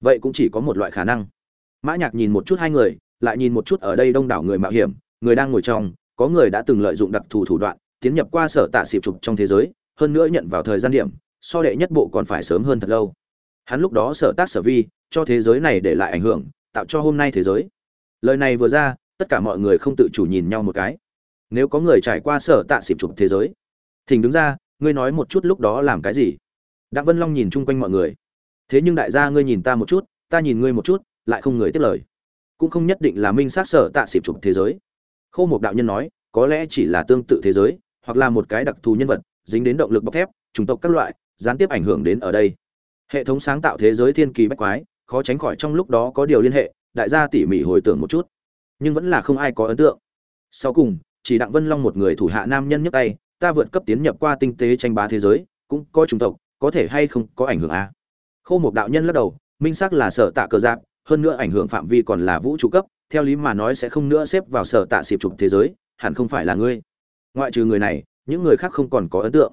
vậy cũng chỉ có một loại khả năng. Mã nhạc nhìn một chút hai người, lại nhìn một chút ở đây đông đảo người mạo hiểm, người đang ngồi trong, có người đã từng lợi dụng đặc thù thủ đoạn, tiến nhập qua sở tạ xịp trục trong thế giới, hơn nữa nhận vào thời gian điểm, so đệ nhất bộ còn phải sớm hơn thật lâu. Hắn lúc đó sở tác sở vi, cho thế giới này để lại ảnh hưởng, tạo cho hôm nay thế giới. Lời này vừa ra, tất cả mọi người không tự chủ nhìn nhau một cái. Nếu có người trải qua sở tạ xịp trục thế giới, thỉnh đứng ra, ngươi nói một chút lúc đó làm cái gì? Đặng vân long nhìn chung quanh mọi người thế nhưng đại gia ngươi nhìn ta một chút, ta nhìn ngươi một chút, lại không người tiếp lời. Cũng không nhất định là minh sát sở tạ xịp chụp thế giới. Khâu một đạo nhân nói, có lẽ chỉ là tương tự thế giới, hoặc là một cái đặc thù nhân vật, dính đến động lực bọc thép, chủng tộc các loại, gián tiếp ảnh hưởng đến ở đây. Hệ thống sáng tạo thế giới thiên kỳ bách quái, khó tránh khỏi trong lúc đó có điều liên hệ, đại gia tỉ mỉ hồi tưởng một chút. Nhưng vẫn là không ai có ấn tượng. Sau cùng, chỉ đặng vân long một người thủ hạ nam nhân nhấc tay, ta vượt cấp tiến nhập qua tinh tế tranh bá thế giới, cũng có chủng tộc, có thể hay không có ảnh hưởng à? Khâu một đạo nhân lắc đầu, minh xác là sở tạ cờ giáp, hơn nữa ảnh hưởng phạm vi còn là vũ trụ cấp, theo lý mà nói sẽ không nữa xếp vào sở tạ xịp trục thế giới, hẳn không phải là ngươi. Ngoại trừ người này, những người khác không còn có ấn tượng.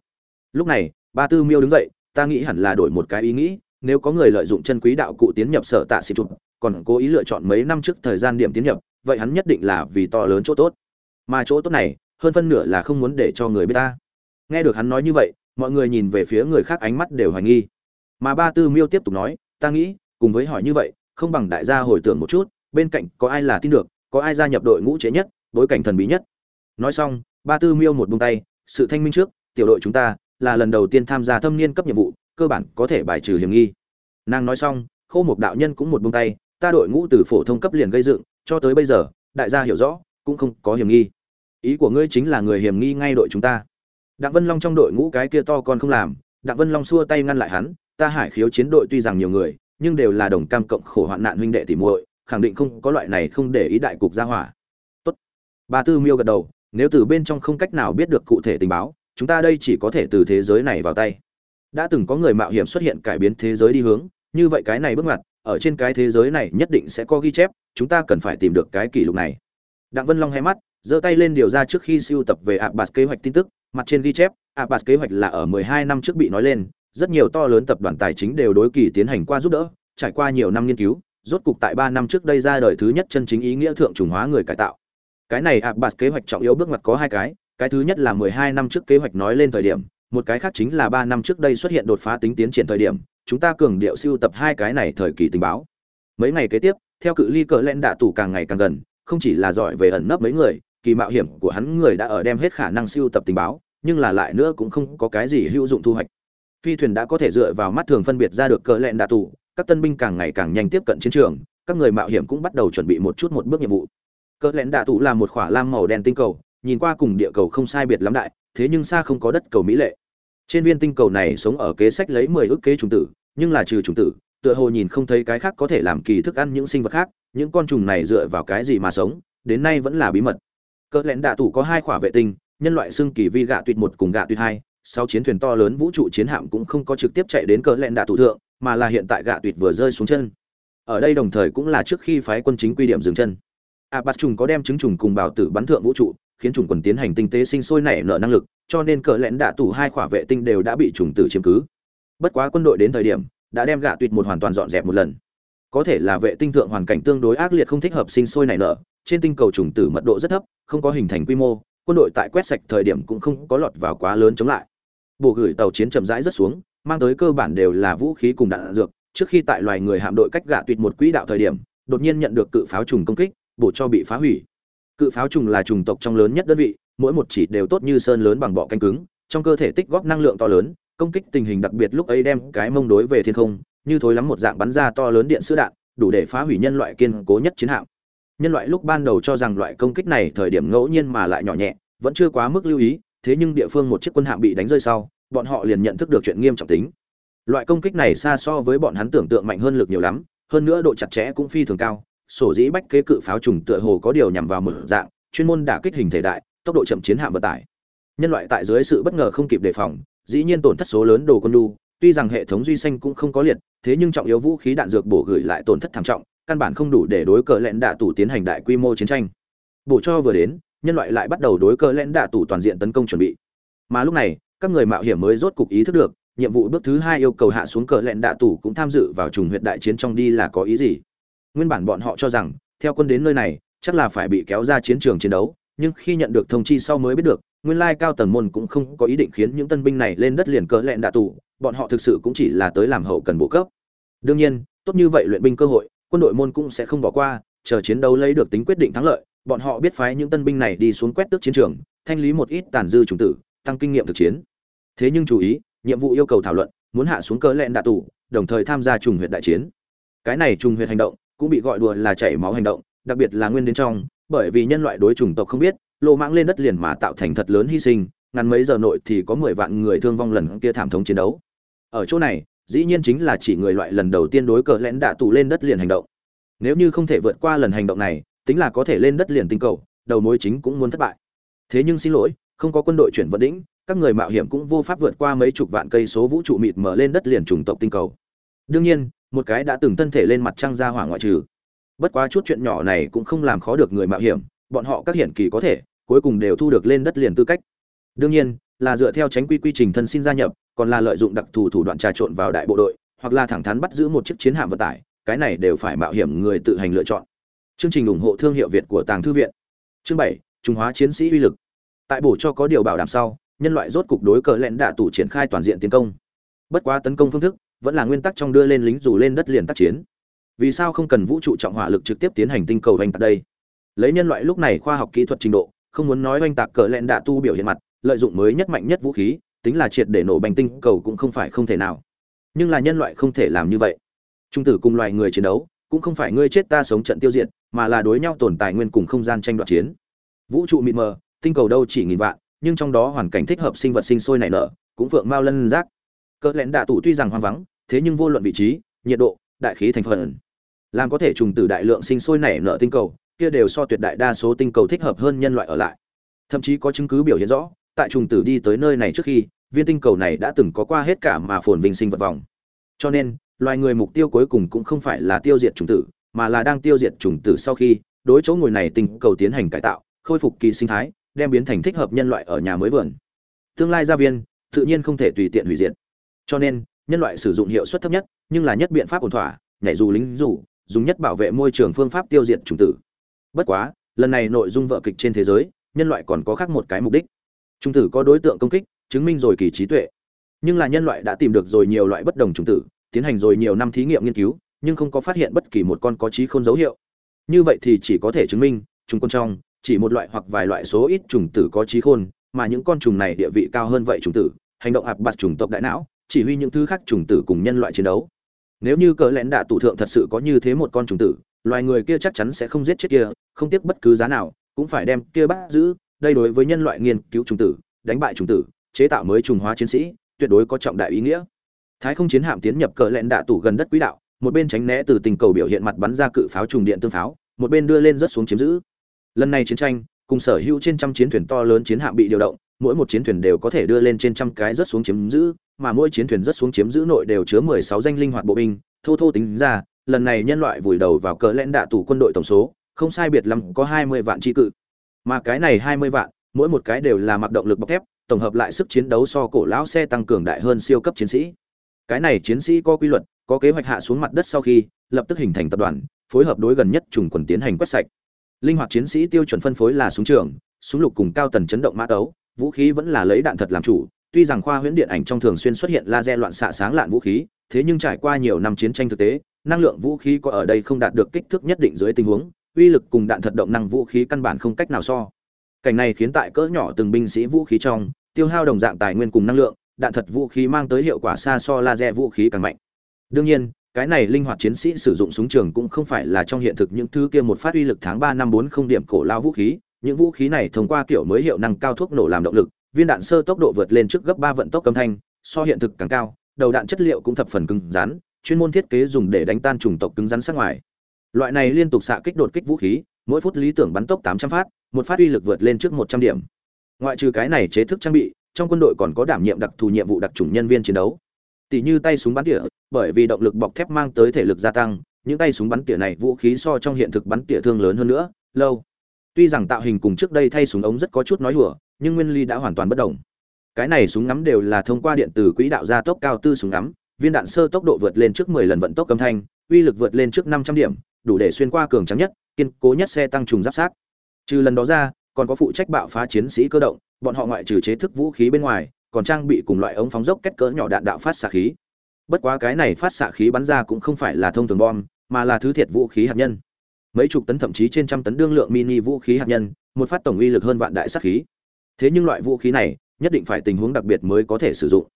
Lúc này, ba tư miêu đứng dậy, ta nghĩ hẳn là đổi một cái ý nghĩ, nếu có người lợi dụng chân quý đạo cụ tiến nhập sở tạ xịp trục còn cố ý lựa chọn mấy năm trước thời gian điểm tiến nhập, vậy hắn nhất định là vì to lớn chỗ tốt. Mà chỗ tốt này, hơn phân nửa là không muốn để cho người biết ta. Nghe được hắn nói như vậy, mọi người nhìn về phía người khác ánh mắt đều hoài nghi mà ba tư miêu tiếp tục nói, ta nghĩ, cùng với hỏi như vậy, không bằng đại gia hồi tưởng một chút, bên cạnh có ai là tin được, có ai gia nhập đội ngũ chế nhất, bối cảnh thần bí nhất. Nói xong, ba tư miêu một buông tay, sự thanh minh trước, tiểu đội chúng ta là lần đầu tiên tham gia thâm niên cấp nhiệm vụ, cơ bản có thể bài trừ hiểm nghi. Nàng nói xong, khâu một đạo nhân cũng một buông tay, ta đội ngũ từ phổ thông cấp liền gây dựng, cho tới bây giờ, đại gia hiểu rõ, cũng không có hiểm nghi. Ý của ngươi chính là người hiểm nghi ngay đội chúng ta. Đặng vân long trong đội ngũ cái kia to còn không làm, đặng vân long xua tay ngăn lại hắn ta hải khiếu chiến đội tuy rằng nhiều người nhưng đều là đồng cam cộng khổ hoạn nạn huynh đệ tỉ muội khẳng định không có loại này không để ý đại cục gia hỏa. Tốt. Ba tư miêu gật đầu nếu từ bên trong không cách nào biết được cụ thể tình báo chúng ta đây chỉ có thể từ thế giới này vào tay. Đã từng có người mạo hiểm xuất hiện cải biến thế giới đi hướng như vậy cái này bước ngoặt ở trên cái thế giới này nhất định sẽ có ghi chép chúng ta cần phải tìm được cái kỷ lục này. Đặng vân long hay mắt giơ tay lên điều ra trước khi siêu tập về ạ bạt kế hoạch tin tức, mặt trên ghi chép, ạ bạt kế hoạch là ở 12 năm trước bị nói lên, rất nhiều to lớn tập đoàn tài chính đều đối kỳ tiến hành qua giúp đỡ, trải qua nhiều năm nghiên cứu, rốt cục tại 3 năm trước đây ra đời thứ nhất chân chính ý nghĩa thượng trùng hóa người cải tạo. Cái này Abbas kế hoạch trọng yếu bước ngoặt có hai cái, cái thứ nhất là 12 năm trước kế hoạch nói lên thời điểm, một cái khác chính là 3 năm trước đây xuất hiện đột phá tính tiến triển thời điểm, chúng ta cường điệu siêu tập hai cái này thời kỳ tình báo. Mấy ngày kế tiếp, theo cự ly cỡ lẽn đạ tủ càng ngày càng gần, không chỉ là giỏi về ẩn nấp mấy người, kỳ mạo hiểm của hắn người đã ở đem hết khả năng siêu tập tình báo, nhưng là lại nữa cũng không có cái gì hữu dụng thu hoạch. Phi thuyền đã có thể dựa vào mắt thường phân biệt ra được cỡ lẹn đạ tù, các tân binh càng ngày càng nhanh tiếp cận chiến trường, các người mạo hiểm cũng bắt đầu chuẩn bị một chút một bước nhiệm vụ. Cỡ lẹn đạ tù là một khỏa lam màu đen tinh cầu, nhìn qua cùng địa cầu không sai biệt lắm đại, thế nhưng xa không có đất cầu mỹ lệ. Trên viên tinh cầu này sống ở kế sách lấy mười ước kế trùng tử, nhưng là trừ trùng tử, tựa hồ nhìn không thấy cái khác có thể làm kỳ thức ăn những sinh vật khác, những con trùng này dựa vào cái gì mà sống, đến nay vẫn là bí mật cỡ lẹn đạ tù có hai khỏa vệ tinh nhân loại xương kỳ vi gạ tuyệt một cùng gạ tuyệt hai sau chiến thuyền to lớn vũ trụ chiến hạm cũng không có trực tiếp chạy đến cỡ lẹn đạ thủ thượng, mà là hiện tại gạ tuyệt vừa rơi xuống chân. Ở đây đồng thời cũng là trước khi phái quân chính quy điểm dừng chân. À, A bắt trùng có đem chứng trùng cùng bảo tử bắn thượng vũ trụ, khiến trùng quần tiến hành tinh tế sinh sôi nảy nở năng lực, cho nên cỡ lẹn đạ tủ hai khỏa vệ tinh đều đã bị trùng tử chiếm cứ. Bất quá quân đội đến thời điểm, đã đem gạ tuyệt một hoàn toàn dọn dẹp một lần. Có thể là vệ tinh thượng hoàn cảnh tương đối ác liệt không thích hợp sinh sôi nảy nở, trên tinh cầu trùng tử mật độ rất thấp, không có hình thành quy mô, quân đội tại quét sạch thời điểm cũng không có lọt vào quá lớn chống lại bộ gửi tàu chiến chậm rãi rất xuống, mang tới cơ bản đều là vũ khí cùng đạn dược. Trước khi tại loài người hạm đội cách gạ tuyệt một quỹ đạo thời điểm, đột nhiên nhận được cự pháo trùng công kích bộ cho bị phá hủy. Cự pháo trùng là trùng tộc trong lớn nhất đơn vị, mỗi một chỉ đều tốt như sơn lớn bằng bọ canh cứng, trong cơ thể tích góp năng lượng to lớn, công kích tình hình đặc biệt lúc ấy đem cái mông đối về thiên không, như thối lắm một dạng bắn ra to lớn điện sữa đạn, đủ để phá hủy nhân loại kiên cố nhất chiến hạm. Nhân loại lúc ban đầu cho rằng loại công kích này thời điểm ngẫu nhiên mà lại nhỏ nhẹ, vẫn chưa quá mức lưu ý thế nhưng địa phương một chiếc quân hạm bị đánh rơi sau, bọn họ liền nhận thức được chuyện nghiêm trọng tính. Loại công kích này xa so với bọn hắn tưởng tượng mạnh hơn lực nhiều lắm, hơn nữa độ chặt chẽ cũng phi thường cao, sổ dĩ bách kế cự pháo trùng tựa hồ có điều nhằm vào một dạng, chuyên môn đả kích hình thể đại, tốc độ chậm chiến hạm vận tải. Nhân loại tại dưới sự bất ngờ không kịp đề phòng, dĩ nhiên tổn thất số lớn đồ quân đu, tuy rằng hệ thống duy xanh cũng không có liệt, thế nhưng trọng yếu vũ khí đạn dược bổ gửi lại tổn thất thảm trọng, căn bản không đủ để đối cờ lẹn đạ tủ tiến hành đại quy mô chiến tranh. Bổ cho vừa đến nhân loại lại bắt đầu đối cờ lẽn đạ tủ toàn diện tấn công chuẩn bị. Mà lúc này, các người mạo hiểm mới rốt cục ý thức được, nhiệm vụ bước thứ hai yêu cầu hạ xuống cờ lẹn đạ tủ cũng tham dự vào trùng huyệt đại chiến trong đi là có ý gì? Nguyên bản bọn họ cho rằng, theo quân đến nơi này, chắc là phải bị kéo ra chiến trường chiến đấu, nhưng khi nhận được thông chi sau mới biết được, nguyên lai cao tầng môn cũng không có ý định khiến những tân binh này lên đất liền cờ lẹn đạ tủ, bọn họ thực sự cũng chỉ là tới làm hậu cần bổ cấp. Đương nhiên, tốt như vậy luyện binh cơ hội, quân đội môn cũng sẽ không bỏ qua, chờ chiến đấu lấy được tính quyết định thắng lợi bọn họ biết phái những tân binh này đi xuống quét tước chiến trường, thanh lý một ít tàn dư chủng tử, tăng kinh nghiệm thực chiến. Thế nhưng chú ý, nhiệm vụ yêu cầu thảo luận, muốn hạ xuống cờ lẹn đạ tủ đồng thời tham gia trùng huyệt đại chiến. Cái này trùng huyệt hành động, cũng bị gọi đùa là chảy máu hành động, đặc biệt là nguyên đến trong, bởi vì nhân loại đối chủng tộc không biết, lô mãng lên đất liền mà tạo thành thật lớn hy sinh, ngắn mấy giờ nội thì có mười vạn người thương vong lần kia thảm thống chiến đấu. Ở chỗ này, dĩ nhiên chính là chỉ người loại lần đầu tiên đối cờ lẽn đạ tù lên đất liền hành động. Nếu như không thể vượt qua lần hành động này tính là có thể lên đất liền tinh cầu, đầu mối chính cũng muốn thất bại. Thế nhưng xin lỗi, không có quân đội chuyển vận đỉnh, các người mạo hiểm cũng vô pháp vượt qua mấy chục vạn cây số vũ trụ mịt mở lên đất liền trùng tộc tinh cầu. Đương nhiên, một cái đã từng thân thể lên mặt trăng ra hỏa ngoại trừ. Bất quá chút chuyện nhỏ này cũng không làm khó được người mạo hiểm, bọn họ các hiển kỳ có thể, cuối cùng đều thu được lên đất liền tư cách. Đương nhiên, là dựa theo tránh quy quy trình thân xin gia nhập, còn là lợi dụng đặc thù thủ đoạn trà trộn vào đại bộ đội, hoặc là thẳng thắn bắt giữ một chiếc chiến hạm vận tải, cái này đều phải mạo hiểm người tự hành lựa chọn chương trình ủng hộ thương hiệu việt của tàng thư viện. Chương bảy, trung hóa chiến sĩ uy lực. Tại bổ cho có điều bảo đảm sau, nhân loại rốt cục đối cờ lẹn đạ tủ triển khai toàn diện tiến công. Bất quá tấn công phương thức vẫn là nguyên tắc trong đưa lên lính dù lên đất liền tác chiến. Vì sao không cần vũ trụ trọng hỏa lực trực tiếp tiến hành tinh cầu oanh tạc đây? Lấy nhân loại lúc này khoa học kỹ thuật trình độ, không muốn nói oanh tạc cờ lẹn đạ tu biểu hiện mặt, lợi dụng mới nhất mạnh nhất vũ khí, tính là triệt để nổ bành tinh cầu cũng không phải không thể nào. Nhưng là nhân loại không thể làm như vậy. Trung tử cùng loài người chiến đấu, cũng không phải ngươi chết ta sống trận tiêu diệt mà là đối nhau tồn tại nguyên cùng không gian tranh đoạt chiến. Vũ trụ mịt mờ, tinh cầu đâu chỉ nghìn vạn, nhưng trong đó hoàn cảnh thích hợp sinh vật sinh sôi nảy nở, cũng vượng mao lân rác cỡ lẽn đạ tủ tuy rằng hoang vắng, thế nhưng vô luận vị trí, nhiệt độ, đại khí thành phần, làm có thể trùng từ đại lượng sinh sôi nảy nở tinh cầu, kia đều so tuyệt đại đa số tinh cầu thích hợp hơn nhân loại ở lại. Thậm chí có chứng cứ biểu hiện rõ, tại trùng tử đi tới nơi này trước khi, viên tinh cầu này đã từng có qua hết cả mà phồn vinh sinh vật vòng. Cho nên, loài người mục tiêu cuối cùng cũng không phải là tiêu diệt trùng tử mà là đang tiêu diệt trùng tử sau khi, đối chỗ ngồi này tình cầu tiến hành cải tạo, khôi phục kỳ sinh thái, đem biến thành thích hợp nhân loại ở nhà mới vườn. Tương lai gia viên, tự nhiên không thể tùy tiện hủy diệt. Cho nên, nhân loại sử dụng hiệu suất thấp nhất, nhưng là nhất biện pháp ổn thỏa, nhảy dù lính dù, dùng nhất bảo vệ môi trường phương pháp tiêu diệt trùng tử. Bất quá, lần này nội dung vợ kịch trên thế giới, nhân loại còn có khác một cái mục đích. Trùng tử có đối tượng công kích, chứng minh rồi kỳ trí tuệ. Nhưng là nhân loại đã tìm được rồi nhiều loại bất đồng trùng tử, tiến hành rồi nhiều năm thí nghiệm nghiên cứu nhưng không có phát hiện bất kỳ một con có trí khôn dấu hiệu. Như vậy thì chỉ có thể chứng minh, trùng con trong, chỉ một loại hoặc vài loại số ít trùng tử có trí khôn, mà những con trùng này địa vị cao hơn vậy trùng tử, hành động ạp bạt trùng tộc đại não, chỉ huy những thứ khác trùng tử cùng nhân loại chiến đấu. Nếu như cỡ lén đạ tụ thượng thật sự có như thế một con trùng tử, loài người kia chắc chắn sẽ không giết chết kia, không tiếc bất cứ giá nào, cũng phải đem kia bắt giữ, đây đối với nhân loại nghiên cứu trùng tử, đánh bại trùng tử, chế tạo mới trùng hóa chiến sĩ, tuyệt đối có trọng đại ý nghĩa. Thái không chiến hạm tiến nhập cỡ lén đạ tụ gần đất quỹ đạo một bên tránh né từ tình cầu biểu hiện mặt bắn ra cự pháo trùng điện tương pháo, một bên đưa lên rất xuống chiếm giữ. Lần này chiến tranh, cùng sở hữu trên trăm chiến thuyền to lớn chiến hạm bị điều động, mỗi một chiến thuyền đều có thể đưa lên trên trăm cái rất xuống chiếm giữ, mà mỗi chiến thuyền rất xuống chiếm giữ nội đều chứa mười sáu danh linh hoạt bộ binh, thô thô tính ra, lần này nhân loại vùi đầu vào cờ lẽn đạ tủ quân đội tổng số, không sai biệt lắm có hai mươi vạn tri cự. Mà cái này hai mươi vạn, mỗi một cái đều là mặc động lực bọc thép, tổng hợp lại sức chiến đấu so cổ lão xe tăng cường đại hơn siêu cấp chiến sĩ. Cái này chiến sĩ có quy luật có kế hoạch hạ xuống mặt đất sau khi, lập tức hình thành tập đoàn, phối hợp đối gần nhất trùng quần tiến hành quét sạch. Linh hoạt chiến sĩ tiêu chuẩn phân phối là súng trường, súng lục cùng cao tần chấn động mã tấu, vũ khí vẫn là lấy đạn thật làm chủ, tuy rằng khoa huyễn điện ảnh trong thường xuyên xuất hiện laser loạn xạ sáng lạn vũ khí, thế nhưng trải qua nhiều năm chiến tranh thực tế, năng lượng vũ khí có ở đây không đạt được kích thước nhất định dưới tình huống, uy lực cùng đạn thật động năng vũ khí căn bản không cách nào so. Cảnh này khiến tại cỡ nhỏ từng binh sĩ vũ khí trong, tiêu hao đồng dạng tài nguyên cùng năng lượng, đạn thật vũ khí mang tới hiệu quả xa so laser vũ khí càng mạnh đương nhiên, cái này linh hoạt chiến sĩ sử dụng súng trường cũng không phải là trong hiện thực những thứ kia một phát uy lực tháng ba năm bốn không điểm cổ lao vũ khí. Những vũ khí này thông qua kiểu mới hiệu năng cao thuốc nổ làm động lực, viên đạn sơ tốc độ vượt lên trước gấp ba vận tốc âm thanh, so hiện thực càng cao, đầu đạn chất liệu cũng thập phần cứng rắn, chuyên môn thiết kế dùng để đánh tan chủng tộc cứng rắn sát ngoài. Loại này liên tục xạ kích đột kích vũ khí, mỗi phút lý tưởng bắn tốc tám trăm phát, một phát uy lực vượt lên trước một trăm điểm. Ngoại trừ cái này chế thức trang bị, trong quân đội còn có đảm nhiệm đặc thù nhiệm vụ đặc trùng nhân viên chiến đấu tỷ như tay súng bắn tỉa, bởi vì động lực bọc thép mang tới thể lực gia tăng, những tay súng bắn tỉa này vũ khí so trong hiện thực bắn tỉa thương lớn hơn nữa, lâu. Tuy rằng tạo hình cùng trước đây thay súng ống rất có chút nói hùa, nhưng nguyên lý đã hoàn toàn bất đồng. Cái này súng ngắm đều là thông qua điện tử quỹ đạo gia tốc cao tư súng ngắm, viên đạn sơ tốc độ vượt lên trước 10 lần vận tốc âm thanh, uy lực vượt lên trước 500 điểm, đủ để xuyên qua cường trắng nhất, kiên cố nhất xe tăng trùng giáp sát. Trừ lần đó ra, còn có phụ trách bạo phá chiến sĩ cơ động, bọn họ ngoại trừ chế thức vũ khí bên ngoài còn trang bị cùng loại ống phóng dốc kết cỡ nhỏ đạn đạo phát xạ khí. Bất quá cái này phát xạ khí bắn ra cũng không phải là thông thường bom, mà là thứ thiệt vũ khí hạt nhân. Mấy chục tấn thậm chí trên trăm tấn đương lượng mini vũ khí hạt nhân, một phát tổng uy lực hơn vạn đại sát khí. Thế nhưng loại vũ khí này, nhất định phải tình huống đặc biệt mới có thể sử dụng.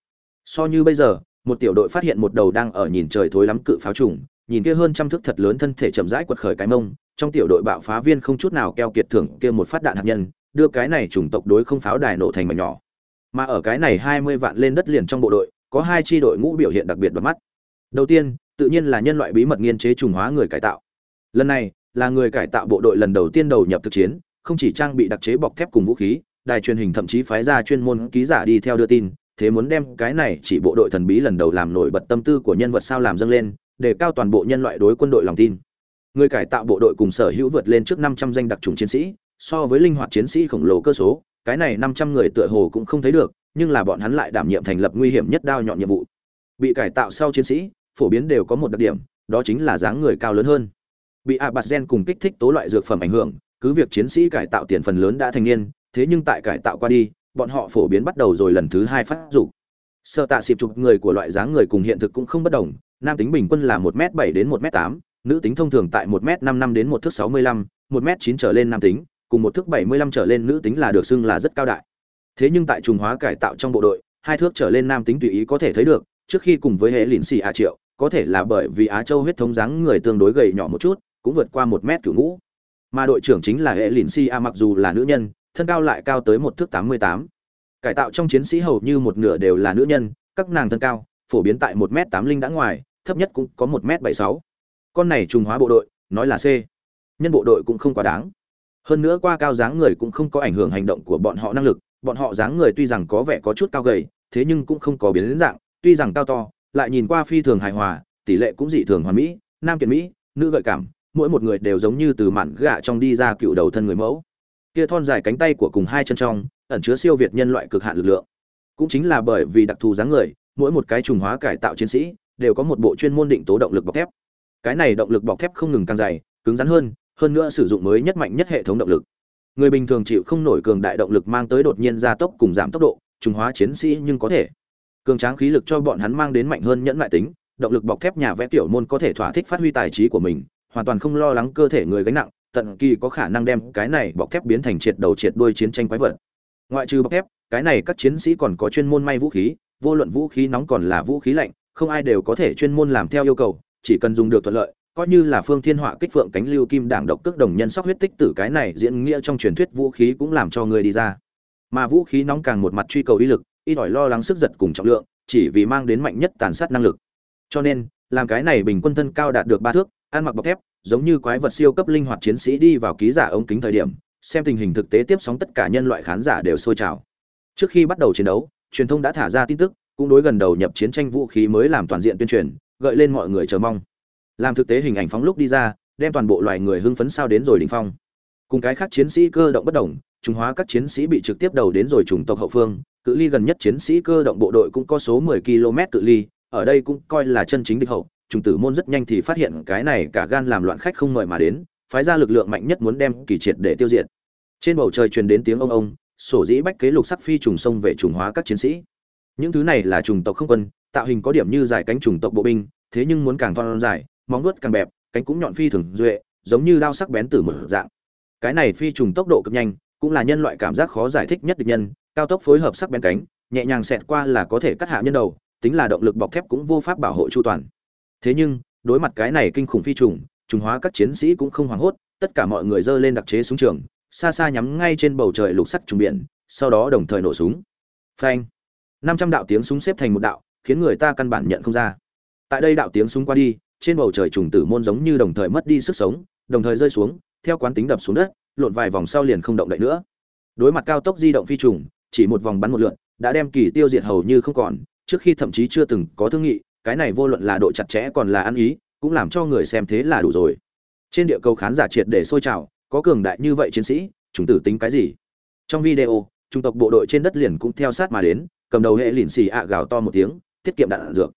So như bây giờ, một tiểu đội phát hiện một đầu đang ở nhìn trời thối lắm cự pháo trùng, nhìn kia hơn trăm thước thật lớn thân thể chậm rãi quật khởi cái mông, trong tiểu đội bạo phá viên không chút nào keo kiệt thưởng kia một phát đạn hạt nhân, đưa cái này chủng tộc đối không pháo đài nổ thành mảnh nhỏ mà ở cái này hai mươi vạn lên đất liền trong bộ đội, có hai chi đội ngũ biểu hiện đặc biệt bắt mắt. Đầu tiên, tự nhiên là nhân loại bí mật nghiên chế trùng hóa người cải tạo. Lần này, là người cải tạo bộ đội lần đầu tiên đầu nhập thực chiến, không chỉ trang bị đặc chế bọc thép cùng vũ khí, đài truyền hình thậm chí phái ra chuyên môn ký giả đi theo đưa tin, thế muốn đem cái này chỉ bộ đội thần bí lần đầu làm nổi bật tâm tư của nhân vật sao làm dâng lên, để cao toàn bộ nhân loại đối quân đội lòng tin. Người cải tạo bộ đội cùng sở hữu vượt lên trước 500 danh đặc trùng chiến sĩ so với linh hoạt chiến sĩ khổng lồ cơ số, cái này 500 người tựa hồ cũng không thấy được, nhưng là bọn hắn lại đảm nhiệm thành lập nguy hiểm nhất đao nhọn nhiệm vụ. Bị cải tạo sau chiến sĩ, phổ biến đều có một đặc điểm, đó chính là dáng người cao lớn hơn. Bị abazen cùng kích thích tố loại dược phẩm ảnh hưởng, cứ việc chiến sĩ cải tạo tiền phần lớn đã thành niên, thế nhưng tại cải tạo qua đi, bọn họ phổ biến bắt đầu rồi lần thứ hai phát dục. Sơ tạ xịp chụp người của loại dáng người cùng hiện thực cũng không bất đồng, nam tính bình quân là một m bảy đến một m tám, nữ tính thông thường tại một m năm năm đến một thước sáu mươi lăm, một m chín trở lên nam tính cùng một thước bảy mươi lăm trở lên nữ tính là được xưng là rất cao đại. Thế nhưng tại trùng hóa cải tạo trong bộ đội, hai thước trở lên nam tính tùy ý có thể thấy được, trước khi cùng với hệ lìn xì a triệu, có thể là bởi vì á châu huyết thống dáng người tương đối gầy nhỏ một chút, cũng vượt qua một mét cửu ngũ. Mà đội trưởng chính là hệ lìn xì a mặc dù là nữ nhân, thân cao lại cao tới một thước tám mươi tám. Cải tạo trong chiến sĩ hầu như một nửa đều là nữ nhân, các nàng thân cao, phổ biến tại một m tám linh đã ngoài, thấp nhất cũng có một m bảy sáu. Con này trùng hóa bộ đội, nói là c. Nhân bộ đội cũng không quá đáng hơn nữa qua cao dáng người cũng không có ảnh hưởng hành động của bọn họ năng lực, bọn họ dáng người tuy rằng có vẻ có chút cao gầy, thế nhưng cũng không có biến đến dạng, tuy rằng cao to, lại nhìn qua phi thường hài hòa, tỷ lệ cũng dị thường hoàn mỹ, nam kiệt mỹ, nữ gợi cảm, mỗi một người đều giống như từ mạn gạ trong đi ra cựu đầu thân người mẫu. Kia thon dài cánh tay của cùng hai chân trong, ẩn chứa siêu việt nhân loại cực hạn lực lượng. Cũng chính là bởi vì đặc thù dáng người, mỗi một cái trùng hóa cải tạo chiến sĩ, đều có một bộ chuyên môn định tố động lực bọc thép. Cái này động lực bọc thép không ngừng càng dày, cứng rắn hơn hơn nữa sử dụng mới nhất mạnh nhất hệ thống động lực. Người bình thường chịu không nổi cường đại động lực mang tới đột nhiên gia tốc cùng giảm tốc độ, trùng hóa chiến sĩ nhưng có thể. Cường tráng khí lực cho bọn hắn mang đến mạnh hơn nhẫn lại tính, động lực bọc thép nhà vẽ tiểu môn có thể thỏa thích phát huy tài trí của mình, hoàn toàn không lo lắng cơ thể người gánh nặng, tận kỳ có khả năng đem cái này bọc thép biến thành triệt đầu triệt đuôi chiến tranh quái vật. Ngoại trừ bọc thép, cái này các chiến sĩ còn có chuyên môn may vũ khí, vô luận vũ khí nóng còn là vũ khí lạnh, không ai đều có thể chuyên môn làm theo yêu cầu, chỉ cần dùng được thuận lợi coi như là phương thiên họa kích phượng cánh lưu kim đảng độc cước đồng nhân sóc huyết tích tử cái này diễn nghĩa trong truyền thuyết vũ khí cũng làm cho người đi ra. Mà vũ khí nóng càng một mặt truy cầu uy lực, ít ỏi lo lắng sức giật cùng trọng lượng, chỉ vì mang đến mạnh nhất tàn sát năng lực. Cho nên, làm cái này bình quân thân cao đạt được ba thước, ăn mặc bọc thép, giống như quái vật siêu cấp linh hoạt chiến sĩ đi vào ký giả ống kính thời điểm, xem tình hình thực tế tiếp sóng tất cả nhân loại khán giả đều sôi trào. Trước khi bắt đầu chiến đấu, truyền thông đã thả ra tin tức, cũng đối gần đầu nhập chiến tranh vũ khí mới làm toàn diện tuyên truyền, gợi lên mọi người chờ mong làm thực tế hình ảnh phóng lúc đi ra, đem toàn bộ loài người hưng phấn sao đến rồi đỉnh phong. Cùng cái khác chiến sĩ cơ động bất đồng trung hóa các chiến sĩ bị trực tiếp đầu đến rồi chủng tộc hậu phương, cự ly gần nhất chiến sĩ cơ động bộ đội cũng có số 10 km cự ly, ở đây cũng coi là chân chính địch hậu trùng tử môn rất nhanh thì phát hiện cái này cả gan làm loạn khách không mời mà đến, phái ra lực lượng mạnh nhất muốn đem kỳ triệt để tiêu diệt. Trên bầu trời truyền đến tiếng ông ông, sổ dĩ bách kế lục sắc phi trùng sông về trùng hóa các chiến sĩ. Những thứ này là trùng tộc không quân, tạo hình có điểm như giải cánh trùng tộc bộ binh, thế nhưng muốn càng thon dài móng vuốt càng bẹp, cánh cũng nhọn phi thường duệ, giống như đao sắc bén từ một dạng. Cái này phi trùng tốc độ cực nhanh, cũng là nhân loại cảm giác khó giải thích nhất địch nhân, cao tốc phối hợp sắc bén cánh, nhẹ nhàng xẹt qua là có thể cắt hạ nhân đầu, tính là động lực bọc thép cũng vô pháp bảo hộ chu toàn. Thế nhưng, đối mặt cái này kinh khủng phi trùng trùng hóa các chiến sĩ cũng không hoảng hốt, tất cả mọi người giơ lên đặc chế súng trường, xa xa nhắm ngay trên bầu trời lục sắt trùng biển, sau đó đồng thời nổ súng. Phanh! năm trăm đạo tiếng súng xếp thành một đạo, khiến người ta căn bản nhận không ra. Tại đây đạo tiếng súng qua đi trên bầu trời trùng tử môn giống như đồng thời mất đi sức sống đồng thời rơi xuống theo quán tính đập xuống đất lộn vài vòng sau liền không động đậy nữa. Đối mặt cao tốc di động phi trùng chỉ một vòng bắn một lượt đã đem kỳ tiêu diệt hầu như không còn trước khi thậm chí chưa từng có thương nghị cái này vô luận là độ chặt chẽ còn là ăn ý cũng làm cho người xem thế là đủ rồi. Trên địa cầu khán giả triệt để sôi trào có cường đại như vậy chiến sĩ chúng tử tính cái gì? Trong video trung tộc bộ đội trên đất liền cũng theo sát mà đến cầm đầu hệ lìn xì ạ gào to một tiếng tiết kiệm đạn, đạn dược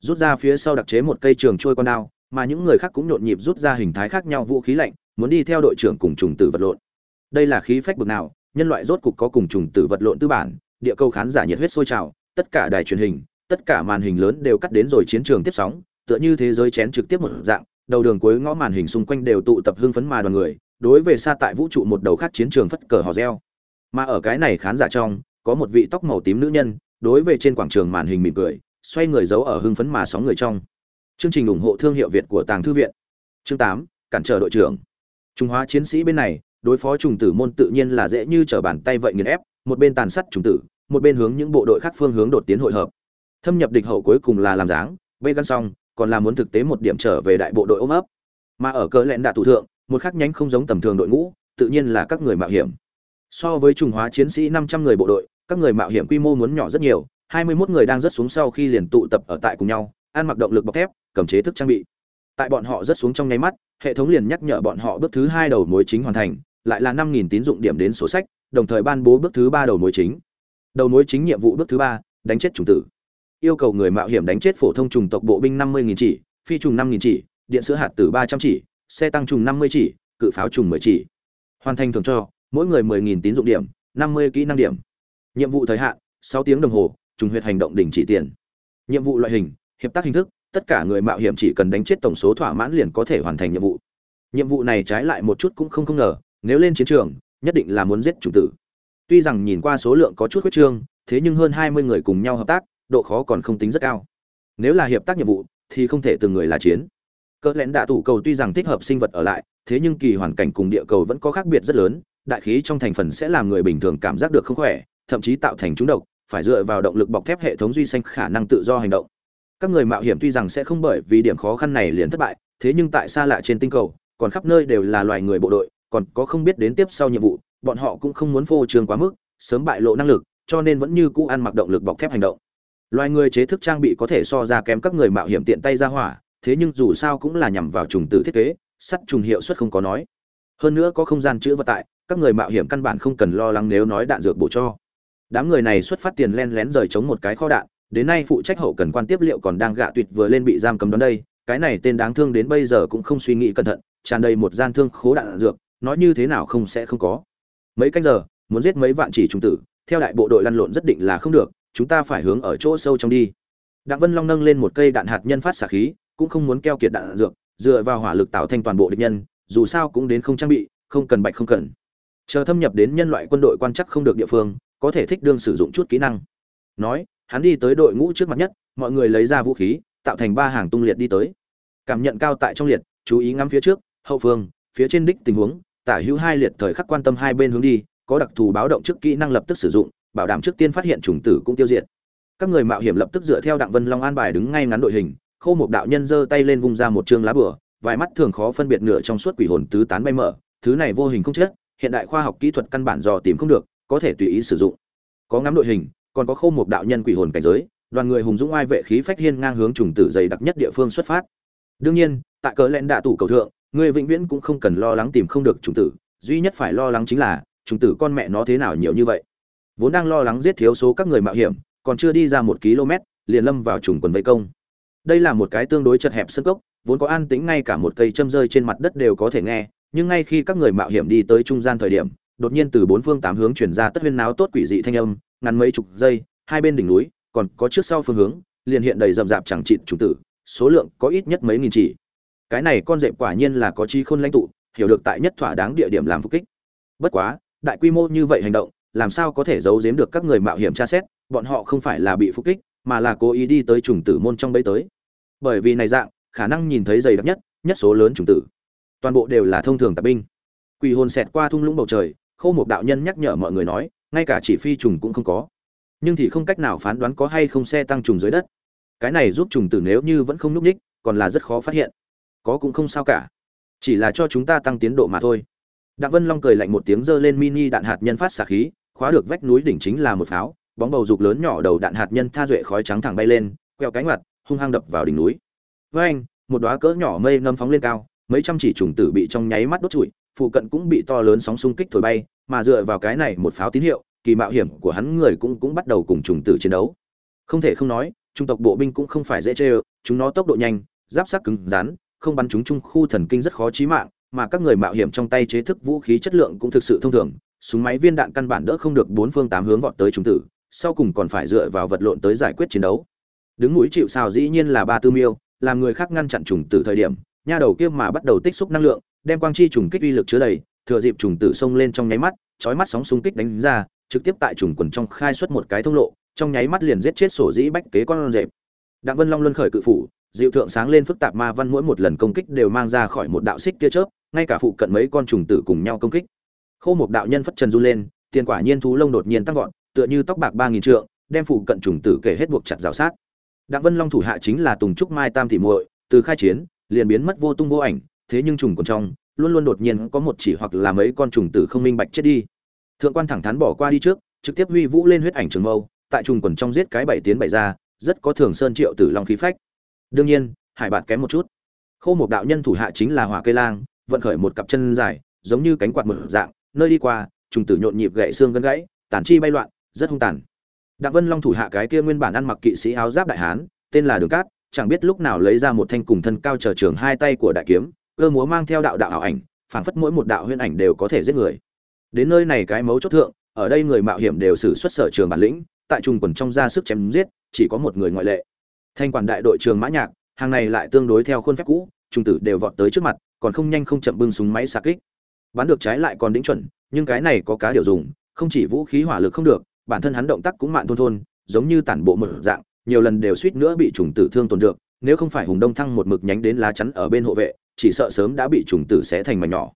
rút ra phía sau đặc chế một cây trường trôi con đao, mà những người khác cũng nhộn nhịp rút ra hình thái khác nhau vũ khí lạnh, muốn đi theo đội trưởng cùng trùng tử vật lộn. Đây là khí phách bực nào, nhân loại rốt cục có cùng trùng tử vật lộn tư bản, địa cầu khán giả nhiệt huyết sôi trào, tất cả đài truyền hình, tất cả màn hình lớn đều cắt đến rồi chiến trường tiếp sóng, tựa như thế giới chén trực tiếp một dạng, đầu đường cuối ngõ màn hình xung quanh đều tụ tập hưng phấn mà đoàn người, đối về xa tại vũ trụ một đầu khác chiến trường phất cờ hò reo. Mà ở cái này khán giả trong, có một vị tóc màu tím nữ nhân, đối về trên quảng trường màn hình mỉm cười xoay người giấu ở hưng phấn mà sóng người trong. Chương trình ủng hộ thương hiệu việt của tàng thư viện. Chương tám, cản trở đội trưởng. Trung hóa chiến sĩ bên này, đối phó trùng tử môn tự nhiên là dễ như trở bàn tay vậy nghiền ép, một bên tàn sát trùng tử, một bên hướng những bộ đội khác phương hướng đột tiến hội hợp. Thâm nhập địch hậu cuối cùng là làm dáng vây gắn xong, còn là muốn thực tế một điểm trở về đại bộ đội ôm ấp. Mà ở cỡ lẹn đạ thủ thượng, một khắc nhánh không giống tầm thường đội ngũ, tự nhiên là các người mạo hiểm. So với trùng hóa chiến sĩ năm trăm người bộ đội, các người mạo hiểm quy mô muốn nhỏ rất nhiều hai mươi 21 người đang rất xuống sau khi liền tụ tập ở tại cùng nhau, ăn mặc động lực bọc thép, cầm chế thức trang bị. Tại bọn họ rất xuống trong nháy mắt, hệ thống liền nhắc nhở bọn họ bước thứ hai đầu mối chính hoàn thành, lại là năm nghìn tín dụng điểm đến sổ sách, đồng thời ban bố bước thứ ba đầu mối chính. Đầu mối chính nhiệm vụ bước thứ ba, đánh chết trùng tử. Yêu cầu người mạo hiểm đánh chết phổ thông trùng tộc bộ binh năm mươi nghìn chỉ, phi trùng năm nghìn chỉ, điện sữa hạt tử ba trăm chỉ, xe tăng trùng năm mươi chỉ, cự pháo trùng mười chỉ. Hoàn thành thưởng cho mỗi người mười nghìn tín dụng điểm, năm mươi kỹ năng điểm. Nhiệm vụ thời hạn, sáu tiếng đồng hồ trùng huyệt hành động đình chỉ tiền. Nhiệm vụ loại hình, hiệp tác hình thức, tất cả người mạo hiểm chỉ cần đánh chết tổng số thỏa mãn liền có thể hoàn thành nhiệm vụ. Nhiệm vụ này trái lại một chút cũng không không ngờ, nếu lên chiến trường, nhất định là muốn giết chủ tử. Tuy rằng nhìn qua số lượng có chút khuyết trương, thế nhưng hơn hai mươi người cùng nhau hợp tác, độ khó còn không tính rất cao. Nếu là hiệp tác nhiệm vụ, thì không thể từng người là chiến. Cỡ lẽn đạ tủ cầu tuy rằng thích hợp sinh vật ở lại, thế nhưng kỳ hoàn cảnh cùng địa cầu vẫn có khác biệt rất lớn, đại khí trong thành phần sẽ làm người bình thường cảm giác được không khỏe, thậm chí tạo thành trúng độc phải dựa vào động lực bọc thép hệ thống duy xanh khả năng tự do hành động. Các người mạo hiểm tuy rằng sẽ không bởi vì điểm khó khăn này liền thất bại, thế nhưng tại xa lạ trên tinh cầu, còn khắp nơi đều là loài người bộ đội, còn có không biết đến tiếp sau nhiệm vụ, bọn họ cũng không muốn phô trương quá mức, sớm bại lộ năng lực, cho nên vẫn như cũ ăn mặc động lực bọc thép hành động. Loài người chế thức trang bị có thể so ra kém các người mạo hiểm tiện tay ra hỏa, thế nhưng dù sao cũng là nhằm vào trùng tử thiết kế, sắt trùng hiệu suất không có nói. Hơn nữa có không gian chữ vật tại, các người mạo hiểm căn bản không cần lo lắng nếu nói đạn dược bổ cho đám người này xuất phát tiền len lén rời chống một cái kho đạn, đến nay phụ trách hậu cần quan tiếp liệu còn đang gạ tuyệt vừa lên bị giam cầm đón đây, cái này tên đáng thương đến bây giờ cũng không suy nghĩ cẩn thận, tràn đầy một gian thương khố đạn dược, nói như thế nào không sẽ không có. Mấy canh giờ, muốn giết mấy vạn chỉ trung tử, theo đại bộ đội lăn lộn rất định là không được, chúng ta phải hướng ở chỗ sâu trong đi. Đặng vân long nâng lên một cây đạn hạt nhân phát xạ khí, cũng không muốn keo kiệt đạn dược, dựa vào hỏa lực tạo thành toàn bộ địch nhân, dù sao cũng đến không trang bị, không cần bạch không cần. Chờ thâm nhập đến nhân loại quân đội quan chắc không được địa phương có thể thích đương sử dụng chút kỹ năng. Nói, hắn đi tới đội ngũ trước mặt nhất, mọi người lấy ra vũ khí, tạo thành ba hàng tung liệt đi tới. Cảm nhận cao tại trong liệt, chú ý ngắm phía trước, hậu phương, phía trên đích tình huống, tả hữu hai liệt thời khắc quan tâm hai bên hướng đi, có đặc thù báo động trước kỹ năng lập tức sử dụng, bảo đảm trước tiên phát hiện chủng tử cũng tiêu diệt. Các người mạo hiểm lập tức dựa theo đặng vân long an bài đứng ngay ngắn đội hình khâu một đạo nhân giơ tay lên vung ra một chương lá bửa vài mắt thường khó phân biệt nửa trong suốt quỷ hồn tứ tán bay mở, thứ này vô hình không chết, hiện đại khoa học kỹ thuật căn bản dò tìm không được có thể tùy ý sử dụng. Có ngắm đội hình, còn có khâu một đạo nhân quỷ hồn cảnh giới, đoàn người hùng dũng ai vệ khí phách hiên ngang hướng trùng tử dày đặc nhất địa phương xuất phát. Đương nhiên, tại cỡ lẹn đạ tủ cầu thượng, người vĩnh viễn cũng không cần lo lắng tìm không được trùng tử, duy nhất phải lo lắng chính là, trùng tử con mẹ nó thế nào nhiều như vậy. Vốn đang lo lắng giết thiếu số các người mạo hiểm, còn chưa đi ra một km, liền lâm vào trùng quần vây công. Đây là một cái tương đối chật hẹp sân cốc, vốn có an tĩnh ngay cả một cây châm rơi trên mặt đất đều có thể nghe, nhưng ngay khi các người mạo hiểm đi tới trung gian thời điểm đột nhiên từ bốn phương tám hướng chuyển ra tất huyên náo tốt quỷ dị thanh âm, ngắn mấy chục giây, hai bên đỉnh núi, còn có trước sau phương hướng, liền hiện đầy rậm rạp chẳng trịn trùng tử, số lượng có ít nhất mấy nghìn chỉ. Cái này con dẹp quả nhiên là có chi khôn lãnh tụ, hiểu được tại nhất thỏa đáng địa điểm làm phục kích. Bất quá, đại quy mô như vậy hành động, làm sao có thể giấu giếm được các người mạo hiểm tra xét, bọn họ không phải là bị phục kích, mà là cố ý đi tới trùng tử môn trong bấy tới. Bởi vì này dạng, khả năng nhìn thấy dày đặc nhất nhất số lớn trùng tử. Toàn bộ đều là thông thường tạp binh. Quỷ hồn xẹt qua thung lũng bầu trời khâu một đạo nhân nhắc nhở mọi người nói, ngay cả chỉ phi trùng cũng không có. Nhưng thì không cách nào phán đoán có hay không xe tăng trùng dưới đất. Cái này giúp trùng tử nếu như vẫn không núp ních còn là rất khó phát hiện. Có cũng không sao cả. Chỉ là cho chúng ta tăng tiến độ mà thôi. Đặng vân long cười lạnh một tiếng giơ lên mini đạn hạt nhân phát xạ khí, khóa được vách núi đỉnh chính là một pháo, bóng bầu dục lớn nhỏ đầu đạn hạt nhân tha duệ khói trắng thẳng bay lên queo cánh mặt hung hăng đập vào đỉnh núi. Với anh, một đóa cỡ nhỏ mây ngâm phóng lên cao, mấy trăm chỉ trùng tử bị trong nháy mắt đốt trụi phụ cận cũng bị to lớn sóng xung kích thổi bay, mà dựa vào cái này một pháo tín hiệu, kỳ mạo hiểm của hắn người cũng cũng bắt đầu cùng trùng tử chiến đấu. Không thể không nói, trung tộc bộ binh cũng không phải dễ chơi, chúng nó tốc độ nhanh, giáp sắc cứng rắn, không bắn chúng trung khu thần kinh rất khó chí mạng, mà các người mạo hiểm trong tay chế thức vũ khí chất lượng cũng thực sự thông thường, súng máy viên đạn căn bản đỡ không được bốn phương tám hướng vọt tới chúng tử, sau cùng còn phải dựa vào vật lộn tới giải quyết chiến đấu. Đứng mũi chịu sào dĩ nhiên là ba tư miêu, làm người khác ngăn chặn trùng tử thời điểm, nha đầu kia mà bắt đầu tích xúc năng lượng đem quang chi trùng kích uy lực chứa đầy, thừa dịp trùng tử xông lên trong nháy mắt, chói mắt sóng xung kích đánh ra, trực tiếp tại trùng quần trong khai xuất một cái thông lộ, trong nháy mắt liền giết chết sổ dĩ bách kế con rệp. Đặng vân long luân khởi cự phủ dịu thượng sáng lên phức tạp ma văn mỗi một lần công kích đều mang ra khỏi một đạo xích tia chớp, ngay cả phụ cận mấy con trùng tử cùng nhau công kích. Khô một đạo nhân phất trần du lên, tiền quả nhiên thú lông đột nhiên tăng vọt, tựa như tóc bạc ba nghìn trượng, đem phụ cận trùng tử kể hết buộc chặt rào sát. Đặng vân long thủ hạ chính là tùng trúc mai tam thị muội, từ khai chiến, liền biến mất vô tung vô ảnh thế nhưng trùng còn trong, luôn luôn đột nhiên có một chỉ hoặc là mấy con trùng tử không minh bạch chết đi. Thượng quan thẳng thắn bỏ qua đi trước, trực tiếp huy vũ lên huyết ảnh trường mâu, tại trùng quần trong giết cái bảy tiến bảy ra, rất có thường sơn triệu tử long khí phách. Đương nhiên, hải bạt kém một chút. Khô một đạo nhân thủ hạ chính là hỏa cây lang, vận khởi một cặp chân dài, giống như cánh quạt mở dạng, nơi đi qua, trùng tử nhộn nhịp gãy xương gân gãy tản chi bay loạn, rất hung tàn. Đặng vân long thủ hạ cái kia nguyên bản ăn mặc kỵ sĩ áo giáp đại hán, tên là đường cát, chẳng biết lúc nào lấy ra một thanh cùng thân cao trở trường hai tay của đại kiếm cơ múa mang theo đạo đạo ảo ảnh, phảng phất mỗi một đạo huyễn ảnh đều có thể giết người. Đến nơi này cái mấu chốt thượng, ở đây người mạo hiểm đều xử xuất sở trường bản lĩnh, tại trùng quần trong ra sức chém giết, chỉ có một người ngoại lệ. Thanh quản đại đội trường mã nhạc, hàng này lại tương đối theo khuôn phép cũ, trùng tử đều vọt tới trước mặt, còn không nhanh không chậm bưng súng máy xạ kích. Bắn được trái lại còn đỉnh chuẩn, nhưng cái này có cá điều dùng, không chỉ vũ khí hỏa lực không được, bản thân hắn động tác cũng mạn thôn thôn, giống như tản bộ một dạng, nhiều lần đều suýt nữa bị trùng tử thương tổn được, nếu không phải hùng đông thăng một mực nhánh đến lá chắn ở bên hộ vệ chỉ sợ sớm đã bị trùng tử xé thành mảnh nhỏ.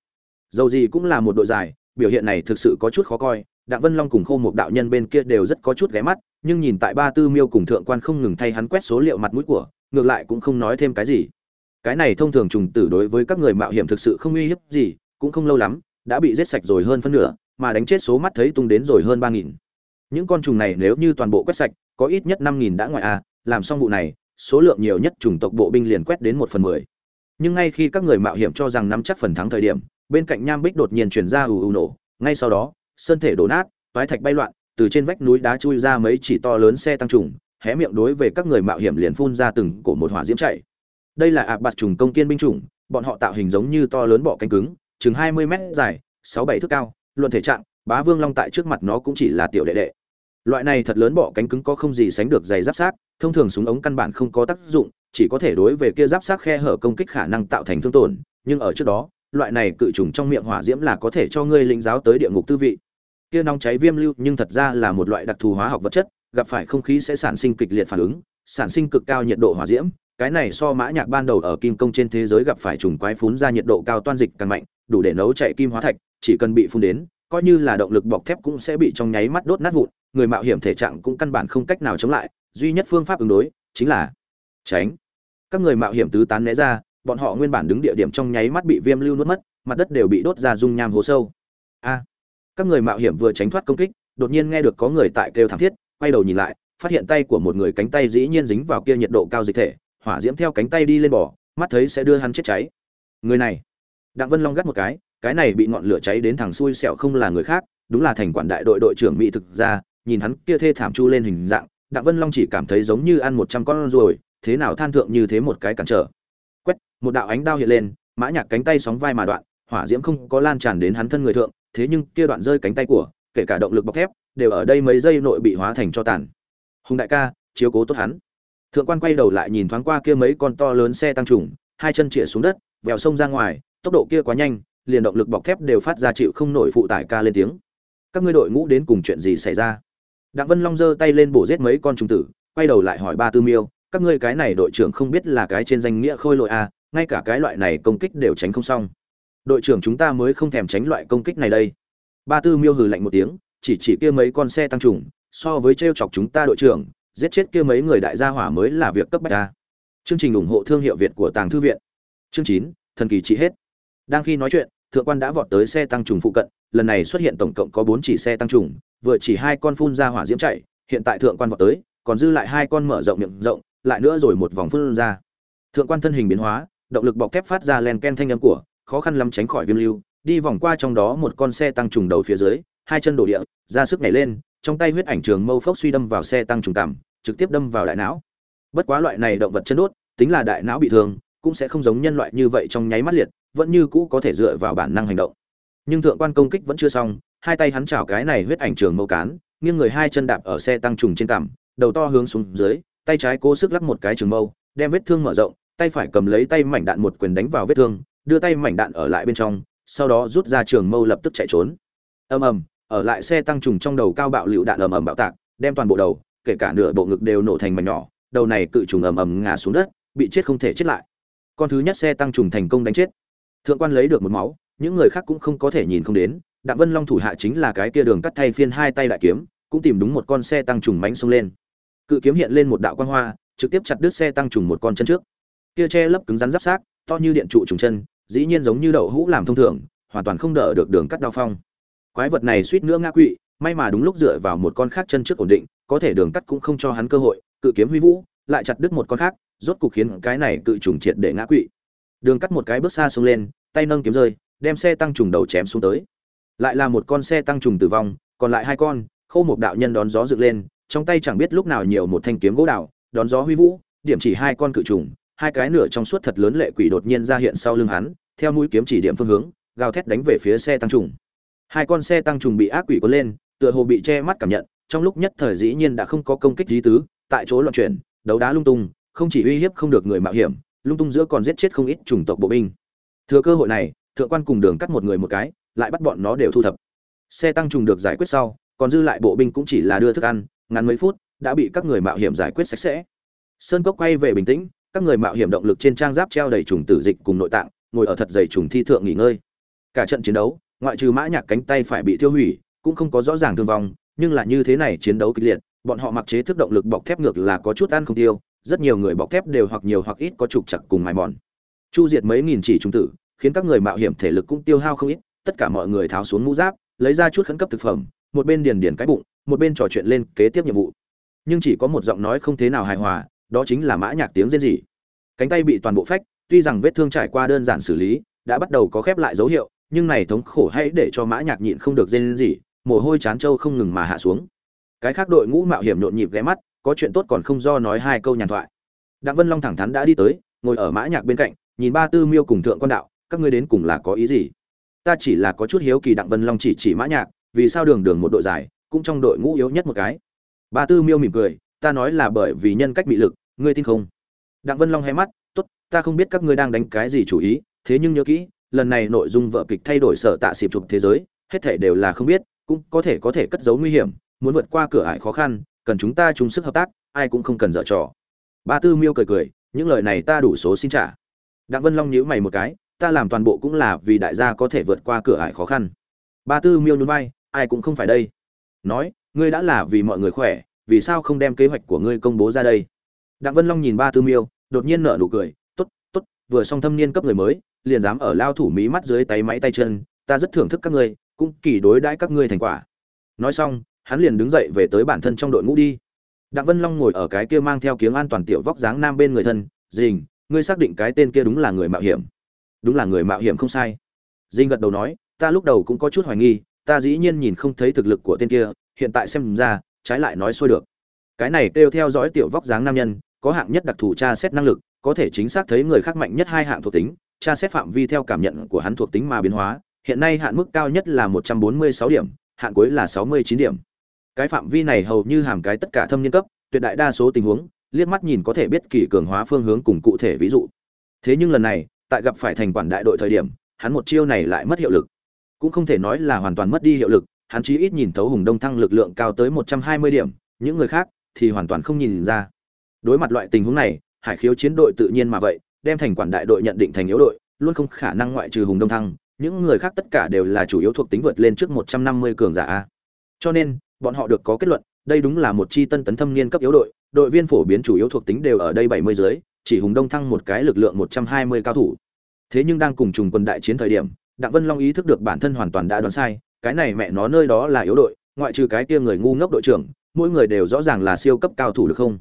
Dầu gì cũng là một đội dài, biểu hiện này thực sự có chút khó coi, đặng vân long cùng khô một đạo nhân bên kia đều rất có chút ghé mắt, nhưng nhìn tại ba tư miêu cùng thượng quan không ngừng thay hắn quét số liệu mặt mũi của, ngược lại cũng không nói thêm cái gì. Cái này thông thường trùng tử đối với các người mạo hiểm thực sự không uy hiếp gì, cũng không lâu lắm, đã bị giết sạch rồi hơn phân nửa, mà đánh chết số mắt thấy tung đến rồi hơn ba nghìn. Những con trùng này nếu như toàn bộ quét sạch, có ít nhất năm nghìn đã ngoài a làm xong vụ này, số lượng nhiều nhất chủng tộc bộ binh liền quét đến một phần mười nhưng ngay khi các người mạo hiểm cho rằng nắm chắc phần thắng thời điểm, bên cạnh nham bích đột nhiên chuyển ra ù ù nổ. Ngay sau đó, sơn thể đổ nát, toái thạch bay loạn, từ trên vách núi đá chui ra mấy chỉ to lớn xe tăng trùng, hé miệng đối về các người mạo hiểm liền phun ra từng cổ một hỏa diễm chạy. Đây là ạp bạt trùng công kiên binh chủng, bọn họ tạo hình giống như to lớn bọ cánh cứng, chừng hai mươi mét dài, sáu bảy thước cao, luận thể trạng, bá vương long tại trước mặt nó cũng chỉ là tiểu đệ đệ. Loại này thật lớn bọ cánh cứng có không gì sánh được dày giáp sát thông thường súng ống căn bản không có tác dụng chỉ có thể đối về kia giáp sát khe hở công kích khả năng tạo thành thương tổn, nhưng ở trước đó, loại này cự trùng trong miệng hỏa diễm là có thể cho ngươi lĩnh giáo tới địa ngục tư vị. Kia nóng cháy viêm lưu nhưng thật ra là một loại đặc thù hóa học vật chất, gặp phải không khí sẽ sản sinh kịch liệt phản ứng, sản sinh cực cao nhiệt độ hỏa diễm, cái này so mã nhạc ban đầu ở kim công trên thế giới gặp phải trùng quái phun ra nhiệt độ cao toan dịch càng mạnh, đủ để nấu chạy kim hóa thạch, chỉ cần bị phun đến, coi như là động lực bọc thép cũng sẽ bị trong nháy mắt đốt nát vụn, người mạo hiểm thể trạng cũng căn bản không cách nào chống lại, duy nhất phương pháp ứng đối chính là tránh. Các người mạo hiểm tứ tán né ra, bọn họ nguyên bản đứng địa điểm trong nháy mắt bị viêm lưu nuốt mất, mặt đất đều bị đốt ra dung nham hố sâu. A. Các người mạo hiểm vừa tránh thoát công kích, đột nhiên nghe được có người tại kêu thảm thiết, quay đầu nhìn lại, phát hiện tay của một người cánh tay dĩ nhiên dính vào kia nhiệt độ cao dịch thể, hỏa diễm theo cánh tay đi lên bỏ mắt thấy sẽ đưa hắn chết cháy. Người này. Đặng vân long gắt một cái cái này bị ngọn lửa cháy đến thằng xui xẹo không là người khác, đúng là thành quản đại đội đội trưởng mỹ thực ra nhìn hắn kia thê thảm chu lên hình dạng, đặng vân long chỉ cảm thấy giống như ăn một trăm con rồi thế nào than thượng như thế một cái cản trở. Quét, một đạo ánh đao hiện lên, mã nhạc cánh tay sóng vai mà đoạn, hỏa diễm không có lan tràn đến hắn thân người thượng, thế nhưng kia đoạn rơi cánh tay của, kể cả động lực bọc thép, đều ở đây mấy giây nội bị hóa thành cho tàn. Hùng đại ca, chiếu cố tốt hắn. Thượng quan quay đầu lại nhìn thoáng qua kia mấy con to lớn xe tăng trùng, hai chân chĩa xuống đất, vèo sông ra ngoài, tốc độ kia quá nhanh, liền động lực bọc thép đều phát ra chịu không nổi phụ tải ca lên tiếng. Các ngươi đội ngũ đến cùng chuyện gì xảy ra? Đặng vân long giơ tay lên bổ giết mấy con trùng tử, quay đầu lại hỏi ba tư miêu các ngươi cái này đội trưởng không biết là cái trên danh nghĩa khôi lội à, ngay cả cái loại này công kích đều tránh không xong. Đội trưởng chúng ta mới không thèm tránh loại công kích này đây. Ba tư miêu hừ lạnh một tiếng chỉ chỉ kia mấy con xe tăng trùng so với trêu chọc chúng ta đội trưởng giết chết kia mấy người đại gia hỏa mới là việc cấp bách a. chương trình ủng hộ thương hiệu việt của tàng thư viện. Chương chín thần kỳ trị hết. Đang khi nói chuyện thượng quan đã vọt tới xe tăng trùng phụ cận lần này xuất hiện tổng cộng có bốn chỉ xe tăng trùng vừa chỉ hai con phun ra hỏa diễm chạy hiện tại thượng quan vọt tới còn dư lại hai con mở rộng miệng rộng lại nữa rồi một vòng phun ra. Thượng quan thân hình biến hóa, động lực bọc thép phát ra len ken thanh âm của, khó khăn lắm tránh khỏi viêm lưu. Đi vòng qua trong đó một con xe tăng trùng đầu phía dưới, hai chân đổ địa, ra sức nhảy lên, trong tay huyết ảnh trường mâu phốc suy đâm vào xe tăng trùng cảm, trực tiếp đâm vào đại não. Bất quá loại này động vật chân đốt, tính là đại não bị thương, cũng sẽ không giống nhân loại như vậy trong nháy mắt liệt, vẫn như cũ có thể dựa vào bản năng hành động. Nhưng thượng quan công kích vẫn chưa xong, hai tay hắn chảo cái này huyết ảnh trường mâu cán, nghiêng người hai chân đạp ở xe tăng trùng trên cằm, đầu to hướng xuống dưới tay trái cố sức lắc một cái trường mâu, đem vết thương mở rộng, tay phải cầm lấy tay mảnh đạn một quyền đánh vào vết thương, đưa tay mảnh đạn ở lại bên trong, sau đó rút ra trường mâu lập tức chạy trốn. Ầm ầm, ở lại xe tăng trùng trong đầu cao bạo lựu đạn ầm ầm bạo tạc, đem toàn bộ đầu, kể cả nửa bộ ngực đều nổ thành mảnh nhỏ, đầu này cự trùng ầm ầm ngã xuống đất, bị chết không thể chết lại. Con thứ nhất xe tăng trùng thành công đánh chết. Thượng quan lấy được một máu, những người khác cũng không có thể nhìn không đến, đặng vân long thủ hạ chính là cái kia đường cắt thay phiên hai tay đại kiếm, cũng tìm đúng một con xe tăng trùng mánh xông lên cự kiếm hiện lên một đạo quang hoa, trực tiếp chặt đứt xe tăng trùng một con chân trước. Kia che lấp cứng rắn giáp sát, to như điện trụ trùng chân, dĩ nhiên giống như đậu hũ làm thông thường, hoàn toàn không đỡ được đường cắt đao phong. Quái vật này suýt nữa ngã quỵ, may mà đúng lúc dựa vào một con khác chân trước ổn định, có thể đường cắt cũng không cho hắn cơ hội, cự kiếm huy vũ, lại chặt đứt một con khác, rốt cục khiến cái này cự trùng triệt để ngã quỵ. Đường cắt một cái bước xa xông lên, tay nâng kiếm rơi, đem xe tăng trùng đầu chém xuống tới. Lại là một con xe tăng trùng tử vong, còn lại hai con, khâu một đạo nhân đón gió dựng lên trong tay chẳng biết lúc nào nhiều một thanh kiếm gỗ đào, đón gió huy vũ, điểm chỉ hai con cự trùng, hai cái nửa trong suốt thật lớn lệ quỷ đột nhiên ra hiện sau lưng hắn, theo mũi kiếm chỉ điểm phương hướng, gào thét đánh về phía xe tăng trùng. Hai con xe tăng trùng bị ác quỷ cuốn lên, tựa hồ bị che mắt cảm nhận, trong lúc nhất thời dĩ nhiên đã không có công kích lý tứ, tại chỗ loạn chuyển, đấu đá lung tung, không chỉ uy hiếp không được người mạo hiểm, lung tung giữa còn giết chết không ít chủng tộc bộ binh. Thừa cơ hội này, thượng quan cùng đường cắt một người một cái, lại bắt bọn nó đều thu thập. Xe tăng trùng được giải quyết sau, còn dư lại bộ binh cũng chỉ là đưa thức ăn ngắn mấy phút, đã bị các người mạo hiểm giải quyết sạch sẽ. Sơn cốc quay về bình tĩnh, các người mạo hiểm động lực trên trang giáp treo đầy trùng tử dịch cùng nội tạng, ngồi ở thật dày trùng thi thượng nghỉ ngơi. Cả trận chiến đấu, ngoại trừ mã nhạc cánh tay phải bị tiêu hủy, cũng không có rõ ràng thương vong, nhưng là như thế này chiến đấu kịch liệt, bọn họ mặc chế thức động lực bọc thép ngược là có chút ăn không tiêu, rất nhiều người bọc thép đều hoặc nhiều hoặc ít có trục chặt cùng mài mòn. Chu diệt mấy nghìn chỉ trùng tử, khiến các người mạo hiểm thể lực cũng tiêu hao không ít, tất cả mọi người tháo xuống mũ giáp, lấy ra chút khẩn cấp thực phẩm, một bên điền điền cái bụng một bên trò chuyện lên kế tiếp nhiệm vụ. Nhưng chỉ có một giọng nói không thế nào hài hòa, đó chính là mã nhạc tiếng rên rỉ. Cánh tay bị toàn bộ phách, tuy rằng vết thương trải qua đơn giản xử lý, đã bắt đầu có khép lại dấu hiệu, nhưng này thống khổ hãy để cho mã nhạc nhịn không được rên rỉ, mồ hôi chán trâu không ngừng mà hạ xuống. Cái khác đội ngũ mạo hiểm nhộn nhịp ghé mắt, có chuyện tốt còn không do nói hai câu nhàn thoại. Đặng vân long thẳng thắn đã đi tới, ngồi ở mã nhạc bên cạnh, nhìn ba tư miêu cùng thượng quan đạo, các ngươi đến cùng là có ý gì? Ta chỉ là có chút hiếu kỳ đặng vân long chỉ chỉ mã nhạc, vì sao đường đường một đội giải cũng trong đội ngũ yếu nhất một cái. Ba tư miêu mỉm cười, ta nói là bởi vì nhân cách bị lực, ngươi tin không? Đặng vân long hé mắt, tốt, ta không biết các ngươi đang đánh cái gì chủ ý, thế nhưng nhớ kỹ, lần này nội dung vợ kịch thay đổi sở tạ xịp chụp thế giới, hết thể đều là không biết, cũng có thể có thể cất giấu nguy hiểm, muốn vượt qua cửa ải khó khăn, cần chúng ta chung sức hợp tác, ai cũng không cần dở trò. Ba tư miêu cười cười, những lời này ta đủ số xin trả. Đặng vân long nhíu mày một cái, ta làm toàn bộ cũng là vì đại gia có thể vượt qua cửa ải khó khăn. Ba tư miêu nhún vai, ai cũng không phải đây nói, ngươi đã là vì mọi người khỏe, vì sao không đem kế hoạch của ngươi công bố ra đây? Đặng vân long nhìn ba tư miêu, đột nhiên nở nụ cười, tốt tốt, vừa xong thâm niên cấp người mới, liền dám ở lao thủ mí mắt dưới tay máy tay chân, ta rất thưởng thức các ngươi, cũng kỳ đối đãi các ngươi thành quả. Nói xong, hắn liền đứng dậy về tới bản thân trong đội ngũ đi. Đặng vân long ngồi ở cái kia mang theo kiếng an toàn tiểu vóc dáng nam bên người thân, dình, ngươi xác định cái tên kia đúng là người mạo hiểm? Đúng là người mạo hiểm không sai. Dinh gật đầu nói, ta lúc đầu cũng có chút hoài nghi ta dĩ nhiên nhìn không thấy thực lực của tên kia, hiện tại xem ra, trái lại nói xuôi được. Cái này kêu theo dõi tiểu vóc dáng nam nhân, có hạng nhất đặc thù tra xét năng lực, có thể chính xác thấy người khác mạnh nhất hai hạng thuộc tính, tra xét phạm vi theo cảm nhận của hắn thuộc tính mà biến hóa, hiện nay hạn mức cao nhất là một trăm bốn mươi sáu điểm, hạn cuối là sáu mươi chín điểm. Cái phạm vi này hầu như hàm cái tất cả thâm niên cấp, tuyệt đại đa số tình huống, liếc mắt nhìn có thể biết kỳ cường hóa phương hướng cùng cụ thể ví dụ. Thế nhưng lần này, tại gặp phải thành quản đại đội thời điểm, hắn một chiêu này lại mất hiệu lực cũng không thể nói là hoàn toàn mất đi hiệu lực, hắn chí ít nhìn thấu hùng đông thăng lực lượng cao tới một trăm hai mươi điểm, những người khác thì hoàn toàn không nhìn ra đối mặt loại tình huống này, hải khiếu chiến đội tự nhiên mà vậy, đem thành quản đại đội nhận định thành yếu đội, luôn không khả năng ngoại trừ hùng đông thăng, những người khác tất cả đều là chủ yếu thuộc tính vượt lên trước một trăm năm mươi cường giả a. cho nên, bọn họ được có kết luận, đây đúng là một chi tân tấn thâm niên cấp yếu đội đội viên phổ biến chủ yếu thuộc tính đều ở đây bảy mươi dưới, chỉ hùng đông thăng một cái lực lượng một trăm hai mươi cao thủ thế nhưng đang cùng trùng quân đại chiến thời điểm đặng vân long ý thức được bản thân hoàn toàn đã đoán sai, cái này mẹ nó nơi đó là yếu đội, ngoại trừ cái kia người ngu ngốc đội trưởng, mỗi người đều rõ ràng là siêu cấp cao thủ được không?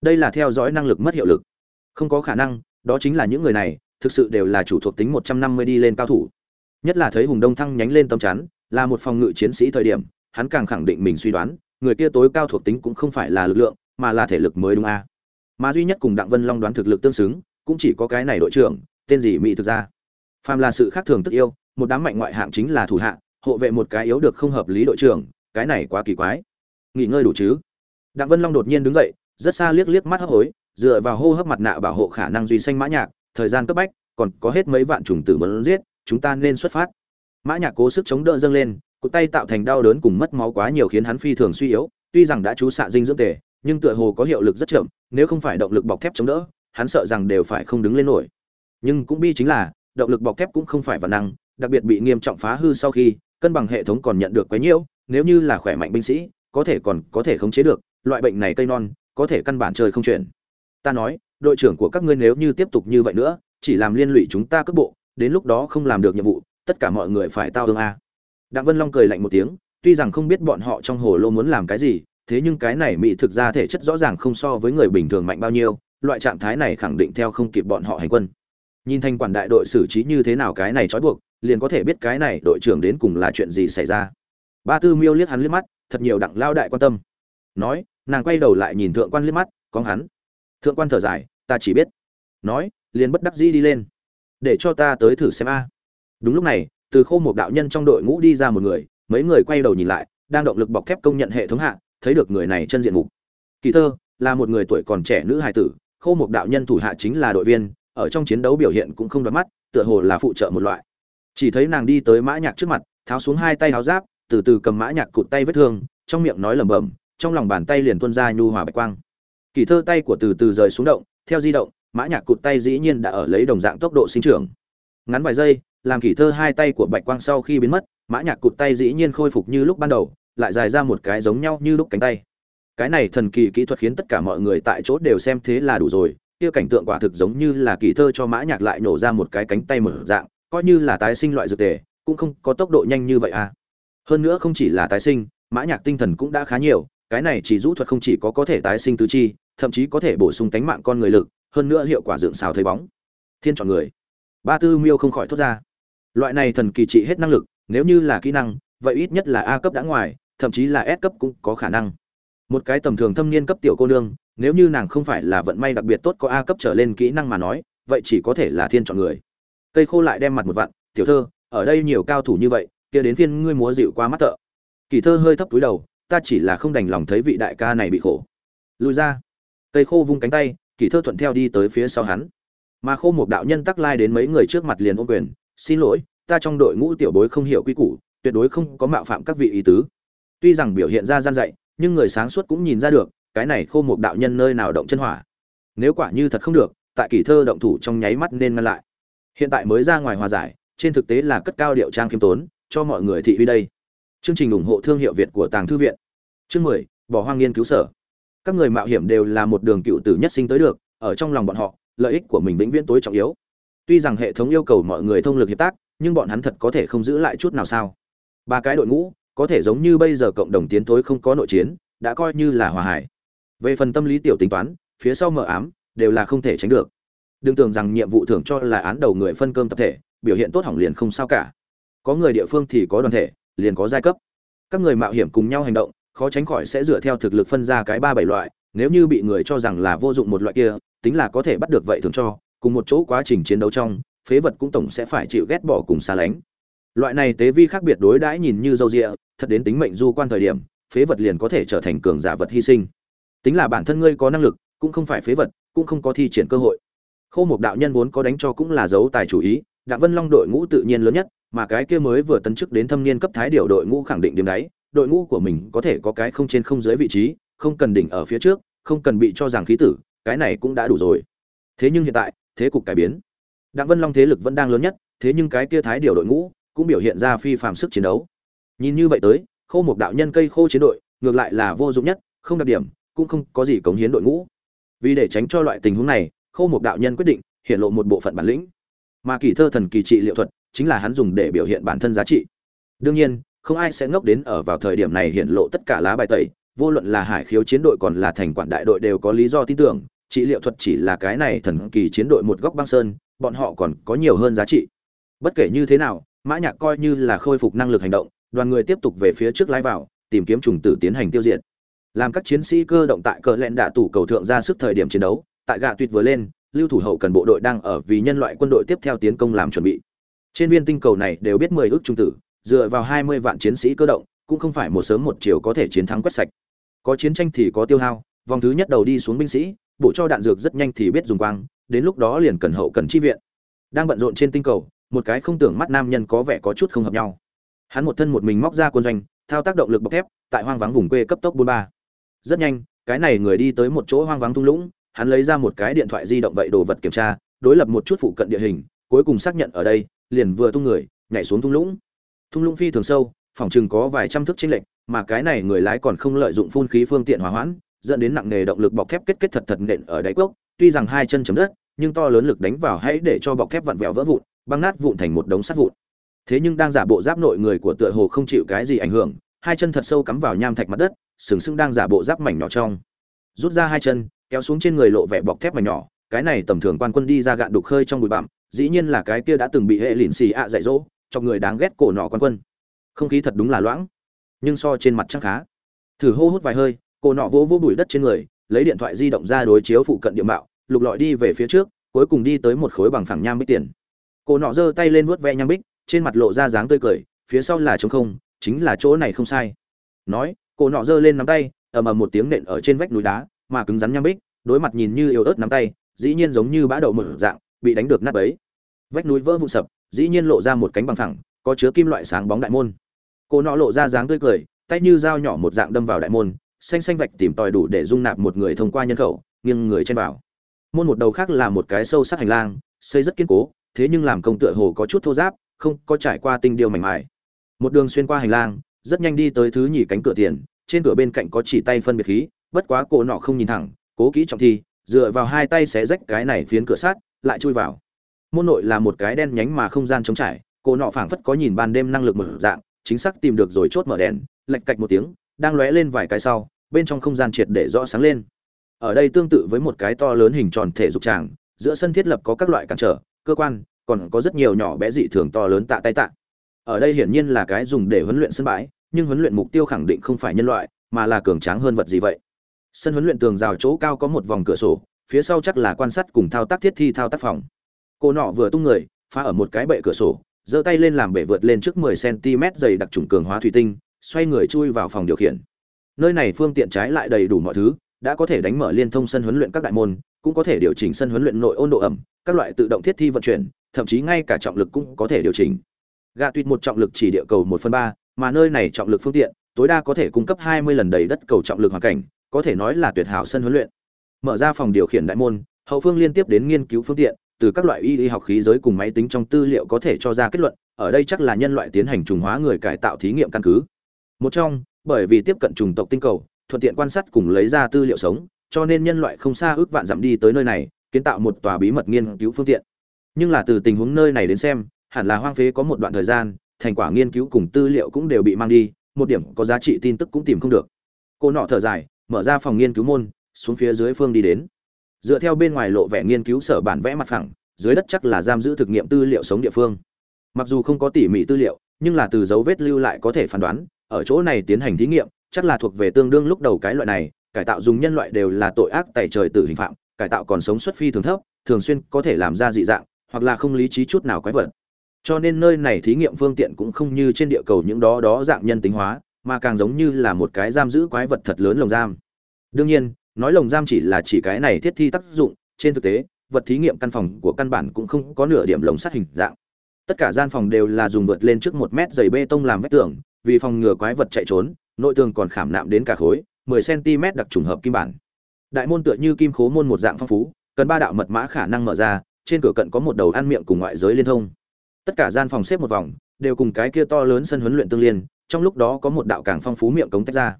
Đây là theo dõi năng lực mất hiệu lực. Không có khả năng, đó chính là những người này, thực sự đều là chủ thuộc tính một trăm năm mươi đi lên cao thủ. Nhất là thấy hùng đông thăng nhánh lên tâm chắn, là một phòng ngự chiến sĩ thời điểm, hắn càng khẳng định mình suy đoán, người kia tối cao thuộc tính cũng không phải là lực lượng, mà là thể lực mới đúng a. Mà duy nhất cùng đặng vân long đoán thực lực tương xứng, cũng chỉ có cái này đội trưởng, tên gì mỹ thực ra phàm là sự khác thường tức yêu, một đám mạnh ngoại hạng chính là thủ hạ, hộ vệ một cái yếu được không hợp lý đội trưởng, cái này quá kỳ quái. Nghỉ ngơi đủ chứ? Đặng vân long đột nhiên đứng dậy, rất xa liếc liếc mắt hấp hối, dựa vào hô hấp mặt nạ bảo hộ khả năng duy xanh mã nhạc, thời gian cấp bách, còn có hết mấy vạn trùng tử muốn giết, chúng ta nên xuất phát. Mã nhạc cố sức chống đỡ dâng lên cụt tay tạo thành đau đớn cùng mất máu quá nhiều khiến hắn phi thường suy yếu, tuy rằng đã chú xạ dinh dưỡng tề, nhưng tựa hồ có hiệu lực rất chậm, nếu không phải động lực bọc thép chống đỡ, hắn sợ rằng đều phải không đứng lên nổi. Nhưng cũng bi chính là động lực bọc thép cũng không phải vật năng, đặc biệt bị nghiêm trọng phá hư sau khi, cân bằng hệ thống còn nhận được quá nhiều nếu như là khỏe mạnh binh sĩ, có thể còn có thể khống chế được, loại bệnh này cây non, có thể căn bản trời không chuyển. Ta nói, đội trưởng của các ngươi nếu như tiếp tục như vậy nữa, chỉ làm liên lụy chúng ta cước bộ, đến lúc đó không làm được nhiệm vụ, tất cả mọi người phải tao ương a. Đặng vân long cười lạnh một tiếng, tuy rằng không biết bọn họ trong hồ lô muốn làm cái gì, thế nhưng cái này mỹ thực ra thể chất rõ ràng không so với người bình thường mạnh bao nhiêu, loại trạng thái này khẳng định theo không kịp bọn họ hành quân nhìn thành quản đại đội xử trí như thế nào cái này trói buộc, liền có thể biết cái này đội trưởng đến cùng là chuyện gì xảy ra. Ba tư miêu liếc hắn liếc mắt, thật nhiều đặng lao đại quan tâm. Nói, nàng quay đầu lại nhìn thượng quan liếc mắt, có hắn. Thượng quan thở dài, ta chỉ biết. Nói, liền bất đắc dĩ đi lên. Để cho ta tới thử xem a. Đúng lúc này, từ khô một đạo nhân trong đội ngũ đi ra một người, mấy người quay đầu nhìn lại, đang động lực bọc thép công nhận hệ thống hạ, thấy được người này chân diện mục. Kỳ thơ, là một người tuổi còn trẻ nữ hài tử, khô một đạo nhân thủ hạ chính là đội viên ở trong chiến đấu biểu hiện cũng không đoạt mắt, tựa hồ là phụ trợ một loại. Chỉ thấy nàng đi tới mã nhạc trước mặt, tháo xuống hai tay tháo giáp, từ từ cầm mã nhạc cụt tay vết thương, trong miệng nói lẩm bẩm, trong lòng bàn tay liền tuôn ra nhu hòa bạch quang. Kỳ thơ tay của từ từ rời xuống động, theo di động, mã nhạc cụt tay dĩ nhiên đã ở lấy đồng dạng tốc độ sinh trưởng. Ngắn vài giây, làm kỳ thơ hai tay của bạch quang sau khi biến mất, mã nhạc cụt tay dĩ nhiên khôi phục như lúc ban đầu, lại dài ra một cái giống nhau như lúc cánh tay. Cái này thần kỳ kỹ thuật khiến tất cả mọi người tại chỗ đều xem thế là đủ rồi kia cảnh tượng quả thực giống như là kỳ thơ cho mã nhạc lại nổ ra một cái cánh tay mở dạng, coi như là tái sinh loại dược tề, cũng không có tốc độ nhanh như vậy à. Hơn nữa không chỉ là tái sinh, mã nhạc tinh thần cũng đã khá nhiều, cái này chỉ rũ thuật không chỉ có có thể tái sinh tứ chi, thậm chí có thể bổ sung tánh mạng con người lực, hơn nữa hiệu quả dưỡng xào thấy bóng. Thiên chọn người. Ba tư miêu không khỏi thốt ra. Loại này thần kỳ trị hết năng lực, nếu như là kỹ năng, vậy ít nhất là a cấp đã ngoài, thậm chí là s cấp cũng có khả năng. Một cái tầm thường thâm niên cấp tiểu cô nương nếu như nàng không phải là vận may đặc biệt tốt có a cấp trở lên kỹ năng mà nói, vậy chỉ có thể là thiên chọn người. Cây khô lại đem mặt một vặn tiểu thơ, ở đây nhiều cao thủ như vậy, kia đến thiên ngươi múa dịu qua mắt thợ. Kỳ thơ hơi thấp túi đầu, ta chỉ là không đành lòng thấy vị đại ca này bị khổ. Lùi ra. Cây khô vung cánh tay, kỳ thơ thuận theo đi tới phía sau hắn. Mà khô một đạo nhân tắc lai đến mấy người trước mặt liền ô quyền, xin lỗi, ta trong đội ngũ tiểu bối không hiểu quy củ, tuyệt đối không có mạo phạm các vị ý tứ. Tuy rằng biểu hiện ra gian dạy, nhưng người sáng suốt cũng nhìn ra được cái này khô một đạo nhân nơi nào động chân hỏa? Nếu quả như thật không được, tại kỳ thơ động thủ trong nháy mắt nên ngăn lại. Hiện tại mới ra ngoài hòa giải, trên thực tế là cất cao điệu trang khiêm tốn, cho mọi người thị uy đây. Chương trình ủng hộ thương hiệu việt của tàng thư viện. Chương mười, bỏ hoang nghiên cứu sở. Các người mạo hiểm đều là một đường cựu tử nhất sinh tới được, ở trong lòng bọn họ, lợi ích của mình vĩnh viễn tối trọng yếu. Tuy rằng hệ thống yêu cầu mọi người thông lực hiệp tác, nhưng bọn hắn thật có thể không giữ lại chút nào sao? Ba cái đội ngũ, có thể giống như bây giờ cộng đồng tiến thối không có nội chiến, đã coi như là hòa hải về phần tâm lý tiểu tính toán, phía sau mờ ám, đều là không thể tránh được. Đừng tưởng rằng nhiệm vụ thưởng cho là án đầu người phân cơm tập thể, biểu hiện tốt hỏng liền không sao cả. Có người địa phương thì có đoàn thể, liền có giai cấp. Các người mạo hiểm cùng nhau hành động, khó tránh khỏi sẽ dựa theo thực lực phân ra cái ba bảy loại, nếu như bị người cho rằng là vô dụng một loại kia, tính là có thể bắt được vậy thường cho, cùng một chỗ quá trình chiến đấu trong, phế vật cũng tổng sẽ phải chịu ghét bỏ cùng xa lánh. Loại này tế vi khác biệt đối đãi nhìn như dâu rịa thật đến tính mệnh du quan thời điểm, phế vật liền có thể trở thành cường giả vật hy sinh tính là bản thân ngươi có năng lực, cũng không phải phế vật, cũng không có thi triển cơ hội. Khô một đạo nhân vốn có đánh cho cũng là dấu tài chủ ý, đặng vân long đội ngũ tự nhiên lớn nhất, mà cái kia mới vừa tấn chức đến thâm niên cấp thái điều đội ngũ khẳng định điểm đấy, đội ngũ của mình có thể có cái không trên không dưới vị trí, không cần đỉnh ở phía trước, không cần bị cho rằng khí tử, cái này cũng đã đủ rồi. Thế nhưng hiện tại, thế cục cải biến. Đặng vân long thế lực vẫn đang lớn nhất, thế nhưng cái kia thái điều đội ngũ cũng biểu hiện ra phi phàm sức chiến đấu. Nhìn như vậy tới, khô một đạo nhân cây khô chiến đội, ngược lại là vô dụng nhất, không đặc điểm cũng không có gì cống hiến đội ngũ. Vì để tránh cho loại tình huống này khô một đạo nhân quyết định hiện lộ một bộ phận bản lĩnh. Mà kỳ thơ thần kỳ trị liệu thuật chính là hắn dùng để biểu hiện bản thân giá trị. Đương nhiên, không ai sẽ ngốc đến ở vào thời điểm này hiện lộ tất cả lá bài tẩy, vô luận là hải khiếu chiến đội còn là thành quản đại đội đều có lý do tin tưởng, trị liệu thuật chỉ là cái này thần kỳ chiến đội một góc băng sơn, bọn họ còn có nhiều hơn giá trị. Bất kể như thế nào, mã nhạc coi như là khôi phục năng lực hành động, đoàn người tiếp tục về phía trước lái vào, tìm kiếm trùng tử tiến hành tiêu diệt làm các chiến sĩ cơ động tại cờ lẹn đạ tủ cầu thượng ra sức thời điểm chiến đấu, tại gạ tuyệt vừa lên, lưu thủ hậu cần bộ đội đang ở vì nhân loại quân đội tiếp theo tiến công làm chuẩn bị. Trên viên tinh cầu này đều biết mười ước trung tử, dựa vào hai mươi vạn chiến sĩ cơ động, cũng không phải một sớm một chiều có thể chiến thắng quét sạch. Có chiến tranh thì có tiêu hao, vòng thứ nhất đầu đi xuống binh sĩ bộ cho đạn dược rất nhanh thì biết dùng quang, đến lúc đó liền cần hậu cần chi viện. Đang bận rộn trên tinh cầu, một cái không tưởng mắt nam nhân có vẻ có chút không hợp nhau. Hắn một thân một mình móc ra quân doanh, thao tác động lực bọc thép, tại hoang vắng vùng quê cấp tốc bốn ba rất nhanh cái này người đi tới một chỗ hoang vắng thung lũng hắn lấy ra một cái điện thoại di động vậy đồ vật kiểm tra đối lập một chút phụ cận địa hình cuối cùng xác nhận ở đây liền vừa tung người nhảy xuống thung lũng. Thung lũng phi thường sâu phòng chừng có vài trăm thước chênh lệch, mà cái này người lái còn không lợi dụng phun khí phương tiện hỏa hoãn dẫn đến nặng nề động lực bọc thép kết kết thật thật nện ở đáy cốc tuy rằng hai chân chấm đất nhưng to lớn lực đánh vào hãy để cho bọc thép vặn vẹo vỡ vụn băng nát vụn thành một đống sắt vụn. Thế nhưng đang giả bộ giáp nội người của tựa hồ không chịu cái gì ảnh hưởng hai chân thật sâu cắm vào nham thạch mặt đất sừng sững đang giả bộ giáp mảnh nhỏ trong. Rút ra hai chân, kéo xuống trên người lộ vẻ bọc thép mảnh nhỏ, cái này tầm thường quan quân đi ra gạn đục khơi trong bụi bặm, dĩ nhiên là cái kia đã từng bị hệ lìn xì ạ dạy dỗ, cho người đáng ghét cổ nọ quan quân. Không khí thật đúng là loãng, nhưng so trên mặt chắc khá. Thử hô hút vài hơi, cổ nọ vỗ vỗ bụi đất trên người, lấy điện thoại di động ra đối chiếu phụ cận địa mạo, lục lọi đi về phía trước, cuối cùng đi tới một khối bằng phẳng nham bích tiền. Cổ nọ giơ tay lên vuốt ve nham bích, trên mặt lộ ra dáng tươi cười, phía sau là trống không, chính là chỗ này không sai. Nói cổ nọ giơ lên nắm tay, ầm ầm một tiếng nện ở trên vách núi đá, mà cứng rắn nham bích, đối mặt nhìn như yếu ớt nắm tay, dĩ nhiên giống như bã đậu mở dạng, bị đánh được nát bấy. Vách núi vỡ vụn sập, dĩ nhiên lộ ra một cánh bằng thẳng, có chứa kim loại sáng bóng đại môn. Cô nọ lộ ra dáng tươi cười, tay như dao nhỏ một dạng đâm vào đại môn, xanh xanh vạch tìm tòi đủ để dung nạp một người thông qua nhân khẩu, nghiêng người trên vào. Môn một đầu khác là một cái sâu sắc hành lang, xây rất kiên cố, thế nhưng làm công tựa hồ có chút thô giáp, không có trải qua tinh điều mảnh mài. Một đường xuyên qua hành lang rất nhanh đi tới thứ nhì cánh cửa tiền, trên cửa bên cạnh có chỉ tay phân biệt khí, bất quá cổ nọ không nhìn thẳng, cố kỹ trọng thi, dựa vào hai tay xé rách cái này phiến cửa sát lại chui vào. Môn nội là một cái đen nhánh mà không gian trống trải cổ nọ phảng phất có nhìn ban đêm năng lực mở dạng, chính xác tìm được rồi chốt mở đèn lệch cạch một tiếng, đang lóe lên vài cái sau, bên trong không gian triệt để rõ sáng lên. Ở đây tương tự với một cái to lớn hình tròn thể dục tràng, giữa sân thiết lập có các loại cản trở, cơ quan, còn có rất nhiều nhỏ bé dị thường to lớn tạ tay tạ. Ở đây hiển nhiên là cái dùng để huấn luyện sân bãi nhưng huấn luyện mục tiêu khẳng định không phải nhân loại, mà là cường tráng hơn vật gì vậy? Sân huấn luyện tường rào chỗ cao có một vòng cửa sổ, phía sau chắc là quan sát cùng thao tác thiết thi thao tác phòng. Cô nọ vừa tung người, phá ở một cái bệ cửa sổ, giơ tay lên làm bể vượt lên trước 10 cm dày đặc trùng cường hóa thủy tinh, xoay người chui vào phòng điều khiển. Nơi này phương tiện trái lại đầy đủ mọi thứ, đã có thể đánh mở liên thông sân huấn luyện các đại môn, cũng có thể điều chỉnh sân huấn luyện nội ôn độ ẩm, các loại tự động thiết thi vận chuyển, thậm chí ngay cả trọng lực cũng có thể điều chỉnh. Gạ tuyệt một trọng lực chỉ địa cầu một phần ba mà nơi này trọng lực phương tiện, tối đa có thể cung cấp 20 lần đầy đất cầu trọng lực hoàn cảnh, có thể nói là tuyệt hảo sân huấn luyện. Mở ra phòng điều khiển đại môn, hậu phương liên tiếp đến nghiên cứu phương tiện, từ các loại y y học khí giới cùng máy tính trong tư liệu có thể cho ra kết luận, ở đây chắc là nhân loại tiến hành trùng hóa người cải tạo thí nghiệm căn cứ. Một trong, bởi vì tiếp cận trùng tộc tinh cầu, thuận tiện quan sát cùng lấy ra tư liệu sống, cho nên nhân loại không xa ước vạn dặm đi tới nơi này, kiến tạo một tòa bí mật nghiên cứu phương tiện. Nhưng là từ tình huống nơi này đến xem, hẳn là hoang phế có một đoạn thời gian thành quả nghiên cứu cùng tư liệu cũng đều bị mang đi, một điểm có giá trị tin tức cũng tìm không được. Cô nọ thở dài, mở ra phòng nghiên cứu môn, xuống phía dưới phương đi đến. Dựa theo bên ngoài lộ vẻ nghiên cứu sở bản vẽ mặt phẳng, dưới đất chắc là giam giữ thực nghiệm tư liệu sống địa phương. Mặc dù không có tỉ mỉ tư liệu, nhưng là từ dấu vết lưu lại có thể phán đoán, ở chỗ này tiến hành thí nghiệm, chắc là thuộc về tương đương lúc đầu cái loại này, cải tạo dùng nhân loại đều là tội ác tày trời tử hình phạm, cải tạo còn sống xuất phi thường thấp, thường xuyên có thể làm ra dị dạng, hoặc là không lý trí chút nào quái vật cho nên nơi này thí nghiệm phương tiện cũng không như trên địa cầu những đó đó dạng nhân tính hóa, mà càng giống như là một cái giam giữ quái vật thật lớn lồng giam. Đương nhiên, nói lồng giam chỉ là chỉ cái này thiết thi tác dụng, trên thực tế, vật thí nghiệm căn phòng của căn bản cũng không có nửa điểm lồng sắt hình dạng. Tất cả gian phòng đều là dùng vượt lên trước một mét dày bê tông làm vách tường, vì phòng ngừa quái vật chạy trốn, nội tường còn khảm nạm đến cả khối 10 cm đặc trùng hợp kim bản. Đại môn tựa như kim khố môn một dạng phong phú, cần ba đạo mật mã khả năng mở ra, trên cửa cận có một đầu ăn miệng cùng ngoại giới liên thông tất cả gian phòng xếp một vòng, đều cùng cái kia to lớn sân huấn luyện tương liên, trong lúc đó có một đạo càng phong phú miệng cống tách ra.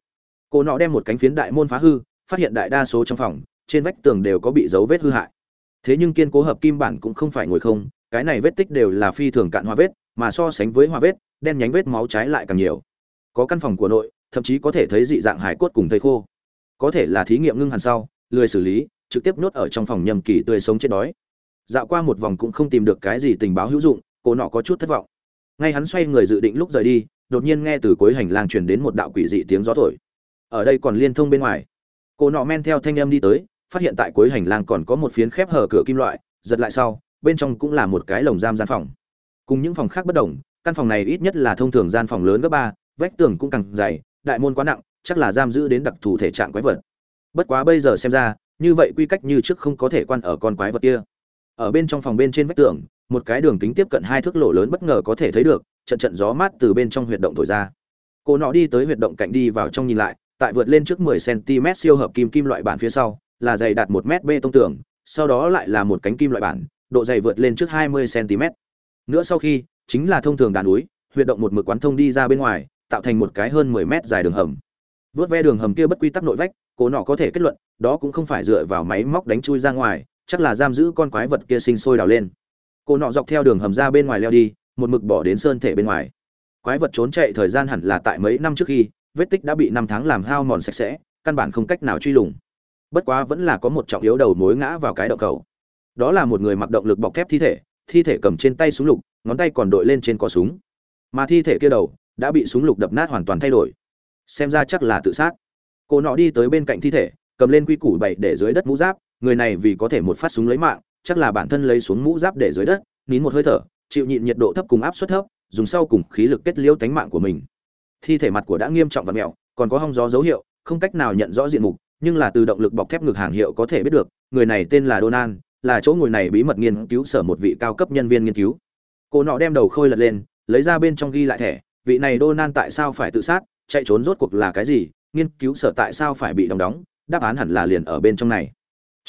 Cô nọ đem một cánh phiến đại môn phá hư, phát hiện đại đa số trong phòng, trên vách tường đều có bị dấu vết hư hại. Thế nhưng kiên cố hợp kim bản cũng không phải ngồi không, cái này vết tích đều là phi thường cạn hoa vết, mà so sánh với hoa vết, đen nhánh vết máu trái lại càng nhiều. Có căn phòng của nội, thậm chí có thể thấy dị dạng hải cốt cùng thầy khô. Có thể là thí nghiệm ngưng hẳn sau, lười xử lý, trực tiếp nhốt ở trong phòng nhầm kỳ tươi sống chết đói. Dạo qua một vòng cũng không tìm được cái gì tình báo hữu dụng cô nọ có chút thất vọng. Ngay hắn xoay người dự định lúc rời đi, đột nhiên nghe từ cuối hành lang truyền đến một đạo quỷ dị tiếng gió thổi. Ở đây còn liên thông bên ngoài. Cô nọ men theo thanh âm đi tới, phát hiện tại cuối hành lang còn có một phiến khép hở cửa kim loại, giật lại sau, bên trong cũng là một cái lồng giam gian phòng. Cùng những phòng khác bất đồng, căn phòng này ít nhất là thông thường gian phòng lớn gấp ba, vách tường cũng càng dày, đại môn quá nặng, chắc là giam giữ đến đặc thù thể trạng quái vật. Bất quá bây giờ xem ra, như vậy quy cách như trước không có thể quan ở con quái vật kia ở bên trong phòng bên trên vách tường, một cái đường kính tiếp cận hai thước lỗ lớn bất ngờ có thể thấy được, trận trận gió mát từ bên trong huyệt động thổi ra. Cô nọ đi tới huyệt động cạnh đi vào trong nhìn lại, tại vượt lên trước 10 cm siêu hợp kim kim loại bản phía sau, là dày đạt 1 mét bê tông tường, sau đó lại là một cánh kim loại bản, độ dày vượt lên trước 20 cm nữa sau khi, chính là thông thường đàn núi, huyệt động một mực quán thông đi ra bên ngoài, tạo thành một cái hơn 10 mét dài đường hầm. Vớt ve đường hầm kia bất quy tắc nội vách, cô nọ có thể kết luận, đó cũng không phải dựa vào máy móc đánh chui ra ngoài chắc là giam giữ con quái vật kia sinh sôi đào lên. Cô nọ dọc theo đường hầm ra bên ngoài leo đi, một mực bỏ đến sơn thể bên ngoài. Quái vật trốn chạy thời gian hẳn là tại mấy năm trước khi, vết tích đã bị năm tháng làm hao mòn sạch sẽ, căn bản không cách nào truy lùng. Bất quá vẫn là có một trọng yếu đầu mối ngã vào cái động cầu. Đó là một người mặc động lực bọc thép thi thể thi thể cầm trên tay súng lục, ngón tay còn đội lên trên có súng. Mà thi thể kia đầu đã bị súng lục đập nát hoàn toàn thay đổi. Xem ra chắc là tự sát. Cô nọ đi tới bên cạnh thi thể, cầm lên quy củ bậy để dưới đất mũ giáp người này vì có thể một phát súng lấy mạng chắc là bản thân lấy xuống mũ giáp để dưới đất nín một hơi thở chịu nhịn nhiệt độ thấp cùng áp suất thấp dùng sau cùng khí lực kết liễu tánh mạng của mình. Thi thể mặt của đã nghiêm trọng và mẹo còn có hong gió dấu hiệu không cách nào nhận rõ diện mục nhưng là từ động lực bọc thép ngực hàng hiệu có thể biết được người này tên là Donan, là chỗ ngồi này bí mật nghiên cứu sở một vị cao cấp nhân viên nghiên cứu. Cô nọ đem đầu khôi lật lên lấy ra bên trong ghi lại thẻ vị này Donan tại sao phải tự sát chạy trốn rốt cuộc là cái gì nghiên cứu sở tại sao phải bị đóng đóng đáp án hẳn là liền ở bên trong này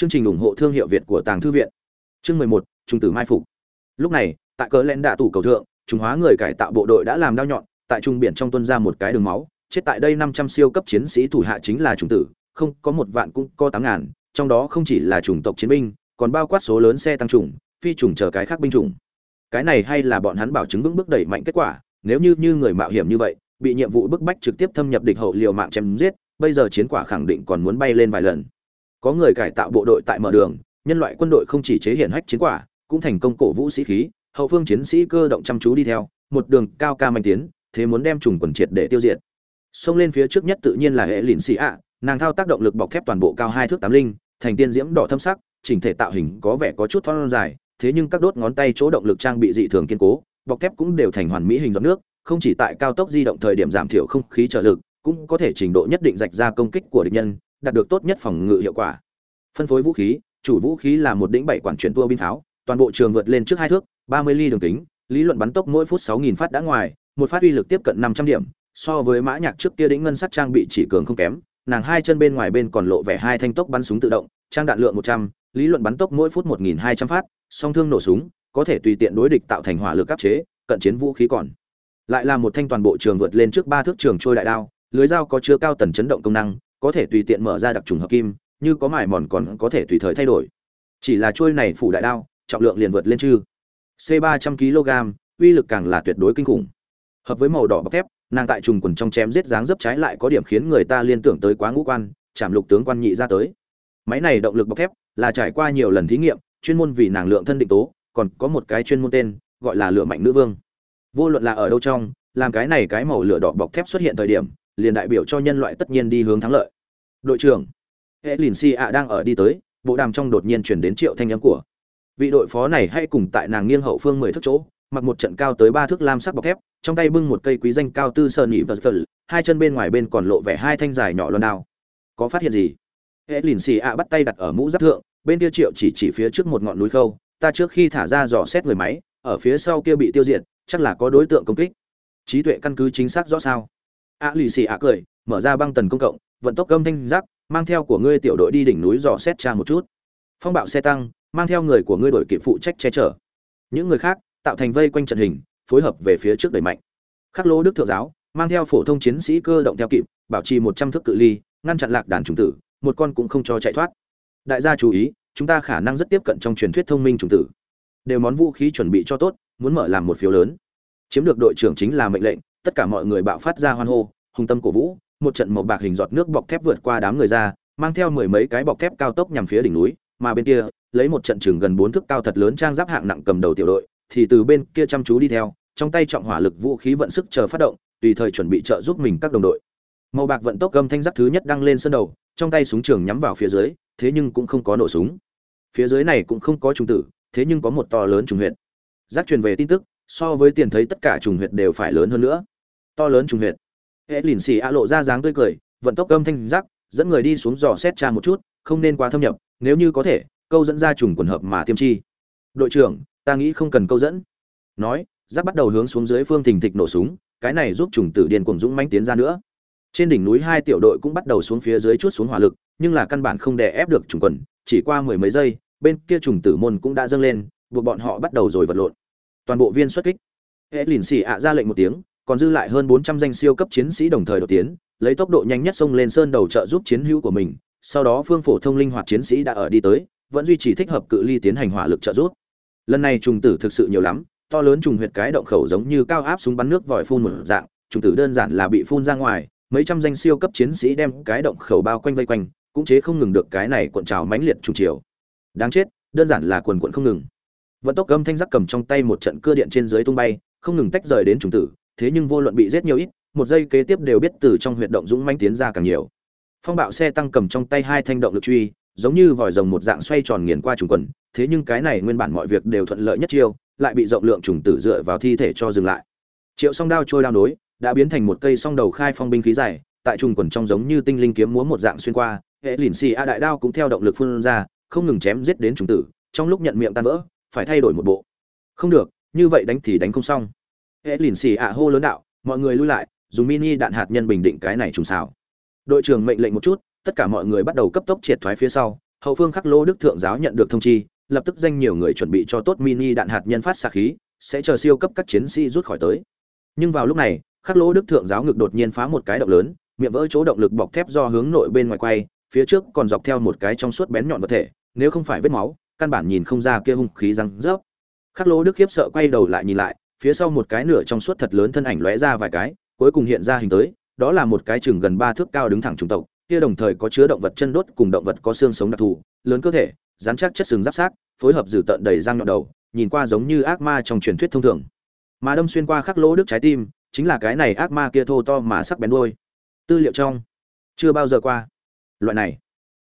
chương trình ủng hộ thương hiệu việt của tàng thư viện. Chương mười một, trung tử mai phục. Lúc này, tại cỡ lén đạ tủ cầu thượng, trung hóa người cải tạo bộ đội đã làm đau nhọn, tại trung biển trong tuân ra một cái đường máu, chết tại đây năm trăm siêu cấp chiến sĩ thủ hạ chính là trung tử, không, có một vạn cũng có tám ngàn, trong đó không chỉ là chủng tộc chiến binh, còn bao quát số lớn xe tăng chủng, phi chủng chờ cái khác binh chủng. Cái này hay là bọn hắn bảo chứng vững bước đẩy mạnh kết quả, nếu như như người mạo hiểm như vậy, bị nhiệm vụ bức bách trực tiếp thâm nhập địch hậu liều mạng chém giết, bây giờ chiến quả khẳng định còn muốn bay lên vài lần có người cải tạo bộ đội tại mở đường, nhân loại quân đội không chỉ chế hiển hách chiến quả, cũng thành công cổ vũ sĩ khí, hậu phương chiến sĩ cơ động chăm chú đi theo, một đường cao ca manh tiến, thế muốn đem trùng quần triệt để tiêu diệt. Xông lên phía trước nhất tự nhiên là hệ lìn xì ạ, nàng thao tác động lực bọc thép toàn bộ cao hai thước tám linh, thành tiên diễm đỏ thâm sắc, chỉnh thể tạo hình có vẻ có chút thon dài, thế nhưng các đốt ngón tay chỗ động lực trang bị dị thường kiên cố, bọc thép cũng đều thành hoàn mỹ hình giọt nước, không chỉ tại cao tốc di động thời điểm giảm thiểu không khí trợ lực, cũng có thể trình độ nhất định rạch ra công kích của địch nhân đạt được tốt nhất phòng ngự hiệu quả. Phân phối vũ khí, chủ vũ khí là một đỉnh bảy quản chuyển tua binh pháo toàn bộ trường vượt lên trước hai thước, ba mươi ly đường kính, lý luận bắn tốc mỗi phút sáu nghìn phát đã ngoài, một phát uy lực tiếp cận năm trăm điểm, so với mã nhạc trước kia đỉnh ngân sắc trang bị chỉ cường không kém, nàng hai chân bên ngoài bên còn lộ vẻ hai thanh tốc bắn súng tự động, trang đạn lượng một trăm, lý luận bắn tốc mỗi phút một nghìn hai trăm phát, song thương nổ súng, có thể tùy tiện đối địch tạo thành hỏa lực áp chế, cận chiến vũ khí còn. Lại là một thanh toàn bộ trường vượt lên trước ba thước trường trôi đại đao, lưới dao có chứa cao tần chấn động công năng có thể tùy tiện mở ra đặc trùng hợp kim, như có mài mòn còn có thể tùy thời thay đổi. Chỉ là trôi này phủ đại đao, trọng lượng liền vượt lên chư. C ba trăm kg, uy lực càng là tuyệt đối kinh khủng. Hợp với màu đỏ bọc thép, nàng tại trùng quần trong chém giết dáng dấp trái lại có điểm khiến người ta liên tưởng tới quá ngũ quan chạm lục tướng quan nhị ra tới. Máy này động lực bọc thép là trải qua nhiều lần thí nghiệm, chuyên môn vì nàng lượng thân định tố, còn có một cái chuyên môn tên, gọi là lửa mạnh nữ vương. Vô luận là ở đâu trong, làm cái này cái màu lửa đỏ bọc thép xuất hiện thời điểm liền đại biểu cho nhân loại tất nhiên đi hướng thắng lợi. Đội trưởng, hệ lìn si ạ đang ở đi tới, bộ đàm trong đột nhiên chuyển đến triệu thanh âm của. Vị đội phó này hay cùng tại nàng nghiêng hậu phương mười thước chỗ, mặc một trận cao tới ba thước lam sắc bọc thép, trong tay bưng một cây quý danh cao tư sơn nhị vật vật hai chân bên ngoài bên còn lộ vẻ hai thanh dài nhỏ loan đao. Có phát hiện gì? Hệ lìn xì ạ bắt tay đặt ở mũ giáp thượng, bên kia triệu chỉ chỉ phía trước một ngọn núi khâu, ta trước khi thả ra dò xét người máy, ở phía sau kia bị tiêu diệt, chắc là có đối tượng công kích. Trí tuệ căn cứ chính xác rõ sao? A lì xì ạ cười, mở ra băng tần công cộng, vận tốc gâm thanh giác mang theo của ngươi tiểu đội đi đỉnh núi dò xét tra một chút. Phong bạo xe tăng, mang theo người của ngươi đội kịp phụ trách che chở. Những người khác, tạo thành vây quanh trận hình, phối hợp về phía trước đẩy mạnh. Khắc lỗ đức thượng giáo, mang theo phổ thông chiến sĩ cơ động theo kịp, bảo trì một trăm thước cự ly, ngăn chặn lạc đàn trùng tử, một con cũng không cho chạy thoát. Đại gia chú ý, chúng ta khả năng rất tiếp cận trong truyền thuyết thông minh trùng tử. Đều món vũ khí chuẩn bị cho tốt, muốn mở làm một phiếu lớn. Chiếm được đội trưởng chính là mệnh lệnh tất cả mọi người bạo phát ra hoan hô, hùng tâm cổ vũ, một trận màu bạc hình giọt nước bọc thép vượt qua đám người ra, mang theo mười mấy cái bọc thép cao tốc nhằm phía đỉnh núi, mà bên kia, lấy một trận chừng gần bốn thước cao thật lớn trang giáp hạng nặng cầm đầu tiểu đội, thì từ bên kia chăm chú đi theo, trong tay trọng hỏa lực vũ khí vận sức chờ phát động, tùy thời chuẩn bị trợ giúp mình các đồng đội. Màu bạc vận tốc gầm thanh giáp thứ nhất đăng lên sân đầu, trong tay súng trường nhắm vào phía dưới, thế nhưng cũng không có nổ súng. Phía dưới này cũng không có trùng tử, thế nhưng có một to lớn trùng huyệt. Giác truyền về tin tức, so với tiền thấy tất cả trùng huyệt đều phải lớn hơn nữa to lớn trùng huyệt. Hệ lìn xì a lộ ra dáng tươi cười vận tốc âm thanh rắc, dẫn người đi xuống dò xét tra một chút không nên quá thâm nhập nếu như có thể câu dẫn ra trùng quần hợp mà tiêm chi. Đội trưởng ta nghĩ không cần câu dẫn. Nói giáp bắt đầu hướng xuống dưới phương thình thịch nổ súng cái này giúp trùng tử điên cuồng dũng mãnh tiến ra nữa. Trên đỉnh núi hai tiểu đội cũng bắt đầu xuống phía dưới chút xuống hỏa lực nhưng là căn bản không đè ép được trùng quần chỉ qua mười mấy giây bên kia trùng tử môn cũng đã dâng lên buộc bọn họ bắt đầu rồi vật lộn. Toàn bộ viên xuất kích. Hệ lìn xì ạ ra lệnh một tiếng còn dư lại hơn bốn trăm danh siêu cấp chiến sĩ đồng thời đột tiến, lấy tốc độ nhanh nhất xông lên sơn đầu trợ giúp chiến hữu của mình, sau đó phương phổ thông linh hoạt chiến sĩ đã ở đi tới, vẫn duy trì thích hợp cự ly tiến hành hỏa lực trợ giúp. Lần này trùng tử thực sự nhiều lắm, to lớn trùng huyệt cái động khẩu giống như cao áp súng bắn nước vòi phun một dạng, trùng tử đơn giản là bị phun ra ngoài, mấy trăm danh siêu cấp chiến sĩ đem cái động khẩu bao quanh vây quanh, cũng chế không ngừng được cái này cuộn trào mãnh liệt trùng chiều. Đáng chết, đơn giản là quần quần không ngừng. Vận tốc gầm thanh giác cầm trong tay một trận cưa điện trên dưới tung bay, không ngừng tách rời đến trùng tử thế nhưng vô luận bị giết nhiều ít, một giây kế tiếp đều biết từ trong huyệt động dũng mãnh tiến ra càng nhiều. Phong bạo xe tăng cầm trong tay hai thanh động lực truy, giống như vòi rồng một dạng xoay tròn nghiền qua trùng quần, thế nhưng cái này nguyên bản mọi việc đều thuận lợi nhất chiêu, lại bị rộng lượng trùng tử dựa vào thi thể cho dừng lại. Triệu song đao trôi đao nối, đã biến thành một cây song đầu khai phong binh khí dài, tại trùng quần trong giống như tinh linh kiếm múa một dạng xuyên qua, hệ lìn xì a đại đao cũng theo động lực phun ra, không ngừng chém giết đến trùng tử, trong lúc nhận miệng tan vỡ, phải thay đổi một bộ. Không được, như vậy đánh thì đánh không xong hễ lìn xì ạ hô lớn đạo, mọi người lui lại, dùng mini đạn hạt nhân bình định cái này trùng xào. Đội trưởng mệnh lệnh một chút, tất cả mọi người bắt đầu cấp tốc triệt thoái phía sau, hậu phương khắc lô đức thượng giáo nhận được thông chi, lập tức danh nhiều người chuẩn bị cho tốt mini đạn hạt nhân phát xạ khí, sẽ chờ siêu cấp các chiến sĩ rút khỏi tới. Nhưng vào lúc này, khắc lô đức thượng giáo ngực đột nhiên phá một cái động lớn, miệng vỡ chỗ động lực bọc thép do hướng nội bên ngoài quay, phía trước còn dọc theo một cái trong suốt bén nhọn vật thể, nếu không phải vết máu, căn bản nhìn không ra kia hung khí răng rớp. Khắc lô đức khiếp sợ quay đầu lại nhìn lại phía sau một cái nửa trong suốt thật lớn thân ảnh lóe ra vài cái, cuối cùng hiện ra hình tới, đó là một cái chừng gần ba thước cao đứng thẳng trùng tộc, kia đồng thời có chứa động vật chân đốt cùng động vật có xương sống đặc thù, lớn cơ thể dán chắc chất sừng giáp xác, phối hợp dự tận đầy răng nhọn đầu, nhìn qua giống như ác ma trong truyền thuyết thông thường. Mà đâm xuyên qua khắc lỗ đức trái tim, chính là cái này ác ma kia thô to mà sắc bén đuôi. Tư liệu trong, chưa bao giờ qua. Loại này,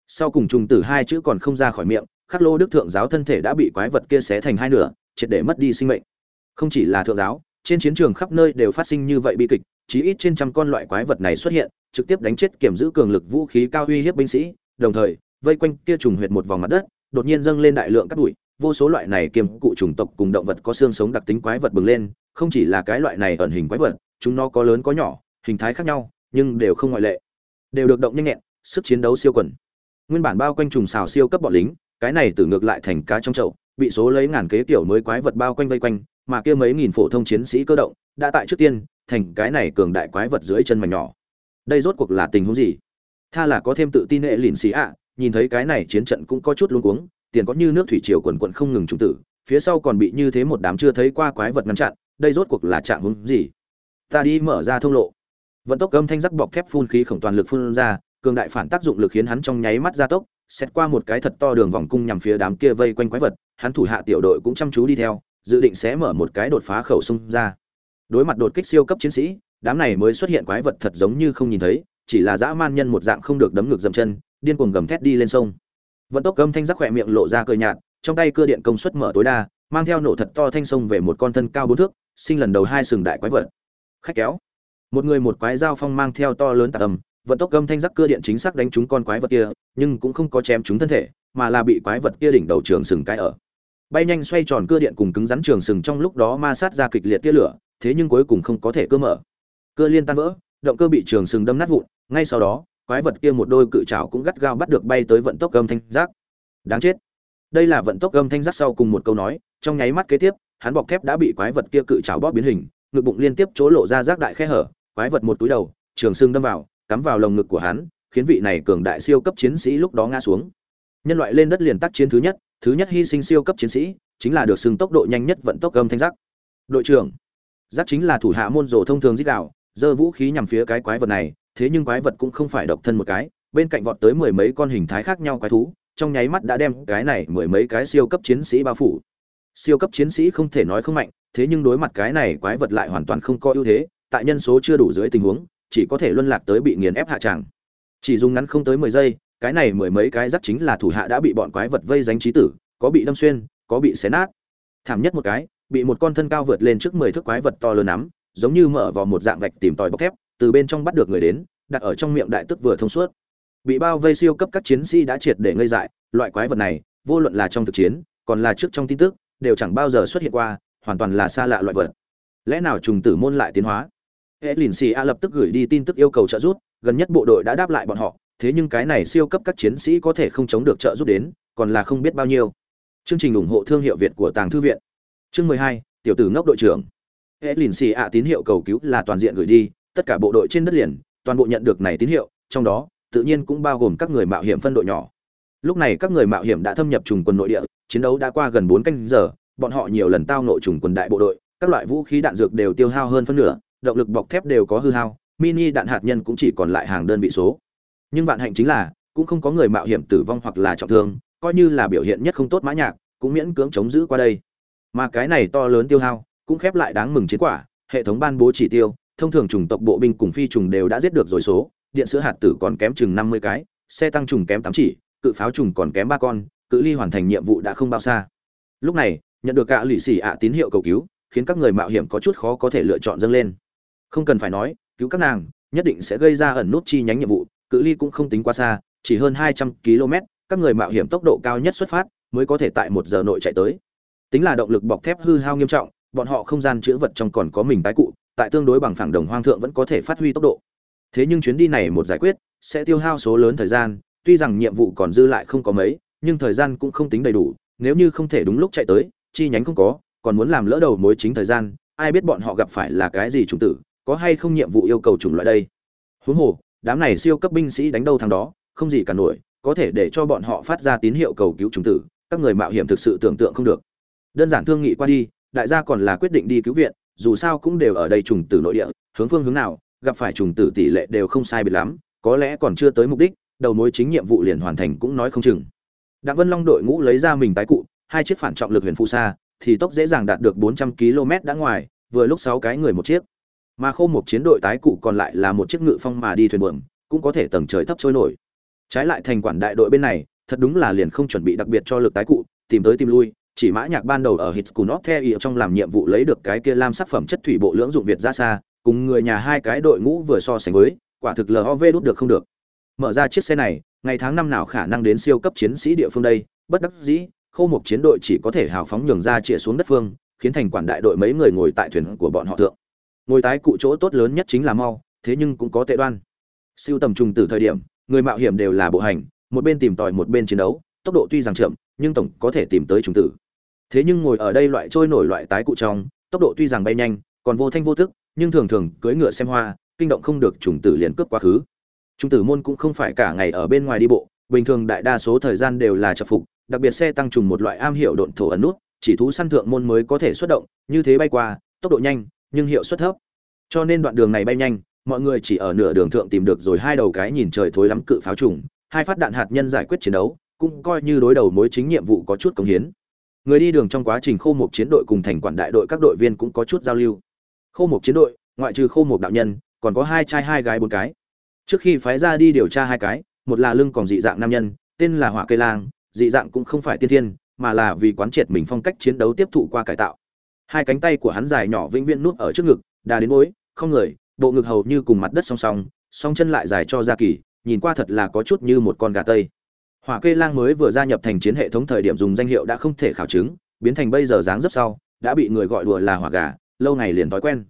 sau cùng trùng tử hai chữ còn không ra khỏi miệng, khắc lỗ đức thượng giáo thân thể đã bị quái vật kia xé thành hai nửa, triệt để mất đi sinh mệnh không chỉ là thượng giáo, trên chiến trường khắp nơi đều phát sinh như vậy bi kịch, chí ít trên trăm con loại quái vật này xuất hiện, trực tiếp đánh chết kiểm giữ cường lực vũ khí cao uy hiếp binh sĩ, đồng thời, vây quanh kia trùng huyệt một vòng mặt đất, đột nhiên dâng lên đại lượng cát bụi, vô số loại này kiềm cụ chủng tộc cùng động vật có xương sống đặc tính quái vật bừng lên, không chỉ là cái loại này ẩn hình quái vật, chúng nó có lớn có nhỏ, hình thái khác nhau, nhưng đều không ngoại lệ. Đều được động nhanh nhẹn, sức chiến đấu siêu quần. Nguyên bản bao quanh trùng xào siêu cấp bọn lính, cái này từ ngược lại thành cá trong chậu, bị số lấy ngàn kế tiểu mới quái vật bao quanh vây quanh mà kia mấy nghìn phổ thông chiến sĩ cơ động đã tại trước tiên thành cái này cường đại quái vật dưới chân mảnh nhỏ. Đây rốt cuộc là tình huống gì? Tha là có thêm tự tin hệ lìn xì ạ, nhìn thấy cái này chiến trận cũng có chút luống cuống, tiền có như nước thủy triều quần quận không ngừng trung tử, phía sau còn bị như thế một đám chưa thấy qua quái vật ngăn chặn, đây rốt cuộc là trạng huống gì? Ta đi mở ra thông lộ. Vận tốc âm thanh rắc bọc thép phun khí khổng toàn lực phun ra, cường đại phản tác dụng lực khiến hắn trong nháy mắt gia tốc, xét qua một cái thật to đường vòng cung nhằm phía đám kia vây quanh quái vật, hắn thủ hạ tiểu đội cũng chăm chú đi theo dự định sẽ mở một cái đột phá khẩu xung ra. Đối mặt đột kích siêu cấp chiến sĩ, đám này mới xuất hiện quái vật thật giống như không nhìn thấy, chỉ là dã man nhân một dạng không được đấm ngược dầm chân, điên cuồng gầm thét đi lên sông. Vận tốc âm thanh rắc khỏe miệng lộ ra cười nhạt, trong tay cưa điện công suất mở tối đa, mang theo nổ thật to thanh sông về một con thân cao bốn thước, sinh lần đầu hai sừng đại quái vật. Khách kéo. Một người một quái dao phong mang theo to lớn tạc âm, vận tốc âm thanh rắc cưa điện chính xác đánh trúng con quái vật kia, nhưng cũng không có chém trúng thân thể, mà là bị quái vật kia đỉnh đầu trường sừng cái ở bay nhanh xoay tròn cưa điện cùng cứng rắn trường sừng trong lúc đó ma sát ra kịch liệt tia lửa, thế nhưng cuối cùng không có thể cơ mở. Cơ liên tan vỡ, động cơ bị trường sừng đâm nát vụn, ngay sau đó, quái vật kia một đôi cự trảo cũng gắt gao bắt được bay tới vận tốc âm thanh giác. Đáng chết. Đây là vận tốc âm thanh giác sau cùng một câu nói, trong nháy mắt kế tiếp, hắn bọc thép đã bị quái vật kia cự trảo bóp biến hình, ngực bụng liên tiếp chỗ lộ ra rác đại khe hở, quái vật một túi đầu, trường sừng đâm vào, cắm vào lồng ngực của hắn, khiến vị này cường đại siêu cấp chiến sĩ lúc đó ngã xuống. Nhân loại lên đất liền tác chiến thứ nhất thứ nhất hy sinh siêu cấp chiến sĩ, chính là được xưng tốc độ nhanh nhất vận tốc âm thanh giác. Đội trưởng, giác chính là thủ hạ môn rổ thông thường giết đạo giơ vũ khí nhằm phía cái quái vật này, thế nhưng quái vật cũng không phải độc thân một cái, bên cạnh vọt tới mười mấy con hình thái khác nhau quái thú, trong nháy mắt đã đem cái này mười mấy cái siêu cấp chiến sĩ bao phủ. Siêu cấp chiến sĩ không thể nói không mạnh, thế nhưng đối mặt cái này quái vật lại hoàn toàn không có ưu thế, tại nhân số chưa đủ dưới tình huống, chỉ có thể luân lạc tới bị nghiền ép hạ tràng. Chỉ dùng ngắn không tới mười giây cái này mười mấy cái rắc chính là thủ hạ đã bị bọn quái vật vây danh trí tử, có bị đâm xuyên, có bị xé nát. Thảm nhất một cái, bị một con thân cao vượt lên trước mười thước quái vật to lớn lắm giống như mở vào một dạng vạch tìm tòi bọc thép, từ bên trong bắt được người đến, đặt ở trong miệng đại tức vừa thông suốt. Bị bao vây siêu cấp các chiến sĩ đã triệt để ngây dại, loại quái vật này, vô luận là trong thực chiến, còn là trước trong tin tức, đều chẳng bao giờ xuất hiện qua, hoàn toàn là xa lạ loại vật. Lẽ nào trùng tử môn lại tiến hóa? Hệ lìn xì a lập tức gửi đi tin tức yêu cầu trợ giúp, gần nhất bộ đội đã đáp lại bọn họ thế nhưng cái này siêu cấp các chiến sĩ có thể không chống được trợ giúp đến, còn là không biết bao nhiêu. Chương trình ủng hộ thương hiệu việt của tàng thư viện. Chương mười hai, tiểu tử ngốc đội trưởng. Hệ lìn xì a tín hiệu cầu cứu là toàn diện gửi đi, tất cả bộ đội trên đất liền, toàn bộ nhận được này tín hiệu, trong đó, tự nhiên cũng bao gồm các người mạo hiểm phân đội nhỏ. Lúc này các người mạo hiểm đã thâm nhập trùng quân nội địa, chiến đấu đã qua gần bốn canh giờ, bọn họ nhiều lần tao nội trùng quân đại bộ đội, các loại vũ khí đạn dược đều tiêu hao hơn phân nửa, động lực bọc thép đều có hư hao, mini đạn hạt nhân cũng chỉ còn lại hàng đơn vị số nhưng vạn hạnh chính là, cũng không có người mạo hiểm tử vong hoặc là trọng thương, coi như là biểu hiện nhất không tốt mã nhạc, cũng miễn cưỡng chống giữ qua đây. Mà cái này to lớn tiêu hao, cũng khép lại đáng mừng chiến quả, hệ thống ban bố chỉ tiêu, thông thường chủng tộc bộ binh cùng phi trùng đều đã giết được rồi số, điện sữa hạt tử còn kém chừng năm mươi cái, xe tăng trùng kém tám chỉ, cự pháo trùng còn kém ba con, cự ly hoàn thành nhiệm vụ đã không bao xa. Lúc này, nhận được cả lì xì ạ tín hiệu cầu cứu, khiến các người mạo hiểm có chút khó có thể lựa chọn dâng lên. Không cần phải nói, cứu các nàng, nhất định sẽ gây ra ẩn nút chi nhánh nhiệm vụ cự ly cũng không tính quá xa, chỉ hơn hai trăm km, các người mạo hiểm tốc độ cao nhất xuất phát mới có thể tại một giờ nội chạy tới. Tính là động lực bọc thép hư hao nghiêm trọng, bọn họ không gian chứa vật trong còn có mình tái cụ, tại tương đối bằng phẳng đồng hoang thượng vẫn có thể phát huy tốc độ. Thế nhưng chuyến đi này một giải quyết, sẽ tiêu hao số lớn thời gian, tuy rằng nhiệm vụ còn dư lại không có mấy, nhưng thời gian cũng không tính đầy đủ, nếu như không thể đúng lúc chạy tới, chi nhánh không có, còn muốn làm lỡ đầu mối chính thời gian, ai biết bọn họ gặp phải là cái gì chủng tử, có hay không nhiệm vụ yêu cầu chủng loại đây? Huống hồ đám này siêu cấp binh sĩ đánh đâu thằng đó, không gì cả nổi, có thể để cho bọn họ phát ra tín hiệu cầu cứu chúng tử, các người mạo hiểm thực sự tưởng tượng không được. Đơn giản thương nghị qua đi, đại gia còn là quyết định đi cứu viện, dù sao cũng đều ở đây trùng tử nội địa, hướng phương hướng nào, gặp phải trùng tử tỷ lệ đều không sai biệt lắm, có lẽ còn chưa tới mục đích, đầu mối chính nhiệm vụ liền hoàn thành cũng nói không chừng. Đặng vân long đội ngũ lấy ra mình tái cụ, hai chiếc phản trọng lực huyền phụ xa thì tốc dễ dàng đạt được 400 km đã ngoài, vừa lúc sáu cái người một chiếc mà khô một chiến đội tái cụ còn lại là một chiếc ngự phong mà đi thuyền buồm cũng có thể tầng trời thấp trôi nổi trái lại thành quản đại đội bên này thật đúng là liền không chuẩn bị đặc biệt cho lực tái cụ tìm tới tìm lui chỉ mã nhạc ban đầu ở Hitskunov theo ý trong làm nhiệm vụ lấy được cái kia lam sắc phẩm chất thủy bộ lưỡng dụng Việt ra xa, cùng người nhà hai cái đội ngũ vừa so sánh với, quả thực LOV đút được không được. Mở ra chiếc xe này, ngày tháng năm nào khả năng đến siêu cấp chiến sĩ địa phương đây, bất đắc dĩ, khâu một chiến đội chỉ có thể hào phóng nhường ra chĩa xuống đất phương, khiến thành quản đại đội mấy người ngồi tại thuyền của bọn họ thượng. Ngồi tái cụ chỗ tốt lớn nhất chính là mau, thế nhưng cũng có tệ đoan. Siêu tầm trùng từ thời điểm, người mạo hiểm đều là bộ hành, một bên tìm tòi một bên chiến đấu, tốc độ tuy rằng chậm, nhưng tổng có thể tìm tới trùng tử thế nhưng ngồi ở đây loại trôi nổi loại tái cụ trong tốc độ tuy rằng bay nhanh còn vô thanh vô thức nhưng thường thường cưỡi ngựa xem hoa kinh động không được trùng tử liền cướp quá khứ trùng tử môn cũng không phải cả ngày ở bên ngoài đi bộ bình thường đại đa số thời gian đều là chập phục đặc biệt xe tăng trùng một loại am hiệu độn thổ ẩn nút chỉ thú săn thượng môn mới có thể xuất động như thế bay qua tốc độ nhanh nhưng hiệu suất thấp. Cho nên đoạn đường này bay nhanh, mọi người chỉ ở nửa đường thượng tìm được rồi hai đầu cái nhìn trời thối lắm cự pháo trùng, hai phát đạn hạt nhân giải quyết chiến đấu, cũng coi như đối đầu mối chính nhiệm vụ có chút công hiến. Người đi đường trong quá trình khô một chiến đội cùng thành quản đại đội các đội viên cũng có chút giao lưu. Khô một chiến đội, ngoại trừ khô một đạo nhân, còn có hai trai hai gái bốn cái. Trước khi phái ra đi điều tra hai cái, một là lưng còn dị dạng nam nhân, tên là hỏa cây lang, dị dạng cũng không phải tiên thiên, mà là vì quán triệt mình phong cách chiến đấu tiếp thụ qua cải tạo hai cánh tay của hắn dài nhỏ vĩnh viễn nuốt ở trước ngực, đà đến bối không người, bộ ngực hầu như cùng mặt đất song song song chân lại dài cho ra kỳ, nhìn qua thật là có chút như một con gà tây. Hỏa kê lang mới vừa gia nhập thành chiến hệ thống thời điểm dùng danh hiệu đã không thể khảo chứng, biến thành bây giờ dáng rất sau, đã bị người gọi đùa là hỏa gà, lâu ngày liền thói quen.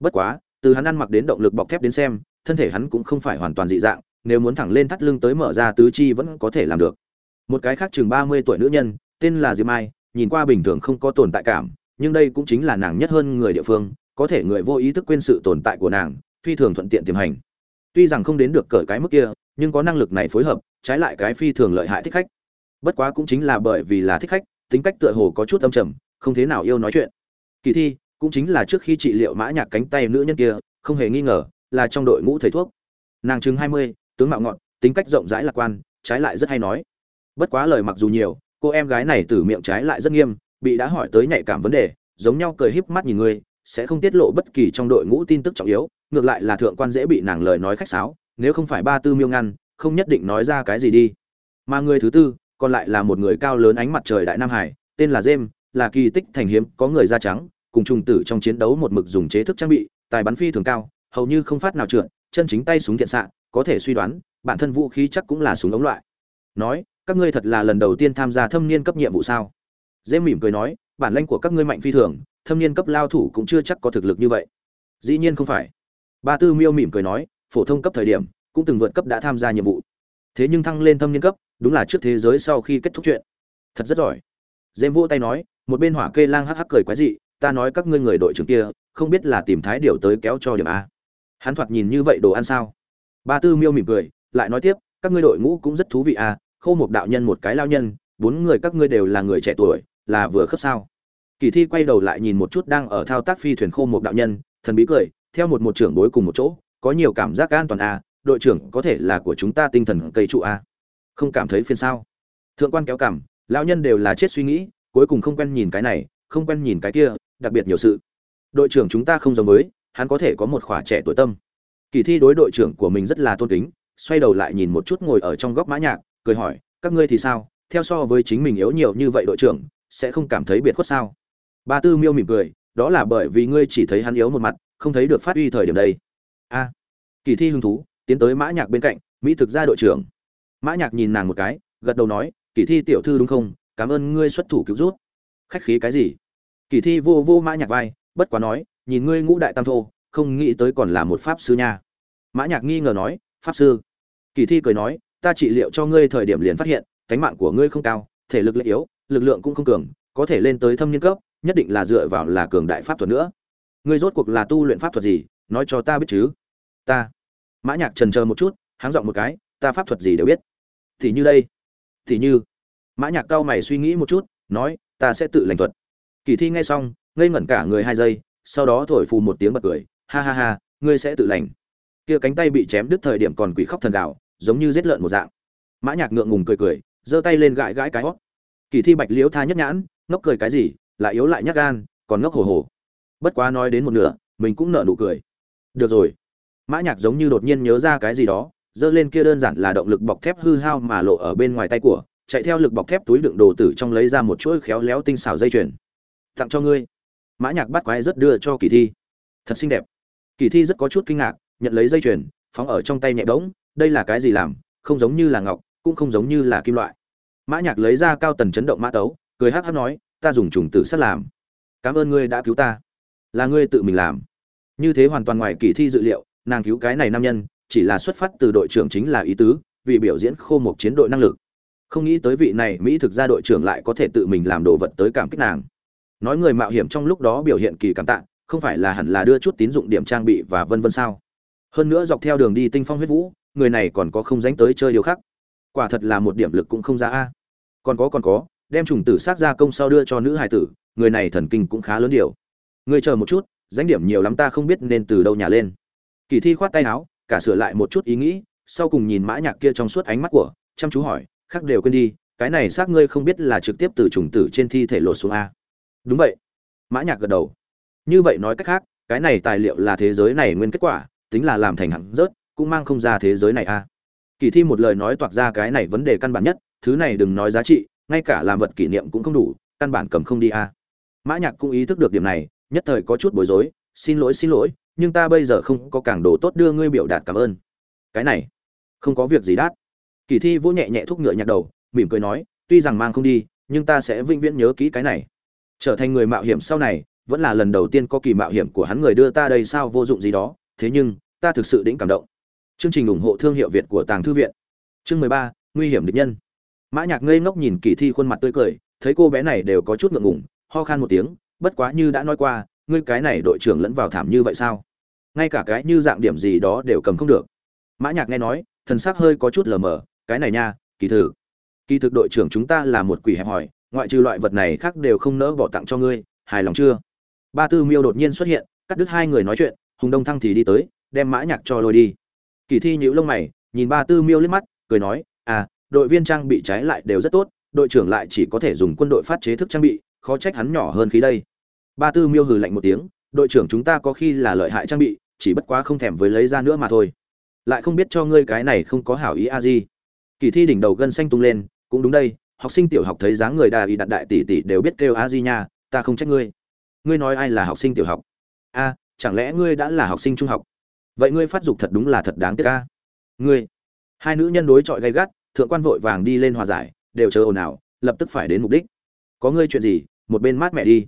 Bất quá, từ hắn ăn mặc đến động lực bọc thép đến xem, thân thể hắn cũng không phải hoàn toàn dị dạng, nếu muốn thẳng lên thắt lưng tới mở ra tứ chi vẫn có thể làm được. Một cái khác chừng ba mươi tuổi nữ nhân, tên là diệp mai, nhìn qua bình thường không có tồn tại cảm nhưng đây cũng chính là nàng nhất hơn người địa phương, có thể người vô ý thức quên sự tồn tại của nàng, phi thường thuận tiện tiềm hành. Tuy rằng không đến được cởi cái mức kia, nhưng có năng lực này phối hợp, trái lại cái phi thường lợi hại thích khách. Bất quá cũng chính là bởi vì là thích khách, tính cách tựa hồ có chút âm trầm, không thế nào yêu nói chuyện. Kỳ thi, cũng chính là trước khi trị liệu mã nhạc cánh tay nữ nhân kia, không hề nghi ngờ, là trong đội ngũ thầy thuốc. Nàng chừng hai mươi, tướng mạo ngọn, tính cách rộng rãi lạc quan, trái lại rất hay nói. Bất quá lời mặc dù nhiều, cô em gái này từ miệng trái lại rất nghiêm bị đã hỏi tới nhạy cảm vấn đề, giống nhau cười híp mắt nhìn người sẽ không tiết lộ bất kỳ trong đội ngũ tin tức trọng yếu, ngược lại là thượng quan dễ bị nàng lời nói khách sáo, nếu không phải ba tư miêu ngăn, không nhất định nói ra cái gì đi. Mà người thứ tư, còn lại là một người cao lớn ánh mặt trời đại nam hải, tên là jem, là kỳ tích thành hiếm, có người da trắng, cùng trùng tử trong chiến đấu một mực dùng chế thức trang bị, tài bắn phi thường cao, hầu như không phát nào trượt, chân chính tay súng thiện xạ, có thể suy đoán, bản thân vũ khí chắc cũng là súng ống loại. Nói, các ngươi thật là lần đầu tiên tham gia thâm niên cấp nhiệm vụ sao? Dễ mỉm cười nói, bản lanh của các ngươi mạnh phi thường, thâm niên cấp lao thủ cũng chưa chắc có thực lực như vậy. Dĩ nhiên không phải. Ba tư miêu mỉm cười nói, phổ thông cấp thời điểm, cũng từng vượt cấp đã tham gia nhiệm vụ. Thế nhưng thăng lên thâm niên cấp, đúng là trước thế giới sau khi kết thúc chuyện. Thật rất giỏi. Dêm vỗ tay nói, một bên hỏa kê lang hắc hắc cười quái dị, ta nói các ngươi người đội trưởng kia, không biết là tìm thái điều tới kéo cho điểm a. Hắn thoạt nhìn như vậy đồ ăn sao? Ba tư miêu mỉm cười, lại nói tiếp, các ngươi đội ngũ cũng rất thú vị à khâu một đạo nhân một cái lao nhân, bốn người các ngươi đều là người trẻ tuổi là vừa khớp sao? Kỳ thi quay đầu lại nhìn một chút đang ở thao tác phi thuyền khô một đạo nhân, thần bí cười, theo một một trưởng đối cùng một chỗ, có nhiều cảm giác an toàn à đội trưởng có thể là của chúng ta tinh thần cây trụ à. Không cảm thấy phiền sao? Thượng quan kéo cảm, lão nhân đều là chết suy nghĩ, cuối cùng không quen nhìn cái này, không quen nhìn cái kia, đặc biệt nhiều sự. Đội trưởng chúng ta không giống với, hắn có thể có một khỏa trẻ tuổi tâm. Kỳ thi đối đội trưởng của mình rất là tôn kính, xoay đầu lại nhìn một chút ngồi ở trong góc mã nhạc, cười hỏi, các ngươi thì sao? Theo so với chính mình yếu nhiều như vậy đội trưởng sẽ không cảm thấy biệt khuất sao? Ba tư miêu mỉm cười, đó là bởi vì ngươi chỉ thấy hắn yếu một mặt, không thấy được phát uy thời điểm đây. A. Kỳ thi hứng thú, tiến tới mã nhạc bên cạnh, mỹ thực gia đội trưởng. Mã nhạc nhìn nàng một cái, gật đầu nói, kỳ thi tiểu thư đúng không? Cảm ơn ngươi xuất thủ cứu rút khách khí cái gì? Kỳ thi vô vô mã nhạc vai, bất quá nói, nhìn ngươi ngũ đại tam thô, không nghĩ tới còn là một pháp sư nha. Mã nhạc nghi ngờ nói, pháp sư? Kỳ thi cười nói, ta trị liệu cho ngươi thời điểm liền phát hiện cánh mạng của ngươi không cao, thể lực lại yếu lực lượng cũng không cường, có thể lên tới thâm niên cấp, nhất định là dựa vào là cường đại pháp thuật nữa. Ngươi rốt cuộc là tu luyện pháp thuật gì? Nói cho ta biết chứ. Ta. Mã nhạc trần chờ một chút, háng giọng một cái, ta pháp thuật gì đều biết. Thì như đây. Thì như. Mã nhạc cao mày suy nghĩ một chút, nói, ta sẽ tự lành thuật. Kỳ thi nghe xong, ngây ngẩn cả người hai giây, sau đó thổi phù một tiếng bật cười, ha ha ha, ngươi sẽ tự lành. Kia cánh tay bị chém đứt thời điểm còn quỷ khóc thần gạo giống như giết lợn một dạng. Mã nhạc ngượng ngùng cười cười, giơ tay lên gãi gãi cái hót kỳ thi bạch liễu tha nhất nhãn, ngốc cười cái gì, lại yếu lại nhắc gan, còn ngốc hồ hồ. Bất quá nói đến một nửa, mình cũng nở nụ cười. Được rồi. Mã nhạc giống như đột nhiên nhớ ra cái gì đó, giơ lên kia đơn giản là động lực bọc thép hư hao mà lộ ở bên ngoài tay của, chạy theo lực bọc thép túi đựng đồ tử trong lấy ra một chuỗi khéo léo tinh xảo dây chuyền. Tặng cho ngươi. Mã nhạc bắt quái rất đưa cho kỳ thi. Thật xinh đẹp. Kỳ thi rất có chút kinh ngạc, nhận lấy dây chuyền, phóng ở trong tay nhẹ bỗng, đây là cái gì làm, không giống như là ngọc, cũng không giống như là kim loại mã nhạc lấy ra cao tần chấn động mã tấu, cười hắc hắc nói, ta dùng trùng tử sát làm. Cảm ơn ngươi đã cứu ta. Là ngươi tự mình làm. Như thế hoàn toàn ngoài kỳ thi dự liệu, nàng cứu cái này nam nhân, chỉ là xuất phát từ đội trưởng chính là ý tứ, vì biểu diễn khô một chiến đội năng lực. Không nghĩ tới vị này mỹ thực ra đội trưởng lại có thể tự mình làm đồ vật tới cảm kích nàng. Nói người mạo hiểm trong lúc đó biểu hiện kỳ cảm tạ, không phải là hẳn là đưa chút tín dụng điểm trang bị và vân vân sao? Hơn nữa dọc theo đường đi tinh phong huyết vũ, người này còn có không dánh tới chơi điều khác quả thật là một điểm lực cũng không ra a. Còn có còn có, đem trùng tử sát ra công sau đưa cho nữ hải tử, người này thần kinh cũng khá lớn điều. Người chờ một chút danh điểm nhiều lắm ta không biết nên từ đâu nhà lên. Kỳ thi khoát tay áo, cả sửa lại một chút ý nghĩ, sau cùng nhìn mã nhạc kia trong suốt ánh mắt của, chăm chú hỏi khác đều quên đi, cái này xác ngươi không biết là trực tiếp từ trùng tử trên thi thể lột xuống a? Đúng vậy. Mã nhạc gật đầu. Như vậy nói cách khác, cái này tài liệu là thế giới này nguyên kết quả, tính là làm thành hạng rớt, cũng mang không ra thế giới này a kỳ thi một lời nói toạc ra cái này vấn đề căn bản nhất, thứ này đừng nói giá trị, ngay cả làm vật kỷ niệm cũng không đủ, căn bản cầm không đi a. Mã nhạc cũng ý thức được điểm này, nhất thời có chút bối rối, xin lỗi xin lỗi, nhưng ta bây giờ không có cảng đồ tốt đưa ngươi biểu đạt cảm ơn. Cái này, không có việc gì đắt kỳ thi vỗ nhẹ nhẹ thúc ngựa nhạc đầu, mỉm cười nói, tuy rằng mang không đi, nhưng ta sẽ vĩnh viễn nhớ kỹ cái này. Trở thành người mạo hiểm sau này, vẫn là lần đầu tiên có kỳ mạo hiểm của hắn người đưa ta đây sao vô dụng gì đó, thế nhưng, ta thực sự đĩnh cảm động chương trình ủng hộ thương hiệu việt của tàng thư viện. Chương mười ba, nguy hiểm địch nhân. Mã nhạc ngây ngốc nhìn kỳ thi khuôn mặt tươi cười, thấy cô bé này đều có chút ngượng ngùng, ho khan một tiếng, bất quá như đã nói qua, ngươi cái này đội trưởng lẫn vào thảm như vậy sao? Ngay cả cái như dạng điểm gì đó đều cầm không được. Mã nhạc nghe nói, thần sắc hơi có chút lờ mờ, cái này nha, kỳ thực kỳ thực đội trưởng chúng ta là một quỷ hẹp hỏi ngoại trừ loại vật này khác đều không nỡ bỏ tặng cho ngươi, hài lòng chưa? Ba tư miêu đột nhiên xuất hiện, cắt đứt hai người nói chuyện, hùng đông thăng thì đi tới, đem mã nhạc cho lôi đi kỳ thi nhíu lông mày, nhìn ba tư miêu liếc mắt, cười nói à đội viên trang bị trái lại đều rất tốt, đội trưởng lại chỉ có thể dùng quân đội phát chế thức trang bị, khó trách hắn nhỏ hơn khí đây. Ba tư miêu hừ lạnh một tiếng, đội trưởng chúng ta có khi là lợi hại trang bị, chỉ bất quá không thèm với lấy ra nữa mà thôi. Lại không biết cho ngươi cái này không có hảo ý a gì? kỳ thi đỉnh đầu gân xanh tung lên, cũng đúng đây, học sinh tiểu học thấy dáng người đà y đặt đại tỷ tỷ đều biết kêu a di nha, ta không trách ngươi. Ngươi nói ai là học sinh tiểu học? A, chẳng lẽ ngươi đã là học sinh trung học? Vậy ngươi phát dục thật đúng là thật đáng tiếc ca ngươi, hai nữ nhân đối chọi gay gắt, thượng quan vội vàng đi lên hòa giải, đều chờ ồn ào, lập tức phải đến mục đích. Có ngươi chuyện gì, một bên mát mẹ đi.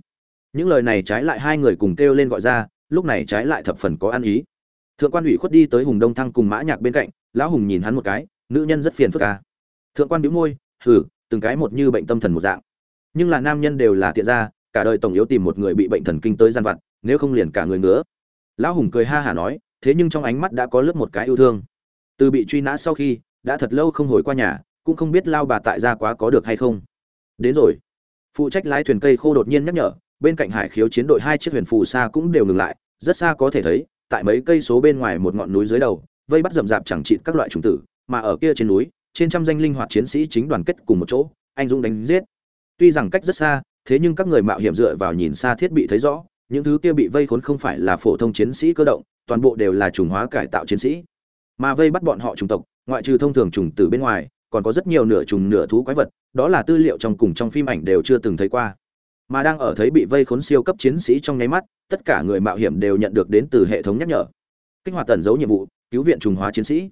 Những lời này trái lại hai người cùng kêu lên gọi ra, lúc này trái lại thập phần có ăn ý. Thượng quan ủy khuất đi tới hùng đông thăng cùng mã nhạc bên cạnh, lão hùng nhìn hắn một cái, nữ nhân rất phiền phức ca thượng quan bĩu môi, hừ, từng cái một như bệnh tâm thần một dạng. Nhưng là nam nhân đều là tiện gia, cả đời tổng yếu tìm một người bị bệnh thần kinh tới gian vặt, nếu không liền cả người nữa lão hùng cười ha hả nói thế nhưng trong ánh mắt đã có lướt một cái yêu thương. Từ bị truy nã sau khi, đã thật lâu không hồi qua nhà, cũng không biết lao bà tại gia quá có được hay không. Đến rồi. Phụ trách lái thuyền cây khô đột nhiên nhắc nhở, bên cạnh hải khiếu chiến đội hai chiếc huyền phù xa cũng đều ngừng lại, rất xa có thể thấy, tại mấy cây số bên ngoài một ngọn núi dưới đầu, vây bắt rậm rạp chẳng chịt các loại trùng tử, mà ở kia trên núi, trên trăm danh linh hoạt chiến sĩ chính đoàn kết cùng một chỗ, anh dũng đánh giết. Tuy rằng cách rất xa, thế nhưng các người mạo hiểm dựa vào nhìn xa thiết bị thấy rõ, những thứ kia bị vây khốn không phải là phổ thông chiến sĩ cơ động toàn bộ đều là trùng hóa cải tạo chiến sĩ. Mà vây bắt bọn họ trùng tộc, ngoại trừ thông thường trùng tử bên ngoài, còn có rất nhiều nửa trùng nửa thú quái vật, đó là tư liệu trong cùng trong phim ảnh đều chưa từng thấy qua. Mà đang ở thấy bị vây khốn siêu cấp chiến sĩ trong nháy mắt, tất cả người mạo hiểm đều nhận được đến từ hệ thống nhắc nhở. Kích hoạt tẩn dấu nhiệm vụ, cứu viện trùng hóa chiến sĩ.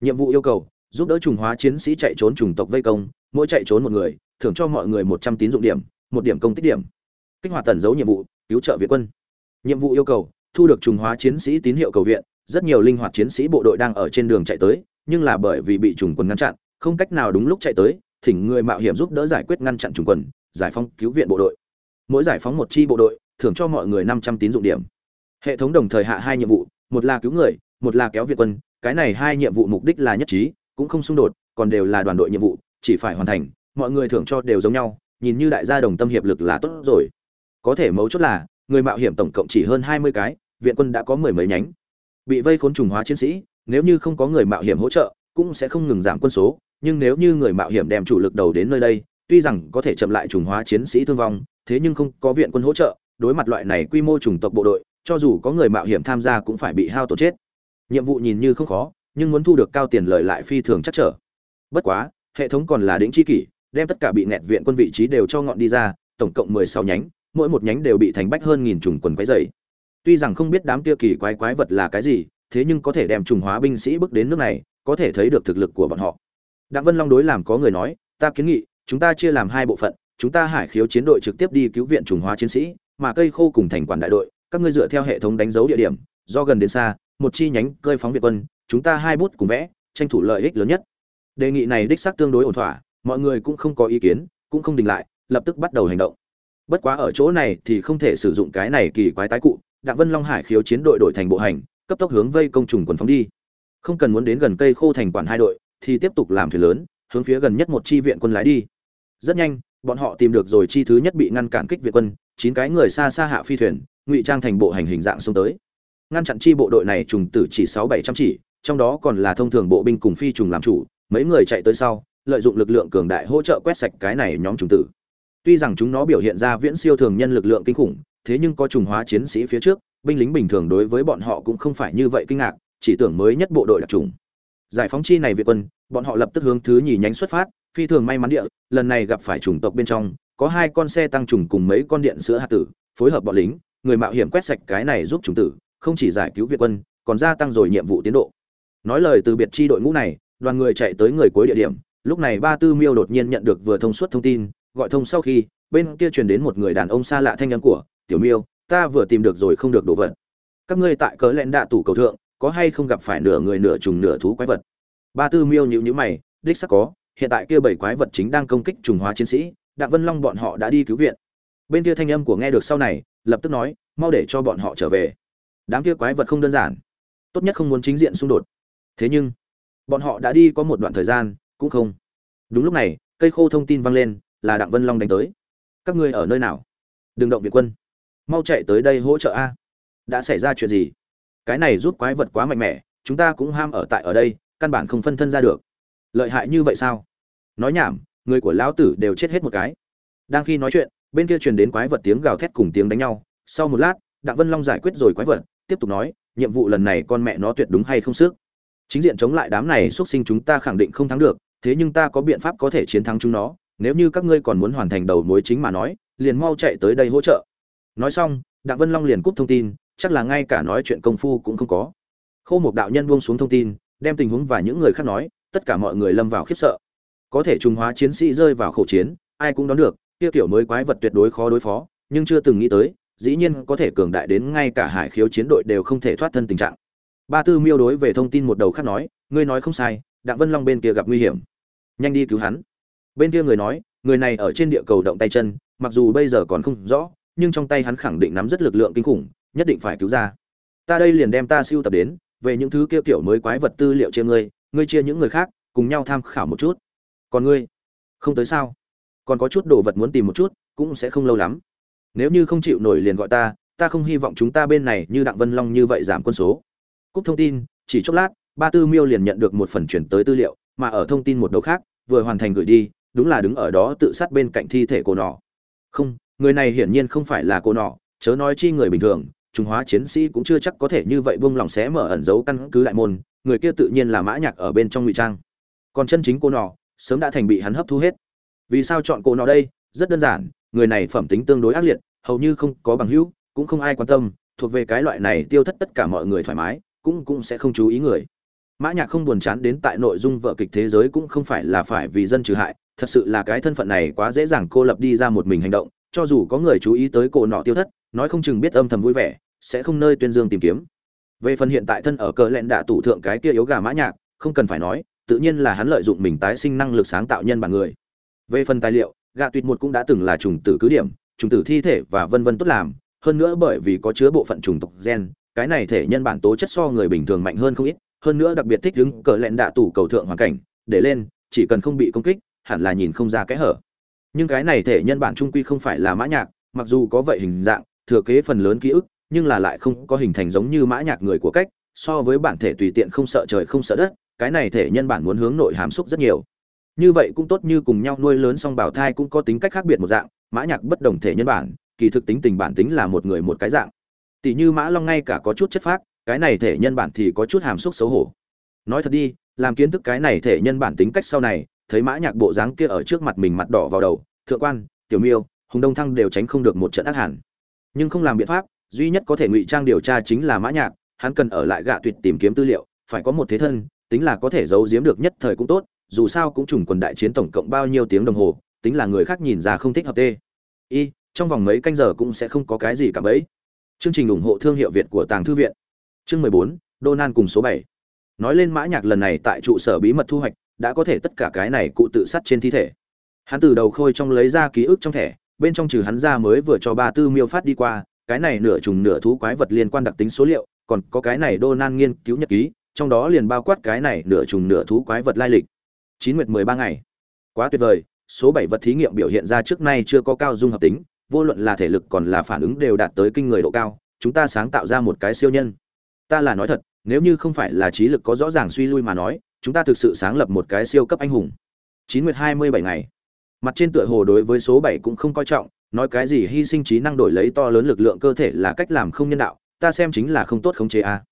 Nhiệm vụ yêu cầu, giúp đỡ trùng hóa chiến sĩ chạy trốn trùng tộc vây công, mỗi chạy trốn một người, thưởng cho mọi người một trăm tín dụng điểm, một điểm công tích điểm. Kích hoạt tẩn dấu nhiệm vụ, cứu trợ viện quân. Nhiệm vụ yêu cầu thu được trùng hóa chiến sĩ tín hiệu cầu viện, rất nhiều linh hoạt chiến sĩ bộ đội đang ở trên đường chạy tới, nhưng là bởi vì bị trùng quân ngăn chặn, không cách nào đúng lúc chạy tới, thỉnh người mạo hiểm giúp đỡ giải quyết ngăn chặn trùng quân giải phóng cứu viện bộ đội. Mỗi giải phóng một chi bộ đội, thưởng cho mọi người năm trăm tín dụng điểm. Hệ thống đồng thời hạ hai nhiệm vụ, một là cứu người, một là kéo viện quân, cái này hai nhiệm vụ mục đích là nhất trí, cũng không xung đột, còn đều là đoàn đội nhiệm vụ, chỉ phải hoàn thành, mọi người thưởng cho đều giống nhau, nhìn như đại gia đồng tâm hiệp lực là tốt rồi. Có thể mấu chốt là, người mạo hiểm tổng cộng chỉ hơn hai mươi cái viện quân đã có mười mấy nhánh. Bị vây khốn trùng hóa chiến sĩ, nếu như không có người mạo hiểm hỗ trợ, cũng sẽ không ngừng giảm quân số. Nhưng nếu như người mạo hiểm đem chủ lực đầu đến nơi đây, tuy rằng có thể chậm lại trùng hóa chiến sĩ thương vong, thế nhưng không có viện quân hỗ trợ, đối mặt loại này quy mô chủng tộc bộ đội, cho dù có người mạo hiểm tham gia cũng phải bị hao tổn chết. Nhiệm vụ nhìn như không khó, nhưng muốn thu được cao tiền lợi lại phi thường chắc trở. Bất quá, hệ thống còn là đỉnh chi kỷ, đem tất cả bị nẹt viện quân vị trí đều cho ngọn đi ra, tổng cộng mười sáu nhánh, mỗi một nhánh đều bị thành bách hơn nghìn trùng quần quấy dày tuy rằng không biết đám kia kỳ quái quái vật là cái gì, thế nhưng có thể đem trùng hóa binh sĩ bước đến nước này, có thể thấy được thực lực của bọn họ. Đặng vân long đối làm có người nói, ta kiến nghị, chúng ta chia làm hai bộ phận, chúng ta hải khiếu chiến đội trực tiếp đi cứu viện trùng hóa chiến sĩ, mà cây khô cùng thành quản đại đội, các ngươi dựa theo hệ thống đánh dấu địa điểm, do gần đến xa, một chi nhánh cơi phóng việt quân, chúng ta hai bút cùng vẽ, tranh thủ lợi ích lớn nhất. Đề nghị này đích xác tương đối ổn thỏa, mọi người cũng không có ý kiến, cũng không đình lại, lập tức bắt đầu hành động. Bất quá ở chỗ này thì không thể sử dụng cái này kỳ quái tái cụ đặng vân long hải khiếu chiến đội đổi thành bộ hành, cấp tốc hướng vây công trùng quần phóng đi. Không cần muốn đến gần cây khô thành quản hai đội, thì tiếp tục làm thuyền lớn, hướng phía gần nhất một chi viện quân lái đi. Rất nhanh, bọn họ tìm được rồi chi thứ nhất bị ngăn cản kích viện quân, chín cái người xa xa hạ phi thuyền, ngụy trang thành bộ hành hình dạng xuống tới. Ngăn chặn chi bộ đội này trùng tử chỉ sáu bảy trăm chỉ, trong đó còn là thông thường bộ binh cùng phi trùng làm chủ, mấy người chạy tới sau, lợi dụng lực lượng cường đại hỗ trợ quét sạch cái này nhóm trùng tử. Tuy rằng chúng nó biểu hiện ra viễn siêu thường nhân lực lượng kinh khủng thế nhưng có trùng hóa chiến sĩ phía trước, binh lính bình thường đối với bọn họ cũng không phải như vậy kinh ngạc, chỉ tưởng mới nhất bộ đội đặc trùng. Giải phóng chi này việt quân, bọn họ lập tức hướng thứ nhì nhánh xuất phát, phi thường may mắn địa, lần này gặp phải chủng tộc bên trong, có hai con xe tăng trùng cùng mấy con điện sữa hạt tử, phối hợp bọn lính, người mạo hiểm quét sạch cái này giúp chúng tử, không chỉ giải cứu việt quân, còn gia tăng rồi nhiệm vụ tiến độ. Nói lời từ biệt chi đội ngũ này, đoàn người chạy tới người cuối địa điểm, lúc này ba tư miêu đột nhiên nhận được vừa thông suốt thông tin, gọi thông sau khi, bên kia truyền đến một người đàn ông xa lạ thanh âm của tiểu miêu, ta vừa tìm được rồi không được đồ vật. Các ngươi tại cớ lẹn đạ tủ cầu thượng, có hay không gặp phải nửa người nửa trùng nửa thú quái vật? Ba tư miêu nhữ nhữ mày, đích sắc có, hiện tại kia bảy quái vật chính đang công kích trùng hóa chiến sĩ, đặng vân long bọn họ đã đi cứu viện. Bên kia thanh âm của nghe được sau này, lập tức nói, mau để cho bọn họ trở về. Đám kia quái vật không đơn giản. Tốt nhất không muốn chính diện xung đột. Thế nhưng, bọn họ đã đi có một đoạn thời gian, cũng không. Đúng lúc này, cây khô thông tin vang lên, là đặng vân long đánh tới. Các ngươi ở nơi nào? Đừng động việt quân mau chạy tới đây hỗ trợ a. Đã xảy ra chuyện gì? Cái này rút quái vật quá mạnh mẽ, chúng ta cũng ham ở tại ở đây, căn bản không phân thân ra được. Lợi hại như vậy sao? Nói nhảm, người của lão tử đều chết hết một cái. Đang khi nói chuyện, bên kia truyền đến quái vật tiếng gào thét cùng tiếng đánh nhau. Sau một lát, đặng vân long giải quyết rồi quái vật, tiếp tục nói, nhiệm vụ lần này con mẹ nó tuyệt đúng hay không sức? Chính diện chống lại đám này xuất sinh chúng ta khẳng định không thắng được, thế nhưng ta có biện pháp có thể chiến thắng chúng nó. Nếu như các ngươi còn muốn hoàn thành đầu mối chính mà nói, liền mau chạy tới đây hỗ trợ nói xong, đặng vân long liền cúp thông tin, chắc là ngay cả nói chuyện công phu cũng không có. Khâu một đạo nhân buông xuống thông tin, đem tình huống và những người khác nói, tất cả mọi người lâm vào khiếp sợ. Có thể trùng hóa chiến sĩ rơi vào khẩu chiến, ai cũng đón được, kia kiểu mới quái vật tuyệt đối khó đối phó, nhưng chưa từng nghĩ tới, dĩ nhiên có thể cường đại đến ngay cả hải khiếu chiến đội đều không thể thoát thân tình trạng. Ba tư miêu đối về thông tin một đầu khác nói, ngươi nói không sai, đặng vân long bên kia gặp nguy hiểm. Nhanh đi cứu hắn. Bên kia người nói, người này ở trên địa cầu động tay chân, mặc dù bây giờ còn không rõ nhưng trong tay hắn khẳng định nắm rất lực lượng kinh khủng, nhất định phải cứu ra. Ta đây liền đem ta siêu tập đến, về những thứ kia kiểu mới quái vật tư liệu chia ngươi ngươi chia những người khác, cùng nhau tham khảo một chút. Còn ngươi? Không tới sao? Còn có chút đồ vật muốn tìm một chút, cũng sẽ không lâu lắm. Nếu như không chịu nổi liền gọi ta ta không hy vọng chúng ta bên này như đặng vân long như vậy giảm quân số. Cúp thông tin, chỉ chốc lát, ba tư miêu liền nhận được một phần chuyển tới tư liệu, mà ở thông tin một đầu khác, vừa hoàn thành gửi đi, đúng là đứng ở đó tự sát bên cạnh thi thể của nọ. Không người này hiển nhiên không phải là cô nọ, chớ nói chi người bình thường trung hóa chiến sĩ cũng chưa chắc có thể như vậy buông lòng xé mở ẩn giấu căn cứ đại môn, người kia tự nhiên là mã nhạc ở bên trong ngụy trang. Còn chân chính cô nọ, sớm đã thành bị hắn hấp thu hết. Vì sao chọn cô nọ đây? Rất đơn giản, người này phẩm tính tương đối ác liệt, hầu như không có bằng hữu, cũng không ai quan tâm, thuộc về cái loại này tiêu thất tất cả mọi người thoải mái, cũng cũng sẽ không chú ý người. Mã nhạc không buồn chán đến tại nội dung vợ kịch thế giới cũng không phải là phải vì dân trừ hại, thật sự là cái thân phận này quá dễ dàng cô lập đi ra một mình hành động cho dù có người chú ý tới cổ nọ tiêu thất, nói không chừng biết âm thầm vui vẻ, sẽ không nơi tuyên dương tìm kiếm. Về phần hiện tại thân ở cờ lẹn đạ tủ thượng cái kia yếu gà mã nhạc, không cần phải nói, tự nhiên là hắn lợi dụng mình tái sinh năng lực sáng tạo nhân bản người. Về phần tài liệu gà tuyệt một cũng đã từng là trùng tử cứ điểm, trùng tử thi thể và vân vân tốt làm, hơn nữa bởi vì có chứa bộ phận trùng tộc gen, cái này thể nhân bản tố chất so người bình thường mạnh hơn không ít, hơn nữa đặc biệt thích đứng cờ lẹn đạ tủ cầu thượng hoàn cảnh, để lên, chỉ cần không bị công kích, hẳn là nhìn không ra kẽ hở nhưng cái này thể nhân bản trung quy không phải là mã nhạc, mặc dù có vậy hình dạng, thừa kế phần lớn ký ức, nhưng là lại không có hình thành giống như mã nhạc người của cách, so với bản thể tùy tiện không sợ trời không sợ đất, cái này thể nhân bản muốn hướng nội hàm xúc rất nhiều. Như vậy cũng tốt như cùng nhau nuôi lớn song bảo thai cũng có tính cách khác biệt một dạng, mã nhạc bất đồng thể nhân bản, kỳ thực tính tình bản tính là một người một cái dạng. Tỷ như mã long ngay cả có chút chất phác, cái này thể nhân bản thì có chút hàm xúc xấu hổ. Nói thật đi, làm kiến thức cái này thể nhân bản tính cách sau này thấy mã nhạc bộ dáng kia ở trước mặt mình mặt đỏ vào đầu, thượng quan, tiểu miêu, hùng đông thăng đều tránh không được một trận ác hẳn. Nhưng không làm biện pháp, duy nhất có thể ngụy trang điều tra chính là mã nhạc, hắn cần ở lại gạ tuyệt tìm kiếm tư liệu, phải có một thế thân, tính là có thể giấu giếm được nhất thời cũng tốt, dù sao cũng trùng quần đại chiến tổng cộng bao nhiêu tiếng đồng hồ, tính là người khác nhìn ra không thích hợp tê. Y, trong vòng mấy canh giờ cũng sẽ không có cái gì cả bấy. Chương trình ủng hộ thương hiệu việt của tàng thư viện. Chương mười bốn Nan cùng số bảy. Nói lên mã nhạc lần này tại trụ sở bí mật thu hoạch đã có thể tất cả cái này cụ tự sát trên thi thể. Hắn từ đầu khôi trong lấy ra ký ức trong thẻ, bên trong trừ hắn ra mới vừa cho ba tư miêu phát đi qua, cái này nửa trùng nửa thú quái vật liên quan đặc tính số liệu, còn có cái này đô nan nghiên cứu nhật ký, trong đó liền bao quát cái này nửa trùng nửa thú quái vật lai lịch. Chín nguyệt mười ba ngày. Quá tuyệt vời, số bảy vật thí nghiệm biểu hiện ra trước nay chưa có cao dung hợp tính, vô luận là thể lực còn là phản ứng đều đạt tới kinh người độ cao, chúng ta sáng tạo ra một cái siêu nhân. Ta là nói thật, nếu như không phải là trí lực có rõ ràng suy lui mà nói chúng ta thực sự sáng lập một cái siêu cấp anh hùng. Chín nguyệt hai mươi bảy ngày. Mặt trên tựa hồ đối với số bảy cũng không coi trọng, nói cái gì hy sinh trí năng đổi lấy to lớn lực lượng cơ thể là cách làm không nhân đạo, ta xem chính là không tốt khống chế a. À.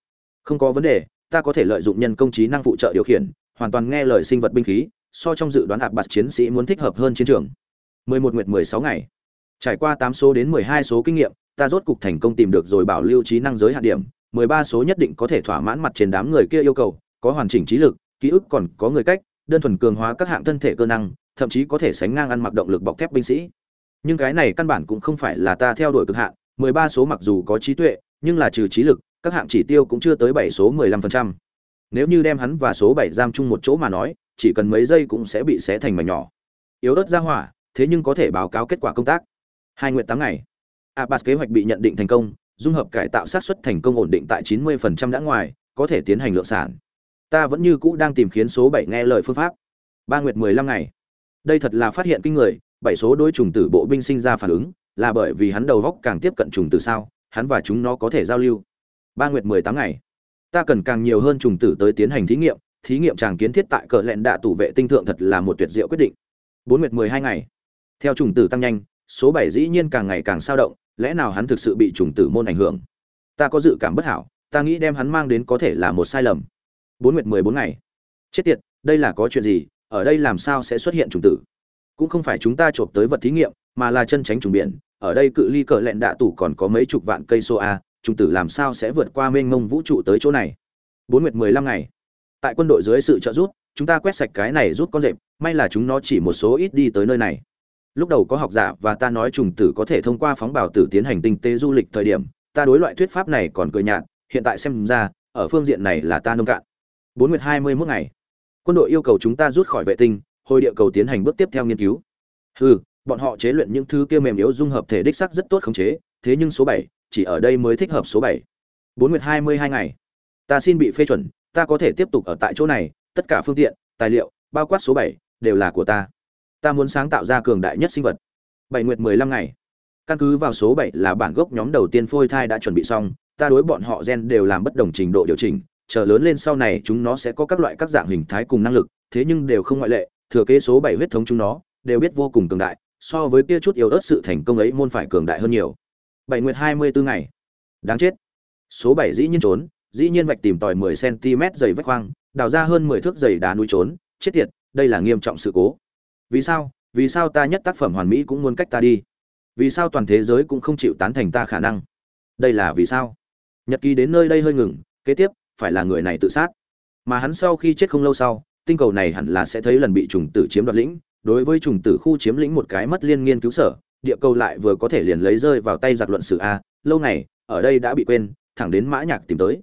không có vấn đề, ta có thể lợi dụng nhân công trí năng phụ trợ điều khiển, hoàn toàn nghe lời sinh vật binh khí, so trong dự đoán ạp bạt chiến sĩ muốn thích hợp hơn chiến trường. 11 nguyệt 16 ngày. Trải qua 8 số đến 12 số kinh nghiệm, ta rốt cục thành công tìm được rồi bảo lưu trí năng giới hạn điểm 13 số nhất định có thể thỏa mãn mặt trên đám người kia yêu cầu, có hoàn chỉnh trí lực ký ức còn có người cách đơn thuần cường hóa các hạng thân thể cơ năng thậm chí có thể sánh ngang ăn mặc động lực bọc thép binh sĩ nhưng cái này căn bản cũng không phải là ta theo đuổi cực hạn 13 số mặc dù có trí tuệ nhưng là trừ trí lực các hạng chỉ tiêu cũng chưa tới bảy số 15%. Nếu như đem hắn và số bảy giam chung một chỗ mà nói, chỉ cần mấy giây cũng sẽ bị xé thành mảnh nhỏ. Yếu ớt ra hỏa, thế nhưng có thể báo cáo kết quả công tác. Hai nguyện tám ngày. Abbas kế hoạch bị nhận định thành công, dung hợp cải tạo sát xuất thành công ổn định tại 90% đã ngoài, có thể tiến hành lượng sản. Ta vẫn như cũ đang tìm khiến số 7 nghe lời phương pháp. Ba nguyệt 15 ngày. Đây thật là phát hiện kinh người, bảy số đối trùng tử bộ binh sinh ra phản ứng, là bởi vì hắn đầu góc càng tiếp cận trùng tử sao, hắn và chúng nó có thể giao lưu. Ba nguyệt 18 ngày. Ta cần càng nhiều hơn trùng tử tới tiến hành thí nghiệm, thí nghiệm tràng kiến thiết tại cờ lẹn đạ tủ vệ tinh thượng thật là một tuyệt diệu quyết định. Bốn nguyệt 12 ngày. Theo trùng tử tăng nhanh, số 7 dĩ nhiên càng ngày càng sao động, lẽ nào hắn thực sự bị trùng tử môn ảnh hưởng ta có dự cảm bất hảo ta nghĩ đem hắn mang đến có thể là một sai lầm bốn nguyệt mười bốn ngày. Chết tiệt, đây là có chuyện gì? Ở đây làm sao sẽ xuất hiện trùng tử? Cũng không phải chúng ta chộp tới vật thí nghiệm, mà là chân tránh trùng biển. Ở đây cự ly cờ lẹn đạ tủ còn có mấy chục vạn cây số a, trùng tử làm sao sẽ vượt qua mênh mông vũ trụ tới chỗ này? Bốn nguyệt mười lăm ngày. Tại quân đội dưới sự trợ giúp, chúng ta quét sạch cái này rút con rệp, may là chúng nó chỉ một số ít đi tới nơi này. Lúc đầu có học giả và ta nói trùng tử có thể thông qua phóng bảo tử tiến hành tinh tế du lịch thời điểm, ta đối loại thuyết pháp này còn cười nhạt, hiện tại xem ra, ở phương diện này là ta nông cạn bốn nguyệt hai mươi mốt ngày. Quân đội yêu cầu chúng ta rút khỏi vệ tinh, hồi địa cầu tiến hành bước tiếp theo nghiên cứu. Hừ, bọn họ chế luyện những thứ kia mềm yếu dung hợp thể đích sắc rất tốt khống chế, thế nhưng số bảy, chỉ ở đây mới thích hợp số bảy. Bốn nguyệt hai mươi hai ngày. Ta xin bị phê chuẩn, ta có thể tiếp tục ở tại chỗ này, tất cả phương tiện, tài liệu, bao quát số bảy, đều là của ta. Ta muốn sáng tạo ra cường đại nhất sinh vật. Bảy nguyệt mười lăm ngày. Căn cứ vào số bảy là bản gốc nhóm đầu tiên phôi thai đã chuẩn bị xong, ta đối bọn họ gen đều làm bất đồng trình độ điều chỉnh chờ lớn lên sau này chúng nó sẽ có các loại các dạng hình thái cùng năng lực, thế nhưng đều không ngoại lệ, thừa kế số bảy huyết thống chúng nó, đều biết vô cùng cường đại, so với kia chút yếu ớt sự thành công ấy môn phải cường đại hơn nhiều. Bảy nguyệt hai mươi bốn ngày. Đáng chết. Số bảy dĩ nhiên trốn, dĩ nhiên vạch tìm tòi mười cm dày vách khoang, đào ra hơn mười thước dày đá núi trốn, chết tiệt, đây là nghiêm trọng sự cố. Vì sao? Vì sao ta nhất tác phẩm hoàn mỹ cũng muốn cách ta đi? Vì sao toàn thế giới cũng không chịu tán thành ta khả năng? Đây là vì sao? Nhật ký đến nơi đây hơi ngừng, kế tiếp phải là người này tự sát. Mà hắn sau khi chết không lâu sau, tinh cầu này hẳn là sẽ thấy lần bị trùng tử chiếm đoạt lĩnh, đối với trùng tử khu chiếm lĩnh một cái mất liên nghiên cứu sở, địa cầu lại vừa có thể liền lấy rơi vào tay giặc luận sử a, lâu này ở đây đã bị quên, thẳng đến mã nhạc tìm tới.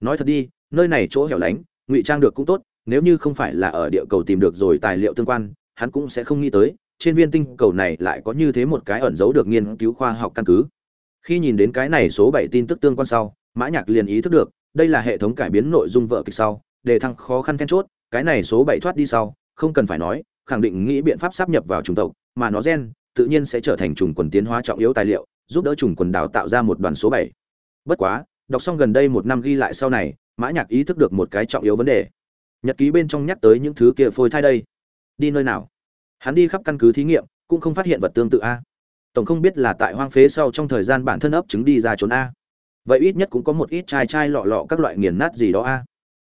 Nói thật đi, nơi này chỗ hẻo lánh, ngụy trang được cũng tốt, nếu như không phải là ở địa cầu tìm được rồi tài liệu tương quan, hắn cũng sẽ không nghĩ tới, trên viên tinh cầu này lại có như thế một cái ẩn giấu được nghiên cứu khoa học căn cứ. Khi nhìn đến cái này số bảy tin tức tương quan sau, mã nhạc liền ý thức được đây là hệ thống cải biến nội dung vợ kịch sau, để thăng khó khăn then chốt, cái này số bảy thoát đi sau, không cần phải nói, khẳng định nghĩ biện pháp sắp nhập vào chủng tộc, mà nó gen, tự nhiên sẽ trở thành chủng quần tiến hóa trọng yếu tài liệu, giúp đỡ chủng quần đào tạo ra một đoàn số bảy. Bất quá, đọc xong gần đây một năm ghi lại sau này, mã nhạc ý thức được một cái trọng yếu vấn đề. Nhật ký bên trong nhắc tới những thứ kia phôi thai đây. Đi nơi nào? Hắn đi khắp căn cứ thí nghiệm, cũng không phát hiện vật tương tự a. Tổng không biết là tại hoang phế sau trong thời gian bản thân ấp trứng đi ra trốn a vậy ít nhất cũng có một ít chai chai lọ lọ các loại nghiền nát gì đó a.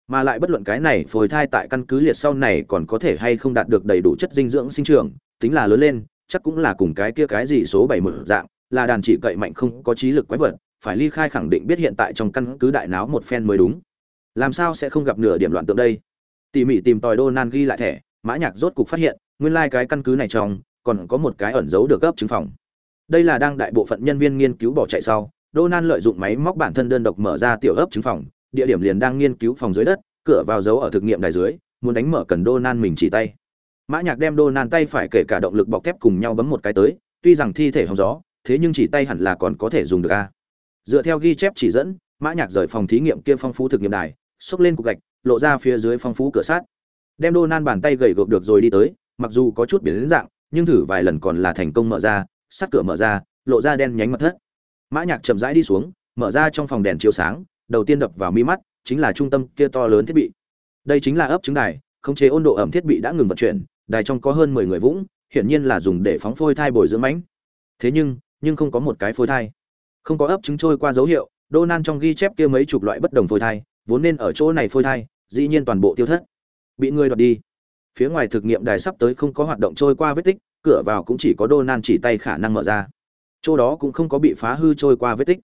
Mà lại bất luận cái này phôi thai tại căn cứ liệt sau này còn có thể hay không đạt được đầy đủ chất dinh dưỡng sinh trưởng, tính là lớn lên, chắc cũng là cùng cái kia cái gì số bảy một dạng, là đàn chỉ cậy mạnh không có trí lực quái vật, phải ly khai khẳng định biết hiện tại trong căn cứ đại náo một phen mới đúng. Làm sao sẽ không gặp nửa điểm loạn tượng đây? Tỉ mỉ tìm tòi đô nan ghi lại thẻ, mã nhạc rốt cục phát hiện, nguyên lai like cái căn cứ này trong, còn có một cái ẩn giấu được gấp chứng phòng. Đây là đang đại bộ phận nhân viên nghiên cứu bỏ chạy sau Donan lợi dụng máy móc bản thân đơn độc mở ra tiểu ấp trứng phòng, địa điểm liền đang nghiên cứu phòng dưới đất, cửa vào dấu ở thực nghiệm đài dưới, muốn đánh mở cần Donan mình chỉ tay. Mã Nhạc đem Donan tay phải kể cả động lực bọc thép cùng nhau bấm một cái tới, tuy rằng thi thể hòng gió, thế nhưng chỉ tay hẳn là còn có thể dùng được a. Dựa theo ghi chép chỉ dẫn, Mã Nhạc rời phòng thí nghiệm kia phong phú thực nghiệm đài, xốc lên cục gạch, lộ ra phía dưới phong phú cửa sắt. Đem Donan bàn tay gầy gộc được rồi đi tới, mặc dù có chút biến dạng, nhưng thử vài lần còn là thành công mở ra, sắt cửa mở ra, lộ ra đen nhánh mật thất mã nhạc chậm rãi đi xuống, mở ra trong phòng đèn chiếu sáng, đầu tiên đập vào mi mắt, chính là trung tâm kia to lớn thiết bị. Đây chính là ấp trứng đài, khống chế ôn độ ẩm thiết bị đã ngừng vận chuyển, đài trong có hơn mười người vũng, hiển nhiên là dùng để phóng phôi thai bồi dưỡng mãnh. Thế nhưng nhưng không có một cái phôi thai. Không có ấp trứng trôi qua dấu hiệu, đô nan trong ghi chép kia mấy chục loại bất đồng phôi thai, vốn nên ở chỗ này phôi thai, dĩ nhiên toàn bộ tiêu thất. Bị người đoạt đi. Phía ngoài thực nghiệm đài sắp tới không có hoạt động trôi qua vết tích, cửa vào cũng chỉ có đô nan chỉ tay khả năng mở ra chỗ đó cũng không có bị phá hư trôi qua vết tích.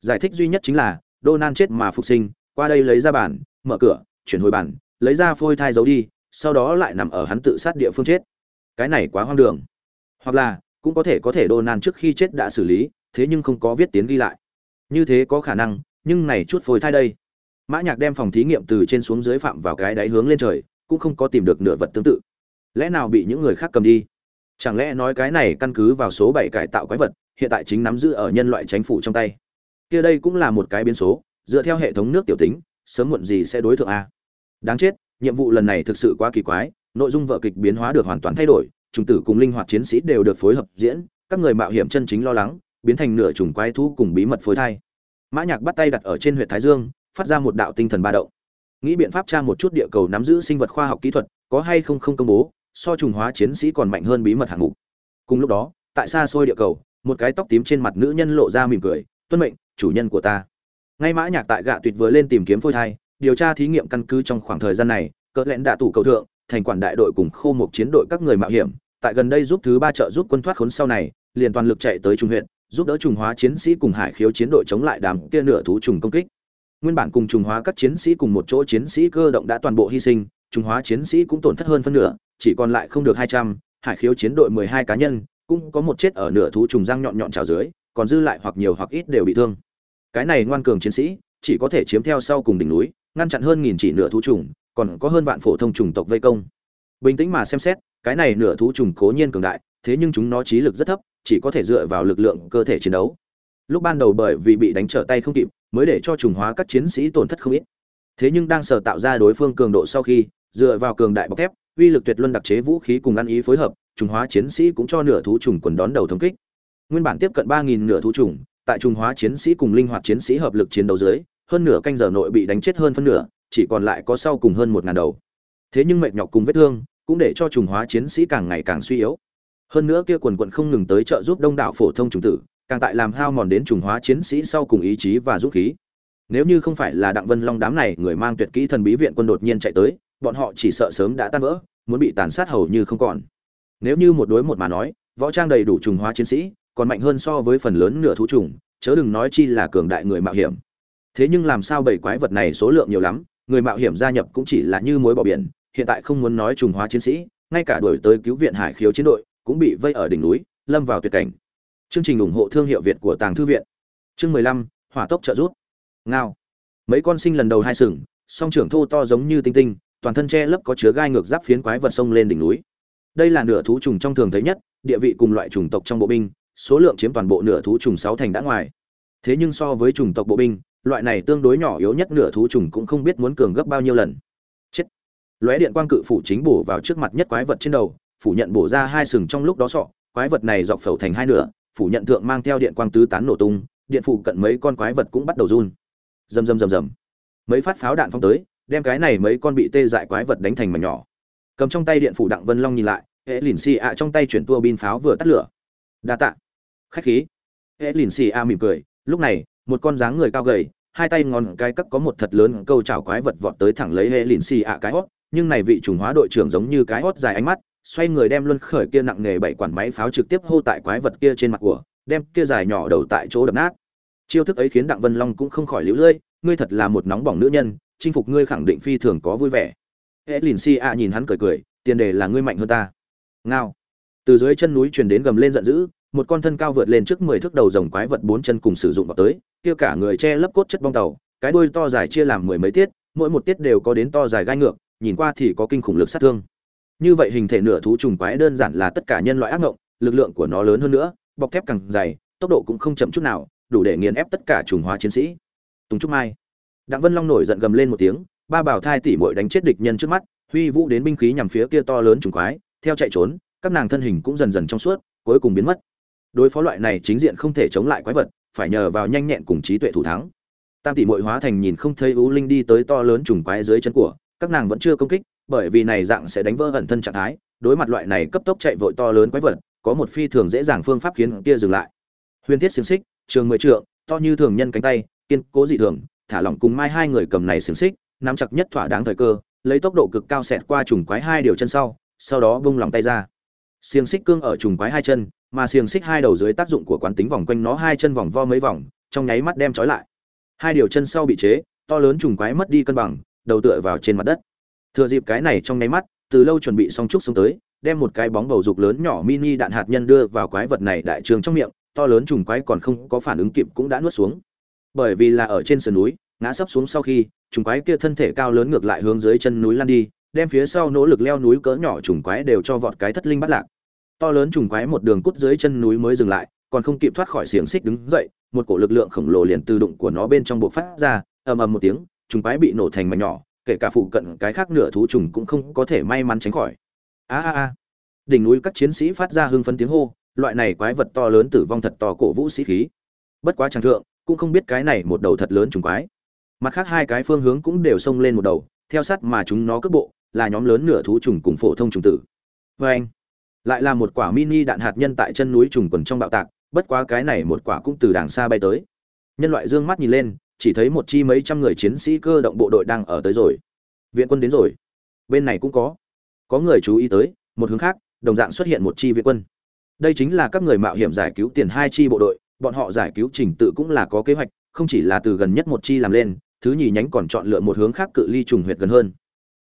Giải thích duy nhất chính là Donan chết mà phục sinh, qua đây lấy ra bản, mở cửa, chuyển hồi bản, lấy ra phôi thai giấu đi, sau đó lại nằm ở hắn tự sát địa phương chết. Cái này quá hoang đường. Hoặc là, cũng có thể có thể Donan trước khi chết đã xử lý, thế nhưng không có viết tiến ghi lại. Như thế có khả năng, nhưng này chút phôi thai đây. Mã nhạc đem phòng thí nghiệm từ trên xuống dưới phạm vào cái đáy hướng lên trời, cũng không có tìm được nửa vật tương tự. Lẽ nào bị những người khác cầm đi? Chẳng lẽ nói cái này căn cứ vào số bảy cải tạo quái vật hiện tại chính nắm giữ ở nhân loại chính phủ trong tay. Kia đây cũng là một cái biến số, dựa theo hệ thống nước tiểu tính, sớm muộn gì sẽ đối thượng a. Đáng chết, nhiệm vụ lần này thực sự quá kỳ quái, nội dung vở kịch biến hóa được hoàn toàn thay đổi trùng tử cùng linh hoạt chiến sĩ đều được phối hợp diễn, các người mạo hiểm chân chính lo lắng, biến thành nửa trùng quái thú cùng bí mật phối thai. Mã nhạc bắt tay đặt ở trên huyệt thái dương, phát ra một đạo tinh thần ba động. Nghĩ biện pháp tra một chút địa cầu nắm giữ sinh vật khoa học kỹ thuật, có hay không không công bố, so trùng hóa chiến sĩ còn mạnh hơn bí mật hạng mục. Cùng lúc đó, tại xa xôi địa cầu một cái tóc tím trên mặt nữ nhân lộ ra mỉm cười, tuân mệnh, chủ nhân của ta. Ngay mã nhạc tại gạ tuyệt vừa lên tìm kiếm phôi thai, điều tra thí nghiệm căn cứ trong khoảng thời gian này, cỡ lẽn đạ tủ cầu thượng, thành quản đại đội cùng khô một chiến đội các người mạo hiểm, tại gần đây giúp thứ ba trợ giúp quân thoát khốn sau này, liền toàn lực chạy tới trung huyện, giúp đỡ trùng hóa chiến sĩ cùng hải khiếu chiến đội chống lại đám kia nửa thú trùng công kích. Nguyên bản cùng trùng hóa các chiến sĩ cùng một chỗ chiến sĩ cơ động đã toàn bộ hy sinh, trùng hóa chiến sĩ cũng tổn thất hơn phân nửa, chỉ còn lại không được hai trăm, hải khiếu chiến đội mười hai cá nhân cũng có một chết ở nửa thú trùng răng nhọn nhọn trào dưới, còn dư lại hoặc nhiều hoặc ít đều bị thương. Cái này ngoan cường chiến sĩ, chỉ có thể chiếm theo sau cùng đỉnh núi, ngăn chặn hơn nghìn chỉ nửa thú trùng, còn có hơn vạn phổ thông trùng tộc vây công. Bình tĩnh mà xem xét, cái này nửa thú trùng cố nhiên cường đại, thế nhưng chúng nó trí lực rất thấp, chỉ có thể dựa vào lực lượng cơ thể chiến đấu. Lúc ban đầu bởi vì bị đánh trở tay không kịp, mới để cho trùng hóa các chiến sĩ tổn thất không ít. Thế nhưng đang sở tạo ra đối phương cường độ sau khi, dựa vào cường đại bọc thép, uy lực tuyệt luân đặc chế vũ khí cùng ăn ý phối hợp trùng hóa chiến sĩ cũng cho nửa thú trùng quần đón đầu thống kích. Nguyên bản tiếp cận ba nghìn nửa thú trùng, tại trùng hóa chiến sĩ cùng linh hoạt chiến sĩ hợp lực chiến đấu dưới, hơn nửa canh giờ nội bị đánh chết hơn phân nửa, chỉ còn lại có sau cùng hơn một ngàn đầu. Thế nhưng mệt nhọc cùng vết thương cũng để cho trùng hóa chiến sĩ càng ngày càng suy yếu. Hơn nữa kia quần quần không ngừng tới trợ giúp đông đảo phổ thông trùng tử, càng tại làm hao mòn đến trùng hóa chiến sĩ sau cùng ý chí và dũng khí. Nếu như không phải là đặng vân long đám này người mang tuyệt kỹ thần bí viện quân đột nhiên chạy tới, bọn họ chỉ sợ sớm đã tan vỡ, muốn bị tàn sát hầu như không còn nếu như một đối một mà nói, võ trang đầy đủ trùng hóa chiến sĩ, còn mạnh hơn so với phần lớn nửa thú trùng, chớ đừng nói chi là cường đại người mạo hiểm. Thế nhưng làm sao bảy quái vật này số lượng nhiều lắm, người mạo hiểm gia nhập cũng chỉ là như mối bỏ biển, hiện tại không muốn nói trùng hóa chiến sĩ, ngay cả đổi tới cứu viện hải khiếu chiến đội, cũng bị vây ở đỉnh núi, lâm vào tuyệt cảnh. Chương trình ủng hộ thương hiệu việt của tàng thư viện. Chương mười lăm, hỏa tốc trợ rút ngao. Mấy con sinh lần đầu hai sừng, song trưởng thô to giống như tinh tinh, toàn thân che lấp có chứa gai ngược giáp phiến quái vật sông lên đỉnh núi đây là nửa thú trùng trong thường thấy nhất, địa vị cùng loại trùng tộc trong bộ binh, số lượng chiếm toàn bộ nửa thú trùng sáu thành đã ngoài. Thế nhưng so với trùng tộc bộ binh, loại này tương đối nhỏ yếu nhất nửa thú trùng cũng không biết muốn cường gấp bao nhiêu lần. Chết. Lóe điện quang cự phủ chính bổ vào trước mặt nhất quái vật trên đầu, phủ nhận bổ ra hai sừng trong lúc đó sọ, quái vật này dọc phẩu thành hai nửa, phủ nhận thượng mang theo điện quang tứ tán nổ tung, điện phủ cận mấy con quái vật cũng bắt đầu run. Rầm rầm rầm rầm. Mấy phát pháo đạn phong tới, đem cái này mấy con bị tê dại quái vật đánh thành mảnh nhỏ cầm trong tay điện phủ đặng vân long nhìn lại, hệ lìn xì ạ trong tay chuyển tua bin pháo vừa tắt lửa. Đa tạ. Khách khí. Hệ lìn xì ạ mỉm cười, lúc này, một con dáng người cao gầy, hai tay ngón cái cắt có một thật lớn câu chảo quái vật vọt tới thẳng lấy hệ lìn xì ạ cái hót, nhưng này vị trùng hóa đội trưởng giống như cái hót dài ánh mắt, xoay người đem luân khởi kia nặng nghề bảy quản máy pháo trực tiếp hô tại quái vật kia trên mặt của, đem kia dài nhỏ đầu tại chỗ đập nát. Chiêu thức ấy khiến đặng vân long cũng không khỏi lũ lưỡi ngươi thật là một nóng bỏng nữ nhân, chinh phục ngươi khẳng định phi thường có vui vẻ hệ lìn si a nhìn hắn cười cười, tiền đề là ngươi mạnh hơn ta. Ngao. Từ dưới chân núi truyền đến gầm lên giận dữ, một con thân cao vượt lên trước mười thước đầu rồng quái vật bốn chân cùng sử dụng vào tới, kia cả người che lấp cốt chất bong tàu, cái đuôi to dài chia làm mười mấy tiết, mỗi một tiết đều có đến to dài gai ngược, nhìn qua thì có kinh khủng lực sát thương. Như vậy hình thể nửa thú trùng quái đơn giản là tất cả nhân loại ác ngộng, lực lượng của nó lớn hơn nữa, bọc thép càng dày, tốc độ cũng không chậm chút nào, đủ để nghiền ép tất cả trùng hóa chiến sĩ. Tùng trúc mai. Đặng vân long nổi giận gầm lên một tiếng ba bảo thai tỷ muội đánh chết địch nhân trước mắt, huy vũ đến binh khí nhằm phía kia to lớn trùng quái, theo chạy trốn, các nàng thân hình cũng dần dần trong suốt, cuối cùng biến mất. Đối phó loại này chính diện không thể chống lại quái vật, phải nhờ vào nhanh nhẹn cùng trí tuệ thủ thắng. Tam tỷ muội hóa thành nhìn không thấy u linh đi tới to lớn trùng quái dưới chân của, các nàng vẫn chưa công kích, bởi vì này dạng sẽ đánh vỡ ẩn thân trạng thái. Đối mặt loại này cấp tốc chạy vội to lớn quái vật, có một phi thường dễ dàng phương pháp khiến kia dừng lại. Huyền thiết xiển xích, trường mười trượng, to như thường nhân cánh tay, kiên cố dị thường, thả lỏng cùng mai hai người cầm này xiển xích nắm chặt nhất thỏa đáng thời cơ, lấy tốc độ cực cao xẹt qua trùng quái hai điều chân sau sau đó bung lòng tay ra. Xiềng xích cương ở trùng quái hai chân, mà xiềng xích hai đầu dưới tác dụng của quán tính vòng quanh nó hai chân vòng vo mấy vòng, trong nháy mắt đem trói lại. Hai điều chân sau bị chế, to lớn trùng quái mất đi cân bằng, đầu tựa vào trên mặt đất. Thừa dịp cái này trong nháy mắt, từ lâu chuẩn bị xong trúc xuống tới, đem một cái bóng bầu dục lớn nhỏ mini đạn hạt nhân đưa vào quái vật này đại trường trong miệng, to lớn trùng quái còn không có phản ứng kịp cũng đã nuốt xuống. Bởi vì là ở trên sườn núi ngã sấp xuống sau khi, trùng quái kia thân thể cao lớn ngược lại hướng dưới chân núi lăn đi, đem phía sau nỗ lực leo núi cỡ nhỏ trùng quái đều cho vọt cái thất linh bắt lạc. To lớn trùng quái một đường cút dưới chân núi mới dừng lại, còn không kịp thoát khỏi xiềng xích đứng dậy, một cổ lực lượng khổng lồ liền từ đụng của nó bên trong buộc phát ra, ầm ầm một tiếng, trùng quái bị nổ thành mảnh nhỏ, kể cả phụ cận cái khác nửa thú trùng cũng không có thể may mắn tránh khỏi. A a a. Đỉnh núi các chiến sĩ phát ra hưng phấn tiếng hô, loại này quái vật to lớn tử vong thật to cổ vũ sĩ khí. Bất quá chẳng thượng, cũng không biết cái này một đầu thật lớn trùng quái mặt khác hai cái phương hướng cũng đều xông lên một đầu, theo sát mà chúng nó cướp bộ, là nhóm lớn nửa thú trùng cùng phổ thông trùng tử. Vê anh lại là một quả mini đạn hạt nhân tại chân núi trùng quần trong bạo tạc, bất quá cái này một quả cũng từ đàng xa bay tới. Nhân loại dương mắt nhìn lên, chỉ thấy một chi mấy trăm người chiến sĩ cơ động bộ đội đang ở tới rồi. Viện quân đến rồi. Bên này cũng có. Có người chú ý tới, một hướng khác, đồng dạng xuất hiện một chi viện quân. Đây chính là các người mạo hiểm giải cứu tiền hai chi bộ đội, bọn họ giải cứu trình tự cũng là có kế hoạch, không chỉ là từ gần nhất một chi làm lên thứ nhì nhánh còn chọn lựa một hướng khác cự ly trùng huyệt gần hơn.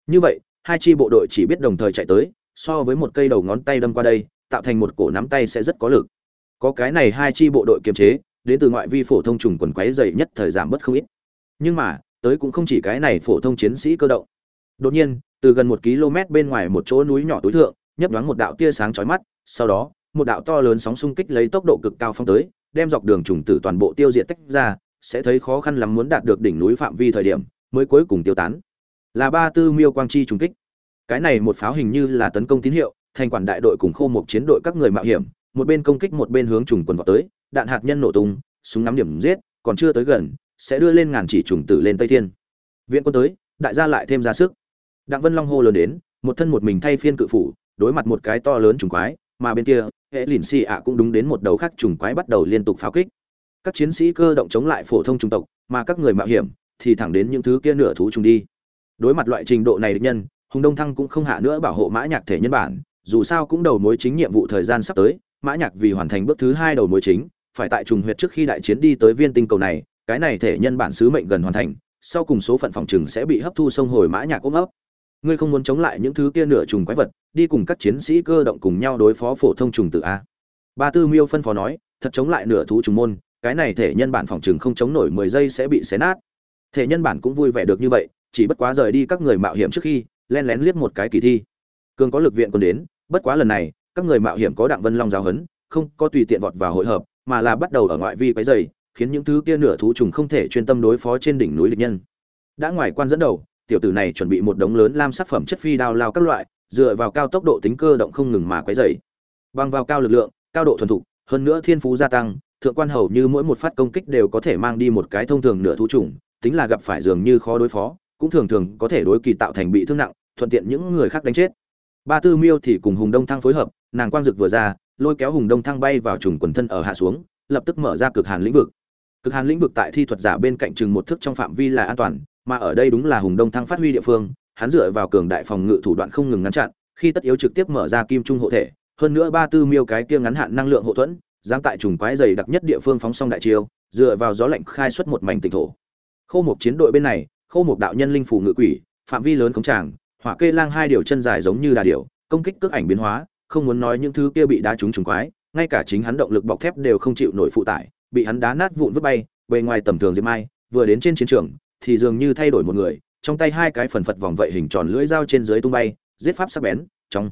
Như vậy, hai chi bộ đội chỉ biết đồng thời chạy tới, so với một cây đầu ngón tay đâm qua đây, tạo thành một cổ nắm tay sẽ rất có lực. Có cái này hai chi bộ đội kiềm chế, đến từ ngoại vi phổ thông trùng quần quấy dày nhất thời giảm bớt không ít. Nhưng mà, tới cũng không chỉ cái này phổ thông chiến sĩ cơ động. Đột nhiên, từ gần một km bên ngoài một chỗ núi nhỏ tối thượng, nhấp đoán một đạo tia sáng chói mắt, sau đó, một đạo to lớn sóng xung kích lấy tốc độ cực cao phong tới, đem dọc đường trùng tử toàn bộ tiêu diệt tách ra sẽ thấy khó khăn lắm muốn đạt được đỉnh núi phạm vi thời điểm, mới cuối cùng tiêu tán. Là ba tư miêu quang chi trùng kích. Cái này một pháo hình như là tấn công tín hiệu, thành quản đại đội cùng khô một chiến đội các người mạo hiểm, một bên công kích một bên hướng trùng quần vào tới, đạn hạt nhân nổ tung, súng ngắm điểm giết, còn chưa tới gần, sẽ đưa lên ngàn chỉ trùng tử lên tây thiên. Viện quân tới, đại gia lại thêm ra sức. Đặng vân long hô lớn đến, một thân một mình thay phiên cự phủ, đối mặt một cái to lớn trùng quái, mà bên kia, hệ lìn xì ạ cũng đúng đến một đầu khác trùng quái bắt đầu liên tục pháo kích các chiến sĩ cơ động chống lại phổ thông trung tộc, mà các người mạo hiểm thì thẳng đến những thứ kia nửa thú trùng đi. Đối mặt loại trình độ này địch nhân, hùng đông thăng cũng không hạ nữa bảo hộ mã nhạc thể nhân bản, dù sao cũng đầu mối chính nhiệm vụ thời gian sắp tới, mã nhạc vì hoàn thành bước thứ hai đầu mối chính, phải tại trùng huyệt trước khi đại chiến đi tới viên tinh cầu này, cái này thể nhân bản sứ mệnh gần hoàn thành, sau cùng số phận phòng trừng sẽ bị hấp thu sông hồi mã nhạc ôm ấp. Ngươi không muốn chống lại những thứ kia nửa trùng quái vật, đi cùng các chiến sĩ cơ động cùng nhau đối phó phổ thông trùng tử a. Ba tư miêu phân phó nói, thật chống lại nửa thú trùng môn cái này thể nhân bản phòng trường không chống nổi mười giây sẽ bị xé nát. Thể nhân bản cũng vui vẻ được như vậy, chỉ bất quá rời đi các người mạo hiểm trước khi, len lén liếc một cái kỳ thi. Cường có lực viện còn đến, bất quá lần này, các người mạo hiểm có đặng vân long giáo hấn không có tùy tiện vọt vào hội hợp, mà là bắt đầu ở ngoại vi cái dày khiến những thứ kia nửa thú trùng không thể chuyên tâm đối phó trên đỉnh núi địch nhân. Đã ngoài quan dẫn đầu, tiểu tử này chuẩn bị một đống lớn lam sắc phẩm chất phi đao lao các loại, dựa vào cao tốc độ tính cơ động không ngừng mà quấy dày bằng vào cao lực lượng, cao độ thuần thục, hơn nữa thiên phú gia tăng thượng quan hầu như mỗi một phát công kích đều có thể mang đi một cái thông thường nửa thú trùng tính là gặp phải dường như khó đối phó, cũng thường thường có thể đối kỳ tạo thành bị thương nặng, thuận tiện những người khác đánh chết. Ba tư miêu thì cùng hùng đông thăng phối hợp, nàng quang dực vừa ra, lôi kéo hùng đông thăng bay vào trùng quần thân ở hạ xuống, lập tức mở ra cực hàn lĩnh vực. Cực hàn lĩnh vực tại thi thuật giả bên cạnh chừng một thước trong phạm vi là an toàn, mà ở đây đúng là hùng đông thăng phát huy địa phương, hắn dựa vào cường đại phòng ngự thủ đoạn không ngừng ngăn chặn, khi tất yếu trực tiếp mở ra kim trung hộ thể, hơn nữa ba tư miêu cái kia ngắn hạn năng lượng hộ thuẫn dám tại trùng quái dày đặc nhất địa phương phóng xong đại chiêu, dựa vào gió lạnh khai xuất một mảnh tỉnh thổ. Khâu một chiến đội bên này khâu một đạo nhân linh phủ ngự quỷ, phạm vi lớn cống tràng, hỏa kê lang hai điều chân dài giống như đà điểu, công kích cước ảnh biến hóa, không muốn nói những thứ kia bị đá trúng trùng quái, ngay cả chính hắn động lực bọc thép đều không chịu nổi phụ tải, bị hắn đá nát vụn vứt bay, bề ngoài tầm thường diệp mai vừa đến trên chiến trường, thì dường như thay đổi một người, trong tay hai cái phần phật vòng vậy hình tròn lưỡi dao trên dưới tung bay, giết pháp sắc bén, trong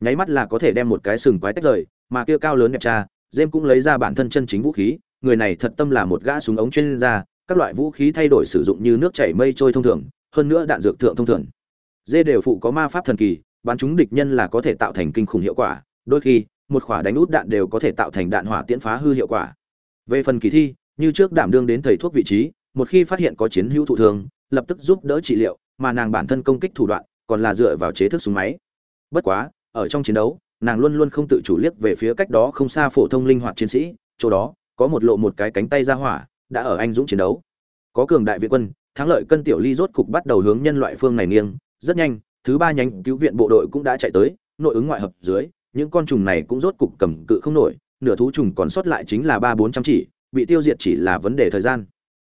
nháy mắt là có thể đem một cái sừng quái tách rời, mà kia cao lớn đẹp cha jem cũng lấy ra bản thân chân chính vũ khí, người này thật tâm là một gã súng ống chuyên gia, các loại vũ khí thay đổi sử dụng như nước chảy mây trôi thông thường, hơn nữa đạn dược thượng thông thường. Dê đều phụ có ma pháp thần kỳ, bắn chúng địch nhân là có thể tạo thành kinh khủng hiệu quả, đôi khi, một khỏa đánh út đạn đều có thể tạo thành đạn hỏa tiễn phá hư hiệu quả. Về phần kỳ thi, như trước đảm đương đến thầy thuốc vị trí, một khi phát hiện có chiến hữu thụ thương, lập tức giúp đỡ trị liệu, mà nàng bản thân công kích thủ đoạn, còn là dựa vào chế thức súng máy. Bất quá, ở trong chiến đấu nàng luôn luôn không tự chủ liếc về phía cách đó không xa phổ thông linh hoạt chiến sĩ, chỗ đó, có một lộ một cái cánh tay ra hỏa, đã ở anh dũng chiến đấu. Có cường đại viện quân, thắng lợi cân tiểu ly rốt cục bắt đầu hướng nhân loại phương này nghiêng. Rất nhanh, thứ ba nhánh cứu viện bộ đội cũng đã chạy tới, nội ứng ngoại hợp dưới, những con trùng này cũng rốt cục cầm cự không nổi, nửa thú trùng còn sót lại chính là ba bốn trăm chỉ, bị tiêu diệt chỉ là vấn đề thời gian.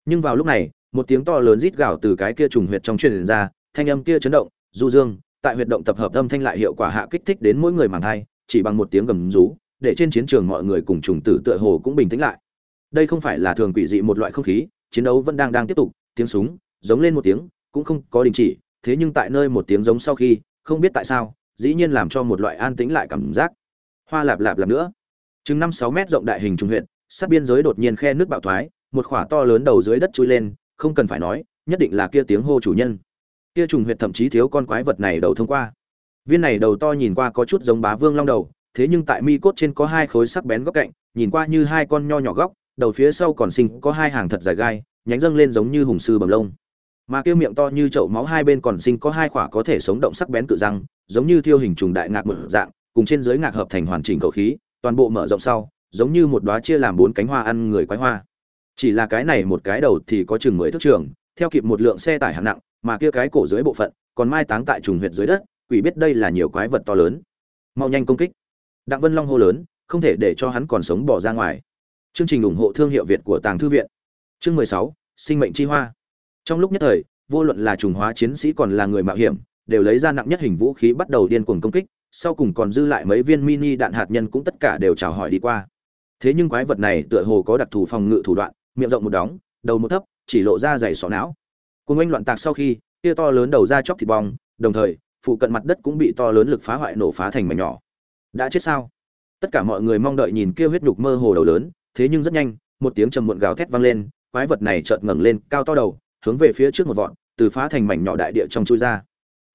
Nhưng vào lúc này, một tiếng to lớn rít gào từ cái kia trùng huyệt trong truyền ra, thanh âm kia chấn động, du dương tại huyệt động tập hợp âm thanh lại hiệu quả hạ kích thích đến mỗi người màng thai, chỉ bằng một tiếng gầm rú, để trên chiến trường mọi người cùng trùng tử tựa hồ cũng bình tĩnh lại. Đây không phải là thường quỷ dị một loại không khí, chiến đấu vẫn đang đang tiếp tục, tiếng súng, giống lên một tiếng, cũng không có đình chỉ, thế nhưng tại nơi một tiếng giống sau khi, không biết tại sao, dĩ nhiên làm cho một loại an tĩnh lại cảm giác. Hoa lạp lạp lạp nữa. Chừng năm sáu mét rộng đại hình trung huyện sát biên giới đột nhiên khe nước bạo thoái, một khỏa to lớn đầu dưới đất chui lên, không cần phải nói, nhất định là kia tiếng hô chủ nhân kia trùng huyệt thậm chí thiếu con quái vật này đầu thông qua. Viên này đầu to nhìn qua có chút giống bá vương long đầu, thế nhưng tại mi cốt trên có hai khối sắc bén góc cạnh, nhìn qua như hai con nho nhỏ góc, đầu phía sau còn sinh có hai hàng thật dài gai, nhánh dâng lên giống như hùng sư bầm lông. Mà kia miệng to như chậu máu hai bên còn sinh có hai khỏa có thể sống động sắc bén cự răng, giống như thiêu hình trùng đại ngạc một dạng, cùng trên dưới ngạc hợp thành hoàn chỉnh cầu khí, toàn bộ mở rộng sau, giống như một đóa chia làm bốn cánh hoa ăn người quái hoa. Chỉ là cái này một cái đầu thì có chừng mười thước trường, theo kịp một lượng xe tải hạng nặng mà kia cái cổ dưới bộ phận còn mai táng tại trùng huyệt dưới đất, quỷ biết đây là nhiều quái vật to lớn. Mau nhanh công kích. Đặng vân long hô lớn, không thể để cho hắn còn sống bỏ ra ngoài. Chương trình ủng hộ thương hiệu việt của tàng thư viện. Chương mười sáu, sinh mệnh chi hoa. Trong lúc nhất thời, vô luận là trùng hóa chiến sĩ còn là người mạo hiểm, đều lấy ra nặng nhất hình vũ khí bắt đầu điên cuồng công kích, sau cùng còn dư lại mấy viên mini đạn hạt nhân cũng tất cả đều chào hỏi đi qua. Thế nhưng quái vật này tựa hồ có đặc thù phòng ngự thủ đoạn, miệng rộng một đóng, đầu một thấp, chỉ lộ ra dày sọ não cùng oanh loạn tạc sau khi kia to lớn đầu ra chóc thịt bong, đồng thời, phụ cận mặt đất cũng bị to lớn lực phá hoại nổ phá thành mảnh nhỏ. Đã chết sao? Tất cả mọi người mong đợi nhìn kia huyết nhục mơ hồ đầu lớn, thế nhưng rất nhanh, một tiếng trầm muộn gào thét vang lên, quái vật này chợt ngẩng lên, cao to đầu, hướng về phía trước một vọn từ phá thành mảnh nhỏ đại địa trong chui ra.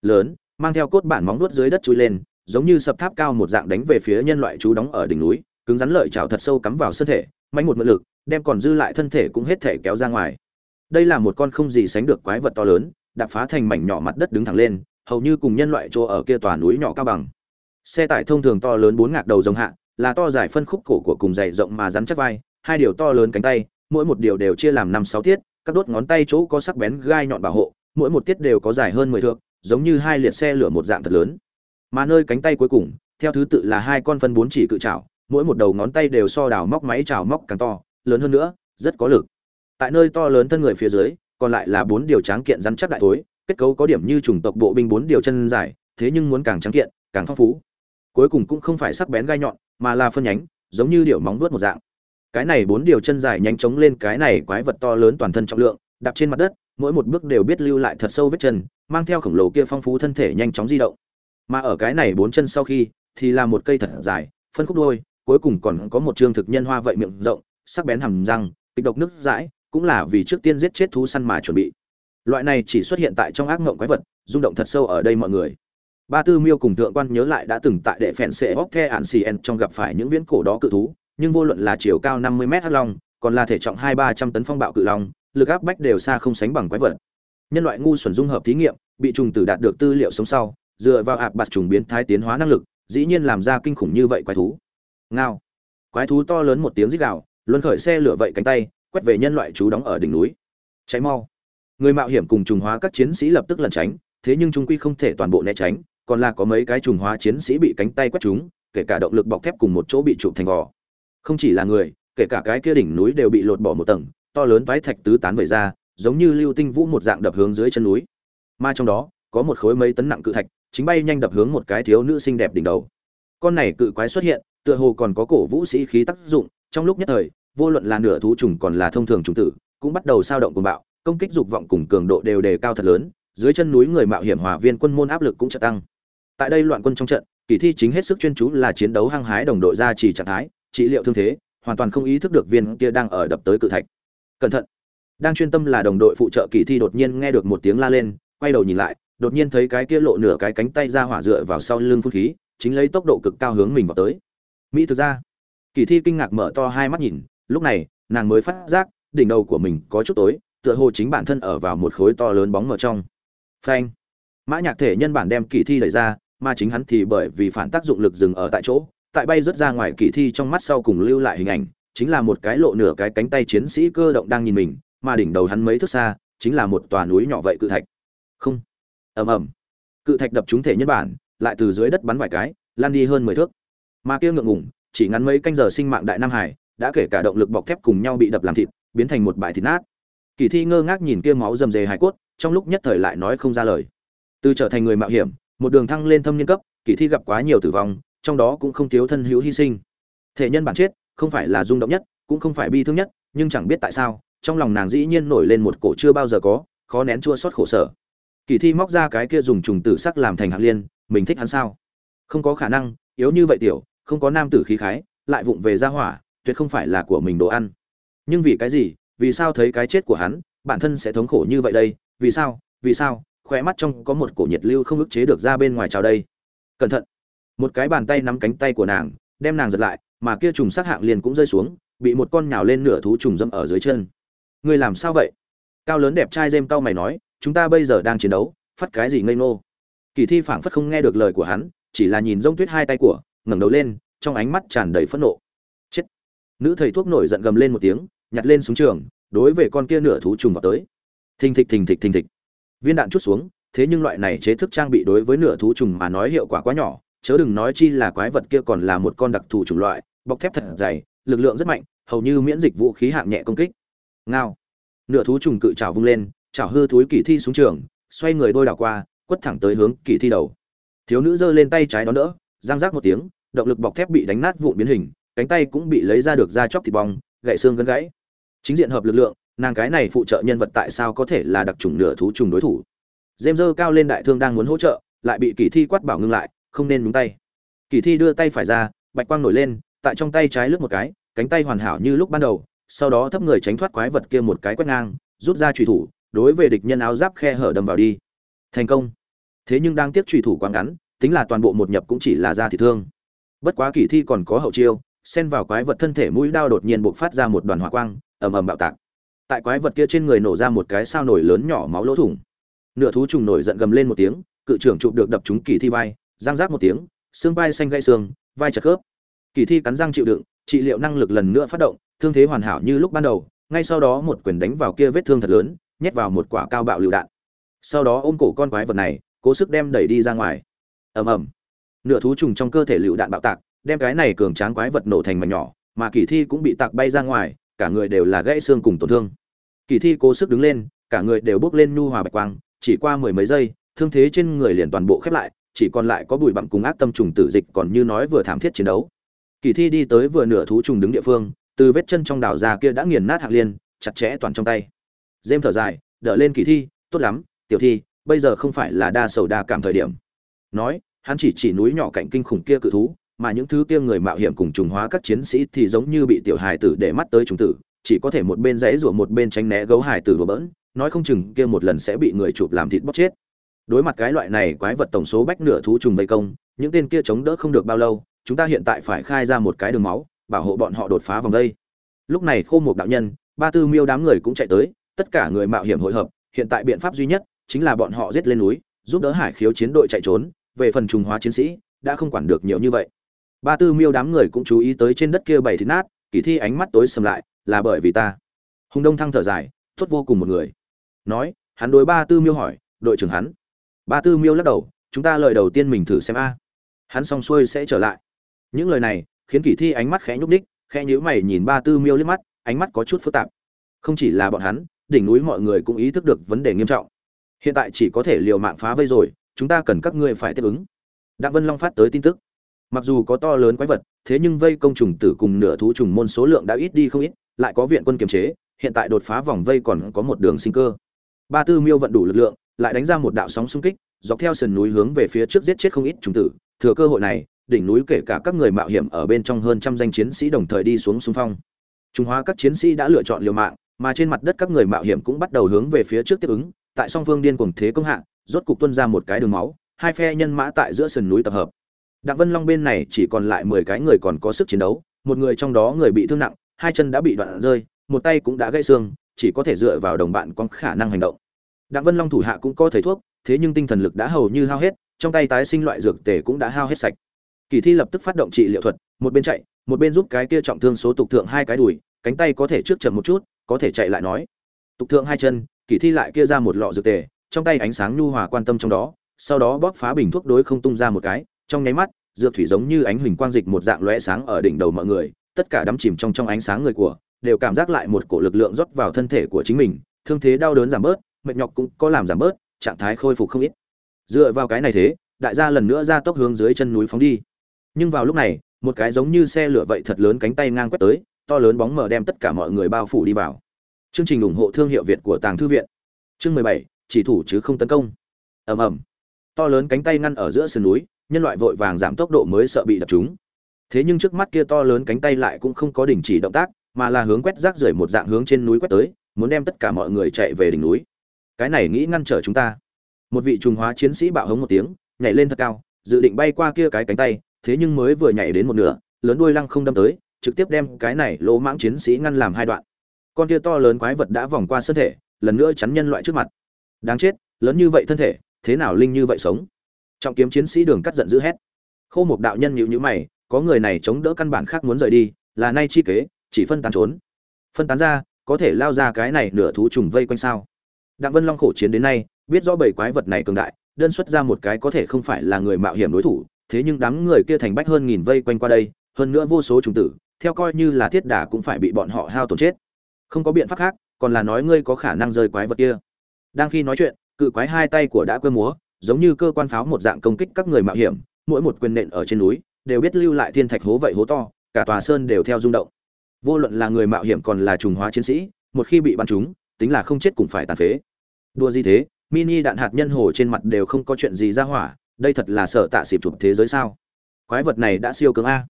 Lớn, mang theo cốt bản móng nuốt dưới đất chui lên, giống như sập tháp cao một dạng đánh về phía nhân loại chú đóng ở đỉnh núi, cứng rắn lợi chảo thật sâu cắm vào thân thể, mạnh một mượn lực, đem còn dư lại thân thể cũng hết thể kéo ra ngoài đây là một con không gì sánh được quái vật to lớn, đạp phá thành mảnh nhỏ mặt đất đứng thẳng lên, hầu như cùng nhân loại chỗ ở kia tòa núi nhỏ cao bằng. Xe tải thông thường to lớn bốn ngạc đầu rồng hạ, là to dài phân khúc cổ của cùng dày rộng mà rắn chắc vai, hai điều to lớn cánh tay, mỗi một điều đều chia làm năm sáu tiết, các đốt ngón tay chỗ có sắc bén gai nhọn bảo hộ, mỗi một tiết đều có dài hơn mười thước, giống như hai liệt xe lửa một dạng thật lớn. Mà nơi cánh tay cuối cùng, theo thứ tự là hai con phân bốn chỉ cự trảo mỗi một đầu ngón tay đều so đào móc máy trào móc càng to, lớn hơn nữa, rất có lực tại nơi to lớn thân người phía dưới, còn lại là bốn điều tráng kiện rắn chắc đại thối, kết cấu có điểm như chủng tộc bộ binh bốn điều chân dài, thế nhưng muốn càng tráng kiện, càng phong phú. Cuối cùng cũng không phải sắc bén gai nhọn, mà là phân nhánh, giống như điệu móng vuốt một dạng. Cái này bốn điều chân dài nhanh chóng lên cái này quái vật to lớn toàn thân trọng lượng, đạp trên mặt đất, mỗi một bước đều biết lưu lại thật sâu vết chân, mang theo khổng lồ kia phong phú thân thể nhanh chóng di động. Mà ở cái này bốn chân sau khi, thì là một cây thật dài, phân khúc đôi, cuối cùng còn có một trương thực nhân hoa vậy miệng rộng, sắc bén hầm răng, kịch độc nước dãi cũng là vì trước tiên giết chết thú săn mà chuẩn bị. Loại này chỉ xuất hiện tại trong ác mộng quái vật, rung động thật sâu ở đây mọi người. Ba tư miêu cùng thượng quan nhớ lại đã từng tại đệ phèn xệ hóc the ạn xì trong gặp phải những viễn cổ đó cự thú, nhưng vô luận là chiều cao năm mươi mét hắc long, còn là thể trọng hai ba trăm tấn phong bạo cự long, lực áp bách đều xa không sánh bằng quái vật. Nhân loại ngu xuẩn dung hợp thí nghiệm, bị trùng tử đạt được tư liệu sống sau, dựa vào ạp bạt trùng biến thái tiến hóa năng lực, dĩ nhiên làm ra kinh khủng như vậy quái thú. Ngao. Quái thú to lớn một tiếng rít gào, luân khởi xe lửa vậy cánh tay quét về nhân loại chú đóng ở đỉnh núi. Cháy mau. Người mạo hiểm cùng trùng hóa các chiến sĩ lập tức lẩn tránh, thế nhưng trung quy không thể toàn bộ né tránh, còn là có mấy cái trùng hóa chiến sĩ bị cánh tay quét chúng, kể cả động lực bọc thép cùng một chỗ bị chụp thành vỏ. Không chỉ là người, kể cả cái kia đỉnh núi đều bị lột bỏ một tầng, to lớn vãi thạch tứ tán về ra, giống như lưu tinh vũ một dạng đập hướng dưới chân núi. Mà trong đó, có một khối mấy tấn nặng cự thạch, chính bay nhanh đập hướng một cái thiếu nữ xinh đẹp đỉnh đầu. Con này cự quái xuất hiện, tựa hồ còn có cổ vũ sĩ khí tác dụng, trong lúc nhất thời vô luận là nửa thú trùng còn là thông thường trùng tử, cũng bắt đầu sao động cùng bạo, công kích dục vọng cùng cường độ đều đề cao thật lớn, dưới chân núi người mạo hiểm hòa viên quân môn áp lực cũng trợ tăng. Tại đây loạn quân trong trận, kỳ thi chính hết sức chuyên chú là chiến đấu hăng hái đồng đội ra chỉ trạng thái, trị liệu thương thế, hoàn toàn không ý thức được viên kia đang ở đập tới cự thạch. Cẩn thận! Đang chuyên tâm là đồng đội phụ trợ kỳ thi đột nhiên nghe được một tiếng la lên, quay đầu nhìn lại, đột nhiên thấy cái kia lộ nửa cái cánh tay ra hỏa dựa vào sau lưng phun khí, chính lấy tốc độ cực cao hướng mình vào tới. Mỹ thực ra, kỳ thi kinh ngạc mở to hai mắt nhìn lúc này, nàng mới phát giác, đỉnh đầu của mình có chút tối, tựa hồ chính bản thân ở vào một khối to lớn bóng mờ trong. Phanh! Mã nhạc thể nhân bản đem kỳ thi đẩy ra, mà chính hắn thì bởi vì phản tác dụng lực dừng ở tại chỗ, tại bay rất ra ngoài kỳ thi trong mắt sau cùng lưu lại hình ảnh, chính là một cái lộ nửa cái cánh tay chiến sĩ cơ động đang nhìn mình, mà đỉnh đầu hắn mấy thước xa, chính là một tòa núi nhỏ vậy cự thạch. Không! Ầm ầm! Cự thạch đập trúng thể nhân bản, lại từ dưới đất bắn vài cái lan đi hơn mười thước. Mà kia ngượng ngùng, chỉ ngắn mấy canh giờ sinh mạng đại nam hải đã kể cả động lực bọc thép cùng nhau bị đập làm thịt, biến thành một bãi thịt nát. Kỳ thi ngơ ngác nhìn kia máu rầm rề hải cốt, trong lúc nhất thời lại nói không ra lời. Từ trở thành người mạo hiểm, một đường thăng lên thâm niên cấp, kỳ thi gặp quá nhiều tử vong, trong đó cũng không thiếu thân hữu hy sinh. Thể nhân bản chết, không phải là rung động nhất, cũng không phải bi thương nhất, nhưng chẳng biết tại sao, trong lòng nàng dĩ nhiên nổi lên một cổ chưa bao giờ có, khó nén chua xót khổ sở. Kỳ thi móc ra cái kia dùng trùng tử sắc làm thành hạt liên, mình thích hắn sao? Không có khả năng, yếu như vậy tiểu, không có nam tử khí khái, lại vụng về ra hỏa tuyệt không phải là của mình đồ ăn. Nhưng vì cái gì? Vì sao thấy cái chết của hắn, bản thân sẽ thống khổ như vậy đây? Vì sao? Vì sao? Khóe mắt trong có một cổ nhiệt lưu không ức chế được ra bên ngoài chào đây. Cẩn thận. Một cái bàn tay nắm cánh tay của nàng, đem nàng giật lại, mà kia trùng sắc hạng liền cũng rơi xuống, bị một con nhào lên nửa thú trùng dâm ở dưới chân. Ngươi làm sao vậy? Cao lớn đẹp trai dêm cao mày nói, chúng ta bây giờ đang chiến đấu, phát cái gì ngây ngô? Kỳ thi phảng phất không nghe được lời của hắn, chỉ là nhìn rông tuyết hai tay của, ngẩng đầu lên, trong ánh mắt tràn đầy phẫn nộ nữ thầy thuốc nổi giận gầm lên một tiếng, nhặt lên súng trường, đối về con kia nửa thú trùng vào tới. Thình thịch thình thịch thình thịch. Viên đạn chút xuống, thế nhưng loại này chế thức trang bị đối với nửa thú trùng mà nói hiệu quả quá nhỏ, chớ đừng nói chi là quái vật kia còn là một con đặc thù chủng loại, bọc thép thật dày, lực lượng rất mạnh, hầu như miễn dịch vũ khí hạng nhẹ công kích. Ngao. Nửa thú trùng cự trào vung lên, chảo hư túi kỳ thi xuống trường, xoay người đôi đảo qua, quất thẳng tới hướng kỳ thi đầu. Thiếu nữ giơ lên tay trái đón đỡ giang rác một tiếng, động lực bọc thép bị đánh nát vụn biến hình cánh tay cũng bị lấy ra được da chóc thịt bong, gãy xương gân gãy. Chính diện hợp lực lượng, nàng cái này phụ trợ nhân vật tại sao có thể là đặc trùng nửa thú trùng đối thủ? Dêm dơ cao lên đại thương đang muốn hỗ trợ, lại bị kỳ thi quát bảo ngưng lại, không nên nhúng tay. Kỳ thi đưa tay phải ra, bạch quang nổi lên, tại trong tay trái lướt một cái, cánh tay hoàn hảo như lúc ban đầu, sau đó thấp người tránh thoát quái vật kia một cái quét ngang, rút ra trùy thủ, đối về địch nhân áo giáp khe hở đâm vào đi. Thành công. Thế nhưng đang tiếc trùy thủ quá ngắn, tính là toàn bộ một nhập cũng chỉ là ra thì thương. Bất quá kỳ thi còn có hậu chiêu xen vào quái vật thân thể mũi đao đột nhiên bộc phát ra một đoàn hỏa quang, ầm ầm bạo tạc. Tại quái vật kia trên người nổ ra một cái sao nổi lớn nhỏ máu lỗ thủng. Nửa thú trùng nổi giận gầm lên một tiếng, cự trưởng chụp được đập trúng kỳ thi vai giang rác một tiếng, xương vai xanh gãy xương, vai chật khớp. Kỳ thi cắn răng chịu đựng, trị liệu năng lực lần nữa phát động, thương thế hoàn hảo như lúc ban đầu, ngay sau đó một quyền đánh vào kia vết thương thật lớn, nhét vào một quả cao bạo lưu đạn. Sau đó ôm cổ con quái vật này, cố sức đem đẩy đi ra ngoài. Ầm ầm. Nửa thú trùng trong cơ thể lưu đạn bạo tạc đem cái này cường tráng quái vật nổ thành mảnh nhỏ, mà kỳ thi cũng bị tạc bay ra ngoài, cả người đều là gãy xương cùng tổn thương. Kỳ thi cố sức đứng lên, cả người đều bước lên nhu hòa bạch quang, chỉ qua mười mấy giây, thương thế trên người liền toàn bộ khép lại, chỉ còn lại có bụi bặm cùng ác tâm trùng tử dịch còn như nói vừa thảm thiết chiến đấu. Kỳ thi đi tới vừa nửa thú trùng đứng địa phương, từ vết chân trong đảo ra kia đã nghiền nát hạng liên, chặt chẽ toàn trong tay. Dêm thở dài, đỡ lên kỳ thi, tốt lắm, tiểu thi, bây giờ không phải là đa sầu đa cảm thời điểm. Nói, hắn chỉ chỉ núi nhỏ cạnh kinh khủng kia cự thú mà những thứ kia người mạo hiểm cùng trùng hóa các chiến sĩ thì giống như bị tiểu hài tử để mắt tới trùng tử, chỉ có thể một bên dãy rủa một bên tránh né gấu hài tử đùa bỡn, nói không chừng kia một lần sẽ bị người chụp làm thịt bóc chết. Đối mặt cái loại này quái vật tổng số bách nửa thú trùng vây công, những tên kia chống đỡ không được bao lâu, chúng ta hiện tại phải khai ra một cái đường máu, bảo hộ bọn họ đột phá vòng đây. Lúc này khô một đạo nhân, ba tư miêu đám người cũng chạy tới, tất cả người mạo hiểm hội hợp, hiện tại biện pháp duy nhất chính là bọn họ giết lên núi, giúp đỡ hải khiếu chiến đội chạy trốn, về phần trùng hóa chiến sĩ, đã không quản được nhiều như vậy ba tư miêu đám người cũng chú ý tới trên đất kia bảy thịt nát, kỳ thi ánh mắt tối sầm lại, là bởi vì ta. Hùng đông thăng thở dài thốt vô cùng một người. Nói, hắn đối ba tư miêu hỏi, đội trưởng hắn? Ba tư miêu lắc đầu, chúng ta lời đầu tiên mình thử xem a. Hắn xong xuôi sẽ trở lại. Những lời này, khiến kỳ thi ánh mắt khẽ nhúc ních khẽ nhíu mày nhìn ba tư miêu liếc mắt, ánh mắt có chút phức tạp. Không chỉ là bọn hắn, đỉnh núi mọi người cũng ý thức được vấn đề nghiêm trọng. Hiện tại chỉ có thể liều mạng phá vây rồi, chúng ta cần các ngươi phải tiếp ứng. Đặng vân long phát tới tin tức mặc dù có to lớn quái vật, thế nhưng vây công trùng tử cùng nửa thú trùng môn số lượng đã ít đi không ít, lại có viện quân kiềm chế, hiện tại đột phá vòng vây còn có một đường sinh cơ. Ba tư miêu vận đủ lực lượng, lại đánh ra một đạo sóng xung kích, dọc theo sườn núi hướng về phía trước giết chết không ít trùng tử. Thừa cơ hội này, đỉnh núi kể cả các người mạo hiểm ở bên trong hơn trăm danh chiến sĩ đồng thời đi xuống xung phong. Trung hóa các chiến sĩ đã lựa chọn liều mạng, mà trên mặt đất các người mạo hiểm cũng bắt đầu hướng về phía trước tiếp ứng. Tại song phương điên cuồng thế công hạ, rốt cục tuân ra một cái đường máu, hai phe nhân mã tại giữa sườn núi tập hợp đặng vân long bên này chỉ còn lại mười cái người còn có sức chiến đấu, một người trong đó người bị thương nặng, hai chân đã bị đoạn rơi, một tay cũng đã gãy xương, chỉ có thể dựa vào đồng bạn có khả năng hành động. Đặng vân long thủ hạ cũng có thầy thuốc, thế nhưng tinh thần lực đã hầu như hao hết, trong tay tái sinh loại dược tề cũng đã hao hết sạch. Kỳ thi lập tức phát động trị liệu thuật, một bên chạy, một bên giúp cái kia trọng thương số tục thượng hai cái đùi, cánh tay có thể trước chậm một chút, có thể chạy lại nói. Tục thượng hai chân, kỳ thi lại kia ra một lọ dược tề, trong tay ánh sáng nhu hòa quan tâm trong đó, sau đó bóp phá bình thuốc đối không tung ra một cái trong nháy mắt, dược thủy giống như ánh huỳnh quang dịch một dạng lóe sáng ở đỉnh đầu mọi người, tất cả đắm chìm trong trong ánh sáng người của, đều cảm giác lại một cổ lực lượng rót vào thân thể của chính mình, thương thế đau đớn giảm bớt, mệt nhọc cũng có làm giảm bớt, trạng thái khôi phục không ít. Dựa vào cái này thế, đại gia lần nữa ra tốc hướng dưới chân núi phóng đi. Nhưng vào lúc này, một cái giống như xe lửa vậy thật lớn cánh tay ngang quét tới, to lớn bóng mờ đem tất cả mọi người bao phủ đi vào. Chương trình ủng hộ thương hiệu việt của tàng thư viện. Chương mười bảy, chỉ thủ chứ không tấn công. Ầm ầm. To lớn cánh tay ngăn ở giữa sườn núi nhân loại vội vàng giảm tốc độ mới sợ bị đập chúng. Thế nhưng trước mắt kia to lớn cánh tay lại cũng không có đình chỉ động tác, mà là hướng quét rác rưởi một dạng hướng trên núi quét tới, muốn đem tất cả mọi người chạy về đỉnh núi. Cái này nghĩ ngăn trở chúng ta. Một vị trùng hóa chiến sĩ bạo hống một tiếng, nhảy lên thật cao, dự định bay qua kia cái cánh tay, thế nhưng mới vừa nhảy đến một nửa, lớn đuôi lăng không đâm tới, trực tiếp đem cái này lỗ mãng chiến sĩ ngăn làm hai đoạn. Con kia to lớn quái vật đã vòng qua thân thể, lần nữa chắn nhân loại trước mặt. Đáng chết, lớn như vậy thân thể, thế nào linh như vậy sống? Trọng kiếm chiến sĩ đường cắt giận dữ hét. Khô một đạo nhân nhịu nhữ mày, có người này chống đỡ căn bản khác muốn rời đi, là nay chi kế, chỉ phân tán trốn. Phân tán ra, có thể lao ra cái này nửa thú trùng vây quanh sao? Đặng vân long khổ chiến đến nay, biết rõ bảy quái vật này cường đại, đơn xuất ra một cái có thể không phải là người mạo hiểm đối thủ, thế nhưng đám người kia thành bách hơn nghìn vây quanh qua đây, hơn nữa vô số trùng tử, theo coi như là thiết đà cũng phải bị bọn họ hao tổn chết. Không có biện pháp khác, còn là nói ngươi có khả năng rơi quái vật kia. Đang khi nói chuyện, cự quái hai tay của đã quơ múa giống như cơ quan pháo một dạng công kích các người mạo hiểm, mỗi một quyền nện ở trên núi, đều biết lưu lại thiên thạch hố vậy hố to, cả tòa sơn đều theo rung động. Vô luận là người mạo hiểm còn là trùng hóa chiến sĩ, một khi bị bắn trúng, tính là không chết cũng phải tàn phế. Đua gì thế, mini đạn hạt nhân hồ trên mặt đều không có chuyện gì ra hỏa, đây thật là sợ tạ xịp chụp thế giới sao? Quái vật này đã siêu cường a.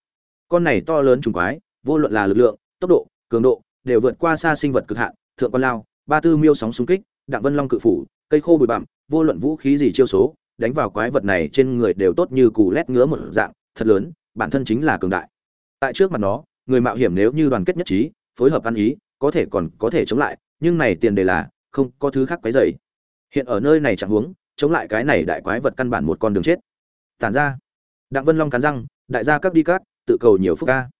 Con này to lớn trùng quái, vô luận là lực lượng, tốc độ, cường độ, đều vượt qua xa sinh vật cực hạn, thượng quan lao, ba tư miêu sóng xung kích, đặng vân long cự phủ cây khô bụi bặm, vô luận vũ khí gì chiêu số, đánh vào quái vật này trên người đều tốt như cù lét ngứa một dạng, thật lớn, bản thân chính là cường đại. Tại trước mặt nó, người mạo hiểm nếu như đoàn kết nhất trí, phối hợp ăn ý, có thể còn có thể chống lại, nhưng này tiền đề là, không có thứ khác quái dày hiện ở nơi này chẳng huống, chống lại cái này đại quái vật căn bản một con đường chết. Tản ra. Đặng vân long cắn răng, đại gia cấp đi cát tự cầu nhiều phúc ca.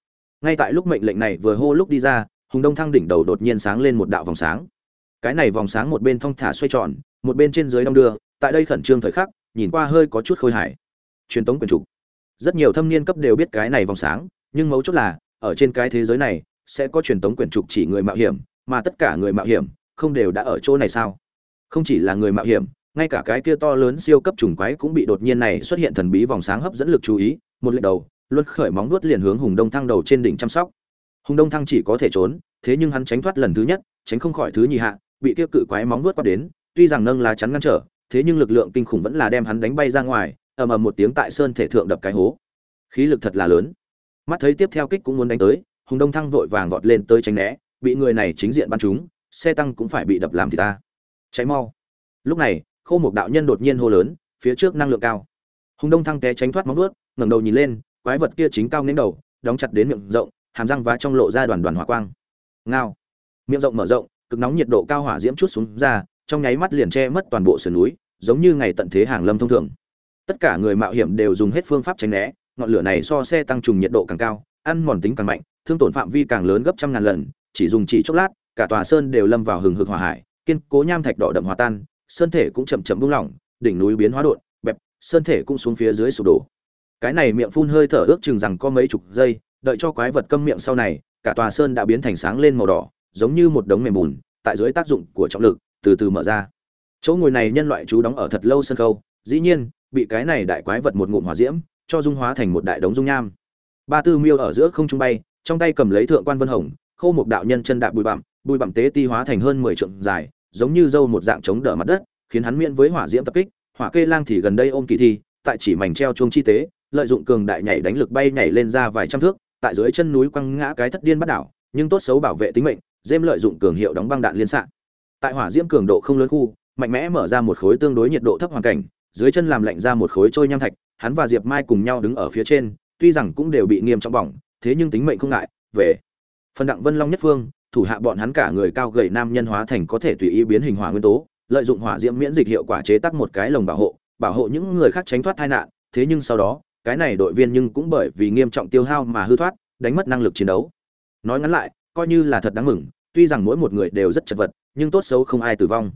Ngay tại lúc mệnh lệnh này vừa hô lúc đi ra, hùng đông thăng đỉnh đầu đột nhiên sáng lên một đạo vòng sáng. Cái này vòng sáng một bên thong thả xoay tròn một bên trên dưới đông đưa, tại đây khẩn trương thời khắc, nhìn qua hơi có chút khôi hài. Truyền tống quyền trục rất nhiều thâm niên cấp đều biết cái này vòng sáng, nhưng mấu chốt là, ở trên cái thế giới này, sẽ có truyền tống quyền trục chỉ người mạo hiểm, mà tất cả người mạo hiểm, không đều đã ở chỗ này sao? Không chỉ là người mạo hiểm, ngay cả cái kia to lớn siêu cấp trùng quái cũng bị đột nhiên này xuất hiện thần bí vòng sáng hấp dẫn lực chú ý, một lệch đầu, luân khởi móng vuốt liền hướng hùng đông thăng đầu trên đỉnh chăm sóc. Hùng đông thăng chỉ có thể trốn, thế nhưng hắn tránh thoát lần thứ nhất, tránh không khỏi thứ nhì hạ, bị kia cự quái móng vuốt quát đến tuy rằng nâng lá chắn ngăn trở, thế nhưng lực lượng kinh khủng vẫn là đem hắn đánh bay ra ngoài, ầm ầm một tiếng tại sơn thể thượng đập cái hố. Khí lực thật là lớn. Mắt thấy tiếp theo kích cũng muốn đánh tới, hùng đông thăng vội vàng vọt lên tới tránh né, bị người này chính diện bắn trúng, xe tăng cũng phải bị đập làm thì ta. Cháy mau. Lúc này khâu một đạo nhân đột nhiên hô lớn, phía trước năng lượng cao. Hùng đông thăng té tránh thoát móng vuốt, ngẩng đầu nhìn lên, quái vật kia chính cao đến đầu, đóng chặt đến miệng rộng, hàm răng vá trong lộ ra đoàn đoàn hỏa quang. Ngao. Miệng rộng mở rộng, cực nóng nhiệt độ cao hỏa diễm chút xuống ra trong nháy mắt liền che mất toàn bộ sườn núi, giống như ngày tận thế hàng lâm thông thường. Tất cả người mạo hiểm đều dùng hết phương pháp tránh né, ngọn lửa này so xe tăng trùng nhiệt độ càng cao, ăn mòn tính càng mạnh, thương tổn phạm vi càng lớn gấp trăm ngàn lần, chỉ dùng chỉ chốc lát, cả tòa sơn đều lâm vào hừng hực hỏa hải, kiên cố nham thạch đỏ đậm hòa tan, sơn thể cũng chậm chậm buông lỏng, đỉnh núi biến hóa đột, bẹp, sơn thể cũng xuống phía dưới sụp đổ. Cái này miệng phun hơi thở ước chừng rằng có mấy chục giây, đợi cho quái vật câm miệng sau này, cả tòa sơn đã biến thành sáng lên màu đỏ, giống như một đống mềm bùn, tại dưới tác dụng của trọng lực từ từ mở ra. Chỗ ngồi này nhân loại chú đóng ở thật lâu sân khâu dĩ nhiên, bị cái này đại quái vật một ngụm hỏa diễm, cho dung hóa thành một đại đống dung nham. Ba tư miêu ở giữa không trung bay, trong tay cầm lấy thượng quan vân hồng, khô một đạo nhân chân đạp bụi bặm bụi bặm tế ti hóa thành hơn mười trượng dài, giống như dâu một dạng chống đỡ mặt đất, khiến hắn miễn với hỏa diễm tập kích. Hỏa kê lang thì gần đây ôm kỳ thi, tại chỉ mảnh treo chuông chi tế, lợi dụng cường đại nhảy đánh lực bay nhảy lên ra vài trăm thước, tại dưới chân núi quăng ngã cái thất điên bắt đảo, nhưng tốt xấu bảo vệ tính mệnh dêm lợi dụng cường hiệu đóng băng đạn liên sạn tại hỏa diễm cường độ không lớn khu, mạnh mẽ mở ra một khối tương đối nhiệt độ thấp hoàn cảnh, dưới chân làm lạnh ra một khối trôi nham thạch, hắn và diệp mai cùng nhau đứng ở phía trên, tuy rằng cũng đều bị nghiêm trọng bỏng, thế nhưng tính mệnh không ngại, về phần đặng vân long nhất phương, thủ hạ bọn hắn cả người cao gầy nam nhân hóa thành có thể tùy ý biến hình hỏa nguyên tố, lợi dụng hỏa diễm miễn dịch hiệu quả chế tác một cái lồng bảo hộ bảo hộ những người khác tránh thoát tai nạn, thế nhưng sau đó, cái này đội viên nhưng cũng bởi vì nghiêm trọng tiêu hao mà hư thoát, đánh mất năng lực chiến đấu. Nói ngắn lại, coi như là thật đáng mừng, tuy rằng mỗi một người đều rất chật vật nhưng tốt xấu không ai tử vong.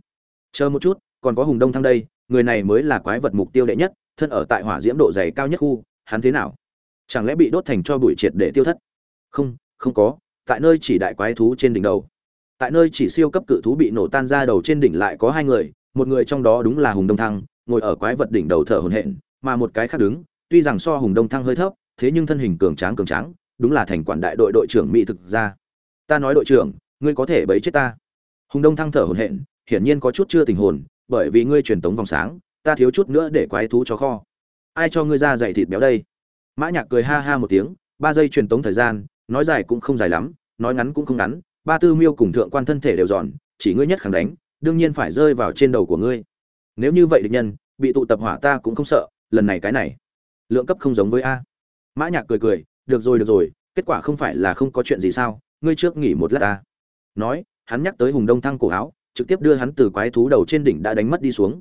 Chờ một chút, còn có hùng đông thăng đây, người này mới là quái vật mục tiêu đệ nhất, thân ở tại hỏa diễm độ dày cao nhất khu, hắn thế nào? Chẳng lẽ bị đốt thành cho bụi triệt để tiêu thất? Không không có, tại nơi chỉ đại quái thú trên đỉnh đầu. Tại nơi chỉ siêu cấp cự thú bị nổ tan ra đầu trên đỉnh lại có hai người, một người trong đó đúng là hùng đông thăng, ngồi ở quái vật đỉnh đầu thở hổn hển, mà một cái khác đứng, tuy rằng so hùng đông thăng hơi thấp, thế nhưng thân hình cường tráng cường tráng, đúng là thành quản đại đội đội trưởng mỹ thực ra ta nói đội trưởng, ngươi có thể bấy chết ta hùng đông thăng thở hổn hển, hiển nhiên có chút chưa tình hồn, bởi vì ngươi truyền tống vòng sáng, ta thiếu chút nữa để quái thú cho kho. Ai cho ngươi ra dạy thịt béo đây? Mã nhạc cười ha ha một tiếng, ba giây truyền tống thời gian, nói dài cũng không dài lắm, nói ngắn cũng không ngắn, ba tư miêu cùng thượng quan thân thể đều giòn, chỉ ngươi nhất khẳng đánh, đương nhiên phải rơi vào trên đầu của ngươi. Nếu như vậy địch nhân, bị tụ tập hỏa ta cũng không sợ, lần này cái này, lượng cấp không giống với a. Mã nhạc cười cười, được rồi được rồi, kết quả không phải là không có chuyện gì sao, ngươi trước nghỉ một lát ta. Nói hắn nhắc tới hùng đông thăng cổ áo, trực tiếp đưa hắn từ quái thú đầu trên đỉnh đã đánh mất đi xuống.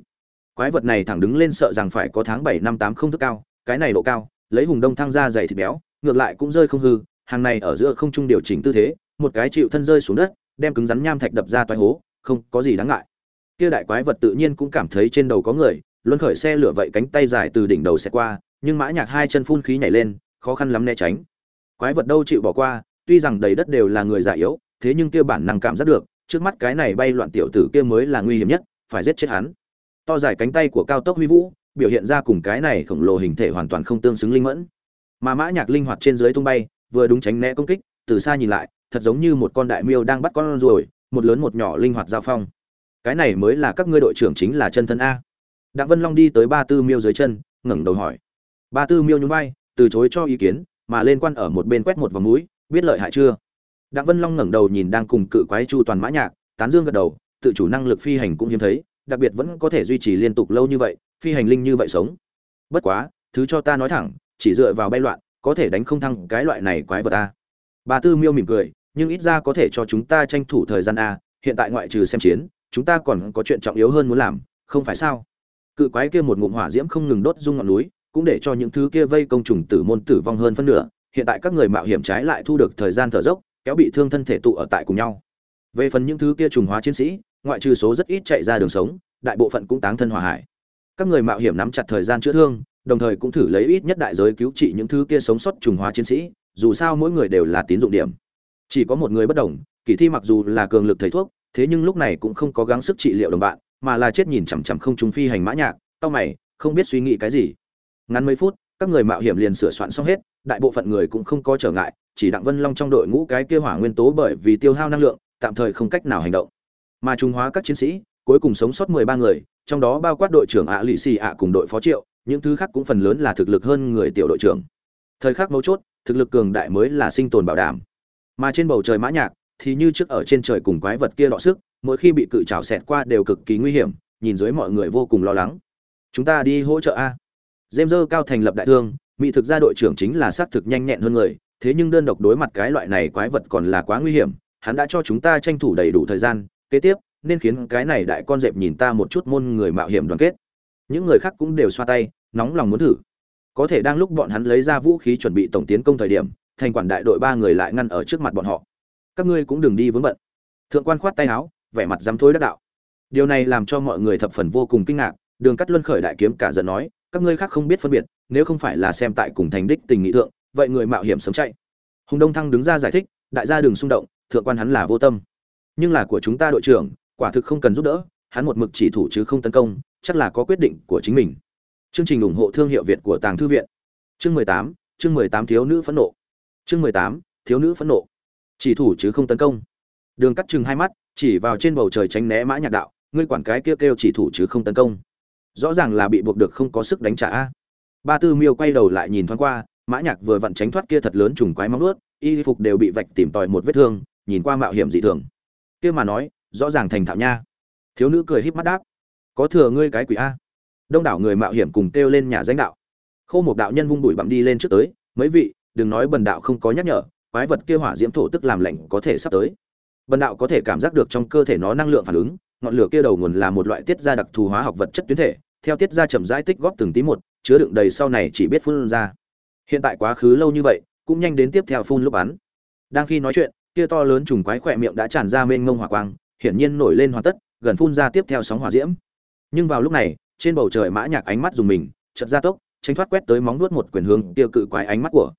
Quái vật này thẳng đứng lên sợ rằng phải có tháng bảy năm tám không thức cao, cái này độ cao, lấy hùng đông thăng ra dày thịt béo, ngược lại cũng rơi không hư, hàng này ở giữa không trung điều chỉnh tư thế, một cái chịu thân rơi xuống đất, đem cứng rắn nham thạch đập ra toái hố, không có gì đáng ngại. Kia đại quái vật tự nhiên cũng cảm thấy trên đầu có người, luân khởi xe lửa vậy cánh tay dài từ đỉnh đầu sẽ qua, nhưng mã nhạc hai chân phun khí nhảy lên, khó khăn lắm né tránh. Quái vật đâu chịu bỏ qua, tuy rằng đầy đất đều là người già yếu thế nhưng kia bản năng cảm giác được, trước mắt cái này bay loạn tiểu tử kia mới là nguy hiểm nhất, phải giết chết hắn. To dài cánh tay của cao tốc huy vũ, biểu hiện ra cùng cái này khổng lồ hình thể hoàn toàn không tương xứng linh mẫn. Mà mã nhạc linh hoạt trên dưới tung bay, vừa đúng tránh né công kích, từ xa nhìn lại, thật giống như một con đại miêu đang bắt con ruồi, một lớn một nhỏ linh hoạt giao phong. Cái này mới là các ngươi đội trưởng chính là chân thân a. Đặng vân long đi tới ba tư miêu dưới chân, ngẩng đầu hỏi. Ba tư miêu nhún vai, từ chối cho ý kiến, mà lên quan ở một bên quét một vòng mũi, biết lợi hại chưa? Đặng vân long ngẩng đầu nhìn đang cùng cự quái chu toàn mã nhạc, tán dương gật đầu, tự chủ năng lực phi hành cũng hiếm thấy, đặc biệt vẫn có thể duy trì liên tục lâu như vậy, phi hành linh như vậy sống. Bất quá, thứ cho ta nói thẳng, chỉ dựa vào bay loạn, có thể đánh không thăng cái loại này quái vật a. Bà tư miêu mỉm cười, nhưng ít ra có thể cho chúng ta tranh thủ thời gian a, hiện tại ngoại trừ xem chiến, chúng ta còn có chuyện trọng yếu hơn muốn làm, không phải sao? Cự quái kia một ngụm hỏa diễm không ngừng đốt rung ngọn núi, cũng để cho những thứ kia vây công trùng tử môn tử vong hơn phân nửa, hiện tại các người mạo hiểm trái lại thu được thời gian thở dốc kéo bị thương thân thể tụ ở tại cùng nhau. Về phần những thứ kia trùng hóa chiến sĩ, ngoại trừ số rất ít chạy ra đường sống, đại bộ phận cũng táng thân hỏa hải. Các người mạo hiểm nắm chặt thời gian chữa thương, đồng thời cũng thử lấy ít nhất đại giới cứu trị những thứ kia sống sót trùng hóa chiến sĩ, dù sao mỗi người đều là tín dụng điểm. Chỉ có một người bất đồng, kỳ thi mặc dù là cường lực thầy thuốc, thế nhưng lúc này cũng không có gắng sức trị liệu đồng bạn, mà là chết nhìn chằm chằm không trùng phi hành mã nhạc tao mày, không biết suy nghĩ cái gì. Ngắn mấy phút, các người mạo hiểm liền sửa soạn xong hết, đại bộ phận người cũng không có trở ngại chỉ đặng vân long trong đội ngũ cái kia hỏa nguyên tố bởi vì tiêu hao năng lượng, tạm thời không cách nào hành động. Mà trung hóa các chiến sĩ, cuối cùng sống sót mười ba người, trong đó bao quát đội trưởng ạ lì xì ạ cùng đội phó triệu, những thứ khác cũng phần lớn là thực lực hơn người tiểu đội trưởng. Thời khắc mấu chốt, thực lực cường đại mới là sinh tồn bảo đảm. Mà trên bầu trời mã nhạc, thì như trước ở trên trời cùng quái vật kia đọ sức, mỗi khi bị cự chảo xẹt qua đều cực kỳ nguy hiểm, nhìn dưới mọi người vô cùng lo lắng. Chúng ta đi hỗ trợ a. James cao thành lập đại thương, mỹ thực ra đội trưởng chính là xác thực nhanh nhẹn hơn người thế nhưng đơn độc đối mặt cái loại này quái vật còn là quá nguy hiểm, hắn đã cho chúng ta tranh thủ đầy đủ thời gian. Kế tiếp, nên khiến cái này đại con dẹp nhìn ta một chút môn người mạo hiểm đoàn kết. Những người khác cũng đều xoa tay, nóng lòng muốn thử. Có thể đang lúc bọn hắn lấy ra vũ khí chuẩn bị tổng tiến công thời điểm, thành quản đại đội ba người lại ngăn ở trước mặt bọn họ. Các ngươi cũng đừng đi vướng bận. Thượng quan khoát tay áo, vẻ mặt dám thối đắc đạo. Điều này làm cho mọi người thập phần vô cùng kinh ngạc, đường cắt luân khởi đại kiếm cả giận nói, các ngươi khác không biết phân biệt, nếu không phải là xem tại cùng thành đích tình nghị thượng vậy người mạo hiểm sống chạy. Hùng đông thăng đứng ra giải thích, đại gia đừng xung động, thượng quan hắn là vô tâm. Nhưng là của chúng ta đội trưởng, quả thực không cần giúp đỡ, hắn một mực chỉ thủ chứ không tấn công, chắc là có quyết định của chính mình. Chương trình ủng hộ thương hiệu việt của tàng thư viện. Chương mười tám, chương mười tám thiếu nữ phẫn nộ. Chương mười tám, thiếu nữ phẫn nộ. Chỉ thủ chứ không tấn công. Đường cắt chừng hai mắt, chỉ vào trên bầu trời tránh né mã nhạc đạo, ngươi quản cái kêu kêu chỉ thủ chứ không tấn công. Rõ ràng là bị buộc được không có sức đánh trả a. Ba tư miêu quay đầu lại nhìn thoáng qua mã nhạc vừa vặn tránh thoát kia thật lớn trùng quái móng nuốt y phục đều bị vạch tìm tòi một vết thương, nhìn qua mạo hiểm dị thường. Kia mà nói, rõ ràng thành thạo nha. Thiếu nữ cười híp mắt đáp, có thừa ngươi cái quỷ a. Đông đảo người mạo hiểm cùng kêu lên nhà danh đạo. Khâu một đạo nhân vung bụi bặm đi lên trước tới, mấy vị, đừng nói bần đạo không có nhắc nhở, quái vật kia hỏa diễm thổ tức làm lạnh có thể sắp tới. Bần đạo có thể cảm giác được trong cơ thể nó năng lượng phản ứng, ngọn lửa kia đầu nguồn là một loại tiết ra đặc thù hóa học vật chất tuyến thể, theo tiết ra chậm rãi tích góp từng tí một, chứa đựng đầy sau này chỉ biết phun ra hiện tại quá khứ lâu như vậy, cũng nhanh đến tiếp theo phun lúc bắn. Đang khi nói chuyện kia to lớn trùng quái khỏe miệng đã tràn ra mênh ngông hỏa quang, hiển nhiên nổi lên hoàn tất, gần phun ra tiếp theo sóng hỏa diễm. Nhưng vào lúc này, trên bầu trời mã nhạc ánh mắt dùng mình, chợt ra tốc, tránh thoát quét tới móng nuốt một quyền hướng kia cự quái ánh mắt của.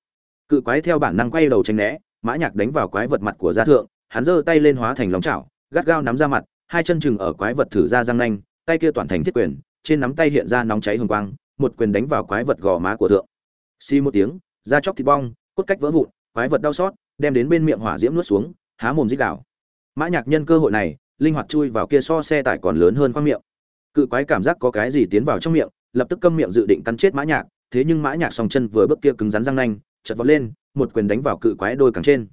Cự quái theo bản năng quay đầu tránh né, mã nhạc đánh vào quái vật mặt của gia thượng, hắn giơ tay lên hóa thành lòng chảo, gắt gao nắm ra mặt, hai chân chừng ở quái vật thử ra răng nanh, tay kia toàn thành thiết quyền, trên nắm tay hiện ra nóng cháy hừng quang, một quyền đánh vào quái vật gò má của thượng. Xì một tiếng, da chóc thịt bong, cốt cách vỡ vụn, quái vật đau xót, đem đến bên miệng hỏa diễm nuốt xuống, há mồm rít gào. Mã nhạc nhân cơ hội này, linh hoạt chui vào kia so xe tải còn lớn hơn khoang miệng. Cự quái cảm giác có cái gì tiến vào trong miệng, lập tức câm miệng dự định cắn chết mã nhạc, thế nhưng mã nhạc song chân vừa bước kia cứng rắn răng nanh, chợt vọt lên, một quyền đánh vào cự quái đôi càng trên.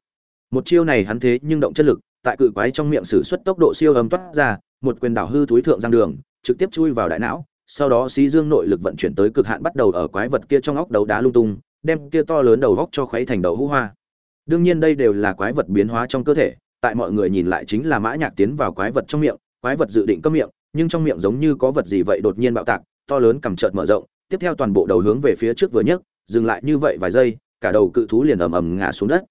Một chiêu này hắn thế nhưng động chất lực, tại cự quái trong miệng sử xuất tốc độ siêu âm toát ra, một quyền đảo hư túi thượng răng đường, trực tiếp chui vào đại não sau đó xí dương nội lực vận chuyển tới cực hạn bắt đầu ở quái vật kia trong óc đấu đá lung tung, đem kia to lớn đầu góc cho khuấy thành đầu hũ hoa. Đương nhiên đây đều là quái vật biến hóa trong cơ thể, tại mọi người nhìn lại chính là mã nhạc tiến vào quái vật trong miệng, quái vật dự định cấm miệng, nhưng trong miệng giống như có vật gì vậy đột nhiên bạo tạc, to lớn cầm chợt mở rộng, tiếp theo toàn bộ đầu hướng về phía trước vừa nhấc, dừng lại như vậy vài giây, cả đầu cự thú liền ầm ầm ngã xuống đất.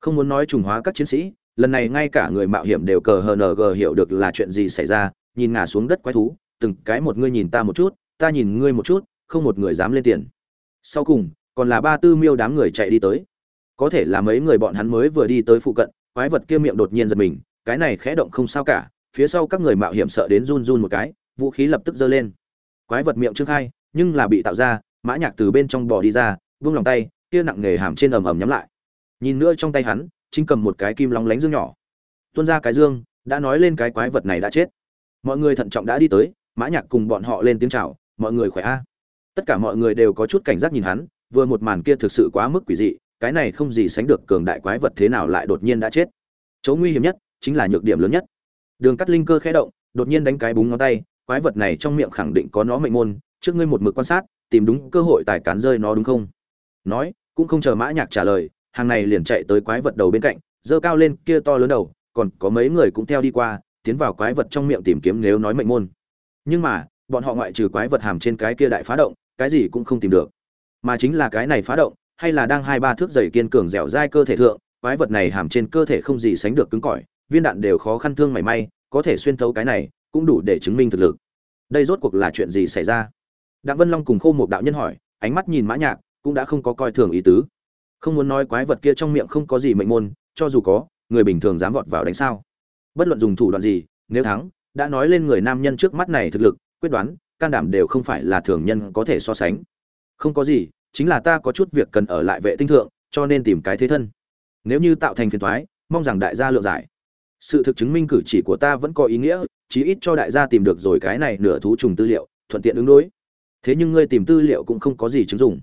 Không muốn nói trùng hóa các chiến sĩ, lần này ngay cả người mạo hiểm đều cờ hờ nờ hiểu được là chuyện gì xảy ra, nhìn ngã xuống đất quái thú từng cái một ngươi nhìn ta một chút, ta nhìn ngươi một chút, không một người dám lên tiền. Sau cùng, còn là ba tư miêu đám người chạy đi tới. Có thể là mấy người bọn hắn mới vừa đi tới phụ cận, quái vật kia miệng đột nhiên giật mình, cái này khẽ động không sao cả, phía sau các người mạo hiểm sợ đến run run một cái, vũ khí lập tức giơ lên. Quái vật miệng trương khai, nhưng là bị tạo ra, mã nhạc từ bên trong bò đi ra, vung lòng tay, kia nặng nghề hàm trên ầm ầm nhắm lại. Nhìn nữa trong tay hắn, chính cầm một cái kim long lánh dương nhỏ. Tuôn ra cái dương, đã nói lên cái quái vật này đã chết. Mọi người thận trọng đã đi tới mã nhạc cùng bọn họ lên tiếng chào, mọi người khỏe a? Tất cả mọi người đều có chút cảnh giác nhìn hắn, vừa một màn kia thực sự quá mức quỷ dị, cái này không gì sánh được cường đại quái vật thế nào lại đột nhiên đã chết. Chỗ nguy hiểm nhất chính là nhược điểm lớn nhất. Đường cắt linh cơ khẽ động, đột nhiên đánh cái búng ngón tay, quái vật này trong miệng khẳng định có nó mệnh môn, trước ngươi một mực quan sát, tìm đúng cơ hội tài cán rơi nó đúng không? Nói, cũng không chờ mã nhạc trả lời, hàng này liền chạy tới quái vật đầu bên cạnh dơ cao lên, kia to lớn đầu, còn có mấy người cũng theo đi qua, tiến vào quái vật trong miệng tìm kiếm nếu nói mệnh môn nhưng mà, bọn họ ngoại trừ quái vật hàm trên cái kia đại phá động, cái gì cũng không tìm được. Mà chính là cái này phá động, hay là đang hai ba thước dày kiên cường dẻo dai cơ thể thượng, quái vật này hàm trên cơ thể không gì sánh được cứng cỏi, viên đạn đều khó khăn thương mảy may, có thể xuyên thấu cái này, cũng đủ để chứng minh thực lực. Đây rốt cuộc là chuyện gì xảy ra? Đặng vân long cùng khô một đạo nhân hỏi, ánh mắt nhìn mã nhạc, cũng đã không có coi thường ý tứ. Không muốn nói quái vật kia trong miệng không có gì mệnh môn, cho dù có, người bình thường dám vọt vào đánh sao? Bất luận dùng thủ đoạn gì, nếu thắng đã nói lên người nam nhân trước mắt này thực lực, quyết đoán, can đảm đều không phải là thường nhân có thể so sánh. Không có gì, chính là ta có chút việc cần ở lại vệ tinh thượng, cho nên tìm cái thế thân. Nếu như tạo thành phiền toái mong rằng đại gia lựa giải. Sự thực chứng minh cử chỉ của ta vẫn có ý nghĩa, chí ít cho đại gia tìm được rồi cái này nửa thú trùng tư liệu, thuận tiện ứng đối. Thế nhưng ngươi tìm tư liệu cũng không có gì chứng dụng.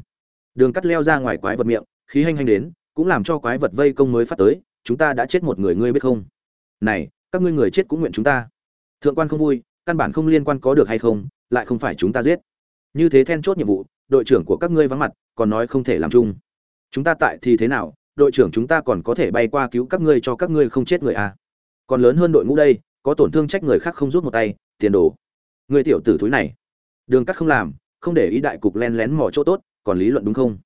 Đường cắt leo ra ngoài quái vật miệng, khí hành hành đến, cũng làm cho quái vật vây công mới phát tới, chúng ta đã chết một người, ngươi biết không? Này, các ngươi người chết cũng nguyện chúng ta thượng quan không vui, căn bản không liên quan có được hay không, lại không phải chúng ta giết. Như thế then chốt nhiệm vụ, đội trưởng của các ngươi vắng mặt, còn nói không thể làm chung. Chúng ta tại thì thế nào, đội trưởng chúng ta còn có thể bay qua cứu các ngươi cho các ngươi không chết người à? Còn lớn hơn đội ngũ đây, có tổn thương trách người khác không rút một tay, tiền đồ. Người tiểu tử thúi này. Đường cắt không làm, không để ý đại cục len lén mỏ chỗ tốt, còn lý luận đúng không?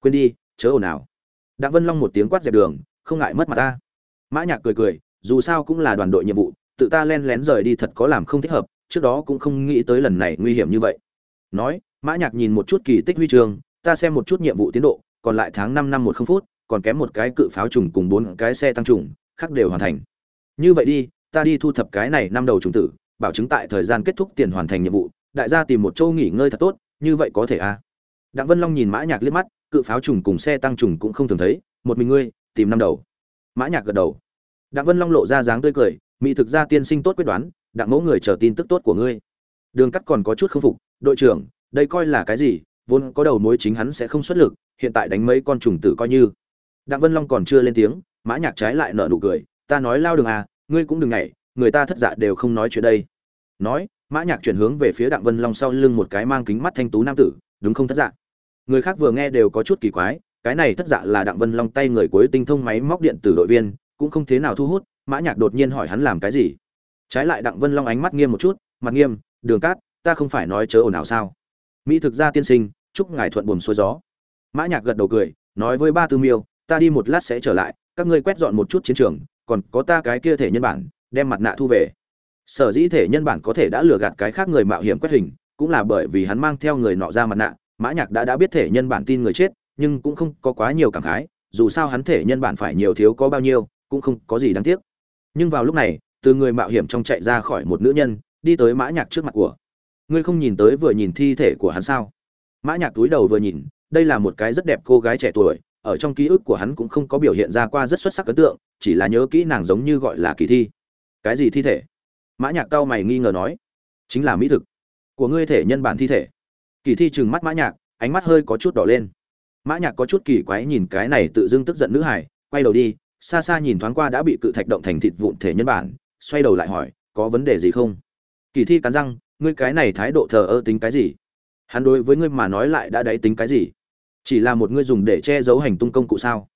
Quên đi, chớ ồn ào. Đặng vân long một tiếng quát dẹp đường, không ngại mất mặt ta. Mã nhạc cười cười, dù sao cũng là đoàn đội nhiệm vụ tự ta len lén rời đi thật có làm không thích hợp trước đó cũng không nghĩ tới lần này nguy hiểm như vậy. Nói mã nhạc nhìn một chút kỳ tích huy trường, ta xem một chút nhiệm vụ tiến độ còn lại tháng năm năm một không phút còn kém một cái cự pháo trùng cùng bốn cái xe tăng trùng khác đều hoàn thành. Như vậy đi ta đi thu thập cái này năm đầu trùng tử bảo chứng tại thời gian kết thúc tiền hoàn thành nhiệm vụ đại gia tìm một chỗ nghỉ ngơi thật tốt như vậy có thể à? Đặng vân long nhìn mã nhạc liếc mắt cự pháo trùng cùng xe tăng trùng cũng không thường thấy một mình ngươi tìm năm đầu. Mã nhạc gật đầu. Đặng vân long lộ ra dáng tươi cười mỹ thực ra tiên sinh tốt quyết đoán, đặng mẫu người chờ tin tức tốt của ngươi. Đường cắt còn có chút không phục, đội trưởng, đây coi là cái gì? Vốn có đầu mối chính hắn sẽ không xuất lực, hiện tại đánh mấy con trùng tử coi như. Đặng vân long còn chưa lên tiếng, mã nhạc trái lại nở nụ cười, ta nói lao đường à ngươi cũng đừng nhảy người ta thất dạ đều không nói chuyện đây. Nói, mã nhạc chuyển hướng về phía đặng vân long sau lưng một cái mang kính mắt thanh tú nam tử, đúng không thất dạ? Người khác vừa nghe đều có chút kỳ quái, cái này thất dạ là đặng vân long tay người cuối tinh thông máy móc điện tử đội viên, cũng không thế nào thu hút mã nhạc đột nhiên hỏi hắn làm cái gì? Trái lại đặng vân long ánh mắt nghiêm một chút, mặt nghiêm, đường cát, ta không phải nói chớ ồn ào sao? Mỹ thực gia tiên sinh, chúc ngài thuận buồm xuôi gió. Mã nhạc gật đầu cười, nói với ba tư miêu, ta đi một lát sẽ trở lại, các ngươi quét dọn một chút chiến trường, còn có ta cái kia thể nhân bản, đem mặt nạ thu về. Sở dĩ thể nhân bản có thể đã lừa gạt cái khác người mạo hiểm quét hình, cũng là bởi vì hắn mang theo người nọ ra mặt nạ, mã nhạc đã đã biết thể nhân bản tin người chết, nhưng cũng không có quá nhiều cảm khái, dù sao hắn thể nhân bản phải nhiều thiếu có bao nhiêu, cũng không có gì đáng tiếc nhưng vào lúc này, từ người mạo hiểm trong chạy ra khỏi một nữ nhân, đi tới mã nhạc trước mặt của. Ngươi không nhìn tới vừa nhìn thi thể của hắn sao? Mã nhạc túi đầu vừa nhìn, đây là một cái rất đẹp cô gái trẻ tuổi, ở trong ký ức của hắn cũng không có biểu hiện ra qua rất xuất sắc ấn tượng, chỉ là nhớ kỹ nàng giống như gọi là kỳ thi. Cái gì thi thể? Mã nhạc cao mày nghi ngờ nói. Chính là mỹ thực. Của ngươi thể nhân bản thi thể. Kỳ thi trừng mắt mã nhạc, ánh mắt hơi có chút đỏ lên. Mã nhạc có chút kỳ quái nhìn cái này tự dưng tức giận nữ hải quay đầu đi xa xa nhìn thoáng qua đã bị cự thạch động thành thịt vụn thể nhân bản, xoay đầu lại hỏi, có vấn đề gì không? Kỳ thi cắn răng, ngươi cái này thái độ thờ ơ tính cái gì? Hắn đối với ngươi mà nói lại đã đáy tính cái gì? Chỉ là một ngươi dùng để che giấu hành tung công cụ sao?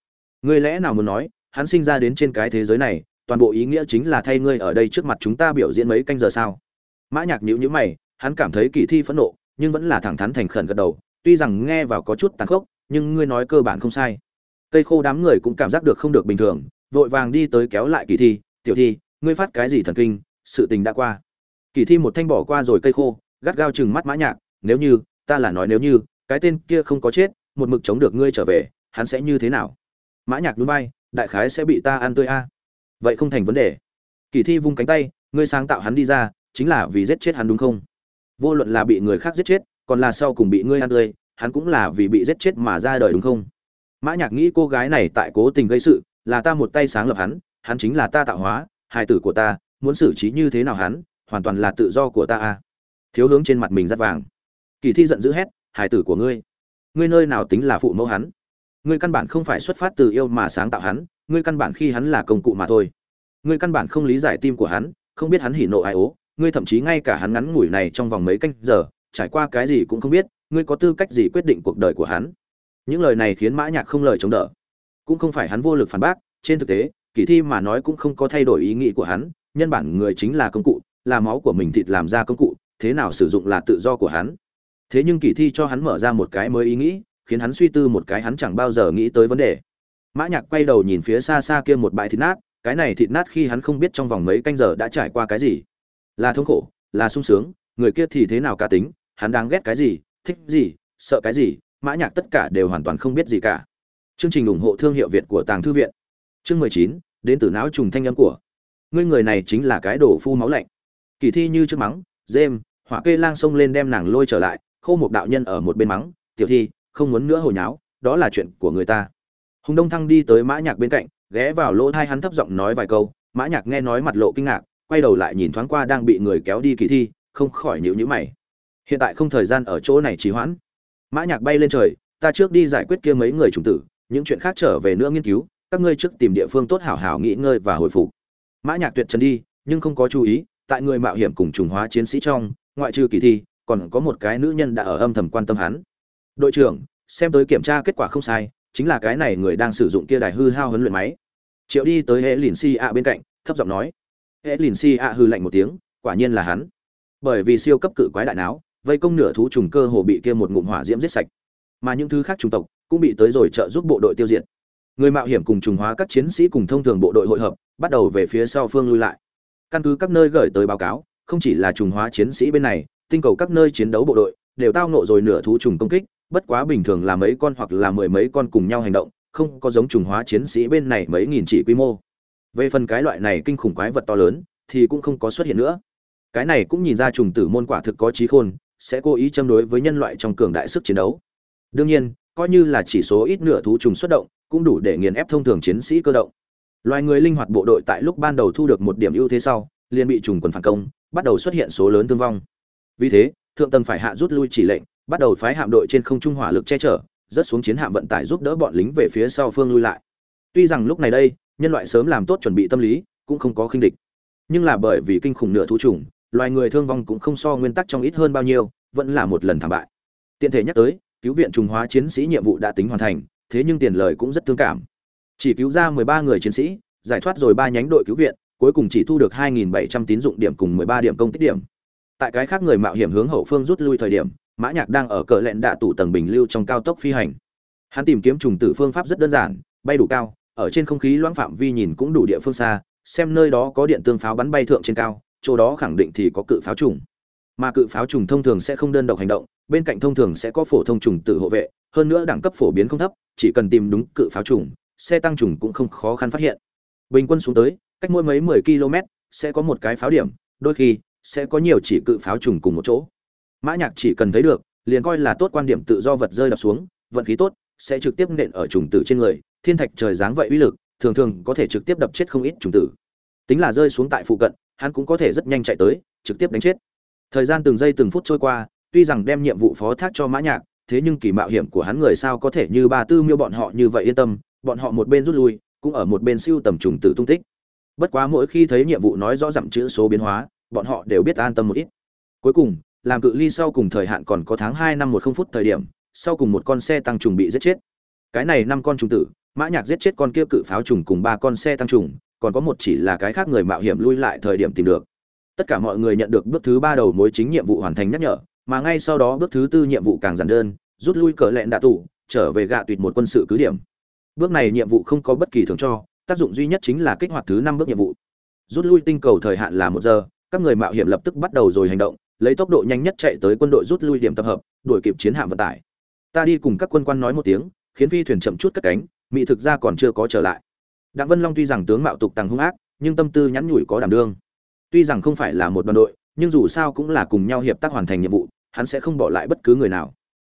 Ngươi lẽ nào muốn nói, hắn sinh ra đến trên cái thế giới này, toàn bộ ý nghĩa chính là thay ngươi ở đây trước mặt chúng ta biểu diễn mấy canh giờ sao? Mã nhạc nhíu nhíu mày, hắn cảm thấy kỳ thi phẫn nộ, nhưng vẫn là thẳng thắn thành khẩn gật đầu, tuy rằng nghe vào có chút tàn khốc, nhưng ngươi nói cơ bản không sai cây khô đám người cũng cảm giác được không được bình thường, vội vàng đi tới kéo lại kỳ thi, tiểu thi, ngươi phát cái gì thần kinh? Sự tình đã qua. Kỳ thi một thanh bỏ qua rồi cây khô, gắt gao chừng mắt mã nhạc, nếu như, ta là nói nếu như, cái tên kia không có chết, một mực chống được ngươi trở về, hắn sẽ như thế nào? Mã nhạc núi bay đại khái sẽ bị ta ăn tươi a. Vậy không thành vấn đề. Kỳ thi vung cánh tay, ngươi sáng tạo hắn đi ra, chính là vì giết chết hắn đúng không? Vô luận là bị người khác giết chết, còn là sau cùng bị ngươi ăn tươi, hắn cũng là vì bị giết chết mà ra đời đúng không? Mã nhạc nghĩ cô gái này tại cố tình gây sự, là ta một tay sáng lập hắn hắn chính là ta tạo hóa, hài tử của ta, muốn xử trí như thế nào hắn, hoàn toàn là tự do của ta a thiếu hướng trên mặt mình rất vàng. Kỳ thi giận dữ hét, hài tử của ngươi ngươi nơi nào tính là phụ mẫu hắn? Ngươi căn bản không phải xuất phát từ yêu mà sáng tạo hắn, ngươi căn bản khi hắn là công cụ mà thôi. Ngươi căn bản không lý giải tim của hắn, không biết hắn hỉ nộ ai ố, ngươi thậm chí ngay cả hắn ngắn ngủi này trong vòng mấy canh giờ, trải qua cái gì cũng không biết, ngươi có tư cách gì quyết định cuộc đời của hắn? Những lời này khiến mã nhạc không lời chống đỡ. Cũng không phải hắn vô lực phản bác, trên thực tế, kỳ thi mà nói cũng không có thay đổi ý nghĩ của hắn, nhân bản người chính là công cụ, là máu của mình thịt làm ra công cụ, thế nào sử dụng là tự do của hắn. Thế nhưng kỳ thi cho hắn mở ra một cái mới ý nghĩ, khiến hắn suy tư một cái hắn chẳng bao giờ nghĩ tới vấn đề. Mã nhạc quay đầu nhìn phía xa xa kia một bãi thịt nát, cái này thịt nát khi hắn không biết trong vòng mấy canh giờ đã trải qua cái gì. Là thống khổ, là sung sướng, người kia thì thế nào cá tính, hắn đang ghét cái gì, thích gì, sợ cái gì mã nhạc tất cả đều hoàn toàn không biết gì cả. Chương trình ủng hộ thương hiệu việt của tàng thư viện. Chương mười chín, đến từ não trùng thanh âm của. Ngươi người này chính là cái đồ phu máu lạnh. Kỳ thi như trước mắng dêm hỏa kê lang xông lên đem nàng lôi trở lại, khô một đạo nhân ở một bên mắng, tiểu thi, không muốn nữa hồi nháo, đó là chuyện của người ta. Hùng đông thăng đi tới mã nhạc bên cạnh, ghé vào lỗ tai hắn thấp giọng nói vài câu, mã nhạc nghe nói mặt lộ kinh ngạc, quay đầu lại nhìn thoáng qua đang bị người kéo đi kỳ thi, không khỏi nhíu nhíu mày. Hiện tại không thời gian ở chỗ này trì hoãn mã nhạc bay lên trời, ta trước đi giải quyết kia mấy người trùng tử, những chuyện khác trở về nữa nghiên cứu, các ngươi trước tìm địa phương tốt hảo hảo nghỉ ngơi và hồi phục. Mã nhạc tuyệt trần đi, nhưng không có chú ý, tại người mạo hiểm cùng trùng hóa chiến sĩ trong, ngoại trừ kỳ thi, còn có một cái nữ nhân đã ở âm thầm quan tâm hắn. Đội trưởng, xem tới kiểm tra kết quả không sai, chính là cái này người đang sử dụng kia đài hư hao huấn luyện máy. Triệu đi tới hệ lìn si A bên cạnh, thấp giọng nói. Hệ lìn si A hư lạnh một tiếng, quả nhiên là hắn. Bởi vì siêu cấp cự quái đại não vây công nửa thú trùng cơ hồ bị kia một ngụm hỏa diễm giết sạch. Mà những thứ khác chủng tộc cũng bị tới rồi trợ giúp bộ đội tiêu diệt. Người mạo hiểm cùng trùng hóa các chiến sĩ cùng thông thường bộ đội hội hợp, bắt đầu về phía sau phương lui lại. Căn cứ các nơi gửi tới báo cáo, không chỉ là trùng hóa chiến sĩ bên này, tinh cầu các nơi chiến đấu bộ đội đều tao nộ rồi nửa thú trùng công kích, bất quá bình thường là mấy con hoặc là mười mấy con cùng nhau hành động, không có giống trùng hóa chiến sĩ bên này mấy nghìn chỉ quy mô. Về phần cái loại này kinh khủng quái vật to lớn thì cũng không có xuất hiện nữa. Cái này cũng nhìn ra trùng tử môn quả thực có trí khôn sẽ cố ý châm đối với nhân loại trong cường đại sức chiến đấu. Đương nhiên, coi như là chỉ số ít nửa thú trùng xuất động, cũng đủ để nghiền ép thông thường chiến sĩ cơ động. Loài người linh hoạt bộ đội tại lúc ban đầu thu được một điểm ưu thế sau, liền bị trùng quần phản công, bắt đầu xuất hiện số lớn thương vong. Vì thế, thượng tầng phải hạ rút lui chỉ lệnh, bắt đầu phái hạm đội trên không trung hỏa lực che chở rất xuống chiến hạm vận tải giúp đỡ bọn lính về phía sau phương lui lại. Tuy rằng lúc này đây, nhân loại sớm làm tốt chuẩn bị tâm lý, cũng không có khinh địch. Nhưng là bởi vì kinh khủng nửa thú trùng loài người thương vong cũng không so nguyên tắc trong ít hơn bao nhiêu, vẫn là một lần thảm bại. Tiện thể nhắc tới, cứu viện trùng hóa chiến sĩ nhiệm vụ đã tính hoàn thành, thế nhưng tiền lời cũng rất thương cảm. Chỉ cứu ra 13 người chiến sĩ, giải thoát rồi ba nhánh đội cứu viện, cuối cùng chỉ thu được 2.700 tín dụng điểm cùng 13 điểm công tích điểm. Tại cái khác người mạo hiểm hướng hậu phương rút lui thời điểm, mã nhạc đang ở cờ lẹn đạ tủ tầng bình lưu trong cao tốc phi hành. Hắn tìm kiếm trùng tử phương pháp rất đơn giản, bay đủ cao, ở trên không khí loãng phạm vi nhìn cũng đủ địa phương xa, xem nơi đó có điện tương pháo bắn bay thượng trên cao chỗ đó khẳng định thì có cự pháo trùng. Mà cự pháo trùng thông thường sẽ không đơn độc hành động, bên cạnh thông thường sẽ có phổ thông trùng tự hộ vệ, hơn nữa đẳng cấp phổ biến không thấp, chỉ cần tìm đúng cự pháo trùng, xe tăng trùng cũng không khó khăn phát hiện. Bình quân xuống tới, cách mỗi mấy mười km, sẽ có một cái pháo điểm, đôi khi sẽ có nhiều chỉ cự pháo trùng cùng một chỗ. Mã nhạc chỉ cần thấy được, liền coi là tốt quan điểm tự do vật rơi đập xuống, vận khí tốt, sẽ trực tiếp nện ở trùng tử trên người, thiên thạch trời dáng vậy uy lực, thường thường có thể trực tiếp đập chết không ít trùng tử. Tính là rơi xuống tại phụ cận hắn cũng có thể rất nhanh chạy tới, trực tiếp đánh chết. Thời gian từng giây từng phút trôi qua, tuy rằng đem nhiệm vụ phó thác cho mã nhạc, thế nhưng kỳ mạo hiểm của hắn người sao có thể như ba tư miêu bọn họ như vậy yên tâm, bọn họ một bên rút lui, cũng ở một bên siêu tầm trùng tử tung tích. Bất quá mỗi khi thấy nhiệm vụ nói rõ dặm chữ số biến hóa, bọn họ đều biết an tâm một ít. Cuối cùng, làm cự ly sau cùng thời hạn còn có tháng hai năm một không phút thời điểm, sau cùng một con xe tăng trùng bị giết chết. Cái này năm con trùng tử, mã nhạc giết chết con kia cự pháo trùng cùng ba con xe tăng trùng còn có một chỉ là cái khác người mạo hiểm lui lại thời điểm tìm được. Tất cả mọi người nhận được bước thứ ba đầu mối chính nhiệm vụ hoàn thành nhắc nhở, mà ngay sau đó bước thứ tư nhiệm vụ càng giản đơn, rút lui cờ lẹn đạ tủ, trở về gạ tuyệt một quân sự cứ điểm. Bước này nhiệm vụ không có bất kỳ thưởng cho, tác dụng duy nhất chính là kích hoạt thứ năm bước nhiệm vụ. Rút lui tinh cầu thời hạn là một giờ, các người mạo hiểm lập tức bắt đầu rồi hành động, lấy tốc độ nhanh nhất chạy tới quân đội rút lui điểm tập hợp, đuổi kịp chiến hạm vận tải. Ta đi cùng các quân quan nói một tiếng, khiến phi thuyền chậm chút cất cánh mỹ thực ra còn chưa có trở lại đặng vân long tuy rằng tướng mạo tục tằng hung ác, nhưng tâm tư nhắn nhủi có đảm đương. Tuy rằng không phải là một đoàn đội, nhưng dù sao cũng là cùng nhau hiệp tác hoàn thành nhiệm vụ, hắn sẽ không bỏ lại bất cứ người nào.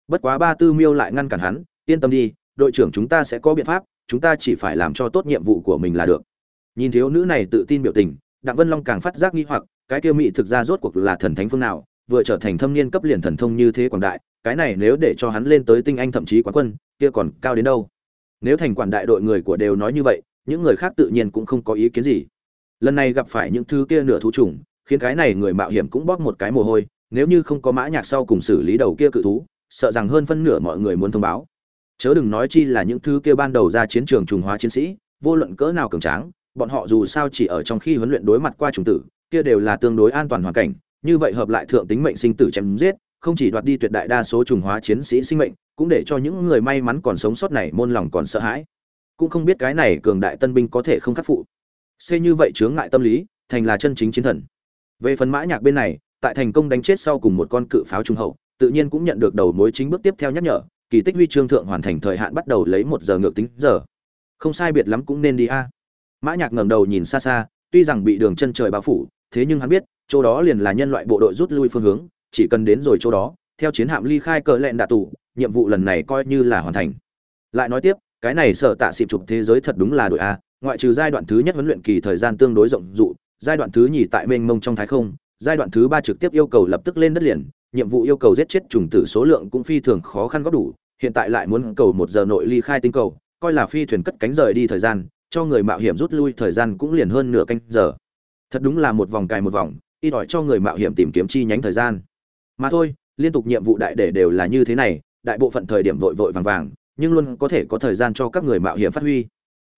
Bất quá ba tư miêu lại ngăn cản hắn, yên tâm đi, đội trưởng chúng ta sẽ có biện pháp, chúng ta chỉ phải làm cho tốt nhiệm vụ của mình là được. Nhìn thiếu nữ này tự tin biểu tình, đặng vân long càng phát giác nghi hoặc, cái kia mỹ thực ra rốt cuộc là thần thánh phương nào, vừa trở thành thâm niên cấp liền thần thông như thế quảng đại, cái này nếu để cho hắn lên tới tinh anh thậm chí quán quân, kia còn cao đến đâu? Nếu thành quản đại đội người của đều nói như vậy những người khác tự nhiên cũng không có ý kiến gì. Lần này gặp phải những thứ kia nửa thú trùng, khiến cái này người mạo hiểm cũng bóp một cái mồ hôi, nếu như không có mã nhạc sau cùng xử lý đầu kia cự thú, sợ rằng hơn phân nửa mọi người muốn thông báo. Chớ đừng nói chi là những thứ kia ban đầu ra chiến trường trùng hóa chiến sĩ, vô luận cỡ nào cường tráng, bọn họ dù sao chỉ ở trong khi huấn luyện đối mặt qua trùng tử, kia đều là tương đối an toàn hoàn cảnh, như vậy hợp lại thượng tính mệnh sinh tử chém giết, không chỉ đoạt đi tuyệt đại đa số trùng hóa chiến sĩ sinh mệnh, cũng để cho những người may mắn còn sống sót này môn lòng còn sợ hãi cũng không biết cái này cường đại tân binh có thể không khắc phụ. Xê như vậy chướng ngại tâm lý, thành là chân chính chiến thần. Về phần mã nhạc bên này, tại thành công đánh chết sau cùng một con cự pháo trung hậu, tự nhiên cũng nhận được đầu mối chính bước tiếp theo nhắc nhở, kỳ tích huy chương thượng hoàn thành thời hạn bắt đầu lấy một giờ ngược tính giờ. Không sai biệt lắm cũng nên đi a. Mã nhạc ngẩng đầu nhìn xa xa, tuy rằng bị đường chân trời bao phủ, thế nhưng hắn biết, chỗ đó liền là nhân loại bộ đội rút lui phương hướng, chỉ cần đến rồi chỗ đó, theo chiến hạm ly khai cờ lẹn đạ tù, nhiệm vụ lần này coi như là hoàn thành. Lại nói tiếp cái này sở tạ xịp chụp thế giới thật đúng là đội a à, ngoại trừ giai đoạn thứ nhất huấn luyện kỳ thời gian tương đối rộng dụ, giai đoạn thứ nhì tại mênh mông trong thái không, giai đoạn thứ ba trực tiếp yêu cầu lập tức lên đất liền, nhiệm vụ yêu cầu giết chết trùng tử số lượng cũng phi thường khó khăn góp đủ, hiện tại lại muốn cầu một giờ nội ly khai tinh cầu, coi là phi thuyền cất cánh rời đi thời gian, cho người mạo hiểm rút lui thời gian cũng liền hơn nửa canh giờ. Thật đúng là một vòng cài một vòng, ít ỏi cho người mạo hiểm tìm kiếm chi nhánh thời gian. Mà thôi, liên tục nhiệm vụ đại để đều là như thế này, đại bộ phận thời điểm vội vội vàng vàng nhưng luôn có thể có thời gian cho các người mạo hiểm phát huy.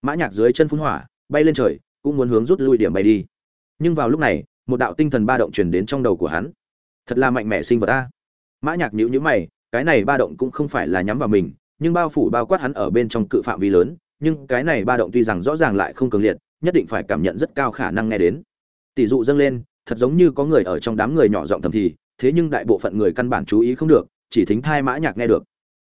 Mã nhạc dưới chân phun hỏa, bay lên trời, cũng muốn hướng rút lui điểm bay đi. Nhưng vào lúc này, một đạo tinh thần ba động truyền đến trong đầu của hắn. Thật là mạnh mẽ sinh vật a. Mã nhạc nhíu nhíu mày, cái này ba động cũng không phải là nhắm vào mình, nhưng bao phủ bao quát hắn ở bên trong cự phạm vi lớn, nhưng cái này ba động tuy rằng rõ ràng lại không cường liệt, nhất định phải cảm nhận rất cao khả năng nghe đến. Tỷ dụ dâng lên, thật giống như có người ở trong đám người nhỏ giọng thầm thì, thế nhưng đại bộ phận người căn bản chú ý không được, chỉ thính thai mã nhạc nghe được.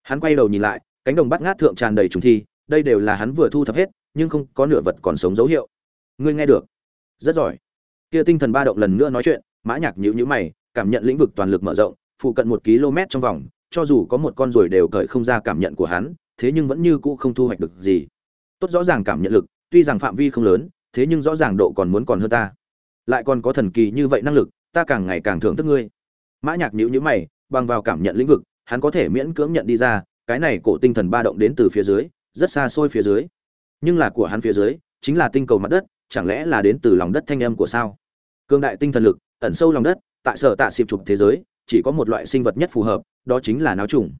Hắn quay đầu nhìn lại cánh đồng bắt ngát thượng tràn đầy trùng thi, đây đều là hắn vừa thu thập hết, nhưng không có nửa vật còn sống dấu hiệu. Ngươi nghe được? Rất giỏi. Kia tinh thần ba động lần nữa nói chuyện, mã nhạc nhíu nhíu mày, cảm nhận lĩnh vực toàn lực mở rộng, phụ cận một km trong vòng, cho dù có một con ruồi đều cởi không ra cảm nhận của hắn, thế nhưng vẫn như cũ không thu hoạch được gì. Tốt rõ ràng cảm nhận lực, tuy rằng phạm vi không lớn, thế nhưng rõ ràng độ còn muốn còn hơn ta. Lại còn có thần kỳ như vậy năng lực, ta càng ngày càng thưởng thức ngươi. Mã nhạc nhíu nhíu mày, bằng vào cảm nhận lĩnh vực, hắn có thể miễn cưỡng nhận đi ra cái này cổ tinh thần ba động đến từ phía dưới, rất xa xôi phía dưới. Nhưng là của hắn phía dưới, chính là tinh cầu mặt đất, chẳng lẽ là đến từ lòng đất thanh âm của sao? Cương đại tinh thần lực, ẩn sâu lòng đất, tại sở tạ xịp chụp thế giới, chỉ có một loại sinh vật nhất phù hợp, đó chính là náo trùng.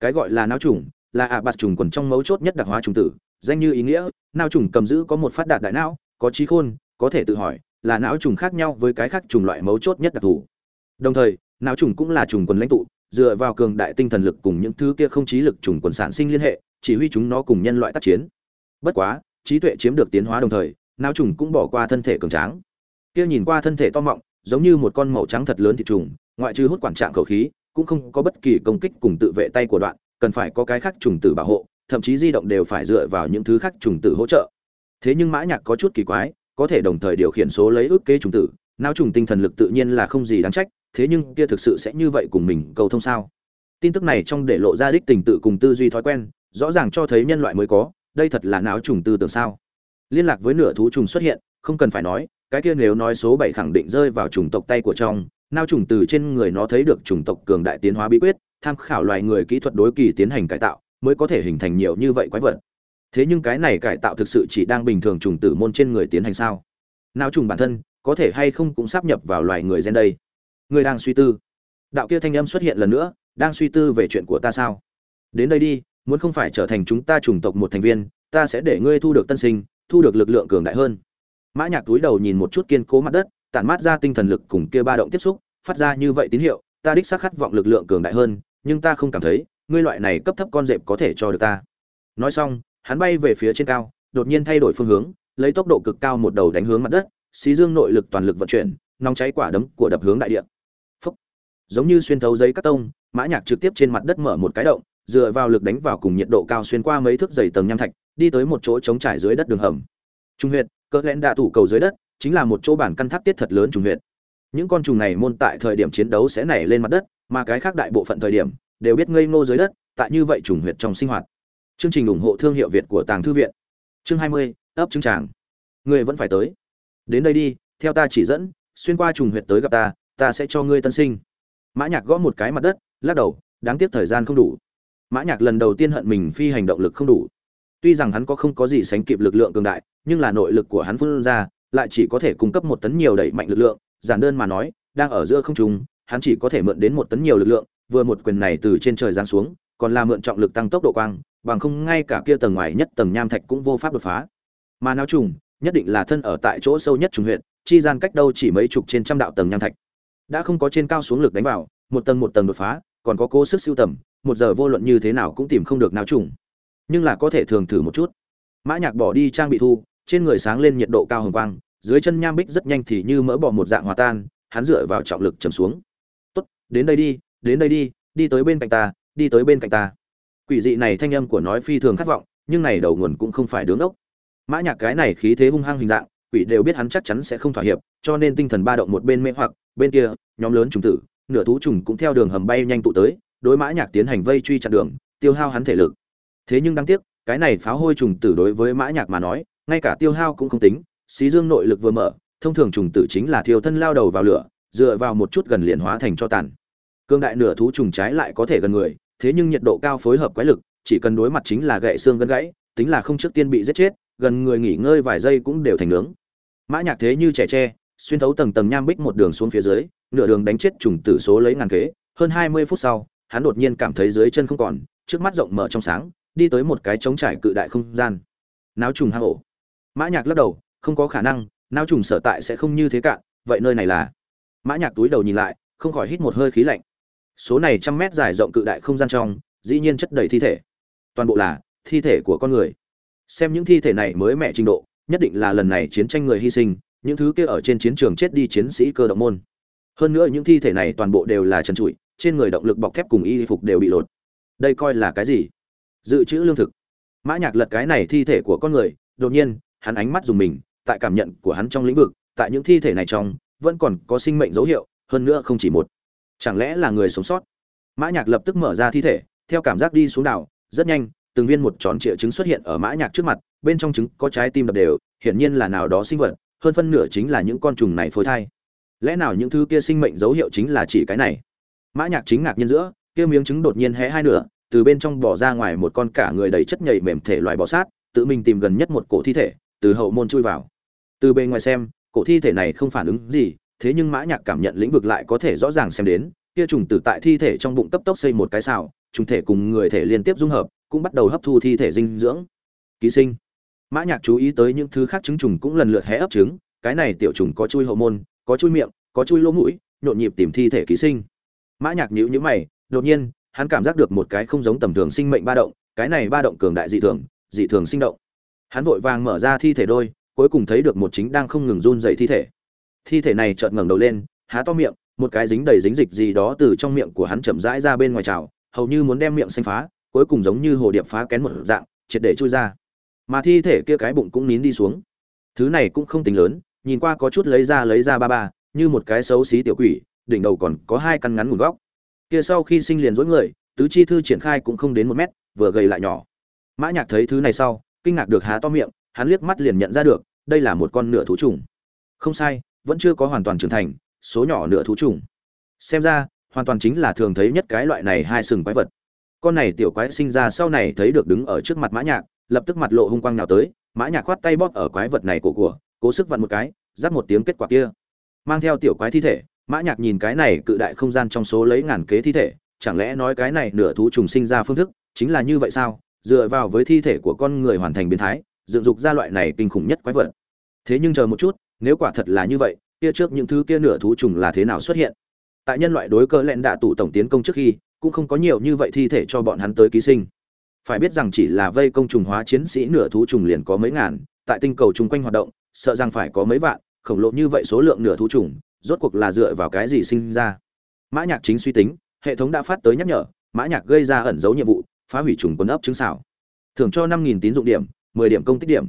Cái gọi là náo trùng, là ạ bạt trùng quần trong mấu chốt nhất đặc hóa trùng tử, danh như ý nghĩa, náo trùng cầm giữ có một phát đạt đại não, có trí khôn, có thể tự hỏi, là não trùng khác nhau với cái khác trùng loại mấu chốt nhất đặc thù. Đồng thời não trùng cũng là trùng quần lãnh tụ dựa vào cường đại tinh thần lực cùng những thứ kia không trí lực trùng quần sản sinh liên hệ, chỉ huy chúng nó cùng nhân loại tác chiến. Bất quá, trí tuệ chiếm được tiến hóa đồng thời, não trùng cũng bỏ qua thân thể cường tráng. Kia nhìn qua thân thể to mọng, giống như một con màu trắng thật lớn thịt trùng, ngoại trừ hút quản trạng khẩu khí, cũng không có bất kỳ công kích cùng tự vệ tay của đoạn, cần phải có cái khác trùng tử bảo hộ, thậm chí di động đều phải dựa vào những thứ khác trùng tử hỗ trợ. Thế nhưng mã nhạc có chút kỳ quái, có thể đồng thời điều khiển số lấy ước kế trùng tử, não trùng tinh thần lực tự nhiên là không gì đáng trách thế nhưng kia thực sự sẽ như vậy cùng mình cầu thông sao? Tin tức này trong để lộ ra đích tình tự cùng tư duy thói quen, rõ ràng cho thấy nhân loại mới có, đây thật là não trùng tư tưởng sao? Liên lạc với nửa thú trùng xuất hiện, không cần phải nói, cái kia nếu nói số bảy khẳng định rơi vào chủng tộc tay của trong nao trùng từ trên người nó thấy được chủng tộc cường đại tiến hóa bí quyết, tham khảo loài người kỹ thuật đối kỳ tiến hành cải tạo, mới có thể hình thành nhiều như vậy quái vật. Thế nhưng cái này cải tạo thực sự chỉ đang bình thường trùng tử môn trên người tiến hành sao? Nao trùng bản thân có thể hay không cũng sắp nhập vào loài người gen đây? Ngươi đang suy tư. Đạo kia thanh âm xuất hiện lần nữa, đang suy tư về chuyện của ta sao? Đến đây đi, muốn không phải trở thành chúng ta chủng tộc một thành viên, ta sẽ để ngươi thu được tân sinh, thu được lực lượng cường đại hơn. Mã nhạc túi đầu nhìn một chút kiên cố mặt đất, tản mát ra tinh thần lực cùng kia ba động tiếp xúc, phát ra như vậy tín hiệu, ta đích xác khát vọng lực lượng cường đại hơn, nhưng ta không cảm thấy, ngươi loại này cấp thấp con dẹp có thể cho được ta. Nói xong, hắn bay về phía trên cao, đột nhiên thay đổi phương hướng, lấy tốc độ cực cao một đầu đánh hướng mặt đất, xí dương nội lực toàn lực vận chuyển, nóng cháy quả đấm của đập hướng đại địa giống như xuyên thấu giấy cắt tông mã nhạc trực tiếp trên mặt đất mở một cái động dựa vào lực đánh vào cùng nhiệt độ cao xuyên qua mấy thước dày tầng nham thạch đi tới một chỗ trống trải dưới đất đường hầm. Trung huyệt cỡ lẽn đạ thủ cầu dưới đất chính là một chỗ bản căn tháp tiết thật lớn trùng huyệt. Những con trùng này môn tại thời điểm chiến đấu sẽ nảy lên mặt đất mà cái khác đại bộ phận thời điểm đều biết ngây ngô dưới đất tại như vậy trùng huyệt trong sinh hoạt. Chương trình ủng hộ thương hiệu việt của tàng thư viện. Chương 20, ấp trứng tràng. Người vẫn phải tới. Đến đây đi theo ta chỉ dẫn xuyên qua trùng huyệt tới gặp ta ta sẽ cho ngươi tân sinh mã nhạc gõ một cái mặt đất, lắc đầu, đáng tiếc thời gian không đủ. Mã nhạc lần đầu tiên hận mình phi hành động lực không đủ. Tuy rằng hắn có không có gì sánh kịp lực lượng cường đại, nhưng là nội lực của hắn phun ra, lại chỉ có thể cung cấp một tấn nhiều đẩy mạnh lực lượng, giản đơn mà nói, đang ở giữa không trung, hắn chỉ có thể mượn đến một tấn nhiều lực lượng, vừa một quyền này từ trên trời giáng xuống, còn là mượn trọng lực tăng tốc độ quang, bằng không ngay cả kia tầng ngoài nhất tầng nham thạch cũng vô pháp đột phá. Mà não trùng, nhất định là thân ở tại chỗ sâu nhất trùng huyện chi gian cách đâu chỉ mấy chục trên trăm đạo tầng nham thạch đã không có trên cao xuống lực đánh vào, một tầng một tầng đột phá, còn có cố sức siêu tầm, một giờ vô luận như thế nào cũng tìm không được não trùng. Nhưng là có thể thường thử một chút. Mã nhạc bỏ đi trang bị thu, trên người sáng lên nhiệt độ cao hồng quang, dưới chân nham bích rất nhanh thì như mỡ bỏ một dạng hòa tan, hắn dựa vào trọng lực trầm xuống. Tốt, đến đây đi, đến đây đi đi tới bên cạnh ta, đi tới bên cạnh ta. Quỷ dị này thanh âm của nói phi thường khát vọng, nhưng này đầu nguồn cũng không phải đứng ốc. Mã nhạc cái này khí thế hung hăng hình dạng quỷ đều biết hắn chắc chắn sẽ không thỏa hiệp, cho nên tinh thần ba động một bên mê hoặc, bên kia, nhóm lớn trùng tử, nửa thú trùng cũng theo đường hầm bay nhanh tụ tới, đối mã nhạc tiến hành vây truy chặn đường, tiêu hao hắn thể lực. Thế nhưng đáng tiếc, cái này pháo hôi trùng tử đối với mã nhạc mà nói, ngay cả tiêu hao cũng không tính, xí dương nội lực vừa mở, thông thường trùng tử chính là thiêu thân lao đầu vào lửa, dựa vào một chút gần liền hóa thành cho tàn. Cương đại nửa thú trùng trái lại có thể gần người, thế nhưng nhiệt độ cao phối hợp quái lực, chỉ cần đối mặt chính là gãy xương gân gãy, tính là không trước tiên bị giết chết gần người nghỉ ngơi vài giây cũng đều thành nướng. Mã nhạc thế như trẻ tre, xuyên thấu tầng tầng nham bích một đường xuống phía dưới, nửa đường đánh chết trùng tử số lấy ngàn kế. Hơn hai mươi phút sau, hắn đột nhiên cảm thấy dưới chân không còn, trước mắt rộng mở trong sáng, đi tới một cái trống trải cự đại không gian. Náo trùng hang ổ. Mã nhạc lắc đầu, không có khả năng, náo trùng sở tại sẽ không như thế cạn vậy nơi này là? Mã nhạc túi đầu nhìn lại, không khỏi hít một hơi khí lạnh. Số này trăm mét dài rộng cự đại không gian trong, dĩ nhiên chất đầy thi thể. Toàn bộ là thi thể của con người xem những thi thể này mới mẹ trình độ, nhất định là lần này chiến tranh người hy sinh, những thứ kia ở trên chiến trường chết đi chiến sĩ cơ động môn. Hơn nữa những thi thể này toàn bộ đều là trần trụi, trên người động lực bọc thép cùng y phục đều bị lột. Đây coi là cái gì? Dự trữ lương thực. Mã nhạc lật cái này thi thể của con người, đột nhiên, hắn ánh mắt dùng mình, tại cảm nhận của hắn trong lĩnh vực, tại những thi thể này trong, vẫn còn có sinh mệnh dấu hiệu, hơn nữa không chỉ một. Chẳng lẽ là người sống sót? Mã nhạc lập tức mở ra thi thể, theo cảm giác đi xuống đảo, rất nhanh từng viên một tròn trịa trứng xuất hiện ở mã nhạc trước mặt, bên trong trứng có trái tim đập đều, hiển nhiên là nào đó sinh vật, hơn phân nửa chính là những con trùng này phôi thai. Lẽ nào những thứ kia sinh mệnh dấu hiệu chính là chỉ cái này? Mã nhạc chính ngạc nhiên giữa, kia miếng trứng đột nhiên hé hai nửa, từ bên trong bò ra ngoài một con cả người đầy chất nhầy mềm thể loài bò sát, tự mình tìm gần nhất một cổ thi thể, từ hậu môn chui vào. Từ bên ngoài xem, cổ thi thể này không phản ứng gì, thế nhưng mã nhạc cảm nhận lĩnh vực lại có thể rõ ràng xem đến, kia trùng tử tại thi thể trong bụng cấp tốc xây một cái xào, trùng thể cùng người thể liên tiếp dung hợp cũng bắt đầu hấp thu thi thể dinh dưỡng. Ký sinh. Mã nhạc chú ý tới những thứ khác trứng trùng cũng lần lượt hé ấp trứng, cái này tiểu trùng có chui hậu môn, có chui miệng, có chui lỗ mũi, nhộn nhịp tìm thi thể ký sinh. Mã nhạc nhíu nhíu mày, đột nhiên, hắn cảm giác được một cái không giống tầm thường sinh mệnh ba động, cái này ba động cường đại dị thường dị thường sinh động. Hắn vội vàng mở ra thi thể đôi, cuối cùng thấy được một chính đang không ngừng run dậy thi thể. Thi thể này chợt ngẩng đầu lên, há to miệng, một cái dính đầy dính dịch gì đó từ trong miệng của hắn chậm rãi ra bên ngoài trào, hầu như muốn đem miệng xanh phá cuối cùng giống như hồ điệp phá kén một dạng, triệt để chui ra. Mà thi thể kia cái bụng cũng nín đi xuống. Thứ này cũng không tính lớn, nhìn qua có chút lấy ra lấy ra ba ba, như một cái xấu xí tiểu quỷ, đỉnh đầu còn có hai căn ngắn nguồn góc. Kia sau khi sinh liền dối người, tứ chi thư triển khai cũng không đến một mét, vừa gầy lại nhỏ. Mã nhạc thấy thứ này sau, kinh ngạc được há to miệng, hắn liếc mắt liền nhận ra được, đây là một con nửa thú trùng. Không sai, vẫn chưa có hoàn toàn trưởng thành, số nhỏ nửa thú trùng. Xem ra, hoàn toàn chính là thường thấy nhất cái loại này hai sừng quái vật con này tiểu quái sinh ra sau này thấy được đứng ở trước mặt mã nhạc, lập tức mặt lộ hung quang nào tới, mã nhạc khoát tay bóp ở quái vật này cổ của, cố sức vặn một cái, rắc một tiếng kết quả kia. Mang theo tiểu quái thi thể, mã nhạc nhìn cái này cự đại không gian trong số lấy ngàn kế thi thể, chẳng lẽ nói cái này nửa thú trùng sinh ra phương thức, chính là như vậy sao? Dựa vào với thi thể của con người hoàn thành biến thái, dựng dục ra loại này kinh khủng nhất quái vật. Thế nhưng chờ một chút, nếu quả thật là như vậy, kia trước những thứ kia nửa thú trùng là thế nào xuất hiện? Tại nhân loại đối cơ lẹn đạ tụ tổng tiến công trước khi cũng không có nhiều như vậy thi thể cho bọn hắn tới ký sinh. Phải biết rằng chỉ là vây công trùng hóa chiến sĩ nửa thú trùng liền có mấy ngàn, tại tinh cầu chung quanh hoạt động, sợ rằng phải có mấy vạn, khổng lồ như vậy số lượng nửa thú trùng, rốt cuộc là dựa vào cái gì sinh ra? Mã nhạc chính suy tính, hệ thống đã phát tới nhắc nhở, mã nhạc gây ra ẩn dấu nhiệm vụ, phá hủy trùng quân ấp trứng xảo. Thưởng cho năm nghìn tín dụng điểm, mười điểm công tích điểm.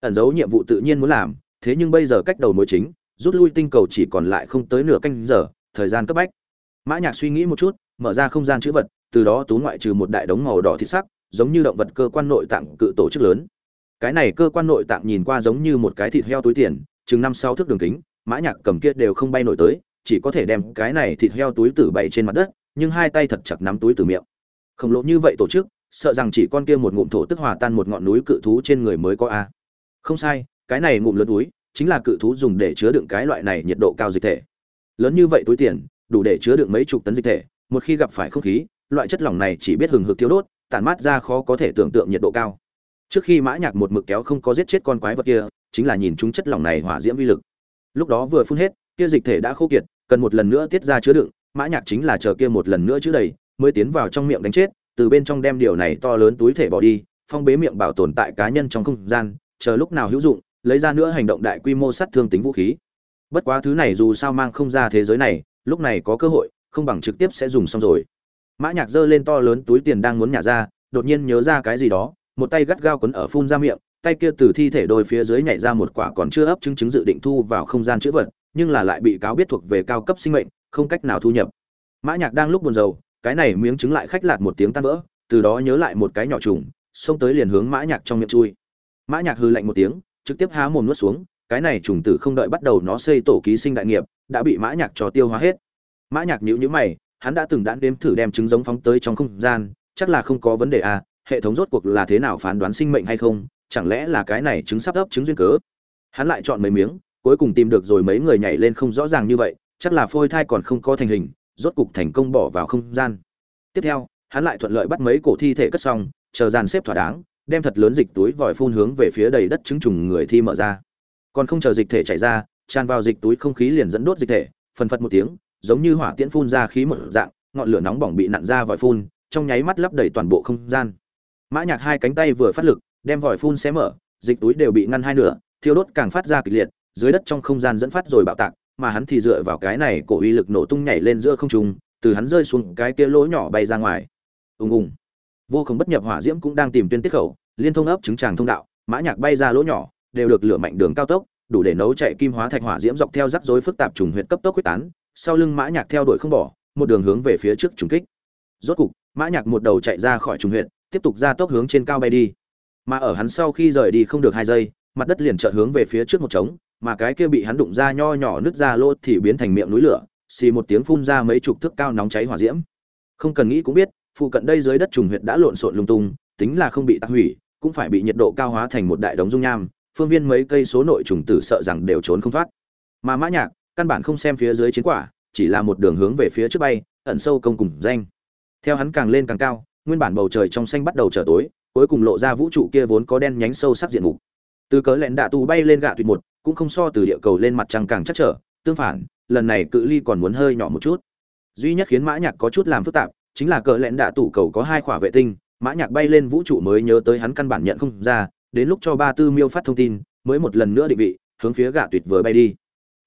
Ẩn dấu nhiệm vụ tự nhiên muốn làm, thế nhưng bây giờ cách đầu mối chính, rút lui tinh cầu chỉ còn lại không tới nửa canh giờ, thời gian cấp bách. Mã nhạc suy nghĩ một chút mở ra không gian chữ vật, từ đó tú ngoại trừ một đại đống màu đỏ thịt sắc, giống như động vật cơ quan nội tạng cự tổ chức lớn. Cái này cơ quan nội tạng nhìn qua giống như một cái thịt heo túi tiền, chừng năm sáu thước đường kính, mã nhạc cầm kia đều không bay nổi tới, chỉ có thể đem cái này thịt heo túi tử bày trên mặt đất, nhưng hai tay thật chặt nắm túi tử miệng. Khổng lồ như vậy tổ chức, sợ rằng chỉ con kia một ngụm thổ tức hòa tan một ngọn núi cự thú trên người mới có a. Không sai, cái này ngụm lớn túi, chính là cự thú dùng để chứa đựng cái loại này nhiệt độ cao dịch thể. Lớn như vậy túi tiền, đủ để chứa đựng mấy chục tấn dịch thể một khi gặp phải không khí, loại chất lỏng này chỉ biết hừng hực thiếu đốt, tản mát ra khó có thể tưởng tượng nhiệt độ cao. Trước khi mã nhạc một mực kéo không có giết chết con quái vật kia, chính là nhìn chúng chất lỏng này hỏa diễm vi lực. Lúc đó vừa phun hết, kia dịch thể đã khô kiệt, cần một lần nữa tiết ra chứa đựng, mã nhạc chính là chờ kia một lần nữa chứa đầy, mới tiến vào trong miệng đánh chết, từ bên trong đem điều này to lớn túi thể bỏ đi, phong bế miệng bảo tồn tại cá nhân trong không gian, chờ lúc nào hữu dụng, lấy ra nữa hành động đại quy mô sát thương tính vũ khí. Bất quá thứ này dù sao mang không ra thế giới này, lúc này có cơ hội không bằng trực tiếp sẽ dùng xong rồi. Mã nhạc giơ lên to lớn túi tiền đang muốn nhả ra, đột nhiên nhớ ra cái gì đó, một tay gắt gao quấn ở phun ra miệng, tay kia từ thi thể đôi phía dưới nhảy ra một quả còn chưa ấp trứng trứng dự định thu vào không gian chữ vật, nhưng là lại bị cáo biết thuộc về cao cấp sinh mệnh, không cách nào thu nhập. Mã nhạc đang lúc buồn rầu, cái này miếng trứng lại khách lạt một tiếng tan vỡ, từ đó nhớ lại một cái nhỏ trùng, xông tới liền hướng mã nhạc trong miệng chui. Mã nhạc hừ lạnh một tiếng, trực tiếp há mồm nuốt xuống, cái này trùng tử không đợi bắt đầu nó xây tổ ký sinh đại nghiệp, đã bị mã nhạc cho tiêu hóa hết mã nhạc nhíu nhíu mày, hắn đã từng đã đếm thử đem trứng giống phóng tới trong không gian, chắc là không có vấn đề à hệ thống rốt cuộc là thế nào phán đoán sinh mệnh hay không, chẳng lẽ là cái này trứng sắp ấp trứng duyên cớ? Hắn lại chọn mấy miếng, cuối cùng tìm được rồi mấy người nhảy lên không rõ ràng như vậy, chắc là phôi thai còn không có thành hình, rốt cục thành công bỏ vào không gian. Tiếp theo, hắn lại thuận lợi bắt mấy cổ thi thể cất xong, chờ dàn xếp thỏa đáng, đem thật lớn dịch túi vòi phun hướng về phía đầy đất trứng trùng người thi mở ra. Còn không chờ dịch thể chảy ra, tràn vào dịch túi không khí liền dẫn đốt dịch thể, phần phật một tiếng giống như hỏa tiễn phun ra khí một dạng, ngọn lửa nóng bỏng bị nặn ra vòi phun, trong nháy mắt lấp đầy toàn bộ không gian. Mã nhạc hai cánh tay vừa phát lực, đem vòi phun xé mở, dịch túi đều bị ngăn hai nửa, thiêu đốt càng phát ra kịch liệt, dưới đất trong không gian dẫn phát rồi bạo tạc, mà hắn thì dựa vào cái này cổ uy lực nổ tung nhảy lên giữa không trung, từ hắn rơi xuống cái kia lỗ nhỏ bay ra ngoài. Ùng ùng. Vô cùng bất nhập hỏa diễm cũng đang tìm tuyên tiết khẩu, liên thông ấp trứng tràng thông đạo, mã nhạc bay ra lỗ nhỏ, đều được lửa mạnh đường cao tốc, đủ để nấu chạy kim hóa thạch hỏa diễm dọc theo rắc rối phức tạp trùng huyệt cấp tốc quyết tán sau lưng mã nhạc theo đuổi không bỏ, một đường hướng về phía trước trùng kích. Rốt cục, mã nhạc một đầu chạy ra khỏi trùng huyệt, tiếp tục ra tốc hướng trên cao bay đi. Mà ở hắn sau khi rời đi không được hai giây, mặt đất liền chợt hướng về phía trước một trống, mà cái kia bị hắn đụng ra nho nhỏ nứt ra lỗ thì biến thành miệng núi lửa, xì một tiếng phun ra mấy chục thước cao nóng cháy hỏa diễm. Không cần nghĩ cũng biết, phụ cận đây dưới đất trùng huyệt đã lộn xộn lung tung, tính là không bị tạc hủy, cũng phải bị nhiệt độ cao hóa thành một đại đống dung nham, phương viên mấy cây số nội trùng tử sợ rằng đều trốn không thoát. Mà mã nhạc căn bản không xem phía dưới chiến quả, chỉ là một đường hướng về phía trước bay, ẩn sâu công cùng danh. Theo hắn càng lên càng cao, nguyên bản bầu trời trong xanh bắt đầu trở tối, cuối cùng lộ ra vũ trụ kia vốn có đen nhánh sâu sắc diện mục. Từ cỡ lẹn đạ tù bay lên gạ tuyệt một, cũng không so từ địa cầu lên mặt trăng càng chắc trở, tương phản, lần này cự ly còn muốn hơi nhỏ một chút. Duy nhất khiến mã nhạc có chút làm phức tạp, chính là cỡ lẹn đạ tủ cầu có hai khỏa vệ tinh, mã nhạc bay lên vũ trụ mới nhớ tới hắn căn bản nhận không ra, đến lúc cho ba tư miêu phát thông tin, mới một lần nữa định vị, hướng phía gạ tuyệt vừa bay đi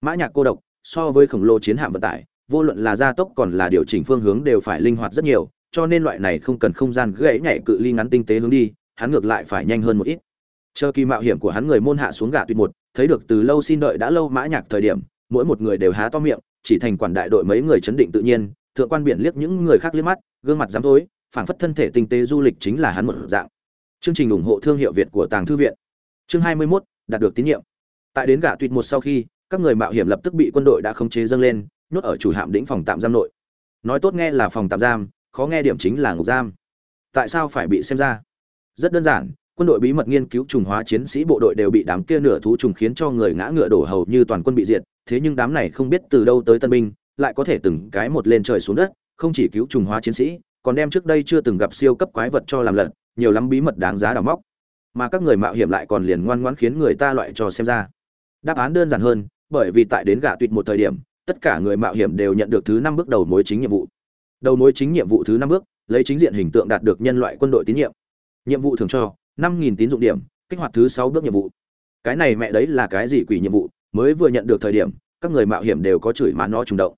mã nhạc cô độc so với khổng lồ chiến hạm vận tải vô luận là gia tốc còn là điều chỉnh phương hướng đều phải linh hoạt rất nhiều cho nên loại này không cần không gian gãy nhảy cự ly ngắn tinh tế hướng đi hắn ngược lại phải nhanh hơn một ít. Chờ kỳ mạo hiểm của hắn người môn hạ xuống gạ tuyệt một thấy được từ lâu xin đợi đã lâu mã nhạc thời điểm mỗi một người đều há to miệng chỉ thành quản đại đội mấy người chấn định tự nhiên thượng quan biển liếc những người khác liếc mắt gương mặt dám thối phảng phất thân thể tinh tế du lịch chính là hắn một dạng. Chương trình ủng hộ thương hiệu việt của tàng thư viện. Chương 21, đạt được tín nhiệm. Tại đến gạ tuyệt một sau khi các người mạo hiểm lập tức bị quân đội đã khống chế dâng lên, nhốt ở chủ hạm đỉnh phòng tạm giam nội. Nói tốt nghe là phòng tạm giam, khó nghe điểm chính là ngục giam. Tại sao phải bị xem ra? Rất đơn giản, quân đội bí mật nghiên cứu trùng hóa chiến sĩ bộ đội đều bị đám kia nửa thú trùng khiến cho người ngã ngựa đổ hầu như toàn quân bị diệt, thế nhưng đám này không biết từ đâu tới tân binh, lại có thể từng cái một lên trời xuống đất, không chỉ cứu trùng hóa chiến sĩ, còn đem trước đây chưa từng gặp siêu cấp quái vật cho làm lận nhiều lắm bí mật đáng giá đào móc. Mà các người mạo hiểm lại còn liền ngoan ngoãn khiến người ta loại cho xem ra. Đáp án đơn giản hơn bởi vì tại đến gạ tuyệt một thời điểm, tất cả người mạo hiểm đều nhận được thứ năm bước đầu mối chính nhiệm vụ. Đầu mối chính nhiệm vụ thứ năm bước, lấy chính diện hình tượng đạt được nhân loại quân đội tín nhiệm. Nhiệm vụ thường cho, năm nghìn tín dụng điểm, kích hoạt thứ sáu bước nhiệm vụ. Cái này mẹ đấy là cái gì quỷ nhiệm vụ? Mới vừa nhận được thời điểm, các người mạo hiểm đều có chửi má nó trùng động.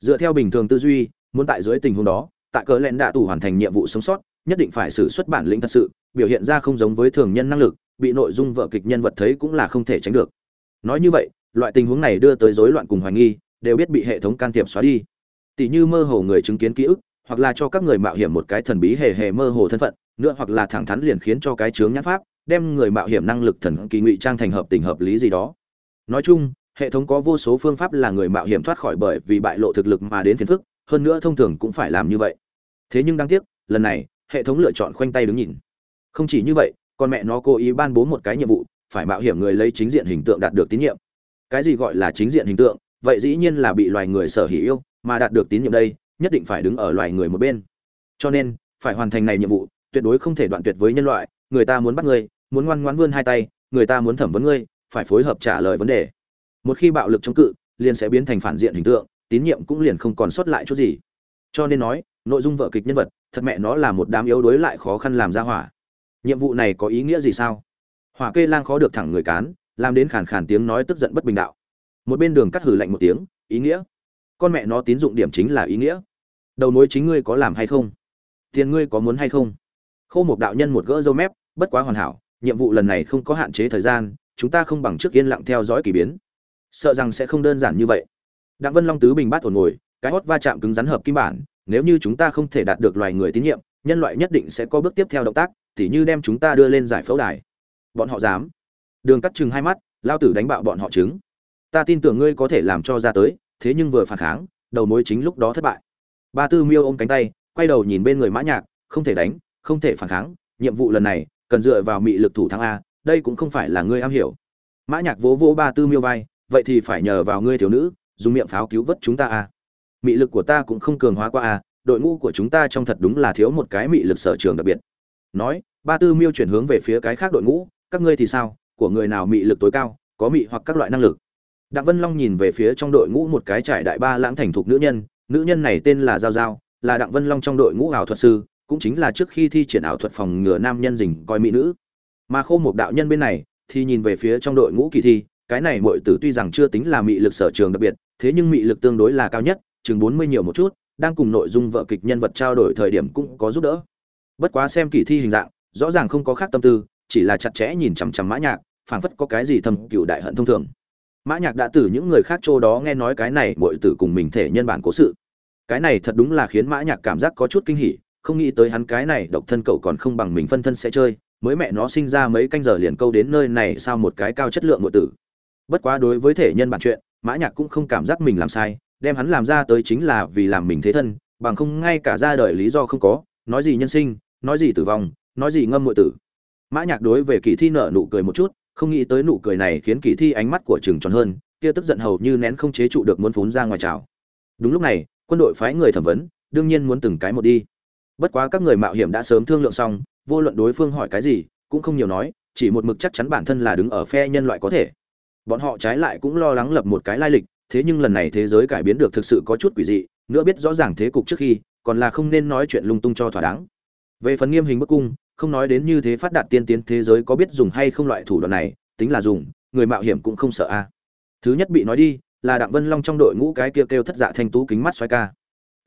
Dựa theo bình thường tư duy, muốn tại dưới tình huống đó, tại cỡ lẹn đạ tù hoàn thành nhiệm vụ sống sót, nhất định phải xử xuất bản lĩnh thật sự, biểu hiện ra không giống với thường nhân năng lực, bị nội dung vợ kịch nhân vật thấy cũng là không thể tránh được. Nói như vậy loại tình huống này đưa tới rối loạn cùng hoài nghi, đều biết bị hệ thống can thiệp xóa đi. Tỷ như mơ hồ người chứng kiến ký ức, hoặc là cho các người mạo hiểm một cái thần bí hề hề mơ hồ thân phận, nữa hoặc là thẳng thắn liền khiến cho cái chướng nhãn pháp, đem người mạo hiểm năng lực thần kỳ ngụy trang thành hợp tình hợp lý gì đó. Nói chung, hệ thống có vô số phương pháp là người mạo hiểm thoát khỏi bởi vì bại lộ thực lực mà đến phiền phức, hơn nữa thông thường cũng phải làm như vậy. Thế nhưng đáng tiếc, lần này, hệ thống lựa chọn khoanh tay đứng nhìn. Không chỉ như vậy, con mẹ nó cố ý ban bố một cái nhiệm vụ, phải mạo hiểm người lấy chính diện hình tượng đạt được tín nhiệm cái gì gọi là chính diện hình tượng, vậy dĩ nhiên là bị loài người sở hữu yêu mà đạt được tín nhiệm đây, nhất định phải đứng ở loài người một bên. Cho nên, phải hoàn thành này nhiệm vụ, tuyệt đối không thể đoạn tuyệt với nhân loại, người ta muốn bắt ngươi, muốn ngoan ngoãn vươn hai tay, người ta muốn thẩm vấn ngươi, phải phối hợp trả lời vấn đề. Một khi bạo lực chống cự, liền sẽ biến thành phản diện hình tượng, tín nhiệm cũng liền không còn sót lại chút gì. Cho nên nói, nội dung vở kịch nhân vật, thật mẹ nó là một đám yếu đuối lại khó khăn làm ra hỏa. Nhiệm vụ này có ý nghĩa gì sao? Hỏa kê lang khó được thẳng người cán làm đến khàn khàn tiếng nói tức giận bất bình đạo. Một bên đường cắt hử lạnh một tiếng, ý nghĩa. Con mẹ nó tín dụng điểm chính là ý nghĩa. Đầu mối chính ngươi có làm hay không? Tiền ngươi có muốn hay không? Khâu một đạo nhân một gỡ dâu mép, bất quá hoàn hảo, nhiệm vụ lần này không có hạn chế thời gian, chúng ta không bằng trước yên lặng theo dõi kỳ biến. Sợ rằng sẽ không đơn giản như vậy. Đặng vân long tứ bình bát ổn ngồi, cái hót va chạm cứng rắn hợp kim bản, nếu như chúng ta không thể đạt được loài người tín nhiệm, nhân loại nhất định sẽ có bước tiếp theo động tác, tỉ như đem chúng ta đưa lên giải phẫu đài. Bọn họ dám đường cắt chừng hai mắt, lao tử đánh bạo bọn họ chứng. Ta tin tưởng ngươi có thể làm cho ra tới, thế nhưng vừa phản kháng, đầu mối chính lúc đó thất bại. Ba tư miêu ôm cánh tay, quay đầu nhìn bên người mã nhạc, không thể đánh, không thể phản kháng, nhiệm vụ lần này, cần dựa vào mị lực thủ thắng a, đây cũng không phải là ngươi am hiểu. Mã nhạc vỗ vỗ ba tư miêu vai, vậy thì phải nhờ vào ngươi thiếu nữ, dùng miệng pháo cứu vớt chúng ta a. Mị lực của ta cũng không cường hóa qua a, đội ngũ của chúng ta trong thật đúng là thiếu một cái mị lực sở trường đặc biệt. Nói, ba tư miêu chuyển hướng về phía cái khác đội ngũ, các ngươi thì sao? Của người nào mị lực tối cao, có mị hoặc các loại năng lực. Đặng vân long nhìn về phía trong đội ngũ một cái trải đại ba lãng thành thục nữ nhân nữ nhân này tên là giao giao, là đặng vân long trong đội ngũ ảo thuật sư, cũng chính là trước khi thi triển ảo thuật phòng ngừa nam nhân dình coi mỹ nữ. Mà khô một đạo nhân bên này, thì nhìn về phía trong đội ngũ kỳ thi, cái này muội tử tuy rằng chưa tính là mị lực sở trường đặc biệt, thế nhưng mị lực tương đối là cao nhất, chừng bốn mươi nhiều một chút, đang cùng nội dung vợ kịch nhân vật trao đổi thời điểm cũng có giúp đỡ. Bất quá xem kỳ thi hình dạng, rõ ràng không có khác tâm tư chỉ là chặt chẽ nhìn chằm chằm mã nhạc, phảng phất có cái gì thầm cựu đại hận thông thường. Mã nhạc đã từ những người khác chỗ đó nghe nói cái này, muội tử cùng mình thể nhân bản cố sự. Cái này thật đúng là khiến mã nhạc cảm giác có chút kinh hỉ, không nghĩ tới hắn cái này độc thân cậu còn không bằng mình phân thân sẽ chơi, mới mẹ nó sinh ra mấy canh giờ liền câu đến nơi này sao một cái cao chất lượng muội tử. Bất quá đối với thể nhân bản chuyện, mã nhạc cũng không cảm giác mình làm sai, đem hắn làm ra tới chính là vì làm mình thế thân, bằng không ngay cả ra đời lý do không có, nói gì nhân sinh, nói gì tử vong, nói gì ngâm muội tử mã nhạc đối về kỳ thi nở nụ cười một chút, không nghĩ tới nụ cười này khiến kỳ thi ánh mắt của trường tròn hơn, kia tức giận hầu như nén không chế trụ được muốn phún ra ngoài chảo. Đúng lúc này, quân đội phái người thẩm vấn, đương nhiên muốn từng cái một đi. Bất quá các người mạo hiểm đã sớm thương lượng xong, vô luận đối phương hỏi cái gì, cũng không nhiều nói, chỉ một mực chắc chắn bản thân là đứng ở phe nhân loại có thể. Bọn họ trái lại cũng lo lắng lập một cái lai lịch, thế nhưng lần này thế giới cải biến được thực sự có chút quỷ dị, nữa biết rõ ràng thế cục trước khi, còn là không nên nói chuyện lung tung cho thỏa đáng. Về phần nghiêm hình bức cung không nói đến như thế phát đạt tiên tiến thế giới có biết dùng hay không loại thủ đoạn này tính là dùng người mạo hiểm cũng không sợ a. Thứ nhất bị nói đi là đặng vân long trong đội ngũ cái kia kêu, kêu thất dạ thanh tú kính mắt xoay ca.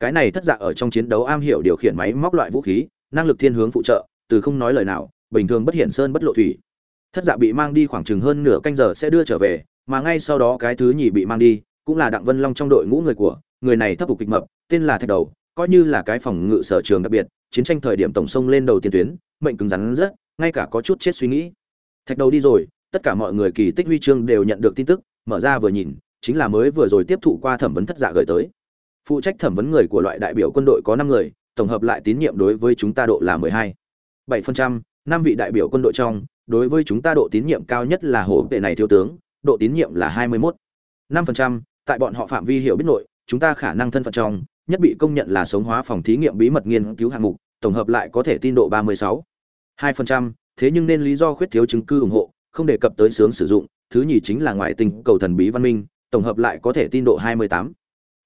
Cái này thất dạ ở trong chiến đấu am hiểu điều khiển máy móc loại vũ khí năng lực thiên hướng phụ trợ từ không nói lời nào bình thường bất hiển sơn bất lộ thủy. Thất dạ bị mang đi khoảng chừng hơn nửa canh giờ sẽ đưa trở về mà ngay sau đó cái thứ nhì bị mang đi cũng là đặng vân long trong đội ngũ người của người này thấp phục kịch mập tên là thạch đầu coi như là cái phòng ngự sở trường đặc biệt chiến tranh thời điểm tổng sông lên đầu tiền tuyến mệnh cứng rắn rất, ngay cả có chút chết suy nghĩ. Thạch đầu đi rồi, tất cả mọi người kỳ tích huy chương đều nhận được tin tức, mở ra vừa nhìn, chính là mới vừa rồi tiếp thụ qua thẩm vấn thất giả gửi tới. Phụ trách thẩm vấn người của loại đại biểu quân đội có năm người, tổng hợp lại tín nhiệm đối với chúng ta độ là mười hai. Bảy phần trăm, năm vị đại biểu quân đội trong, đối với chúng ta độ tín nhiệm cao nhất là hổ vệ này thiếu tướng, độ tín nhiệm là hai mươi mốt. Năm phần trăm, tại bọn họ phạm vi hiểu biết nội, chúng ta khả năng thân phận trong, nhất bị công nhận là sống hóa phòng thí nghiệm bí mật nghiên cứu hạng mục, tổng hợp lại có thể tin độ ba 2%, thế nhưng nên lý do khuyết thiếu chứng cứ ủng hộ không đề cập tới sướng sử dụng thứ nhì chính là ngoại tình cầu thần bí văn minh tổng hợp lại có thể tin độ hai mươi tám.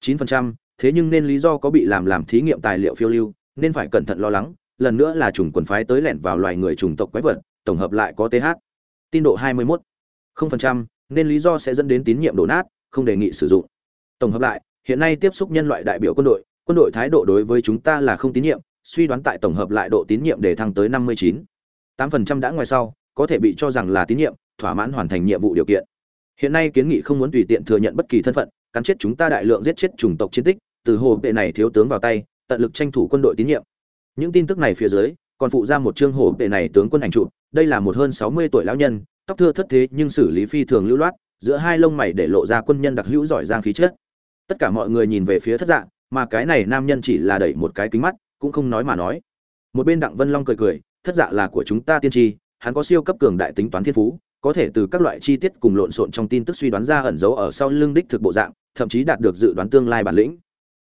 chín phần trăm thế nhưng nên lý do có bị làm làm thí nghiệm tài liệu phiêu lưu nên phải cẩn thận lo lắng lần nữa là trùng quần phái tới lẻn vào loài người chủng tộc quái vật tổng hợp lại có th tin độ 21. 0%, nên lý do sẽ dẫn đến tín nhiệm đổ nát không đề nghị sử dụng. Tổng hợp lại hiện nay tiếp xúc nhân loại đại biểu quân đội quân đội thái độ đối với chúng ta là không tín nhiệm suy đoán tại tổng hợp lại độ tín nhiệm để thăng tới 59. 8% đã ngoài sau, có thể bị cho rằng là tín nhiệm, thỏa mãn hoàn thành nhiệm vụ điều kiện. Hiện nay kiến nghị không muốn tùy tiện thừa nhận bất kỳ thân phận, cắn chết chúng ta đại lượng giết chết chủng tộc chiến tích, từ hồ vệ này thiếu tướng vào tay, tận lực tranh thủ quân đội tín nhiệm. Những tin tức này phía dưới, còn phụ ra một chương hồ vệ này tướng quân ảnh trụ đây là một hơn sáu mươi tuổi lão nhân, tóc thưa thất thế nhưng xử lý phi thường lưu loát, giữa hai lông mày để lộ ra quân nhân đặc hữu giỏi giang khí chất. Tất cả mọi người nhìn về phía thất dạng mà cái này nam nhân chỉ là đẩy một cái kính mắt cũng không nói mà nói. Một bên đặng vân long cười cười, thất dạ là của chúng ta tiên tri, hắn có siêu cấp cường đại tính toán thiên phú, có thể từ các loại chi tiết cùng lộn xộn trong tin tức suy đoán ra ẩn dấu ở sau lưng đích thực bộ dạng, thậm chí đạt được dự đoán tương lai bản lĩnh.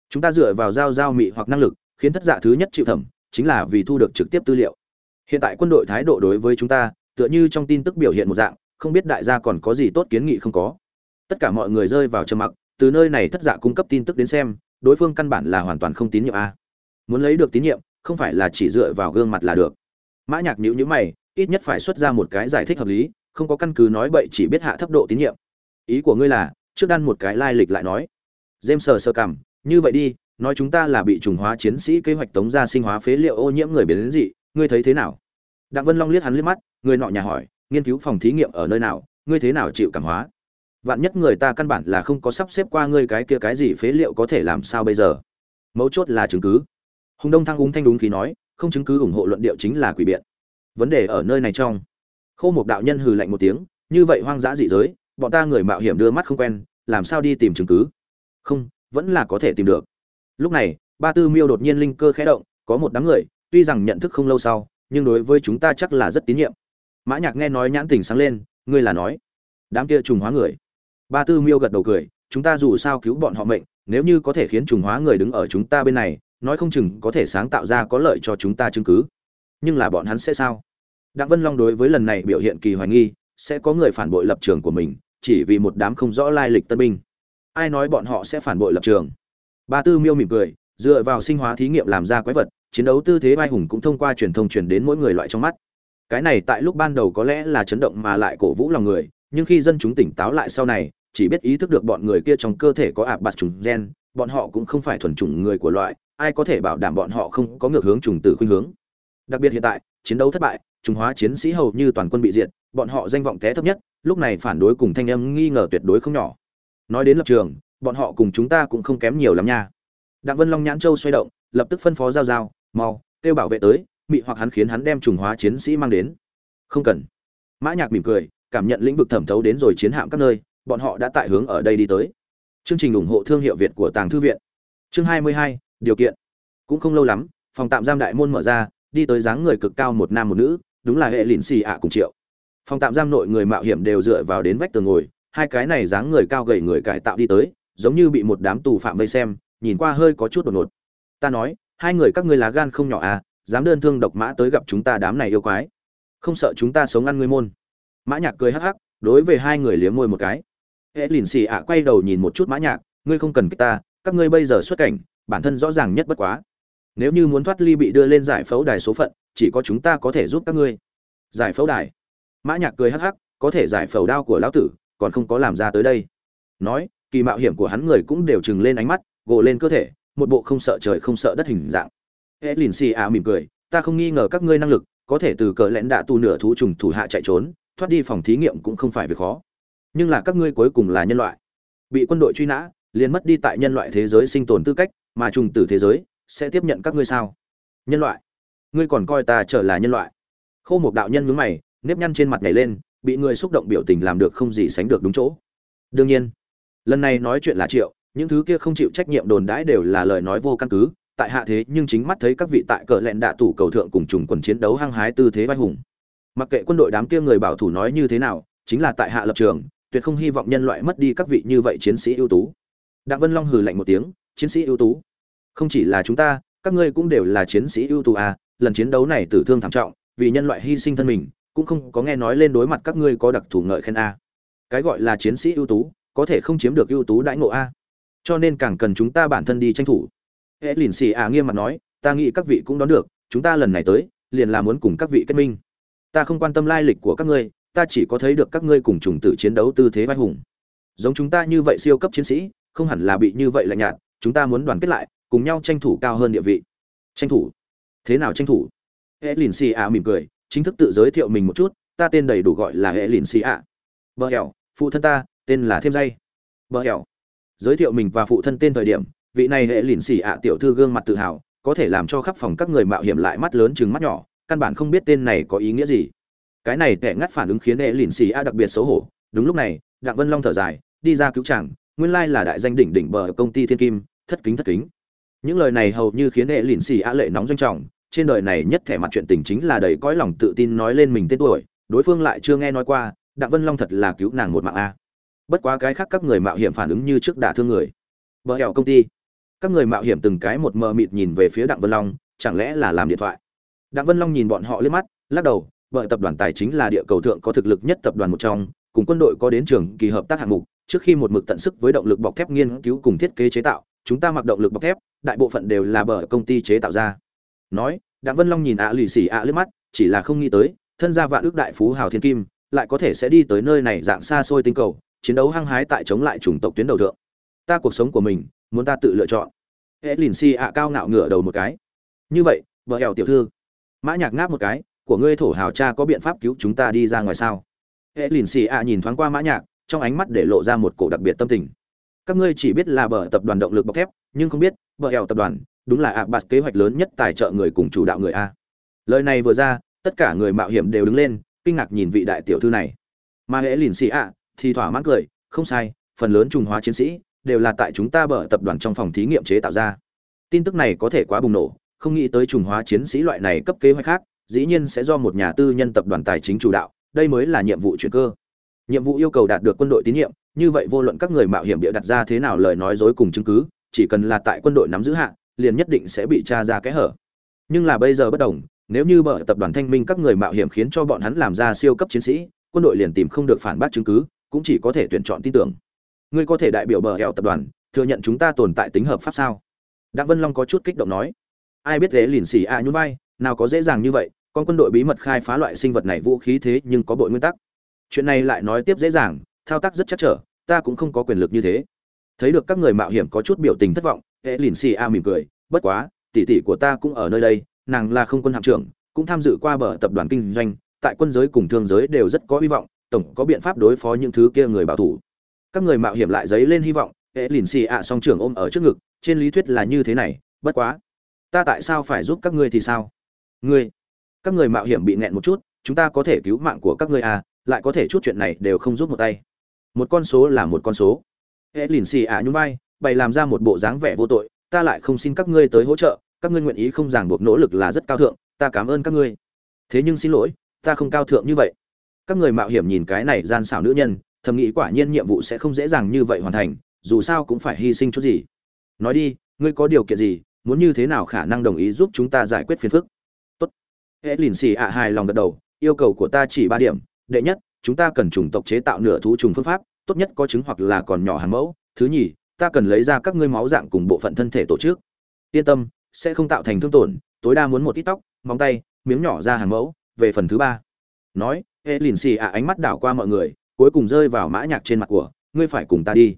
Chúng ta dựa vào giao giao mị hoặc năng lực, khiến thất dạ thứ nhất chịu thẩm, chính là vì thu được trực tiếp tư liệu. Hiện tại quân đội thái độ đối với chúng ta, tựa như trong tin tức biểu hiện một dạng, không biết đại gia còn có gì tốt kiến nghị không có. Tất cả mọi người rơi vào trầm mặc, từ nơi này thất dạ cung cấp tin tức đến xem, đối phương căn bản là hoàn toàn không tín nhiệm a muốn lấy được tín nhiệm không phải là chỉ dựa vào gương mặt là được mã nhạc nhíu nhíu mày ít nhất phải xuất ra một cái giải thích hợp lý không có căn cứ nói bậy chỉ biết hạ thấp độ tín nhiệm ý của ngươi là trước đan một cái lai lịch lại nói James sờ sờ cằm, như vậy đi, nói chúng ta là bị trùng hóa chiến sĩ kế hoạch tống ra sinh hóa phế liệu ô nhiễm người biến đến dị, ngươi thấy thế nào? Đặng Vân Long liếc hắn liếc mắt, người nọ nhà hỏi, nghiên cứu phòng thí nghiệm ở nơi nào, ngươi thế nào chịu cảm hóa? Vạn nhất người ta căn bản là không có sắp xếp qua ngươi cái kia cái gì phế liệu có thể làm sao bây giờ? Mấu chốt là chứng cứ. Hùng Đông Thăng úng thanh đúng khí nói, không chứng cứ ủng hộ luận điệu chính là quỷ biện. Vấn đề ở nơi này trong. Khô một đạo nhân hừ lạnh một tiếng, như vậy hoang dã dị giới, bọn ta người mạo hiểm đưa mắt không quen, làm sao đi tìm chứng cứ? Không, vẫn là có thể tìm được. Lúc này, Ba Tư Miêu đột nhiên linh cơ khẽ động, có một đám người, tuy rằng nhận thức không lâu sau, nhưng đối với chúng ta chắc là rất tín nhiệm. Mã Nhạc nghe nói nhãn tình sáng lên, ngươi là nói, đám kia trùng hóa người. Ba Tư Miêu gật đầu cười, chúng ta dù sao cứu bọn họ mệnh, nếu như có thể khiến trùng hóa người đứng ở chúng ta bên này, nói không chừng có thể sáng tạo ra có lợi cho chúng ta chứng cứ. Nhưng là bọn hắn sẽ sao? Đặng Vân Long đối với lần này biểu hiện kỳ hoài nghi, sẽ có người phản bội lập trường của mình, chỉ vì một đám không rõ lai lịch tân binh. Ai nói bọn họ sẽ phản bội lập trường? Ba Tư Miêu mỉm cười, dựa vào sinh hóa thí nghiệm làm ra quái vật, chiến đấu tư thế vai hùng cũng thông qua truyền thông truyền đến mỗi người loại trong mắt. Cái này tại lúc ban đầu có lẽ là chấn động mà lại cổ vũ lòng người, nhưng khi dân chúng tỉnh táo lại sau này, chỉ biết ý thức được bọn người kia trong cơ thể có ạp bạt trùng gen, bọn họ cũng không phải thuần chủng người của loại, ai có thể bảo đảm bọn họ không có ngược hướng trùng tử khuynh hướng. Đặc biệt hiện tại, chiến đấu thất bại, trùng hóa chiến sĩ hầu như toàn quân bị diệt, bọn họ danh vọng té thấp nhất, lúc này phản đối cùng thanh âm nghi ngờ tuyệt đối không nhỏ. Nói đến lập trường, bọn họ cùng chúng ta cũng không kém nhiều lắm nha. Đặng Vân Long nhãn châu xoay động, lập tức phân phó giao giao, mau, kêu bảo vệ tới, mị hoặc hắn khiến hắn đem trùng hóa chiến sĩ mang đến. Không cần. Mã Nhạc mỉm cười, cảm nhận lĩnh vực thẩm thấu đến rồi chiến hạm các nơi, bọn họ đã tại hướng ở đây đi tới. Chương trình ủng hộ thương hiệu Việt của Tàng thư viện. Chương 22, điều kiện. Cũng không lâu lắm, phòng tạm giam đại môn mở ra, đi tới dáng người cực cao một nam một nữ, đúng là hệ lìn xì ạ cùng triệu. Phòng tạm giam nội người mạo hiểm đều dựa vào đến vách tường ngồi hai cái này dáng người cao gầy người cải tạo đi tới giống như bị một đám tù phạm vây xem nhìn qua hơi có chút đột ngột. Ta nói hai người các ngươi lá gan không nhỏ à dám đơn thương độc mã tới gặp chúng ta đám này yêu quái. Không sợ chúng ta sống ăn ngươi môn. Mã nhạc cười hắc hắc đối với hai người liếm môi một cái. Hệ lìn xì ạ quay đầu nhìn một chút mã nhạc ngươi không cần kích ta các ngươi bây giờ xuất cảnh bản thân rõ ràng nhất bất quá. Nếu như muốn thoát ly bị đưa lên giải phẫu đài số phận, chỉ có chúng ta có thể giúp các ngươi. Giải phẫu đài. Mã nhạc cười hắc hắc, có thể giải phẫu đao của lão tử, còn không có làm ra tới đây. Nói, kỳ mạo hiểm của hắn người cũng đều trừng lên ánh mắt, gồ lên cơ thể, một bộ không sợ trời không sợ đất hình dạng. Hệ lìn xì à mỉm cười, ta không nghi ngờ các ngươi năng lực, có thể từ cờ lẽn đạ tu nửa thú trùng thủ hạ chạy trốn, thoát đi phòng thí nghiệm cũng không phải việc khó. Nhưng là các ngươi cuối cùng là nhân loại. Bị quân đội truy nã, liền mất đi tại nhân loại thế giới sinh tồn tư cách mà trùng tử thế giới sẽ tiếp nhận các ngươi sao? Nhân loại, ngươi còn coi ta trở là nhân loại? Khâu một đạo nhân ngứng mày, nếp nhăn trên mặt nhảy lên, bị người xúc động biểu tình làm được không gì sánh được đúng chỗ. Đương nhiên, lần này nói chuyện là triệu, những thứ kia không chịu trách nhiệm đồn đãi đều là lời nói vô căn cứ, tại hạ thế nhưng chính mắt thấy các vị tại cờ lẹn đạ tủ cầu thượng cùng trùng quần chiến đấu hăng hái tư thế vai hùng. Mặc kệ quân đội đám kia người bảo thủ nói như thế nào, chính là tại hạ lập trường, tuyệt không hy vọng nhân loại mất đi các vị như vậy chiến sĩ ưu tú. Đặng vân long hừ lạnh một tiếng chiến sĩ ưu tú. Không chỉ là chúng ta, các ngươi cũng đều là chiến sĩ ưu tú à lần chiến đấu này tử thương thảm trọng, vì nhân loại hy sinh thân mình, cũng không có nghe nói lên đối mặt các ngươi có đặc thù ngợi khen a. Cái gọi là chiến sĩ ưu tú, có thể không chiếm được ưu tú đãi ngộ a. Cho nên càng cần chúng ta bản thân đi tranh thủ. Hễ lìn xì à nghiêm mặt nói, ta nghĩ các vị cũng đón được, chúng ta lần này tới, liền là muốn cùng các vị kết minh. Ta không quan tâm lai lịch của các ngươi, ta chỉ có thấy được các ngươi cùng trùng tử chiến đấu tư thế vai hùng. Giống chúng ta như vậy siêu cấp chiến sĩ, không hẳn là bị như vậy lạnh nhạt chúng ta muốn đoàn kết lại, cùng nhau tranh thủ cao hơn địa vị. Tranh thủ. Thế nào tranh thủ? Hệ lìn xì ạ mỉm cười, chính thức tự giới thiệu mình một chút, ta tên đầy đủ gọi là hệ lìn xì ạ. Bờ hẻo, phụ thân ta, tên là thêm dây. Bờ hẻo. Giới thiệu mình và phụ thân tên thời điểm, vị này hệ lìn xì ạ tiểu thư gương mặt tự hào, có thể làm cho khắp phòng các người mạo hiểm lại mắt lớn chừng mắt nhỏ, căn bản không biết tên này có ý nghĩa gì. Cái này tệ ngắt phản ứng khiến hệ lìn xì ạ đặc biệt xấu hổ. Đúng lúc này, đặng vân long thở dài, đi ra cứu chàng, nguyên lai là đại danh đỉnh đỉnh bờ công ty thiên kim thất kính thất kính. Những lời này hầu như khiến hệ lìn xì a lệ nóng doanh trọng, trên đời này nhất thẻ mặt chuyện tình chính là đầy cõi lòng tự tin nói lên mình tên tuổi, đối phương lại chưa nghe nói qua, đặng vân long thật là cứu nàng một mạng a. Bất quá cái khác các người mạo hiểm phản ứng như trước đả thương người. Vợ hẹo công ty. Các người mạo hiểm từng cái một mờ mịt nhìn về phía đặng vân long, chẳng lẽ là làm điện thoại? Đặng vân long nhìn bọn họ liếc mắt, lắc đầu vợ tập đoàn tài chính là địa cầu thượng có thực lực nhất tập đoàn một trong, cùng quân đội có đến trường kỳ hợp tác hạng mục, trước khi một mực tận sức với động lực bọc thép nghiên cứu cùng thiết kế chế tạo chúng ta mặc động lực bọc thép, đại bộ phận đều là bởi công ty chế tạo ra. Nói, đặng vân long nhìn ạ lì xì ạ lướt mắt, chỉ là không nghĩ tới, thân gia vạn ước đại phú hào thiên kim, lại có thể sẽ đi tới nơi này dạng xa xôi tinh cầu, chiến đấu hăng hái tại chống lại chủng tộc tuyến đầu thượng. Ta cuộc sống của mình, muốn ta tự lựa chọn. Hệ lìn xì ạ cao ngạo ngửa đầu một cái. Như vậy, vợ hẻo tiểu thư, mã nhạc ngáp một cái, của ngươi thổ hào cha có biện pháp cứu chúng ta đi ra ngoài sao? Hệ lìn xì ạ nhìn thoáng qua mã nhạc, trong ánh mắt để lộ ra một cổ đặc biệt tâm tình các ngươi chỉ biết là bờ tập đoàn động lực bọc thép, nhưng không biết bờ eo tập đoàn đúng là ạ bạt kế hoạch lớn nhất tài trợ người cùng chủ đạo người a. Lời này vừa ra, tất cả người mạo hiểm đều đứng lên, kinh ngạc nhìn vị đại tiểu thư này. Mà hễ lìn xì ạ, thì thỏa mãn cười, không sai, phần lớn trùng hóa chiến sĩ đều là tại chúng ta bờ tập đoàn trong phòng thí nghiệm chế tạo ra. Tin tức này có thể quá bùng nổ, không nghĩ tới trùng hóa chiến sĩ loại này cấp kế hoạch khác, dĩ nhiên sẽ do một nhà tư nhân tập đoàn tài chính chủ đạo, đây mới là nhiệm vụ chuyển cơ. Nhiệm vụ yêu cầu đạt được quân đội tín nhiệm như vậy vô luận các người mạo hiểm bịa đặt ra thế nào lời nói dối cùng chứng cứ, chỉ cần là tại quân đội nắm giữ hạn liền nhất định sẽ bị tra ra kẽ hở. Nhưng là bây giờ bất đồng, nếu như bởi tập đoàn thanh minh các người mạo hiểm khiến cho bọn hắn làm ra siêu cấp chiến sĩ, quân đội liền tìm không được phản bác chứng cứ, cũng chỉ có thể tuyển chọn tin tưởng. Ngươi có thể đại biểu bờ hẹo tập đoàn, thừa nhận chúng ta tồn tại tính hợp pháp sao? Đặng vân long có chút kích động nói. Ai biết thế lìn xì a nhún vai, nào có dễ dàng như vậy, con quân đội bí mật khai phá loại sinh vật này vũ khí thế nhưng có bội nguyên tắc. Chuyện này lại nói tiếp dễ dàng thao tác rất chắc trở, ta cũng không có quyền lực như thế. Thấy được các người mạo hiểm có chút biểu tình thất vọng, hệ lìn xì a mỉm cười, bất quá, tỷ tỷ của ta cũng ở nơi đây, nàng là không quân hạm trưởng, cũng tham dự qua bờ tập đoàn kinh doanh, tại quân giới cùng thương giới đều rất có hy vọng, tổng có biện pháp đối phó những thứ kia người bảo thủ. Các người mạo hiểm lại dấy lên hy vọng, hệ lìn xì ạ song trưởng ôm ở trước ngực, trên lý thuyết là như thế này, bất quá, ta tại sao phải giúp các ngươi thì sao? Ngươi, các người mạo hiểm bị nẹn một chút, chúng ta có thể cứu mạng của các ngươi à lại có thể chút chuyện này đều không giúp một tay một con số là một con số. Hệ lìn xì ạ nhún vai, bày làm ra một bộ dáng vẻ vô tội, ta lại không xin các ngươi tới hỗ trợ, các ngươi nguyện ý không ràng buộc nỗ lực là rất cao thượng, ta cảm ơn các ngươi. Thế nhưng xin lỗi, ta không cao thượng như vậy. Các người mạo hiểm nhìn cái này gian xảo nữ nhân, thầm nghĩ quả nhiên nhiệm vụ sẽ không dễ dàng như vậy hoàn thành, dù sao cũng phải hy sinh chút gì. Nói đi, ngươi có điều kiện gì, muốn như thế nào khả năng đồng ý giúp chúng ta giải quyết phiền phức? Tốt. Hệ lìn xì ạ hài lòng gật đầu, yêu cầu của ta chỉ ba điểm, đệ nhất chúng ta cần chủng tộc chế tạo nửa thú trùng phương pháp, tốt nhất có trứng hoặc là còn nhỏ hàng mẫu. Thứ nhì, ta cần lấy ra các ngươi máu dạng cùng bộ phận thân thể tổ chức. Yên tâm, sẽ không tạo thành thương tổn. Tối đa muốn một ít tóc, móng tay, miếng nhỏ ra hàng mẫu. Về phần thứ ba, nói hệ lìn xì ạ, ánh mắt đảo qua mọi người, cuối cùng rơi vào mã nhạc trên mặt của, ngươi phải cùng ta đi.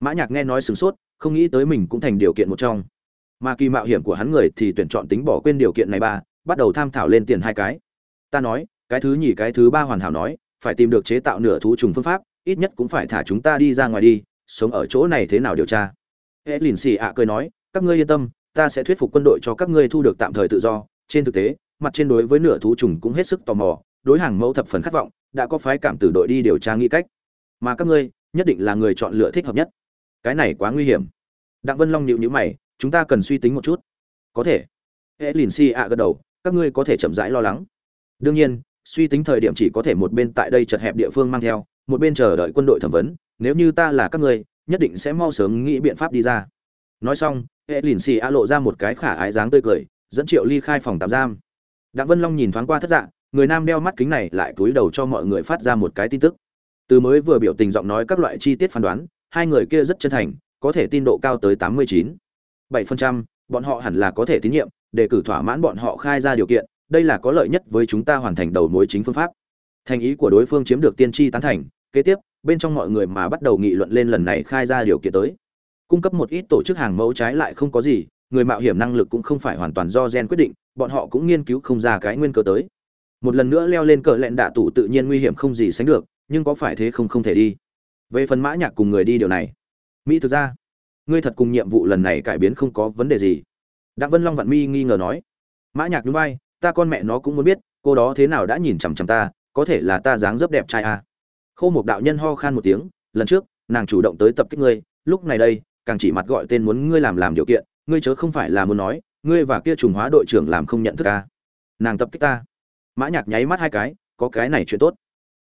Mã nhạc nghe nói sướng sốt, không nghĩ tới mình cũng thành điều kiện một trong. Mà kỳ mạo hiểm của hắn người thì tuyển chọn tính bỏ quên điều kiện này ba, bắt đầu tham thảo lên tiền hai cái. Ta nói, cái thứ nhì, cái thứ ba hoàn hảo nói phải tìm được chế tạo nửa thú trùng phương pháp, ít nhất cũng phải thả chúng ta đi ra ngoài đi, sống ở chỗ này thế nào điều tra? Hệ lìn xì ạ cười nói, các ngươi yên tâm, ta sẽ thuyết phục quân đội cho các ngươi thu được tạm thời tự do. Trên thực tế, mặt trên đối với nửa thú trùng cũng hết sức tò mò, đối hàng mẫu thập phần khát vọng, đã có phái cảm tử đội đi điều tra nghĩ cách. Mà các ngươi, nhất định là người chọn lựa thích hợp nhất. Cái này quá nguy hiểm. Đặng vân long nhịu nhữ mày, chúng ta cần suy tính một chút. Có thể. Hệ lìn si ạ gật đầu, các ngươi có thể chậm rãi lo lắng. Đương nhiên suy tính thời điểm chỉ có thể một bên tại đây chật hẹp địa phương mang theo, một bên chờ đợi quân đội thẩm vấn, nếu như ta là các ngươi, nhất định sẽ mau sớm nghĩ biện pháp đi ra. Nói xong, hệ lìn xì a lộ ra một cái khả ái dáng tươi cười, dẫn triệu ly khai phòng tạm giam. Đặng vân long nhìn thoáng qua thất dạng người nam đeo mắt kính này lại cúi đầu cho mọi người phát ra một cái tin tức. Từ mới vừa biểu tình giọng nói các loại chi tiết phán đoán, hai người kia rất chân thành, có thể tin độ cao tới tám mươi chín. Bảy phần trăm, bọn họ hẳn là có thể tín nhiệm để cử thỏa mãn bọn họ khai ra điều kiện đây là có lợi nhất với chúng ta hoàn thành đầu mối chính phương pháp. Thành ý của đối phương chiếm được tiên tri tán thành, kế tiếp, bên trong mọi người mà bắt đầu nghị luận lên lần này khai ra điều kiện tới. Cung cấp một ít tổ chức hàng mẫu trái lại không có gì, người mạo hiểm năng lực cũng không phải hoàn toàn do gen quyết định, bọn họ cũng nghiên cứu không ra cái nguyên cơ tới. Một lần nữa leo lên cờ lẹn đạ tủ tự nhiên nguy hiểm không gì sánh được, nhưng có phải thế không không thể đi. Về phần mã nhạc cùng người đi điều này. Mỹ thực ra, ngươi thật cùng nhiệm vụ lần này cải biến không có vấn đề gì. Đặng vân long vạn mi nghi ngờ nói. Mã nhạc nhún vai ta con mẹ nó cũng muốn biết, cô đó thế nào đã nhìn chằm chằm ta, có thể là ta dáng dấp đẹp trai à. khâu một đạo nhân ho khan một tiếng, lần trước, nàng chủ động tới tập kích ngươi, lúc này đây, càng chỉ mặt gọi tên muốn ngươi làm làm điều kiện, ngươi chớ không phải là muốn nói, ngươi và kia trùng hóa đội trưởng làm không nhận thức ta. Nàng tập kích ta. Mã nhạc nháy mắt hai cái, có cái này chuyện tốt.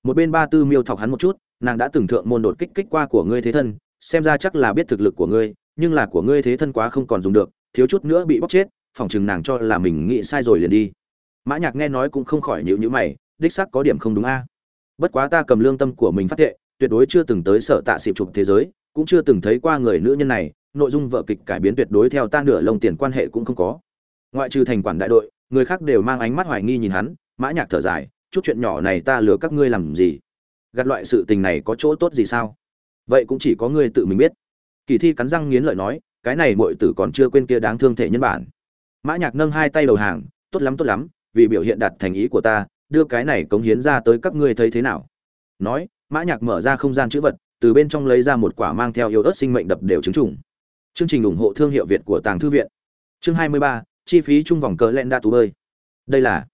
Một bên ba tư miêu thọc hắn một chút, nàng đã từng thượng môn đột kích kích qua của ngươi thế thân, xem ra chắc là biết thực lực của ngươi, nhưng là của ngươi thế thân quá không còn dùng được, thiếu chút nữa bị bóc chết, phỏng chừng nàng cho là mình nghĩ sai rồi liền đi mã nhạc nghe nói cũng không khỏi nhíu nhíu mày, đích xác có điểm không đúng a. Bất quá ta cầm lương tâm của mình phát thệ, tuyệt đối chưa từng tới sở tạ xịp chụp thế giới, cũng chưa từng thấy qua người nữ nhân này, nội dung vợ kịch cải biến tuyệt đối theo ta nửa lông tiền quan hệ cũng không có. Ngoại trừ thành quản đại đội, người khác đều mang ánh mắt hoài nghi nhìn hắn, mã nhạc thở dài, chút chuyện nhỏ này ta lừa các ngươi làm gì? Gạt loại sự tình này có chỗ tốt gì sao? Vậy cũng chỉ có ngươi tự mình biết. Kỳ thi cắn răng nghiến lợi nói, cái này muội tử còn chưa quên kia đáng thương thể nhân bản. Mã nhạc nâng hai tay đầu hàng, tốt lắm tốt lắm vì biểu hiện đạt thành ý của ta đưa cái này cống hiến ra tới các ngươi thấy thế nào? Nói mã nhạc mở ra không gian chữ vật từ bên trong lấy ra một quả mang theo yêu ớt sinh mệnh đập đều trứng trùng. Chương trình ủng hộ thương hiệu việt của tàng thư viện. Chương 23, chi phí chung vòng cờ len đa tú bơi. Đây là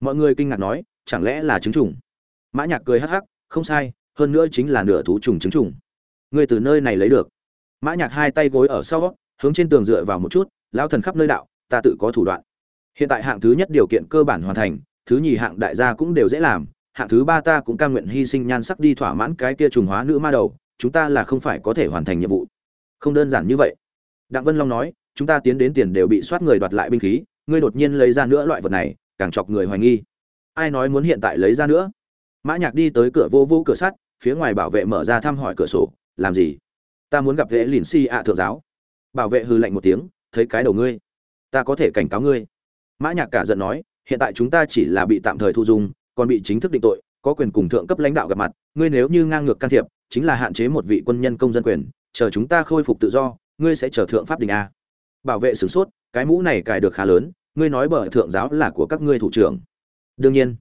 mọi người kinh ngạc nói chẳng lẽ là trứng trùng? Mã nhạc cười hắc hắc không sai hơn nữa chính là nửa thú trùng trứng trùng. Ngươi từ nơi này lấy được. Mã nhạc hai tay gối ở sau hướng trên tường dựa vào một chút lão thần khắp nơi đạo ta tự có thủ đoạn hiện tại hạng thứ nhất điều kiện cơ bản hoàn thành, thứ nhì hạng đại gia cũng đều dễ làm, hạng thứ ba ta cũng cam nguyện hy sinh nhan sắc đi thỏa mãn cái kia trùng hóa nữ ma đầu, chúng ta là không phải có thể hoàn thành nhiệm vụ. Không đơn giản như vậy. Đặng vân long nói, chúng ta tiến đến tiền đều bị soát người đoạt lại binh khí, ngươi đột nhiên lấy ra nữa loại vật này, càng chọc người hoài nghi. Ai nói muốn hiện tại lấy ra nữa? Mã nhạc đi tới cửa vô vô cửa sắt, phía ngoài bảo vệ mở ra thăm hỏi cửa sổ, làm gì? Ta muốn gặp thế lìn si ạ thượng giáo. Bảo vệ hừ lạnh một tiếng, thấy cái đầu ngươi, ta có thể cảnh cáo ngươi mã nhạc cả giận nói, hiện tại chúng ta chỉ là bị tạm thời thu dung, còn bị chính thức định tội, có quyền cùng thượng cấp lãnh đạo gặp mặt, ngươi nếu như ngang ngược can thiệp, chính là hạn chế một vị quân nhân công dân quyền, chờ chúng ta khôi phục tự do, ngươi sẽ chờ thượng pháp đình a. Bảo vệ sửng sốt, cái mũ này cài được khá lớn, ngươi nói bởi thượng giáo là của các ngươi thủ trưởng. Đương nhiên.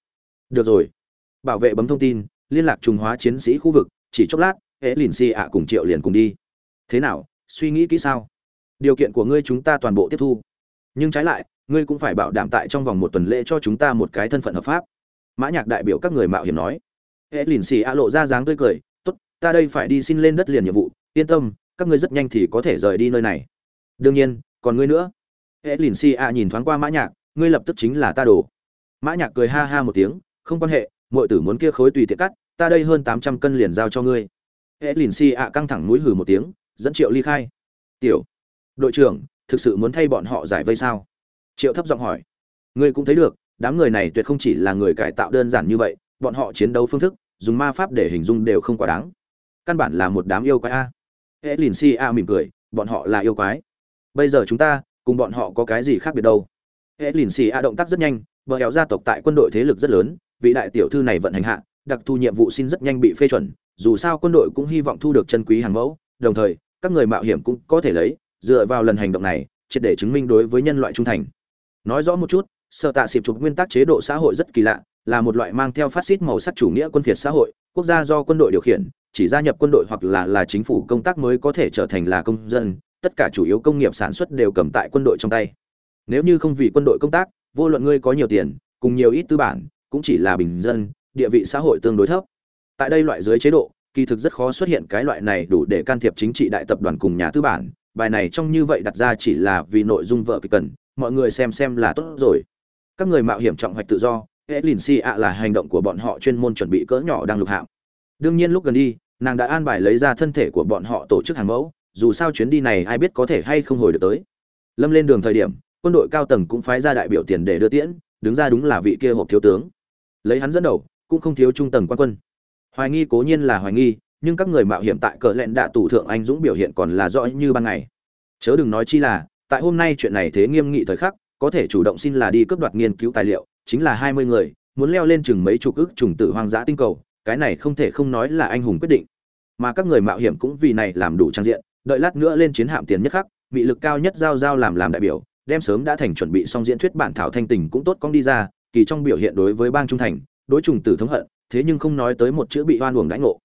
Được rồi. Bảo vệ bấm thông tin, liên lạc trùng hóa chiến sĩ khu vực, chỉ chốc lát, hễ lìn xì ạ cùng triệu liền cùng đi. Thế nào, suy nghĩ kỹ sao? Điều kiện của ngươi chúng ta toàn bộ tiếp thu. Nhưng trái lại ngươi cũng phải bảo đảm tại trong vòng một tuần lễ cho chúng ta một cái thân phận hợp pháp. Mã nhạc đại biểu các người mạo hiểm nói. Hễ lìn xì A lộ ra dáng tươi cười, tốt, ta đây phải đi xin lên đất liền nhiệm vụ, yên tâm, các ngươi rất nhanh thì có thể rời đi nơi này. Đương nhiên, còn ngươi nữa. Hễ lìn xì A nhìn thoáng qua mã nhạc, ngươi lập tức chính là ta đổ mã nhạc cười ha ha một tiếng, không quan hệ, muội tử muốn kia khối tùy tiện cắt, ta đây hơn tám trăm cân liền giao cho ngươi. Hễ lìn xì A căng thẳng mũi hừ một tiếng, dẫn triệu ly khai. Tiểu, đội trưởng, thực sự muốn thay bọn họ giải vây sao? Triệu thấp giọng hỏi. Ngươi cũng thấy được, đám người này tuyệt không chỉ là người cải tạo đơn giản như vậy, bọn họ chiến đấu phương thức, dùng ma pháp để hình dung đều không quá đáng. Căn bản là một đám yêu quái a. Hễ lìn si a mỉm cười, bọn họ là yêu quái. Bây giờ chúng ta, cùng bọn họ có cái gì khác biệt đâu? Hễ lìn si a động tác rất nhanh, bờ héo gia tộc tại quân đội thế lực rất lớn, vị đại tiểu thư này vận hành hạ, đặc thù nhiệm vụ xin rất nhanh bị phê chuẩn, dù sao quân đội cũng hy vọng thu được chân quý hàng mẫu, đồng thời, các người mạo hiểm cũng có thể lấy, dựa vào lần hành động này, triệt để chứng minh đối với nhân loại trung thành nói rõ một chút, sở tạ xịp chụp nguyên tắc chế độ xã hội rất kỳ lạ, là một loại mang theo phát xít màu sắc chủ nghĩa quân phiệt xã hội, quốc gia do quân đội điều khiển, chỉ gia nhập quân đội hoặc là là chính phủ công tác mới có thể trở thành là công dân, tất cả chủ yếu công nghiệp sản xuất đều cầm tại quân đội trong tay. Nếu như không vì quân đội công tác, vô luận ngươi có nhiều tiền, cùng nhiều ít tư bản, cũng chỉ là bình dân, địa vị xã hội tương đối thấp. Tại đây loại dưới chế độ, kỳ thực rất khó xuất hiện cái loại này đủ để can thiệp chính trị đại tập đoàn cùng nhà tư bản, bài này trong như vậy đặt ra chỉ là vì nội dung vợ kịch cần mọi người xem xem là tốt rồi. Các người mạo hiểm trọng hoạch tự do, hệ lìn si ạ là hành động của bọn họ chuyên môn chuẩn bị cỡ nhỏ đang lục hạm. Đương nhiên lúc gần đi, nàng đã an bài lấy ra thân thể của bọn họ tổ chức hàng mẫu, dù sao chuyến đi này ai biết có thể hay không hồi được tới. Lâm lên đường thời điểm, quân đội cao tầng cũng phái ra đại biểu tiền để đưa tiễn, đứng ra đúng là vị kia hộp thiếu tướng. Lấy hắn dẫn đầu, cũng không thiếu trung tầng quan quân. Hoài nghi cố nhiên là hoài nghi, nhưng các người mạo hiểm tại cờ lẹn đạ tù thượng anh dũng biểu hiện còn là rõ như ban ngày. Chớ đừng nói chi là tại hôm nay chuyện này thế nghiêm nghị thời khắc, có thể chủ động xin là đi cướp đoạt nghiên cứu tài liệu, chính là hai mươi người, muốn leo lên chừng mấy chục ức trùng tử hoang dã tinh cầu, cái này không thể không nói là anh hùng quyết định. Mà các người mạo hiểm cũng vì này làm đủ trang diện, đợi lát nữa lên chiến hạm tiền nhất khắc bị lực cao nhất giao giao làm làm đại biểu, đem sớm đã thành chuẩn bị xong diễn thuyết bản thảo thanh tình cũng tốt cong đi ra, kỳ trong biểu hiện đối với bang trung thành, đối trùng tử thống hận, thế nhưng không nói tới một chữ bị hoan uổng đãi ngộ.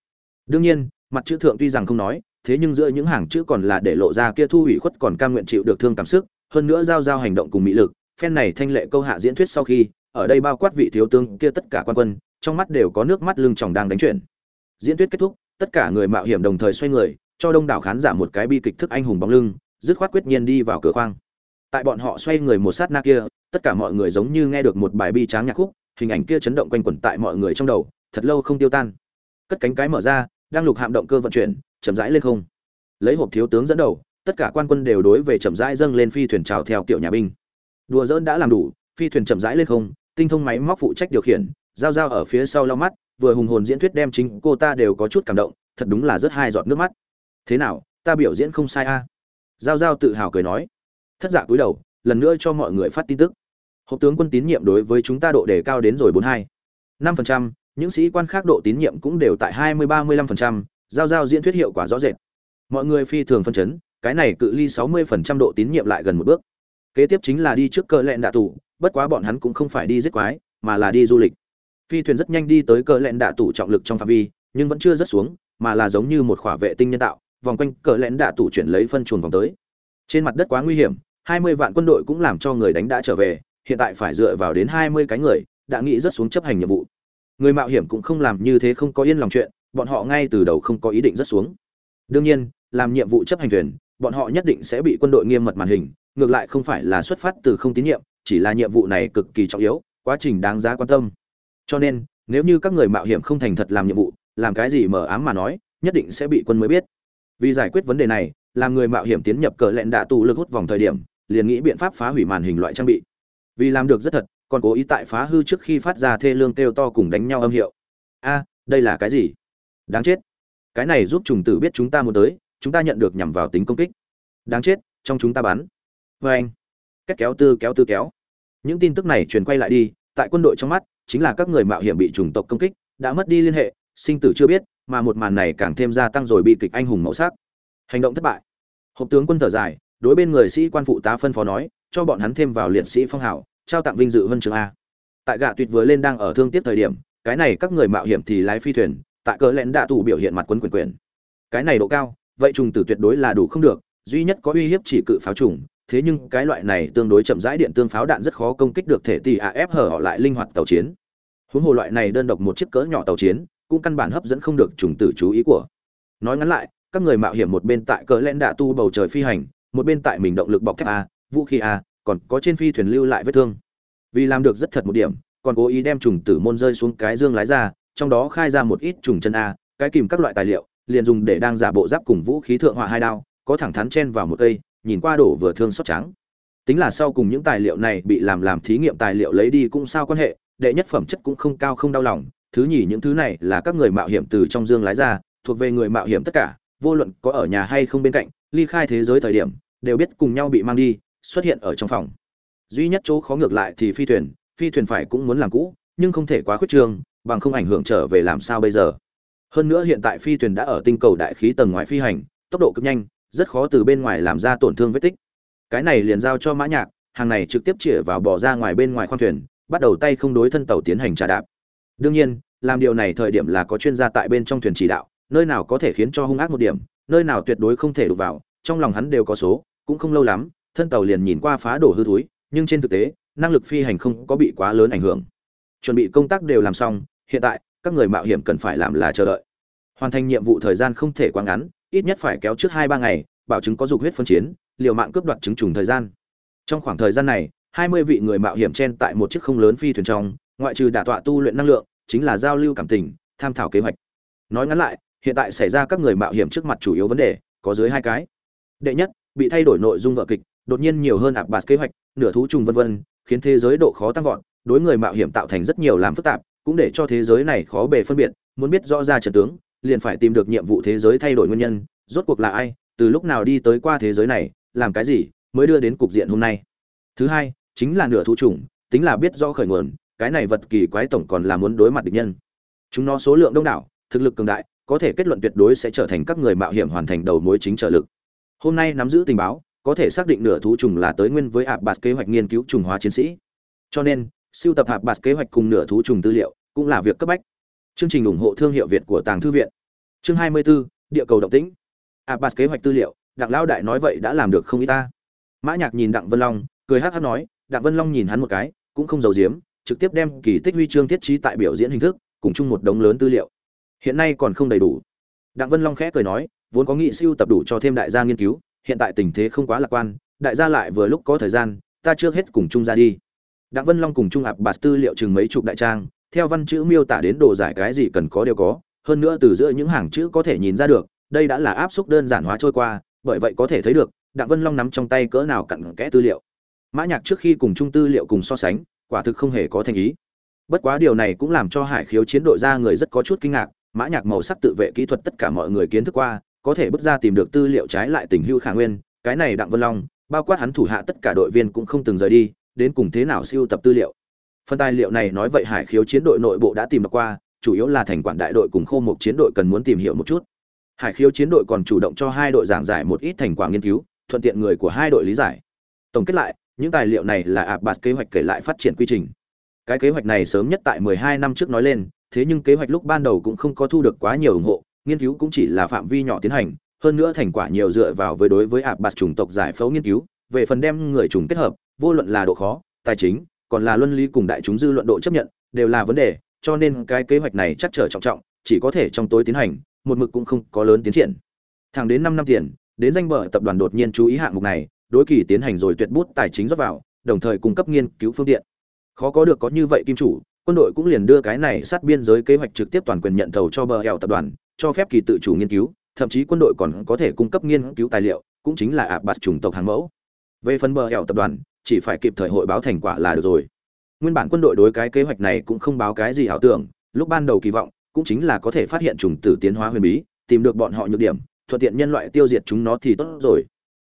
Đương nhiên, mặt chữ thượng tuy rằng không nói thế nhưng giữa những hàng chữ còn là để lộ ra kia thu ủy khuất còn cam nguyện chịu được thương cảm sức, hơn nữa giao giao hành động cùng mỹ lực, phen này thanh lệ câu hạ diễn thuyết sau khi, ở đây bao quát vị thiếu tướng kia tất cả quan quân, trong mắt đều có nước mắt lưng tròng đang đánh chuyển. Diễn thuyết kết thúc, tất cả người mạo hiểm đồng thời xoay người, cho đông đảo khán giả một cái bi kịch thức anh hùng bóng lưng, dứt khoát quyết nhiên đi vào cửa khoang. Tại bọn họ xoay người một sát na kia, tất cả mọi người giống như nghe được một bài bi tráng nhạc khúc, hình ảnh kia chấn động quanh quẩn tại mọi người trong đầu, thật lâu không tiêu tan. Cất cánh cái mở ra, đang lục hạm động cơ vận chuyển chậm rãi lên không. Lấy hộp thiếu tướng dẫn đầu, tất cả quan quân đều đối về chậm rãi dâng lên phi thuyền trào theo kiểu nhà binh. Đùa dỡn đã làm đủ, phi thuyền chậm rãi lên không, tinh thông máy móc phụ trách điều khiển, giao giao ở phía sau lau mắt, vừa hùng hồn diễn thuyết đem chính cô ta đều có chút cảm động, thật đúng là rất hai giọt nước mắt. Thế nào, ta biểu diễn không sai a? À? giao giao tự hào cười nói. Thất dạ cúi đầu, lần nữa cho mọi người phát tin tức. Hộp tướng quân tín nhiệm đối với chúng ta độ đề cao đến rồi bốn hai. Năm phần trăm, những sĩ quan khác độ tín nhiệm cũng đều tại hai mươi ba mươi lăm phần trăm giao giao diễn thuyết hiệu quả rõ rệt. Mọi người phi thường phân chấn, cái này cự ly sáu mươi phần trăm độ tín nhiệm lại gần một bước. Kế tiếp chính là đi trước cờ lẹn đạ tủ bất quá bọn hắn cũng không phải đi giết quái, mà là đi du lịch. Phi thuyền rất nhanh đi tới cờ lẹn đạ tủ trọng lực trong phạm vi, nhưng vẫn chưa rớt xuống, mà là giống như một khỏa vệ tinh nhân tạo, vòng quanh cờ lẹn đạ tủ chuyển lấy phân chuồn vòng tới. Trên mặt đất quá nguy hiểm, hai mươi vạn quân đội cũng làm cho người đánh đã trở về, hiện tại phải dựa vào đến hai mươi cái người, đã nghĩ rất xuống chấp hành nhiệm vụ. Người mạo hiểm cũng không làm như thế không có yên lòng chuyện bọn họ ngay từ đầu không có ý định rất xuống. Đương nhiên, làm nhiệm vụ chấp hành thuyền, bọn họ nhất định sẽ bị quân đội nghiêm mật màn hình, ngược lại không phải là xuất phát từ không tín nhiệm, chỉ là nhiệm vụ này cực kỳ trọng yếu, quá trình đáng giá quan tâm. Cho nên, nếu như các người mạo hiểm không thành thật làm nhiệm vụ, làm cái gì mờ ám mà nói, nhất định sẽ bị quân mới biết. Vì giải quyết vấn đề này, làm người mạo hiểm tiến nhập cờ lẹn đạ tù lực hút vòng thời điểm, liền nghĩ biện pháp phá hủy màn hình loại trang bị. Vì làm được rất thật, còn cố ý tại phá hư trước khi phát ra thê lương kêu to cùng đánh nhau âm hiệu. A, đây là cái gì? Đáng chết. Cái này giúp trùng tử biết chúng ta muốn tới, chúng ta nhận được nhằm vào tính công kích. Đáng chết, trong chúng ta bắn. Vê anh. Cách kéo tư kéo tư kéo. Những tin tức này truyền quay lại đi, tại quân đội trong mắt, chính là các người mạo hiểm bị chủng tộc công kích, đã mất đi liên hệ, sinh tử chưa biết, mà một màn này càng thêm gia tăng rồi bị kịch anh hùng mẫu sắc. Hành động thất bại. Hộp tướng quân thở dài, đối bên người sĩ quan phụ tá phân phó nói, cho bọn hắn thêm vào liệt sĩ phong hảo trao tặng vinh dự huân trường a. Tại gạ tuyệt vừa lên đang ở thương tiếp thời điểm, cái này các người mạo hiểm thì lái phi thuyền tại cỡ lẽn đạ tù biểu hiện mặt quân quyền quyền. Cái này độ cao, vậy trùng tử tuyệt đối là đủ không được, duy nhất có uy hiếp chỉ cự pháo trùng, thế nhưng cái loại này tương đối chậm rãi điện tương pháo đạn rất khó công kích được thể tỷ AF hở họ lại linh hoạt tàu chiến. Huống hồ loại này đơn độc một chiếc cỡ nhỏ tàu chiến, cũng căn bản hấp dẫn không được trùng tử chú ý của. Nói ngắn lại, các người mạo hiểm một bên tại cỡ lẽn đạ tu bầu trời phi hành, một bên tại mình động lực bọc thép a, vũ khí a, còn có trên phi thuyền lưu lại vết thương. Vì làm được rất thật một điểm, còn cố ý đem trùng tử môn rơi xuống cái dương lái ra trong đó khai ra một ít trùng chân a, cái kìm các loại tài liệu, liền dùng để đang giả bộ giáp cùng vũ khí thượng họa hai đao, có thẳng thắn chen vào một cây, nhìn qua đổ vừa thương xót trắng. Tính là sau cùng những tài liệu này bị làm làm thí nghiệm tài liệu lấy đi cũng sao quan hệ, đệ nhất phẩm chất cũng không cao không đau lòng, thứ nhì những thứ này là các người mạo hiểm từ trong dương lái ra, thuộc về người mạo hiểm tất cả, vô luận có ở nhà hay không bên cạnh, ly khai thế giới thời điểm, đều biết cùng nhau bị mang đi, xuất hiện ở trong phòng. Duy nhất chỗ khó ngược lại thì phi thuyền phi thuyền phải cũng muốn làm cũ, nhưng không thể quá khuyết trương bằng không ảnh hưởng trở về làm sao bây giờ. Hơn nữa hiện tại phi thuyền đã ở tinh cầu đại khí tầng ngoài phi hành, tốc độ cực nhanh, rất khó từ bên ngoài làm ra tổn thương vết tích. Cái này liền giao cho mã nhạc, hàng này trực tiếp chĩa vào bỏ ra ngoài bên ngoài khoang thuyền, bắt đầu tay không đối thân tàu tiến hành trà đạp. Đương nhiên, làm điều này thời điểm là có chuyên gia tại bên trong thuyền chỉ đạo, nơi nào có thể khiến cho hung ác một điểm, nơi nào tuyệt đối không thể đụng vào, trong lòng hắn đều có số, cũng không lâu lắm, thân tàu liền nhìn qua phá đổ hư thúi nhưng trên thực tế, năng lực phi hành không có bị quá lớn ảnh hưởng. Chuẩn bị công tác đều làm xong hiện tại, các người mạo hiểm cần phải làm là chờ đợi. Hoàn thành nhiệm vụ thời gian không thể quá ngắn, ít nhất phải kéo trước hai ba ngày, bảo chứng có dục huyết phân chiến, liều mạng cướp đoạt chứng trùng thời gian. Trong khoảng thời gian này, hai mươi vị người mạo hiểm trên tại một chiếc không lớn phi thuyền trong, ngoại trừ đả tọa tu luyện năng lượng, chính là giao lưu cảm tình, tham thảo kế hoạch. Nói ngắn lại, hiện tại xảy ra các người mạo hiểm trước mặt chủ yếu vấn đề, có dưới hai cái. Đệ nhất, bị thay đổi nội dung vợ kịch, đột nhiên nhiều hơn ạp bạt kế hoạch, nửa thú trùng vân vân, khiến thế giới độ khó tăng vọt, đối người mạo hiểm tạo thành rất nhiều làm phức tạp cũng để cho thế giới này khó bề phân biệt, muốn biết rõ ra trận tướng, liền phải tìm được nhiệm vụ thế giới thay đổi nguyên nhân, rốt cuộc là ai, từ lúc nào đi tới qua thế giới này, làm cái gì, mới đưa đến cục diện hôm nay. Thứ hai, chính là nửa thú trùng tính là biết rõ khởi nguồn, cái này vật kỳ quái tổng còn là muốn đối mặt địch nhân. Chúng nó số lượng đông đảo, thực lực cường đại, có thể kết luận tuyệt đối sẽ trở thành các người mạo hiểm hoàn thành đầu mối chính trợ lực. Hôm nay nắm giữ tình báo, có thể xác định nửa thú trùng là tới nguyên với ạ bạt kế hoạch nghiên cứu trùng hóa chiến sĩ. Cho nên siêu tập hạp bạt kế hoạch cùng nửa thú trùng tư liệu cũng là việc cấp bách. Chương trình ủng hộ thương hiệu việt của tàng thư viện. Chương 24, địa cầu động tĩnh. Hạp bạt kế hoạch tư liệu đặng lão đại nói vậy đã làm được không ít ta. Mã nhạc nhìn đặng vân long cười hắc hắc nói đặng vân long nhìn hắn một cái cũng không giấu giếm trực tiếp đem kỳ tích huy chương thiết trí tại biểu diễn hình thức cùng chung một đống lớn tư liệu. Hiện nay còn không đầy đủ. Đặng vân long khẽ cười nói vốn có nghị siêu tập đủ cho thêm đại gia nghiên cứu hiện tại tình thế không quá lạc quan đại gia lại vừa lúc có thời gian ta chưa hết cùng chung ra đi đặng vân long cùng chung Hạp bạt tư liệu chừng mấy chục đại trang, theo văn chữ miêu tả đến đồ giải cái gì cần có đều có, hơn nữa từ giữa những hàng chữ có thể nhìn ra được, đây đã là áp suất đơn giản hóa trôi qua, bởi vậy có thể thấy được, đặng vân long nắm trong tay cỡ nào cặn kẽ tư liệu. Mã nhạc trước khi cùng chung tư liệu cùng so sánh, quả thực không hề có thành ý. Bất quá điều này cũng làm cho hải khiếu chiến đội ra người rất có chút kinh ngạc, mã nhạc màu sắc tự vệ kỹ thuật tất cả mọi người kiến thức qua, có thể bước ra tìm được tư liệu trái lại tình hưu khả nguyên, cái này đặng vân long, bao quát hắn thủ hạ tất cả đội viên cũng không từng rời đi đến cùng thế nào siêu tập tư liệu. Phần tài liệu này nói vậy hải khiếu chiến đội nội bộ đã tìm được qua, chủ yếu là thành quản đại đội cùng khô một chiến đội cần muốn tìm hiểu một chút. Hải khiếu chiến đội còn chủ động cho hai đội giảng giải một ít thành quả nghiên cứu, thuận tiện người của hai đội lý giải. Tổng kết lại, những tài liệu này là ạ bạt kế hoạch kể lại phát triển quy trình. Cái kế hoạch này sớm nhất tại 12 năm trước nói lên, thế nhưng kế hoạch lúc ban đầu cũng không có thu được quá nhiều ủng hộ, nghiên cứu cũng chỉ là phạm vi nhỏ tiến hành, hơn nữa thành quả nhiều dựa vào với đối với ạ bạt chủng tộc giải phẫu nghiên cứu về phần đem người trùng kết hợp, vô luận là độ khó, tài chính, còn là luân lý cùng đại chúng dư luận độ chấp nhận, đều là vấn đề, cho nên cái kế hoạch này chắc trở trọng trọng, chỉ có thể trong tối tiến hành, một mực cũng không có lớn tiến triển. Thẳng đến 5 năm tiền, đến danh bờ tập đoàn đột nhiên chú ý hạng mục này, đối kỳ tiến hành rồi tuyệt bút tài chính rót vào, đồng thời cung cấp nghiên cứu phương tiện. Khó có được có như vậy kim chủ, quân đội cũng liền đưa cái này sát biên giới kế hoạch trực tiếp toàn quyền nhận thầu cho bờ hẻo tập đoàn, cho phép kỳ tự chủ nghiên cứu, thậm chí quân đội còn có thể cung cấp nghiên cứu tài liệu, cũng chính là ạ bạt chủng tộc hàng mẫu về phần bờ hẻo tập đoàn, chỉ phải kịp thời hội báo thành quả là được rồi. Nguyên bản quân đội đối cái kế hoạch này cũng không báo cái gì ảo tưởng, lúc ban đầu kỳ vọng, cũng chính là có thể phát hiện chủng tử tiến hóa huyền bí, tìm được bọn họ nhược điểm, thuận tiện nhân loại tiêu diệt chúng nó thì tốt rồi.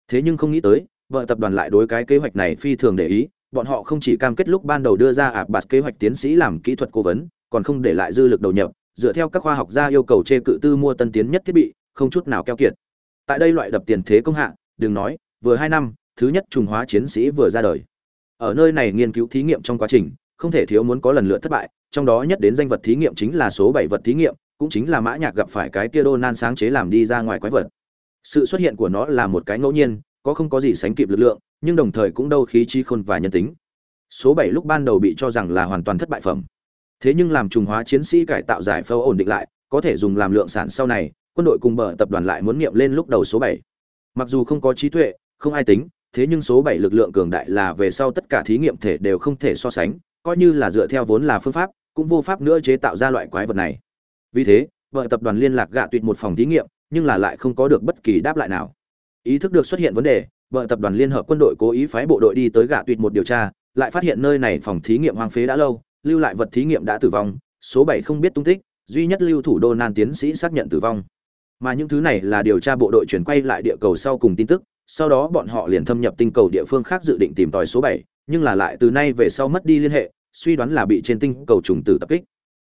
Thế nhưng không nghĩ tới, vợ tập đoàn lại đối cái kế hoạch này phi thường để ý, bọn họ không chỉ cam kết lúc ban đầu đưa ra ạp bạt kế hoạch tiến sĩ làm kỹ thuật cố vấn, còn không để lại dư lực đầu nhập, dựa theo các khoa học gia yêu cầu chê cự tư mua tân tiến nhất thiết bị, không chút nào keo kiệt. Tại đây loại đập tiền thế công hạ, đừng nói, vừa hai năm thứ nhất trùng hóa chiến sĩ vừa ra đời. Ở nơi này nghiên cứu thí nghiệm trong quá trình, không thể thiếu muốn có lần lượt thất bại, trong đó nhất đến danh vật thí nghiệm chính là số bảy vật thí nghiệm, cũng chính là mã nhạc gặp phải cái kia đô nan sáng chế làm đi ra ngoài quái vật. Sự xuất hiện của nó là một cái ngẫu nhiên, có không có gì sánh kịp lực lượng, nhưng đồng thời cũng đâu khí trí khôn và nhân tính. Số bảy lúc ban đầu bị cho rằng là hoàn toàn thất bại phẩm. Thế nhưng làm trùng hóa chiến sĩ cải tạo giải phẫu ổn định lại, có thể dùng làm lượng sản sau này, quân đội cùng bờ tập đoàn lại muốn nghiệm lên lúc đầu số bảy. Mặc dù không có trí tuệ, không ai tính thế nhưng số bảy lực lượng cường đại là về sau tất cả thí nghiệm thể đều không thể so sánh, coi như là dựa theo vốn là phương pháp, cũng vô pháp nữa chế tạo ra loại quái vật này. Vì thế, vợ tập đoàn liên lạc gạ tuyệt một phòng thí nghiệm, nhưng là lại không có được bất kỳ đáp lại nào. Ý thức được xuất hiện vấn đề, vợ tập đoàn liên hợp quân đội cố ý phái bộ đội đi tới gạ tuyệt một điều tra, lại phát hiện nơi này phòng thí nghiệm hoang phế đã lâu, lưu lại vật thí nghiệm đã tử vong, số bảy không biết tung tích, duy nhất lưu thủ đô nan tiến sĩ xác nhận tử vong. Mà những thứ này là điều tra bộ đội chuyển quay lại địa cầu sau cùng tin tức sau đó bọn họ liền thâm nhập tinh cầu địa phương khác dự định tìm tòi số bảy, nhưng là lại từ nay về sau mất đi liên hệ, suy đoán là bị trên tinh cầu trùng tử tập kích.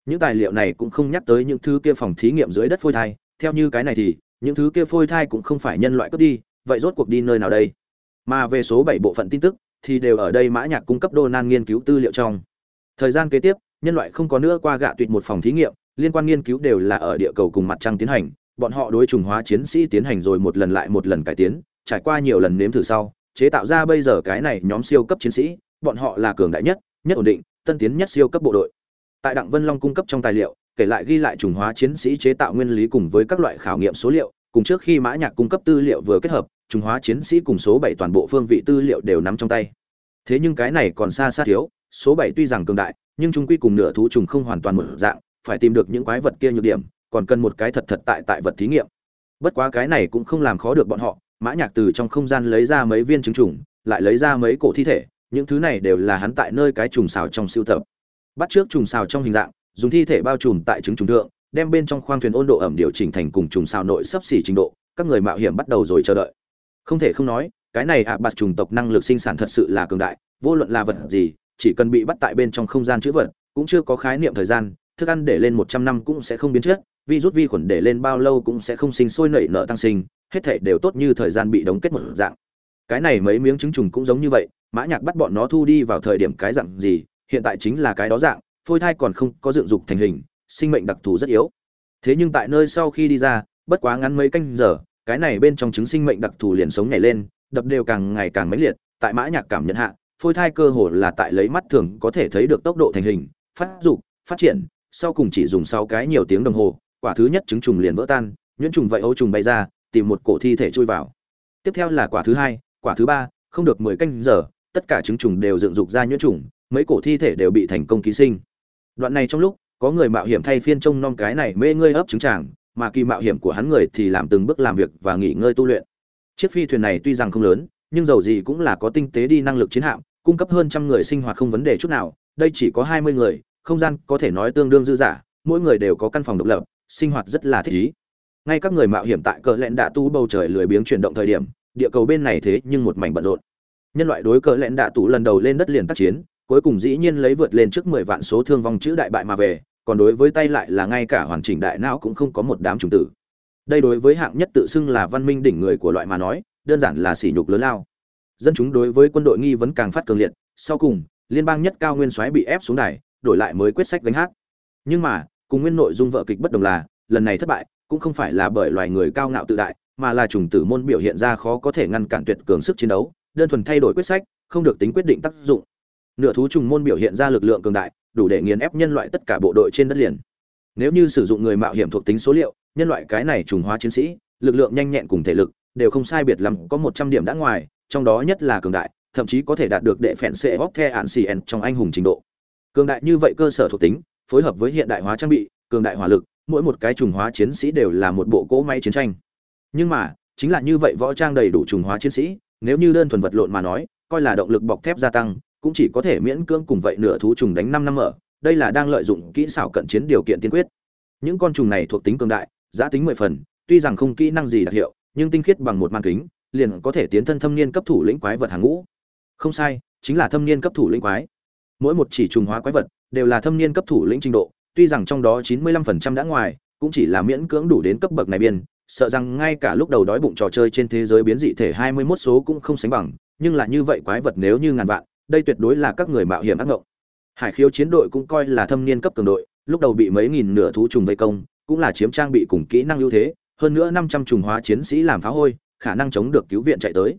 Những tài liệu này cũng không nhắc tới những thứ kia phòng thí nghiệm dưới đất phôi thai, theo như cái này thì, những thứ kia phôi thai cũng không phải nhân loại cướp đi, vậy rốt cuộc đi nơi nào đây? Mà về số bảy bộ phận tin tức, thì đều ở đây mã nhạc cung cấp đô nan nghiên cứu tư liệu trong. Thời gian kế tiếp, nhân loại không có nữa qua gạ tuyệt một phòng thí nghiệm, liên quan nghiên cứu đều là ở địa cầu cùng mặt trăng tiến hành, bọn họ đối trùng hóa chiến sĩ tiến hành rồi một lần lại một lần cải tiến trải qua nhiều lần nếm thử sau, chế tạo ra bây giờ cái này nhóm siêu cấp chiến sĩ, bọn họ là cường đại nhất nhất ổn định, tân tiến nhất siêu cấp bộ đội. Tại đặng vân long cung cấp trong tài liệu, kể lại ghi lại trùng hóa chiến sĩ chế tạo nguyên lý cùng với các loại khảo nghiệm số liệu, cùng trước khi mã nhạc cung cấp tư liệu vừa kết hợp, trùng hóa chiến sĩ cùng số bảy toàn bộ phương vị tư liệu đều nắm trong tay. Thế nhưng cái này còn xa xa thiếu, số bảy tuy rằng cường đại, nhưng chúng quy cùng nửa thú trùng không hoàn toàn một dạng, phải tìm được những quái vật kia nhược điểm, còn cần một cái thật thật tại tại vật thí nghiệm. Bất quá cái này cũng không làm khó được bọn họ mã nhạc từ trong không gian lấy ra mấy viên trứng trùng, lại lấy ra mấy cổ thi thể, những thứ này đều là hắn tại nơi cái trùng xào trong siêu tập. Bắt trước trùng xào trong hình dạng, dùng thi thể bao trùm tại trứng trùng thượng, đem bên trong khoang thuyền ôn độ ẩm điều chỉnh thành cùng trùng xào nội sấp xỉ trình độ, các người mạo hiểm bắt đầu rồi chờ đợi. Không thể không nói, cái này ạ, bạt trùng tộc năng lực sinh sản thật sự là cường đại, vô luận là vật gì, chỉ cần bị bắt tại bên trong không gian chữ vật, cũng chưa có khái niệm thời gian, thức ăn để lên một trăm năm cũng sẽ không biến chất, virus vi khuẩn để lên bao lâu cũng sẽ không sinh sôi nảy nở tăng sinh hết thảy đều tốt như thời gian bị đóng kết một dạng. Cái này mấy miếng trứng trùng cũng giống như vậy, mã nhạc bắt bọn nó thu đi vào thời điểm cái dạng gì, hiện tại chính là cái đó dạng, phôi thai còn không có dựng dục thành hình, sinh mệnh đặc thù rất yếu. Thế nhưng tại nơi sau khi đi ra, bất quá ngắn mấy canh giờ, cái này bên trong trứng sinh mệnh đặc thù liền sống nhảy lên, đập đều càng ngày càng mãnh liệt, tại mã nhạc cảm nhận hạ, phôi thai cơ hồ là tại lấy mắt thường có thể thấy được tốc độ thành hình, phát dục, phát triển, sau cùng chỉ dùng sáu cái nhiều tiếng đồng hồ, quả thứ nhất trứng trùng liền vỡ tan, nhuyễn trùng vậy ấu trùng bay ra tìm một cổ thi thể chui vào. Tiếp theo là quả thứ hai, quả thứ ba, không được mười canh giờ, tất cả trứng trùng đều dựng dục ra nhuyễn trùng, mấy cổ thi thể đều bị thành công ký sinh. Đoạn này trong lúc, có người mạo hiểm thay phiên trông nom cái này mê ngươi ấp trứng tràng mà kỳ mạo hiểm của hắn người thì làm từng bước làm việc và nghỉ ngơi tu luyện. Chiếc phi thuyền này tuy rằng không lớn, nhưng dầu gì cũng là có tinh tế đi năng lực chiến hạm, cung cấp hơn trăm người sinh hoạt không vấn đề chút nào, đây chỉ có hai mươi người, không gian có thể nói tương đương dư giả mỗi người đều có căn phòng độc lập, sinh hoạt rất là thích ý ngay các người mạo hiểm tại cờ lẹn đạ tu bầu trời lười biếng chuyển động thời điểm, địa cầu bên này thế nhưng một mảnh bận rộn. Nhân loại đối cờ lẹn đạ tủ lần đầu lên đất liền tác chiến, cuối cùng dĩ nhiên lấy vượt lên trước mười vạn số thương vong chữ đại bại mà về, còn đối với tay lại là ngay cả hoàn chỉnh đại não cũng không có một đám trùng tử. Đây đối với hạng nhất tự xưng là văn minh đỉnh người của loại mà nói, đơn giản là sỉ nhục lớn lao. Dân chúng đối với quân đội nghi vấn càng phát cường liệt, sau cùng, liên bang nhất cao nguyên soái bị ép xuống đài, đổi lại mới quyết sách gánh hát. Nhưng mà, cùng nguyên nội dung vợ kịch bất đồng là, lần này thất bại cũng không phải là bởi loài người cao ngạo tự đại, mà là trùng tử môn biểu hiện ra khó có thể ngăn cản tuyệt cường sức chiến đấu, đơn thuần thay đổi quyết sách, không được tính quyết định tác dụng. Nửa thú trùng môn biểu hiện ra lực lượng cường đại, đủ để nghiền ép nhân loại tất cả bộ đội trên đất liền. Nếu như sử dụng người mạo hiểm thuộc tính số liệu, nhân loại cái này trùng hóa chiến sĩ, lực lượng nhanh nhẹn cùng thể lực, đều không sai biệt lắm, có một trăm điểm đã ngoài, trong đó nhất là cường đại, thậm chí có thể đạt được đệ phèn xe hóc the án cn trong anh hùng trình độ. Cường đại như vậy cơ sở thuộc tính, phối hợp với hiện đại hóa trang bị, cường đại hỏa lực mỗi một cái trùng hóa chiến sĩ đều là một bộ cỗ máy chiến tranh. Nhưng mà, chính là như vậy võ trang đầy đủ trùng hóa chiến sĩ, nếu như đơn thuần vật lộn mà nói, coi là động lực bọc thép gia tăng, cũng chỉ có thể miễn cưỡng cùng vậy nửa thú trùng đánh năm năm ở. Đây là đang lợi dụng kỹ xảo cận chiến điều kiện tiên quyết. Những con trùng này thuộc tính cường đại, giá tính mười phần, tuy rằng không kỹ năng gì đặc hiệu, nhưng tinh khiết bằng một màn kính, liền có thể tiến thân thâm niên cấp thủ lĩnh quái vật hàng ngũ. Không sai, chính là thâm niên cấp thủ lĩnh quái. Mỗi một chỉ trùng hóa quái vật đều là thâm niên cấp thủ lĩnh trình độ tuy rằng trong đó chín mươi lăm phần trăm đã ngoài, cũng chỉ là miễn cưỡng đủ đến cấp bậc này biên, sợ rằng ngay cả lúc đầu đói bụng trò chơi trên thế giới biến dị thể hai mươi 21 số cũng không sánh bằng, nhưng là như vậy quái vật nếu như ngàn vạn, đây tuyệt đối là các người mạo hiểm ác ngộng. Hải khiếu chiến đội cũng coi là thâm niên cấp cường đội, lúc đầu bị mấy nghìn nửa thú trùng vây công, cũng là chiếm trang bị cùng kỹ năng ưu thế, hơn nữa năm trăm trùng hóa chiến sĩ làm phá hôi, khả năng chống được cứu viện chạy tới.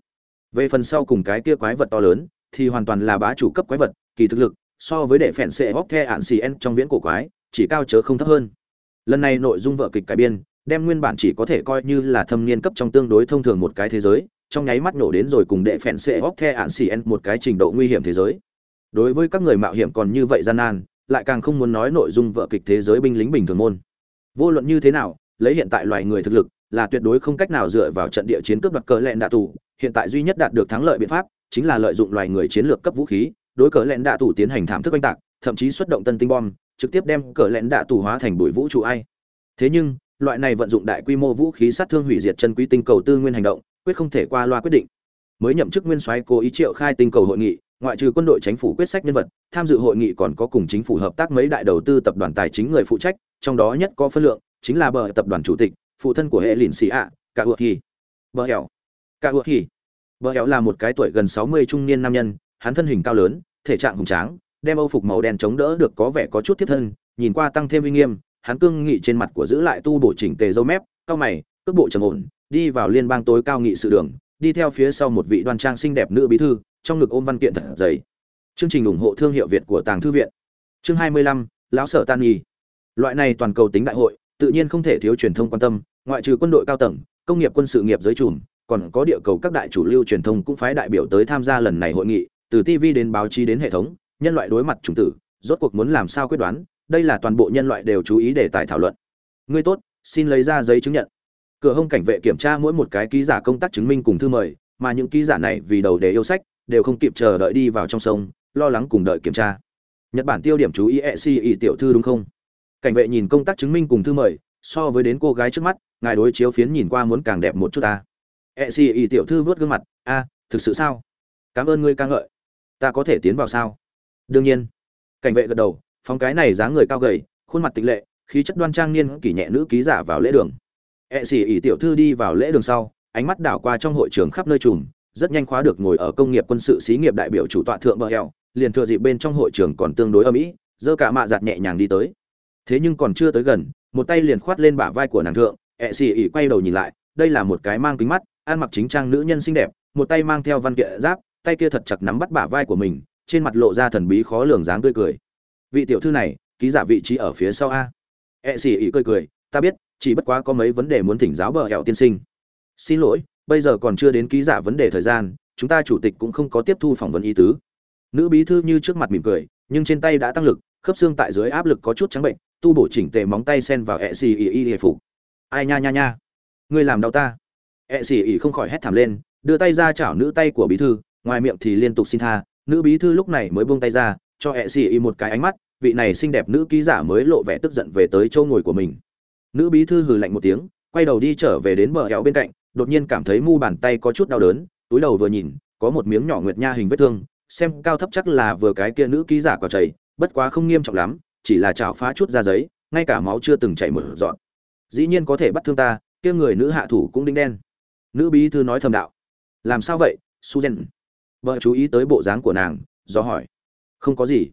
Về phần sau cùng cái kia quái vật to lớn, thì hoàn toàn là bá chủ cấp quái vật, kỳ thực lực, so với đệ phèn xệ hóc the ạn xì en trong viễn cổ quái chỉ cao chớ không thấp hơn. Lần này nội dung vợ kịch cải biên, đem nguyên bản chỉ có thể coi như là thâm niên cấp trong tương đối thông thường một cái thế giới, trong nháy mắt nổ đến rồi cùng đệ phèn xệ óc the ạn xì một cái trình độ nguy hiểm thế giới. Đối với các người mạo hiểm còn như vậy gian nan, lại càng không muốn nói nội dung vợ kịch thế giới binh lính bình thường môn. Vô luận như thế nào, lấy hiện tại loài người thực lực, là tuyệt đối không cách nào dựa vào trận địa chiến cướp đoạt cờ lẹn đạ tù, hiện tại duy nhất đạt được thắng lợi biện pháp, chính là lợi dụng loài người chiến lược cấp vũ khí, đối cờ lẹn đạ tù tiến hành thảm thức oanh tạc, thậm chí xuất động tân tinh bom trực tiếp đem cờ lẹn đạ tù hóa thành bụi vũ trụ ai. Thế nhưng, loại này vận dụng đại quy mô vũ khí sát thương hủy diệt chân quý tinh cầu tư nguyên hành động, quyết không thể qua loa quyết định. Mới nhậm chức nguyên soái cố ý triệu khai tinh cầu hội nghị, ngoại trừ quân đội chính phủ quyết sách nhân vật, tham dự hội nghị còn có cùng chính phủ hợp tác mấy đại đầu tư tập đoàn tài chính người phụ trách, trong đó nhất có phân lượng, chính là bờ tập đoàn chủ tịch, phụ thân của hệ lìn xì ạ cả ước hì. Bờ hẻo. Cả ước hì. Bờ hẻo là một cái tuổi gần sáu mươi trung niên nam nhân, hắn thân hình cao lớn, thể trạng hùng tráng đem âu phục màu đen chống đỡ được có vẻ có chút thiết thân, nhìn qua tăng thêm uy nghiêm, hắn cương nghị trên mặt của giữ lại tu bổ chỉnh tề dâu mép, cao mày, cước bộ trầm ổn, đi vào liên bang tối cao nghị sự đường, đi theo phía sau một vị đoan trang xinh đẹp nữ bí thư, trong ngực ôm văn kiện thật dày. Chương trình ủng hộ thương hiệu việt của tàng thư viện. Chương hai mươi lăm, lão sở tan nghi loại này toàn cầu tính đại hội, tự nhiên không thể thiếu truyền thông quan tâm, ngoại trừ quân đội cao tầng, công nghiệp quân sự nghiệp giới chùm còn có địa cầu các đại chủ lưu truyền thông cũng phái đại biểu tới tham gia lần này hội nghị, từ tv đến báo chí đến hệ thống nhân loại đối mặt chủng tử, rốt cuộc muốn làm sao quyết đoán, đây là toàn bộ nhân loại đều chú ý để tài thảo luận. Ngươi tốt, xin lấy ra giấy chứng nhận. Cửa hông cảnh vệ kiểm tra mỗi một cái ký giả công tác chứng minh cùng thư mời, mà những ký giả này vì đầu đề yêu sách, đều không kịp chờ đợi đi vào trong sông, lo lắng cùng đợi kiểm tra. Nhật bản tiêu điểm chú ý e tiểu thư đúng không? Cảnh vệ nhìn công tác chứng minh cùng thư mời, so với đến cô gái trước mắt, ngài đối chiếu phiến nhìn qua muốn càng đẹp một chút ta. E tiểu thư vớt gương mặt, a, thực sự sao? Cảm ơn ngươi ca ngợi. Ta có thể tiến vào sao? Đương nhiên. Cảnh vệ gật đầu, phóng cái này dáng người cao gầy, khuôn mặt tịch lệ, khí chất đoan trang niên kỷ nhẹ nữ ký giả vào lễ đường. E ẹ xỉ ỉ tiểu thư đi vào lễ đường sau, ánh mắt đảo qua trong hội trường khắp nơi trùm, rất nhanh khóa được ngồi ở công nghiệp quân sự xí nghiệp đại biểu chủ tọa thượng bờ hẹo liền thừa dịp bên trong hội trường còn tương đối âm ỉ dơ cả mạ giặt nhẹ nhàng đi tới. Thế nhưng còn chưa tới gần, một tay liền khoát lên bả vai của nàng thượng e ẹ xỉ ỉ quay đầu nhìn lại, đây là một cái mang kính mắt, ăn mặc chính trang nữ nhân xinh đẹp, một tay mang theo văn kiện giáp, tay kia thật chặt nắm bắt bả vai của mình trên mặt lộ ra thần bí khó lường dáng tươi cười. Vị tiểu thư này, ký giả vị trí ở phía sau a. E ẹ xỉ ỉ cười cười, ta biết, chỉ bất quá có mấy vấn đề muốn thỉnh giáo bờ hẹo tiên sinh. Xin lỗi, bây giờ còn chưa đến ký giả vấn đề thời gian, chúng ta chủ tịch cũng không có tiếp thu phỏng vấn ý tứ. Nữ bí thư như trước mặt mỉm cười, nhưng trên tay đã tăng lực, khớp xương tại dưới áp lực có chút trắng bệnh, tu bổ chỉnh tề móng tay sen vào ẹ xì ỉ ỉ phục. Ai nha nha nha, ngươi làm đau ta. Ẹ xì ỉ không khỏi hét thảm lên, đưa tay ra chảo nữ tay của bí thư, ngoài miệng thì liên tục xin tha nữ bí thư lúc này mới buông tay ra, cho hệ xì y một cái ánh mắt, vị này xinh đẹp nữ ký giả mới lộ vẻ tức giận về tới chỗ ngồi của mình. Nữ bí thư hừ lạnh một tiếng, quay đầu đi trở về đến bờ hẹo bên cạnh, đột nhiên cảm thấy mu bàn tay có chút đau đớn, túi đầu vừa nhìn, có một miếng nhỏ nguyệt nha hình vết thương, xem cao thấp chắc là vừa cái kia nữ ký giả quả chảy, bất quá không nghiêm trọng lắm, chỉ là chảo phá chút ra giấy, ngay cả máu chưa từng chảy một dọn dĩ nhiên có thể bắt thương ta, kia người nữ hạ thủ cũng đinh đen. Nữ bí thư nói thầm đạo. Làm sao vậy suzen vợ chú ý tới bộ dáng của nàng, do hỏi. Không có gì.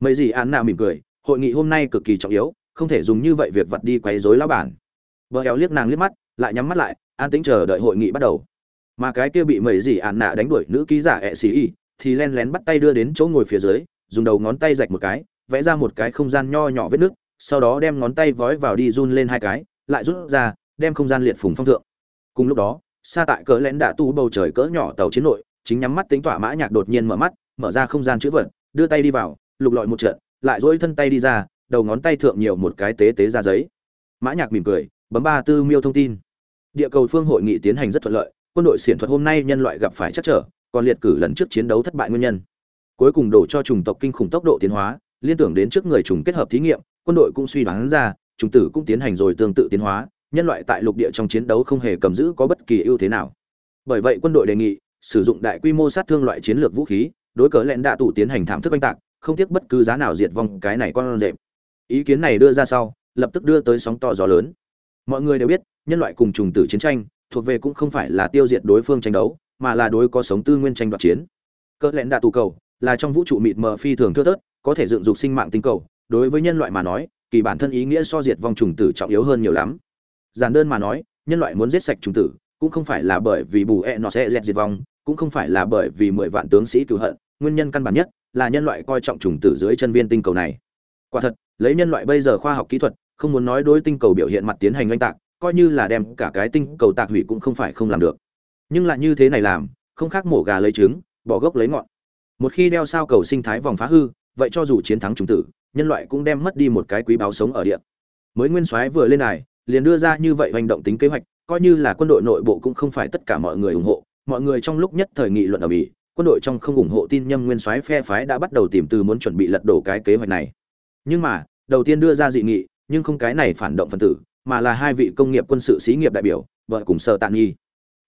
Mấy gì án nạ mỉm cười, hội nghị hôm nay cực kỳ trọng yếu, không thể dùng như vậy việc vặt đi quấy rối lão bản. Vợ éo liếc nàng liếc mắt, lại nhắm mắt lại, an tĩnh chờ đợi hội nghị bắt đầu. Mà cái kia bị mấy gì án nạ đánh đuổi nữ ký giả ẹ xì y thì len lén bắt tay đưa đến chỗ ngồi phía dưới, dùng đầu ngón tay rạch một cái, vẽ ra một cái không gian nho nhỏ vết nước sau đó đem ngón tay vói vào đi run lên hai cái, lại rút ra, đem không gian liệt phùng phong thượng. Cùng lúc đó xa tại cỡ lén đã tu bầu trời cỡ nhỏ tàu chiến nội chính nhắm mắt tính tỏa mã nhạc đột nhiên mở mắt, mở ra không gian chữ vật, đưa tay đi vào, lục lọi một trận, lại duỗi thân tay đi ra, đầu ngón tay thượng nhiều một cái tế tế ra giấy. Mã nhạc mỉm cười, bấm ba tư miêu thông tin. Địa cầu phương hội nghị tiến hành rất thuận lợi, quân đội xiển thuật hôm nay nhân loại gặp phải chắc trở, còn liệt cử lần trước chiến đấu thất bại nguyên nhân. Cuối cùng đổ cho chủng tộc kinh khủng tốc độ tiến hóa, liên tưởng đến trước người trùng kết hợp thí nghiệm, quân đội cũng suy đoán ra trùng tử cũng tiến hành rồi tương tự tiến hóa, nhân loại tại lục địa trong chiến đấu không hề cầm giữ có bất kỳ ưu thế nào. Bởi vậy quân đội đề nghị sử dụng đại quy mô sát thương loại chiến lược vũ khí, đối cớ lẹn đạ tủ tiến hành thảm thức oanh tạc, không tiếc bất cứ giá nào diệt vong cái này con rệp. Ý kiến này đưa ra sau, lập tức đưa tới sóng to gió lớn. Mọi người đều biết, nhân loại cùng trùng tử chiến tranh, thuộc về cũng không phải là tiêu diệt đối phương tranh đấu, mà là đối có sống tư nguyên tranh đoạt chiến. Cỡ lẽn đạ tù cầu là trong vũ trụ mịt mờ phi thường thưa thớt, có thể dựng dục sinh mạng tinh cầu, đối với nhân loại mà nói, kỳ bản thân ý nghĩa so diệt vong trùng tử trọng yếu hơn nhiều lắm. Giản đơn mà nói, nhân loại muốn giết sạch trùng tử, cũng không phải là bởi vì bù e nó sẽ dẹt diệt vong cũng không phải là bởi vì mười vạn tướng sĩ cựu hận, nguyên nhân căn bản nhất là nhân loại coi trọng trùng tử dưới chân viên tinh cầu này. Quả thật, lấy nhân loại bây giờ khoa học kỹ thuật, không muốn nói đối tinh cầu biểu hiện mặt tiến hành oanh tạc, coi như là đem cả cái tinh cầu tạc hủy cũng không phải không làm được. Nhưng lại như thế này làm, không khác mổ gà lấy trứng, bỏ gốc lấy ngọn. Một khi đeo sao cầu sinh thái vòng phá hư, vậy cho dù chiến thắng trùng tử, nhân loại cũng đem mất đi một cái quý báo sống ở địa. Mới nguyên soái vừa lên này liền đưa ra như vậy hành động tính kế hoạch, coi như là quân đội nội bộ cũng không phải tất cả mọi người ủng hộ mọi người trong lúc nhất thời nghị luận ở mỹ, quân đội trong không ủng hộ tin nhâm nguyên soái phe phái đã bắt đầu tìm từ muốn chuẩn bị lật đổ cái kế hoạch này. Nhưng mà, đầu tiên đưa ra dị nghị, nhưng không cái này phản động phân tử, mà là hai vị công nghiệp quân sự xí nghiệp đại biểu, vợ cùng sở tạn nghi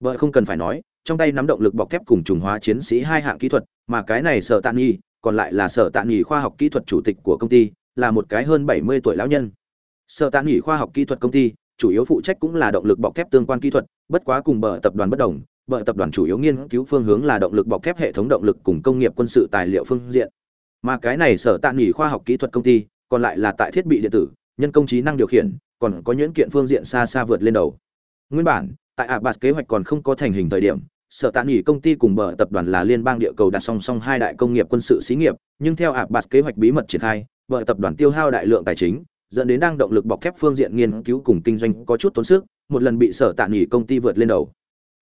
vợ không cần phải nói, trong tay nắm động lực bọc thép cùng trùng hóa chiến sĩ hai hạng kỹ thuật, mà cái này sở tạn nghi còn lại là sở tạn nghi khoa học kỹ thuật chủ tịch của công ty, là một cái hơn bảy mươi tuổi lão nhân. Sở tạn nghi khoa học kỹ thuật công ty, chủ yếu phụ trách cũng là động lực bọc thép tương quan kỹ thuật, bất quá cùng bờ tập đoàn bất đồng bờ tập đoàn chủ yếu nghiên cứu phương hướng là động lực bọc thép hệ thống động lực cùng công nghiệp quân sự tài liệu phương diện. Mà cái này sở tạng nghỉ khoa học kỹ thuật công ty, còn lại là tại thiết bị điện tử, nhân công trí năng điều khiển, còn có nhuyễn kiện phương diện xa xa vượt lên đầu. Nguyên bản, tại abbas kế hoạch còn không có thành hình thời điểm, sở tạng nghỉ công ty cùng bờ tập đoàn là liên bang địa cầu đặt song song hai đại công nghiệp quân sự xí nghiệp, nhưng theo abbas kế hoạch bí mật triển khai, bờ tập đoàn tiêu hao đại lượng tài chính, dẫn đến đang động lực bọc thép phương diện nghiên cứu cùng kinh doanh có chút tốn sức, một lần bị sở tạng nghỉ công ty vượt lên đầu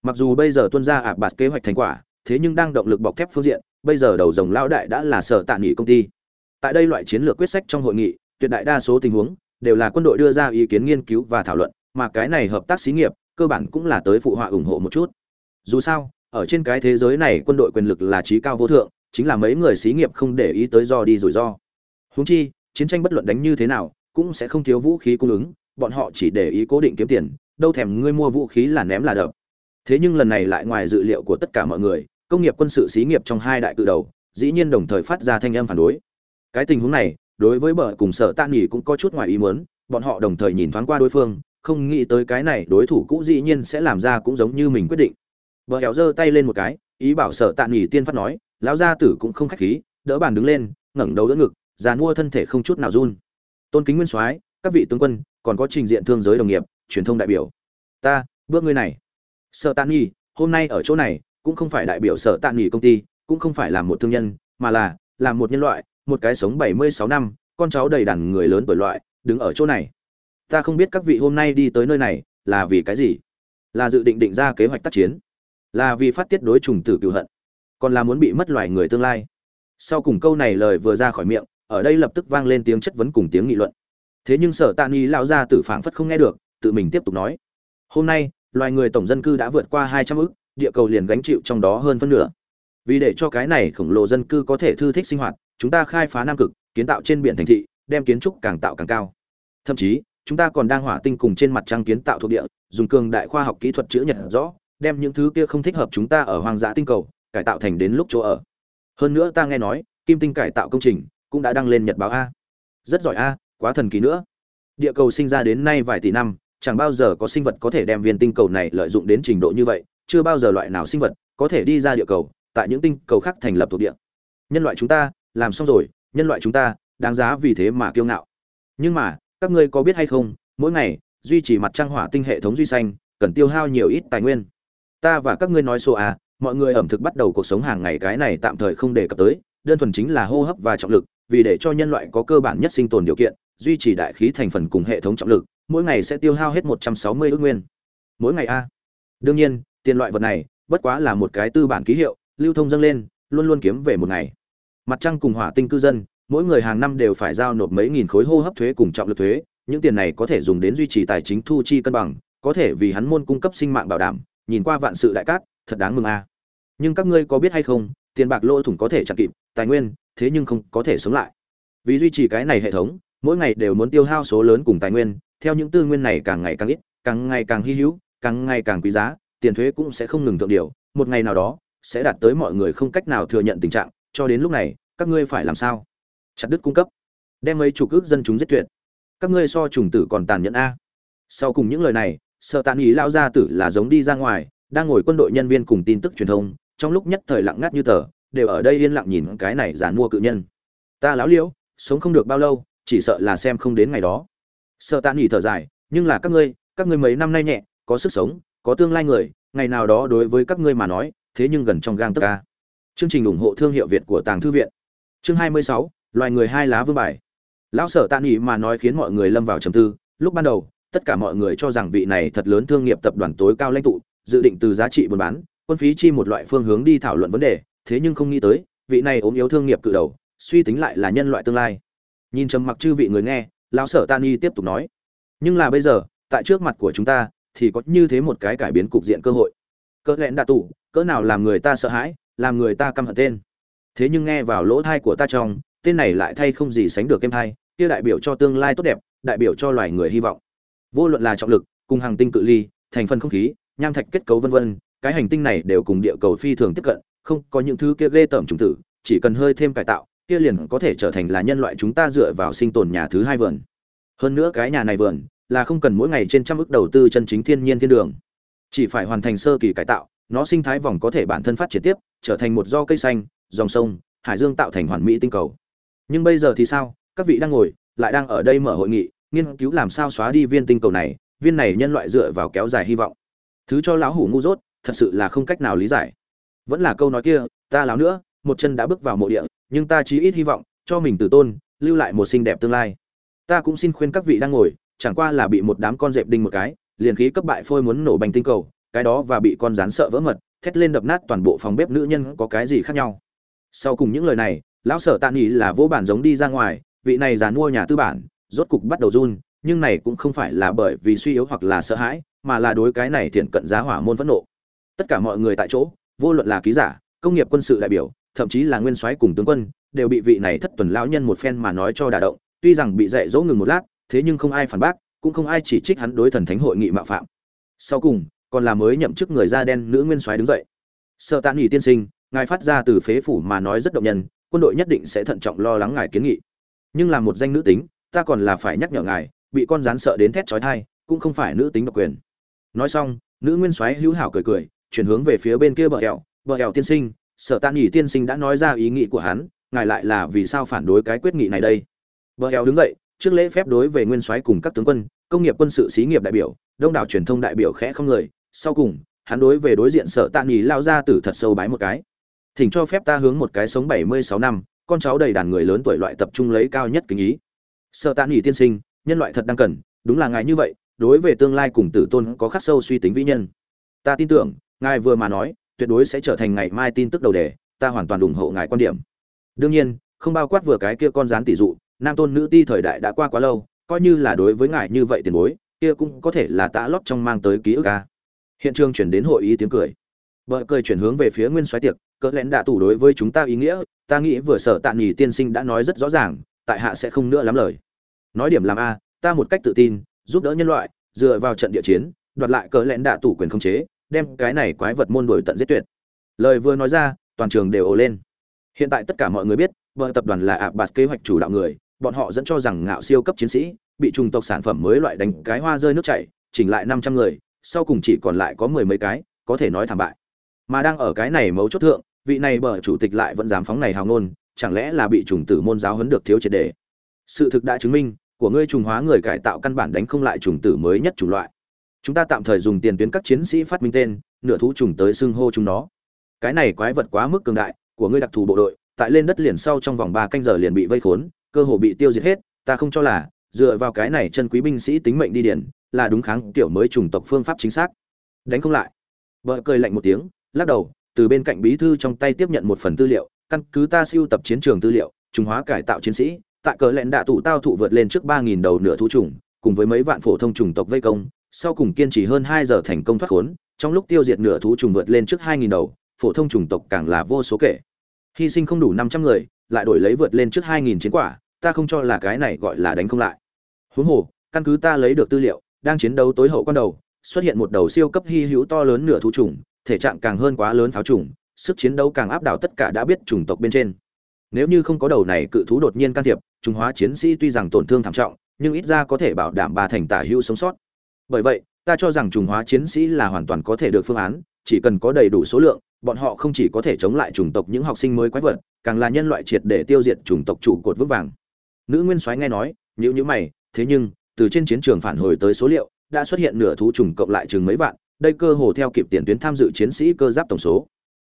mặc dù bây giờ tuân ra abbas kế hoạch thành quả, thế nhưng đang động lực bọc thép phương diện, bây giờ đầu dòng lao đại đã là sở tạ nghỉ công ty. Tại đây loại chiến lược quyết sách trong hội nghị, tuyệt đại đa số tình huống đều là quân đội đưa ra ý kiến nghiên cứu và thảo luận, mà cái này hợp tác xí nghiệp cơ bản cũng là tới phụ họa ủng hộ một chút. Dù sao, ở trên cái thế giới này quân đội quyền lực là trí cao vô thượng, chính là mấy người xí nghiệp không để ý tới do đi rủi ro. Húng chi, chiến tranh bất luận đánh như thế nào, cũng sẽ không thiếu vũ khí cung ứng, bọn họ chỉ để ý cố định kiếm tiền, đâu thèm ngươi mua vũ khí là ném là đập thế nhưng lần này lại ngoài dự liệu của tất cả mọi người, công nghiệp quân sự xí nghiệp trong hai đại cự đầu, dĩ nhiên đồng thời phát ra thanh âm phản đối. Cái tình huống này, đối với bờ cùng sở tạ nghỉ cũng có chút ngoài ý muốn, bọn họ đồng thời nhìn thoáng qua đối phương, không nghĩ tới cái này đối thủ cũ dĩ nhiên sẽ làm ra cũng giống như mình quyết định. Bờ kéo giơ tay lên một cái, ý bảo sở tạ nghỉ tiên phát nói, lão gia tử cũng không khách khí, đỡ bàn đứng lên, ngẩng đầu đỡ ngực, già mua thân thể không chút nào run. Tôn kính nguyên soái, các vị tướng quân, còn có trình diện thương giới đồng nghiệp, truyền thông đại biểu. Ta, bước ngươi này sở tạ nghỉ, hôm nay ở chỗ này, cũng không phải đại biểu sở tạ nghỉ công ty, cũng không phải là một thương nhân, mà là là một nhân loại, một cái sống bảy mươi sáu năm, con cháu đầy đàn người lớn tuổi loại, đứng ở chỗ này. Ta không biết các vị hôm nay đi tới nơi này, là vì cái gì? Là dự định định ra kế hoạch tác chiến. Là vì phát tiết đối trùng tử cựu hận. Còn là muốn bị mất loài người tương lai. Sau cùng câu này lời vừa ra khỏi miệng, ở đây lập tức vang lên tiếng chất vấn cùng tiếng nghị luận. Thế nhưng sở tạ ni lao ra tử phảng phất không nghe được, tự mình tiếp tục nói. Hôm nay loài người tổng dân cư đã vượt qua hai trăm ước địa cầu liền gánh chịu trong đó hơn phân nửa. Vì để cho cái này khổng lồ dân cư có thể thư thích sinh hoạt, chúng ta khai phá nam cực, kiến tạo trên biển thành thị, đem kiến trúc càng tạo càng cao. Thậm chí, chúng ta còn đang hỏa tinh cùng trên mặt trăng kiến tạo thuộc địa, dùng cường đại khoa học kỹ thuật chữ nhật rõ, đem những thứ kia không thích hợp chúng ta ở hoang dã tinh cầu, cải tạo thành đến lúc chỗ ở. Hơn nữa ta nghe nói, kim tinh cải tạo công trình cũng đã đăng lên nhật báo a. Rất giỏi a, quá thần kỳ nữa. Địa cầu sinh ra đến nay vài tỷ năm chẳng bao giờ có sinh vật có thể đem viên tinh cầu này lợi dụng đến trình độ như vậy, chưa bao giờ loại nào sinh vật có thể đi ra địa cầu, tại những tinh cầu khác thành lập thuộc địa. Nhân loại chúng ta, làm xong rồi, nhân loại chúng ta, đáng giá vì thế mà kiêu ngạo. Nhưng mà, các ngươi có biết hay không, mỗi ngày, duy trì mặt trăng hỏa tinh hệ thống duy xanh, cần tiêu hao nhiều ít tài nguyên. Ta và các ngươi nói số à mọi người ẩm thực bắt đầu cuộc sống hàng ngày cái này tạm thời không đề cập tới, đơn thuần chính là hô hấp và trọng lực, vì để cho nhân loại có cơ bản nhất sinh tồn điều kiện, duy trì đại khí thành phần cùng hệ thống trọng lực mỗi ngày sẽ tiêu hao hết một trăm sáu mươi ước nguyên. Mỗi ngày a. Đương nhiên, tiền loại vật này, bất quá là một cái tư bản ký hiệu, lưu thông dâng lên, luôn luôn kiếm về một ngày. Mặt trăng cùng hỏa tinh cư dân, mỗi người hàng năm đều phải giao nộp mấy nghìn khối hô hấp thuế cùng trọng lực thuế, những tiền này có thể dùng đến duy trì tài chính thu chi cân bằng, có thể vì hắn môn cung cấp sinh mạng bảo đảm, nhìn qua vạn sự đại cát, thật đáng mừng a. Nhưng các ngươi có biết hay không, tiền bạc lỗ thủng có thể chặn kịp, tài nguyên, thế nhưng không có thể sống lại. Vì duy trì cái này hệ thống, mỗi ngày đều muốn tiêu hao số lớn cùng tài nguyên theo những tư nguyên này càng ngày càng ít, càng ngày càng hy hữu, càng ngày càng quý giá, tiền thuế cũng sẽ không ngừng thượng điều. Một ngày nào đó, sẽ đạt tới mọi người không cách nào thừa nhận tình trạng. Cho đến lúc này, các ngươi phải làm sao? Chặt đứt cung cấp. Đem mấy chủ cước dân chúng giết tuyệt. Các ngươi so trùng tử còn tàn nhẫn a. Sau cùng những lời này, sợ tàn ý lao ra tử là giống đi ra ngoài, đang ngồi quân đội nhân viên cùng tin tức truyền thông, trong lúc nhất thời lặng ngắt như tờ, đều ở đây yên lặng nhìn cái này dàn mua cự nhân. Ta láo liễu, sống không được bao lâu, chỉ sợ là xem không đến ngày đó sợ tạ nghỉ thở dài nhưng là các ngươi các ngươi mấy năm nay nhẹ có sức sống có tương lai người ngày nào đó đối với các ngươi mà nói thế nhưng gần trong gang tất ca chương trình ủng hộ thương hiệu việt của tàng thư viện. Chương 26, loài người hai lá vương bài. Lão sở tạ nghỉ mà nói khiến mọi người lâm vào trầm tư lúc ban đầu tất cả mọi người cho rằng vị này thật lớn thương nghiệp tập đoàn tối cao lãnh tụ dự định từ giá trị buôn bán quân phí chi một loại phương hướng đi thảo luận vấn đề thế nhưng không nghĩ tới vị này ốm yếu thương nghiệp cự đầu suy tính lại là nhân loại tương lai. Nhìn trầm mặc chư vị người nghe lão sở Tani tiếp tục nói, nhưng là bây giờ, tại trước mặt của chúng ta thì có như thế một cái cải biến cục diện cơ hội. Cỡ lẽn đạ tủ, cỡ nào làm người ta sợ hãi, làm người ta căm hận tên. Thế nhưng nghe vào lỗ thai của ta trong, tên này lại thay không gì sánh được em thai, kia đại biểu cho tương lai tốt đẹp, đại biểu cho loài người hy vọng. Vô luận là trọng lực, cùng hàng tinh cự ly, thành phần không khí, nham thạch kết cấu vân vân, cái hành tinh này đều cùng địa cầu phi thường tiếp cận, không có những thứ kia ghê tởm trùng tử, chỉ cần hơi thêm cải tạo kia liền có thể trở thành là nhân loại chúng ta dựa vào sinh tồn nhà thứ hai vườn. Hơn nữa cái nhà này vườn là không cần mỗi ngày trên trăm ước đầu tư chân chính thiên nhiên thiên đường. Chỉ phải hoàn thành sơ kỳ cải tạo, nó sinh thái vòng có thể bản thân phát triển tiếp, trở thành một do cây xanh, dòng sông, hải dương tạo thành hoàn mỹ tinh cầu. Nhưng bây giờ thì sao? Các vị đang ngồi, lại đang ở đây mở hội nghị, nghiên cứu làm sao xóa đi viên tinh cầu này, viên này nhân loại dựa vào kéo dài hy vọng. Thứ cho lão hủ ngu dốt, thật sự là không cách nào lý giải. Vẫn là câu nói kia, ta láo nữa một chân đã bước vào mộ địa, nhưng ta chí ít hy vọng, cho mình tử tôn, lưu lại một xinh đẹp tương lai. Ta cũng xin khuyên các vị đang ngồi, chẳng qua là bị một đám con dẹp đinh một cái, liền khí cấp bại phôi muốn nổ bành tinh cầu, cái đó và bị con rắn sợ vỡ mật, thét lên đập nát toàn bộ phòng bếp nữ nhân có cái gì khác nhau. Sau cùng những lời này, lão sở tạ nghỉ là vô bản giống đi ra ngoài, vị này già mua nhà tư bản, rốt cục bắt đầu run, nhưng này cũng không phải là bởi vì suy yếu hoặc là sợ hãi, mà là đối cái này thiện cận giá hỏa môn phẫn nộ. Tất cả mọi người tại chỗ, vô luận là ký giả, công nghiệp quân sự đại biểu thậm chí là nguyên soái cùng tướng quân, đều bị vị này thất tuần lão nhân một phen mà nói cho đả động, tuy rằng bị dạy dỗ ngừng một lát, thế nhưng không ai phản bác, cũng không ai chỉ trích hắn đối thần thánh hội nghị mạo phạm. Sau cùng, còn là mới nhậm chức người da đen nữ nguyên soái đứng dậy. Sợ tạ nghỉ tiên sinh, ngài phát ra từ phế phủ mà nói rất động nhân, quân đội nhất định sẽ thận trọng lo lắng ngài kiến nghị. Nhưng là một danh nữ tính, ta còn là phải nhắc nhở ngài, bị con rán sợ đến thét chói tai, cũng không phải nữ tính độc quyền. Nói xong, nữ nguyên soái hữu hảo cười cười, chuyển hướng về phía bên kia bờ eo bờ eo tiên sinh sở Tàn nhỉ tiên sinh đã nói ra ý nghĩ của hắn, ngài lại là vì sao phản đối cái quyết nghị này đây? Bờ eo đứng dậy, trước lễ phép đối về nguyên soái cùng các tướng quân, công nghiệp quân sự xí nghiệp đại biểu, đông đảo truyền thông đại biểu khẽ không người sau cùng, hắn đối về đối diện sở tạ nghỉ lao ra tử thật sâu bái một cái. Thỉnh cho phép ta hướng một cái sống bảy mươi sáu năm, con cháu đầy đàn người lớn tuổi loại tập trung lấy cao nhất kính ý. Sở tạ nghỉ tiên sinh, nhân loại thật đang cần, đúng là ngài như vậy, đối về tương lai cùng tử tôn có khắc sâu suy tính vĩ nhân. Ta tin tưởng, ngài vừa mà nói tuyệt đối sẽ trở thành ngày mai tin tức đầu đề, ta hoàn toàn ủng hộ ngài quan điểm. Đương nhiên, không bao quát vừa cái kia con rán tỷ dụ, nam tôn nữ ti thời đại đã qua quá lâu, coi như là đối với ngài như vậy tiền bối, kia cũng có thể là tạ lót trong mang tới ký ức ca hiện trường chuyển đến hội ý tiếng cười. Vợ cười chuyển hướng về phía nguyên soái tiệc, cỡ lẽn đạ tủ đối với chúng ta ý nghĩa, ta nghĩ vừa sở tạ nghỉ tiên sinh đã nói rất rõ ràng, tại hạ sẽ không nữa lắm lời. Nói điểm làm a, ta một cách tự tin, giúp đỡ nhân loại, dựa vào trận địa chiến, đoạt lại cỡ lẽn đạ tủ quyền không chế đem cái này quái vật môn đổi tận giết tuyệt. Lời vừa nói ra, toàn trường đều ồ lên. Hiện tại tất cả mọi người biết, vợ tập đoàn là ạ bạt kế hoạch chủ đạo người, bọn họ dẫn cho rằng ngạo siêu cấp chiến sĩ, bị trùng tộc sản phẩm mới loại đánh cái hoa rơi nước chảy, chỉnh lại năm trăm người, sau cùng chỉ còn lại có mười mấy cái, có thể nói thảm bại. Mà đang ở cái này mấu chốt thượng, vị này bờ chủ tịch lại vẫn dám phóng này hào ngôn, chẳng lẽ là bị trùng tử môn giáo huấn được thiếu triệt đề? Sự thực đã chứng minh, của ngươi trùng hóa người cải tạo căn bản đánh không lại trùng tử mới nhất chủng loại chúng ta tạm thời dùng tiền tuyến các chiến sĩ phát minh tên, nửa thú trùng tới xưng hô chúng nó. Cái này quái vật quá mức cường đại, của ngươi đặc thù bộ đội, tại lên đất liền sau trong vòng ba canh giờ liền bị vây khốn, cơ hồ bị tiêu diệt hết, ta không cho là, dựa vào cái này chân quý binh sĩ tính mệnh đi điển là đúng kháng kiểu mới chủng tộc phương pháp chính xác. Đánh không lại. Vợ cười lạnh một tiếng, lắc đầu, từ bên cạnh bí thư trong tay tiếp nhận một phần tư liệu, căn cứ ta siêu tập chiến trường tư liệu, trùng hóa cải tạo chiến sĩ, tại cờ lẹn đạ tụ tao thụ vượt lên trước ba nghìn đầu nửa thú trùng, cùng với mấy vạn phổ thông trùng tộc vây công sau cùng kiên trì hơn hai giờ thành công thoát khốn, trong lúc tiêu diệt nửa thú trùng vượt lên trước hai nghìn đầu, phổ thông trùng tộc càng là vô số kể. Hy sinh không đủ năm trăm người, lại đổi lấy vượt lên trước hai nghìn chiến quả, ta không cho là cái này gọi là đánh không lại. Huống hồ, căn cứ ta lấy được tư liệu, đang chiến đấu tối hậu quan đầu, xuất hiện một đầu siêu cấp hy hữu to lớn nửa thú trùng, thể trạng càng hơn quá lớn pháo trùng, sức chiến đấu càng áp đảo tất cả đã biết chủng tộc bên trên. Nếu như không có đầu này cự thú đột nhiên can thiệp trung hóa chiến sĩ tuy rằng tổn thương thảm trọng, nhưng ít ra có thể bảo đảm ba thành tả hữu sống sót bởi vậy, ta cho rằng trùng hóa chiến sĩ là hoàn toàn có thể được phương án, chỉ cần có đầy đủ số lượng, bọn họ không chỉ có thể chống lại chủng tộc những học sinh mới quái vật, càng là nhân loại triệt để tiêu diệt chủng tộc trụ cột vững vàng. Nữ nguyên soái nghe nói nhữ nhữ mày, thế nhưng, từ trên chiến trường phản hồi tới số liệu, đã xuất hiện nửa thú trùng cộng lại chừng mấy vạn, đây cơ hồ theo kịp tiền tuyến tham dự chiến sĩ cơ giáp tổng số.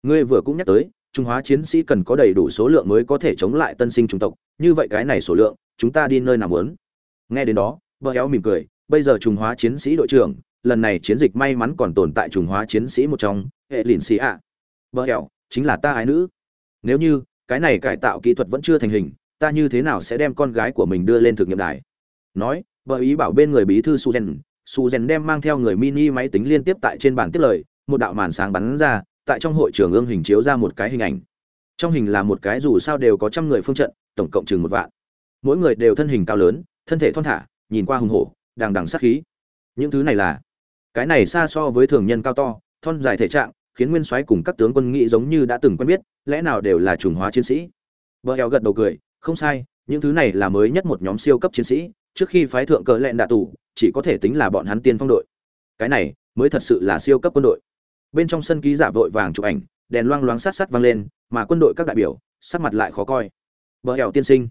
Ngươi vừa cũng nhắc tới trung hóa chiến sĩ cần có đầy đủ số lượng mới có thể chống lại tân sinh chủng tộc, như vậy cái này số lượng, chúng ta đi nơi nào muốn? Nghe đến đó, bờ éo mỉm cười bây giờ trùng hóa chiến sĩ đội trưởng, lần này chiến dịch may mắn còn tồn tại trùng hóa chiến sĩ một trong, hệ lìn xì ạ. Vợ hẹo chính là ta ái nữ. Nếu như, cái này cải tạo kỹ thuật vẫn chưa thành hình, ta như thế nào sẽ đem con gái của mình đưa lên thực nghiệm đài? Nói vợ ý bảo bên người bí thư suzen suzen đem mang theo người mini máy tính liên tiếp tại trên bàn tiếp lời, một đạo màn sáng bắn ra, tại trong hội trường ương hình chiếu ra một cái hình ảnh. Trong hình là một cái dù sao đều có trăm người phương trận, tổng cộng chừng một vạn. Mỗi người đều thân hình cao lớn, thân thể thon thả, nhìn qua hùng hổ đằng đằng sát khí. Những thứ này là, cái này xa so với thường nhân cao to, thon dài thể trạng, khiến nguyên soái cùng các tướng quân nghĩ giống như đã từng quen biết, lẽ nào đều là trùng hóa chiến sĩ? Bờ eo gật đầu cười, không sai, những thứ này là mới nhất một nhóm siêu cấp chiến sĩ, trước khi phái thượng cờ lẹn đạ tù, chỉ có thể tính là bọn hắn tiên phong đội. Cái này, mới thật sự là siêu cấp quân đội. Bên trong sân ký giả vội vàng chụp ảnh, đèn loang loáng sát sát vang lên, mà quân đội các đại biểu, sắc mặt lại khó coi. Bờ eo tiên sinh.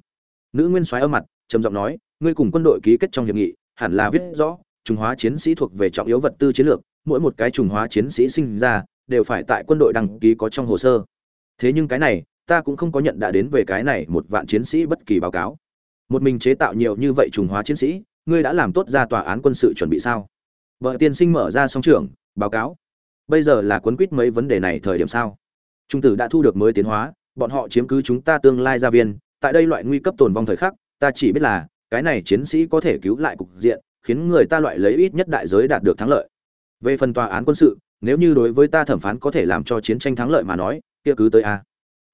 Nữ nguyên soái âm mặt, trầm giọng nói, ngươi cùng quân đội ký kết trong hiệp nghị hẳn là viết rõ, trùng hóa chiến sĩ thuộc về trọng yếu vật tư chiến lược, mỗi một cái trùng hóa chiến sĩ sinh ra, đều phải tại quân đội đăng ký có trong hồ sơ. Thế nhưng cái này, ta cũng không có nhận đã đến về cái này một vạn chiến sĩ bất kỳ báo cáo. Một mình chế tạo nhiều như vậy trùng hóa chiến sĩ, ngươi đã làm tốt ra tòa án quân sự chuẩn bị sao? Vợ tiên sinh mở ra song trưởng, báo cáo. Bây giờ là quấn quýt mấy vấn đề này thời điểm sao? Trung tử đã thu được mới tiến hóa, bọn họ chiếm cứ chúng ta tương lai gia viên, tại đây loại nguy cấp tồn vong thời khắc, ta chỉ biết là cái này chiến sĩ có thể cứu lại cục diện khiến người ta loại lấy ít nhất đại giới đạt được thắng lợi. Về phần tòa án quân sự nếu như đối với ta thẩm phán có thể làm cho chiến tranh thắng lợi mà nói kia cứ tới a.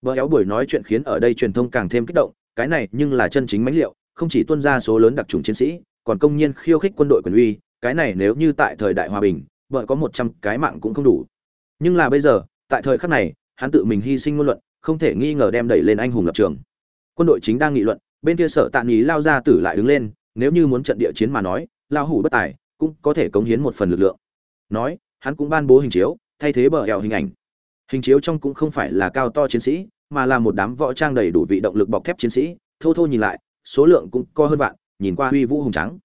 Vợ éo buổi nói chuyện khiến ở đây truyền thông càng thêm kích động, cái này nhưng là chân chính mãnh liệu, không chỉ tuân ra số lớn đặc trùng chiến sĩ, còn công nhiên khiêu khích quân đội quyền uy, cái này nếu như tại thời đại hòa bình, vợ có 100 cái mạng cũng không đủ. Nhưng là bây giờ, tại thời khắc này, hắn tự mình hy sinh ngôn luận không thể nghi ngờ đem đẩy lên anh hùng lập trường. Quân đội chính đang nghị luận bên kia sở tạ nghỉ lao ra tử lại đứng lên, nếu như muốn trận địa chiến mà nói, lao hủ bất tài, cũng có thể cống hiến một phần lực lượng. Nói, hắn cũng ban bố hình chiếu, thay thế bờ hẹo hình ảnh. Hình chiếu trong cũng không phải là cao to chiến sĩ, mà là một đám võ trang đầy đủ vị động lực bọc thép chiến sĩ. Thô thô nhìn lại, số lượng cũng co hơn vạn, nhìn qua huy vũ hùng trắng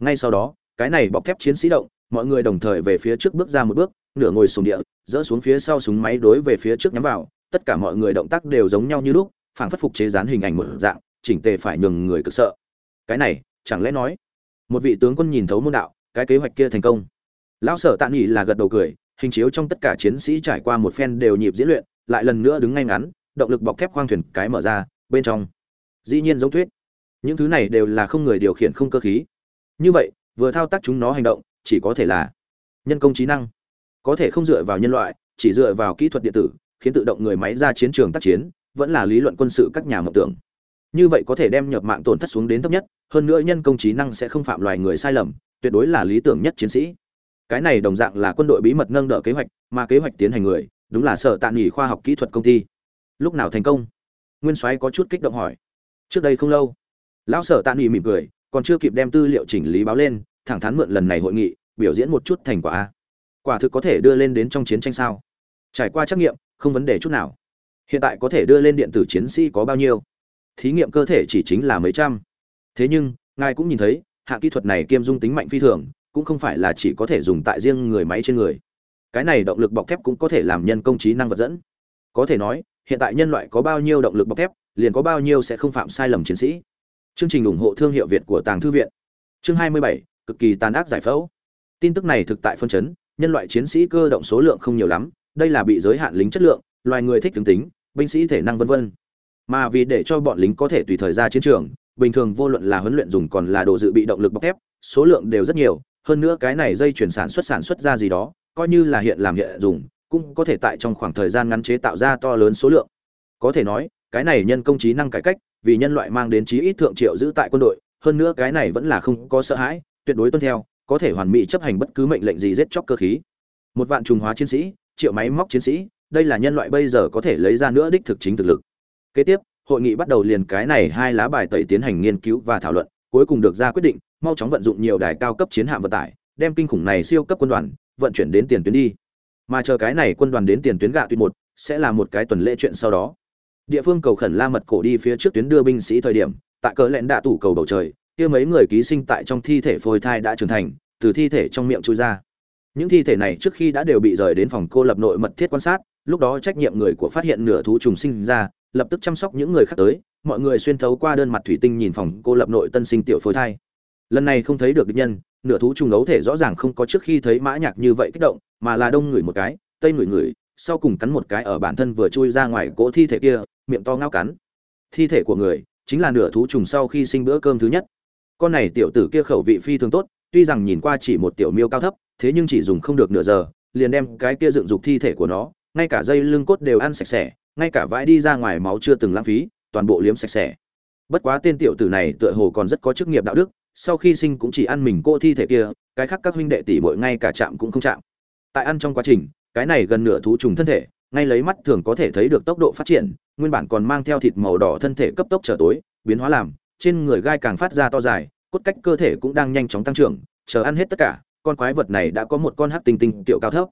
ngay sau đó, cái này bọc thép chiến sĩ động, mọi người đồng thời về phía trước bước ra một bước, nửa ngồi xuống địa, dỡ xuống phía sau súng máy đối về phía trước nhắm vào, tất cả mọi người động tác đều giống nhau như lúc, phảng phất phục chế dán hình ảnh một dạng chỉnh tề phải nhường người cực sợ. Cái này, chẳng lẽ nói, một vị tướng quân nhìn thấu môn đạo, cái kế hoạch kia thành công. Lão sở tạ nghỉ là gật đầu cười, hình chiếu trong tất cả chiến sĩ trải qua một phen đều nhịp diễn luyện, lại lần nữa đứng ngay ngắn, động lực bọc thép khoang thuyền cái mở ra, bên trong. Dĩ nhiên giống thuyết, những thứ này đều là không người điều khiển không cơ khí. Như vậy, vừa thao tác chúng nó hành động, chỉ có thể là nhân công trí năng. Có thể không dựa vào nhân loại, chỉ dựa vào kỹ thuật điện tử, khiến tự động người máy ra chiến trường tác chiến, vẫn là lý luận quân sự các nhà mộng tưởng như vậy có thể đem nhập mạng tổn thất xuống đến thấp nhất, hơn nữa nhân công trí năng sẽ không phạm loài người sai lầm, tuyệt đối là lý tưởng nhất chiến sĩ. Cái này đồng dạng là quân đội bí mật nâng đỡ kế hoạch, mà kế hoạch tiến hành người, đúng là sở tạ nghỉ khoa học kỹ thuật công ty. Lúc nào thành công? Nguyên soái có chút kích động hỏi. Trước đây không lâu, lão sở tạ nghỉ mỉm cười, còn chưa kịp đem tư liệu chỉnh lý báo lên, thẳng thắn mượn lần này hội nghị, biểu diễn một chút thành quả quả thực có thể đưa lên đến trong chiến tranh sao? Trải qua trắc nghiệm, không vấn đề chút nào. Hiện tại có thể đưa lên điện tử chiến sĩ có bao nhiêu? Thí nghiệm cơ thể chỉ chính là mấy trăm. Thế nhưng ngài cũng nhìn thấy hạ kỹ thuật này kiêm dung tính mạnh phi thường cũng không phải là chỉ có thể dùng tại riêng người máy trên người. Cái này động lực bọc thép cũng có thể làm nhân công trí năng vật dẫn. Có thể nói hiện tại nhân loại có bao nhiêu động lực bọc thép liền có bao nhiêu sẽ không phạm sai lầm chiến sĩ. Chương trình ủng hộ thương hiệu việt của tàng thư viện. Chương 27, cực kỳ tàn ác giải phẫu. Tin tức này thực tại phân chấn nhân loại chiến sĩ cơ động số lượng không nhiều lắm đây là bị giới hạn lính chất lượng loài người thích tướng tính binh sĩ thể năng vân vân mà vì để cho bọn lính có thể tùy thời ra chiến trường, bình thường vô luận là huấn luyện dùng còn là đồ dự bị động lực bọc thép, số lượng đều rất nhiều, hơn nữa cái này dây chuyển sản xuất sản xuất ra gì đó, coi như là hiện làm hiện dùng, cũng có thể tại trong khoảng thời gian ngắn chế tạo ra to lớn số lượng. Có thể nói, cái này nhân công trí năng cải cách, vì nhân loại mang đến chí ít thượng triệu giữ tại quân đội, hơn nữa cái này vẫn là không có sợ hãi, tuyệt đối tuân theo, có thể hoàn mỹ chấp hành bất cứ mệnh lệnh gì giết chóc cơ khí. Một vạn trùng hóa chiến sĩ, triệu máy móc chiến sĩ, đây là nhân loại bây giờ có thể lấy ra nữa đích thực chính thực lực kế tiếp, hội nghị bắt đầu liền cái này hai lá bài tẩy tiến hành nghiên cứu và thảo luận, cuối cùng được ra quyết định, mau chóng vận dụng nhiều đài cao cấp chiến hạm vận tải, đem kinh khủng này siêu cấp quân đoàn, vận chuyển đến tiền tuyến đi. Mà chờ cái này quân đoàn đến tiền tuyến gạ tuyến một, sẽ là một cái tuần lễ chuyện sau đó. Địa phương cầu khẩn la mật cổ đi phía trước tuyến đưa binh sĩ thời điểm, tại cỡ lẹn đạ tủ cầu bầu trời, kia mấy người ký sinh tại trong thi thể phôi thai đã trưởng thành, từ thi thể trong miệng chui ra. Những thi thể này trước khi đã đều bị rời đến phòng cô lập nội mật thiết quan sát, lúc đó trách nhiệm người của phát hiện nửa thú trùng sinh ra lập tức chăm sóc những người khác tới, mọi người xuyên thấu qua đơn mặt thủy tinh nhìn phòng cô lập nội tân sinh tiểu phối thai. Lần này không thấy được địch nhân, nửa thú trùng ấu thể rõ ràng không có trước khi thấy mã nhạc như vậy kích động, mà là đông người một cái, tây người người sau cùng cắn một cái ở bản thân vừa chui ra ngoài cỗ thi thể kia, miệng to ngao cắn. Thi thể của người chính là nửa thú trùng sau khi sinh bữa cơm thứ nhất. Con này tiểu tử kia khẩu vị phi thường tốt, tuy rằng nhìn qua chỉ một tiểu miêu cao thấp, thế nhưng chỉ dùng không được nửa giờ, liền đem cái kia dựng dục thi thể của nó, ngay cả dây lưng cốt đều ăn sạch sẽ ngay cả vãi đi ra ngoài máu chưa từng lãng phí, toàn bộ liếm sạch sẽ. Bất quá tên tiểu tử này tựa hồ còn rất có chức nghiệp đạo đức, sau khi sinh cũng chỉ ăn mình cô thi thể kia, cái khác các huynh đệ tỷ muội ngay cả chạm cũng không chạm. Tại ăn trong quá trình, cái này gần nửa thú trùng thân thể, ngay lấy mắt thường có thể thấy được tốc độ phát triển, nguyên bản còn mang theo thịt màu đỏ thân thể cấp tốc trở tối, biến hóa làm, trên người gai càng phát ra to dài, cốt cách cơ thể cũng đang nhanh chóng tăng trưởng, chờ ăn hết tất cả, con quái vật này đã có một con hắc tinh tinh tiểu cao thấp.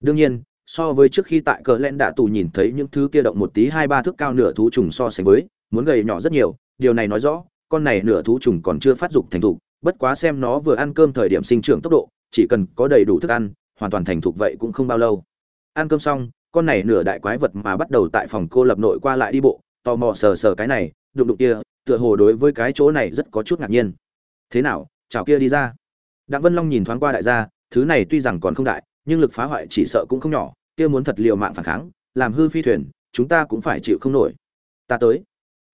Đương nhiên so với trước khi tại cờ lẽn đạ tù nhìn thấy những thứ kia động một tí hai ba thước cao nửa thú trùng so sánh với, muốn gầy nhỏ rất nhiều, điều này nói rõ, con này nửa thú trùng còn chưa phát dục thành thục, bất quá xem nó vừa ăn cơm thời điểm sinh trưởng tốc độ, chỉ cần có đầy đủ thức ăn, hoàn toàn thành thục vậy cũng không bao lâu. Ăn cơm xong, con này nửa đại quái vật mà bắt đầu tại phòng cô lập nội qua lại đi bộ, tò mò sờ sờ cái này, đụng đụng kia, tựa hồ đối với cái chỗ này rất có chút ngạc nhiên. Thế nào, chào kia đi ra. Đặng vân long nhìn thoáng qua đại gia, thứ này tuy rằng còn không đại, nhưng lực phá hoại chỉ sợ cũng không nhỏ kia muốn thật liều mạng phản kháng, làm hư phi thuyền, chúng ta cũng phải chịu không nổi. Ta tới.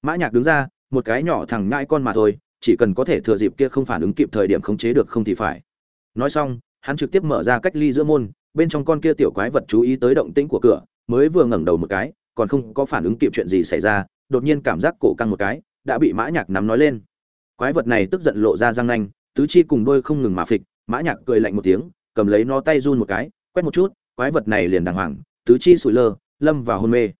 Mã nhạc đứng ra, một cái nhỏ thằng nhãi con mà thôi, chỉ cần có thể thừa dịp kia không phản ứng kịp thời điểm khống chế được không thì phải. Nói xong, hắn trực tiếp mở ra cách ly giữa môn, bên trong con kia tiểu quái vật chú ý tới động tĩnh của cửa, mới vừa ngẩng đầu một cái, còn không có phản ứng kịp chuyện gì xảy ra, đột nhiên cảm giác cổ căng một cái, đã bị mã nhạc nắm nói lên. Quái vật này tức giận lộ ra răng nanh, tứ chi cùng đôi không ngừng mà phịch, mã nhạc cười lạnh một tiếng, cầm lấy nó tay run một cái, quét một chút quái vật này liền đàng hoàng, tứ chi sụi lơ, lâm vào hôn mê.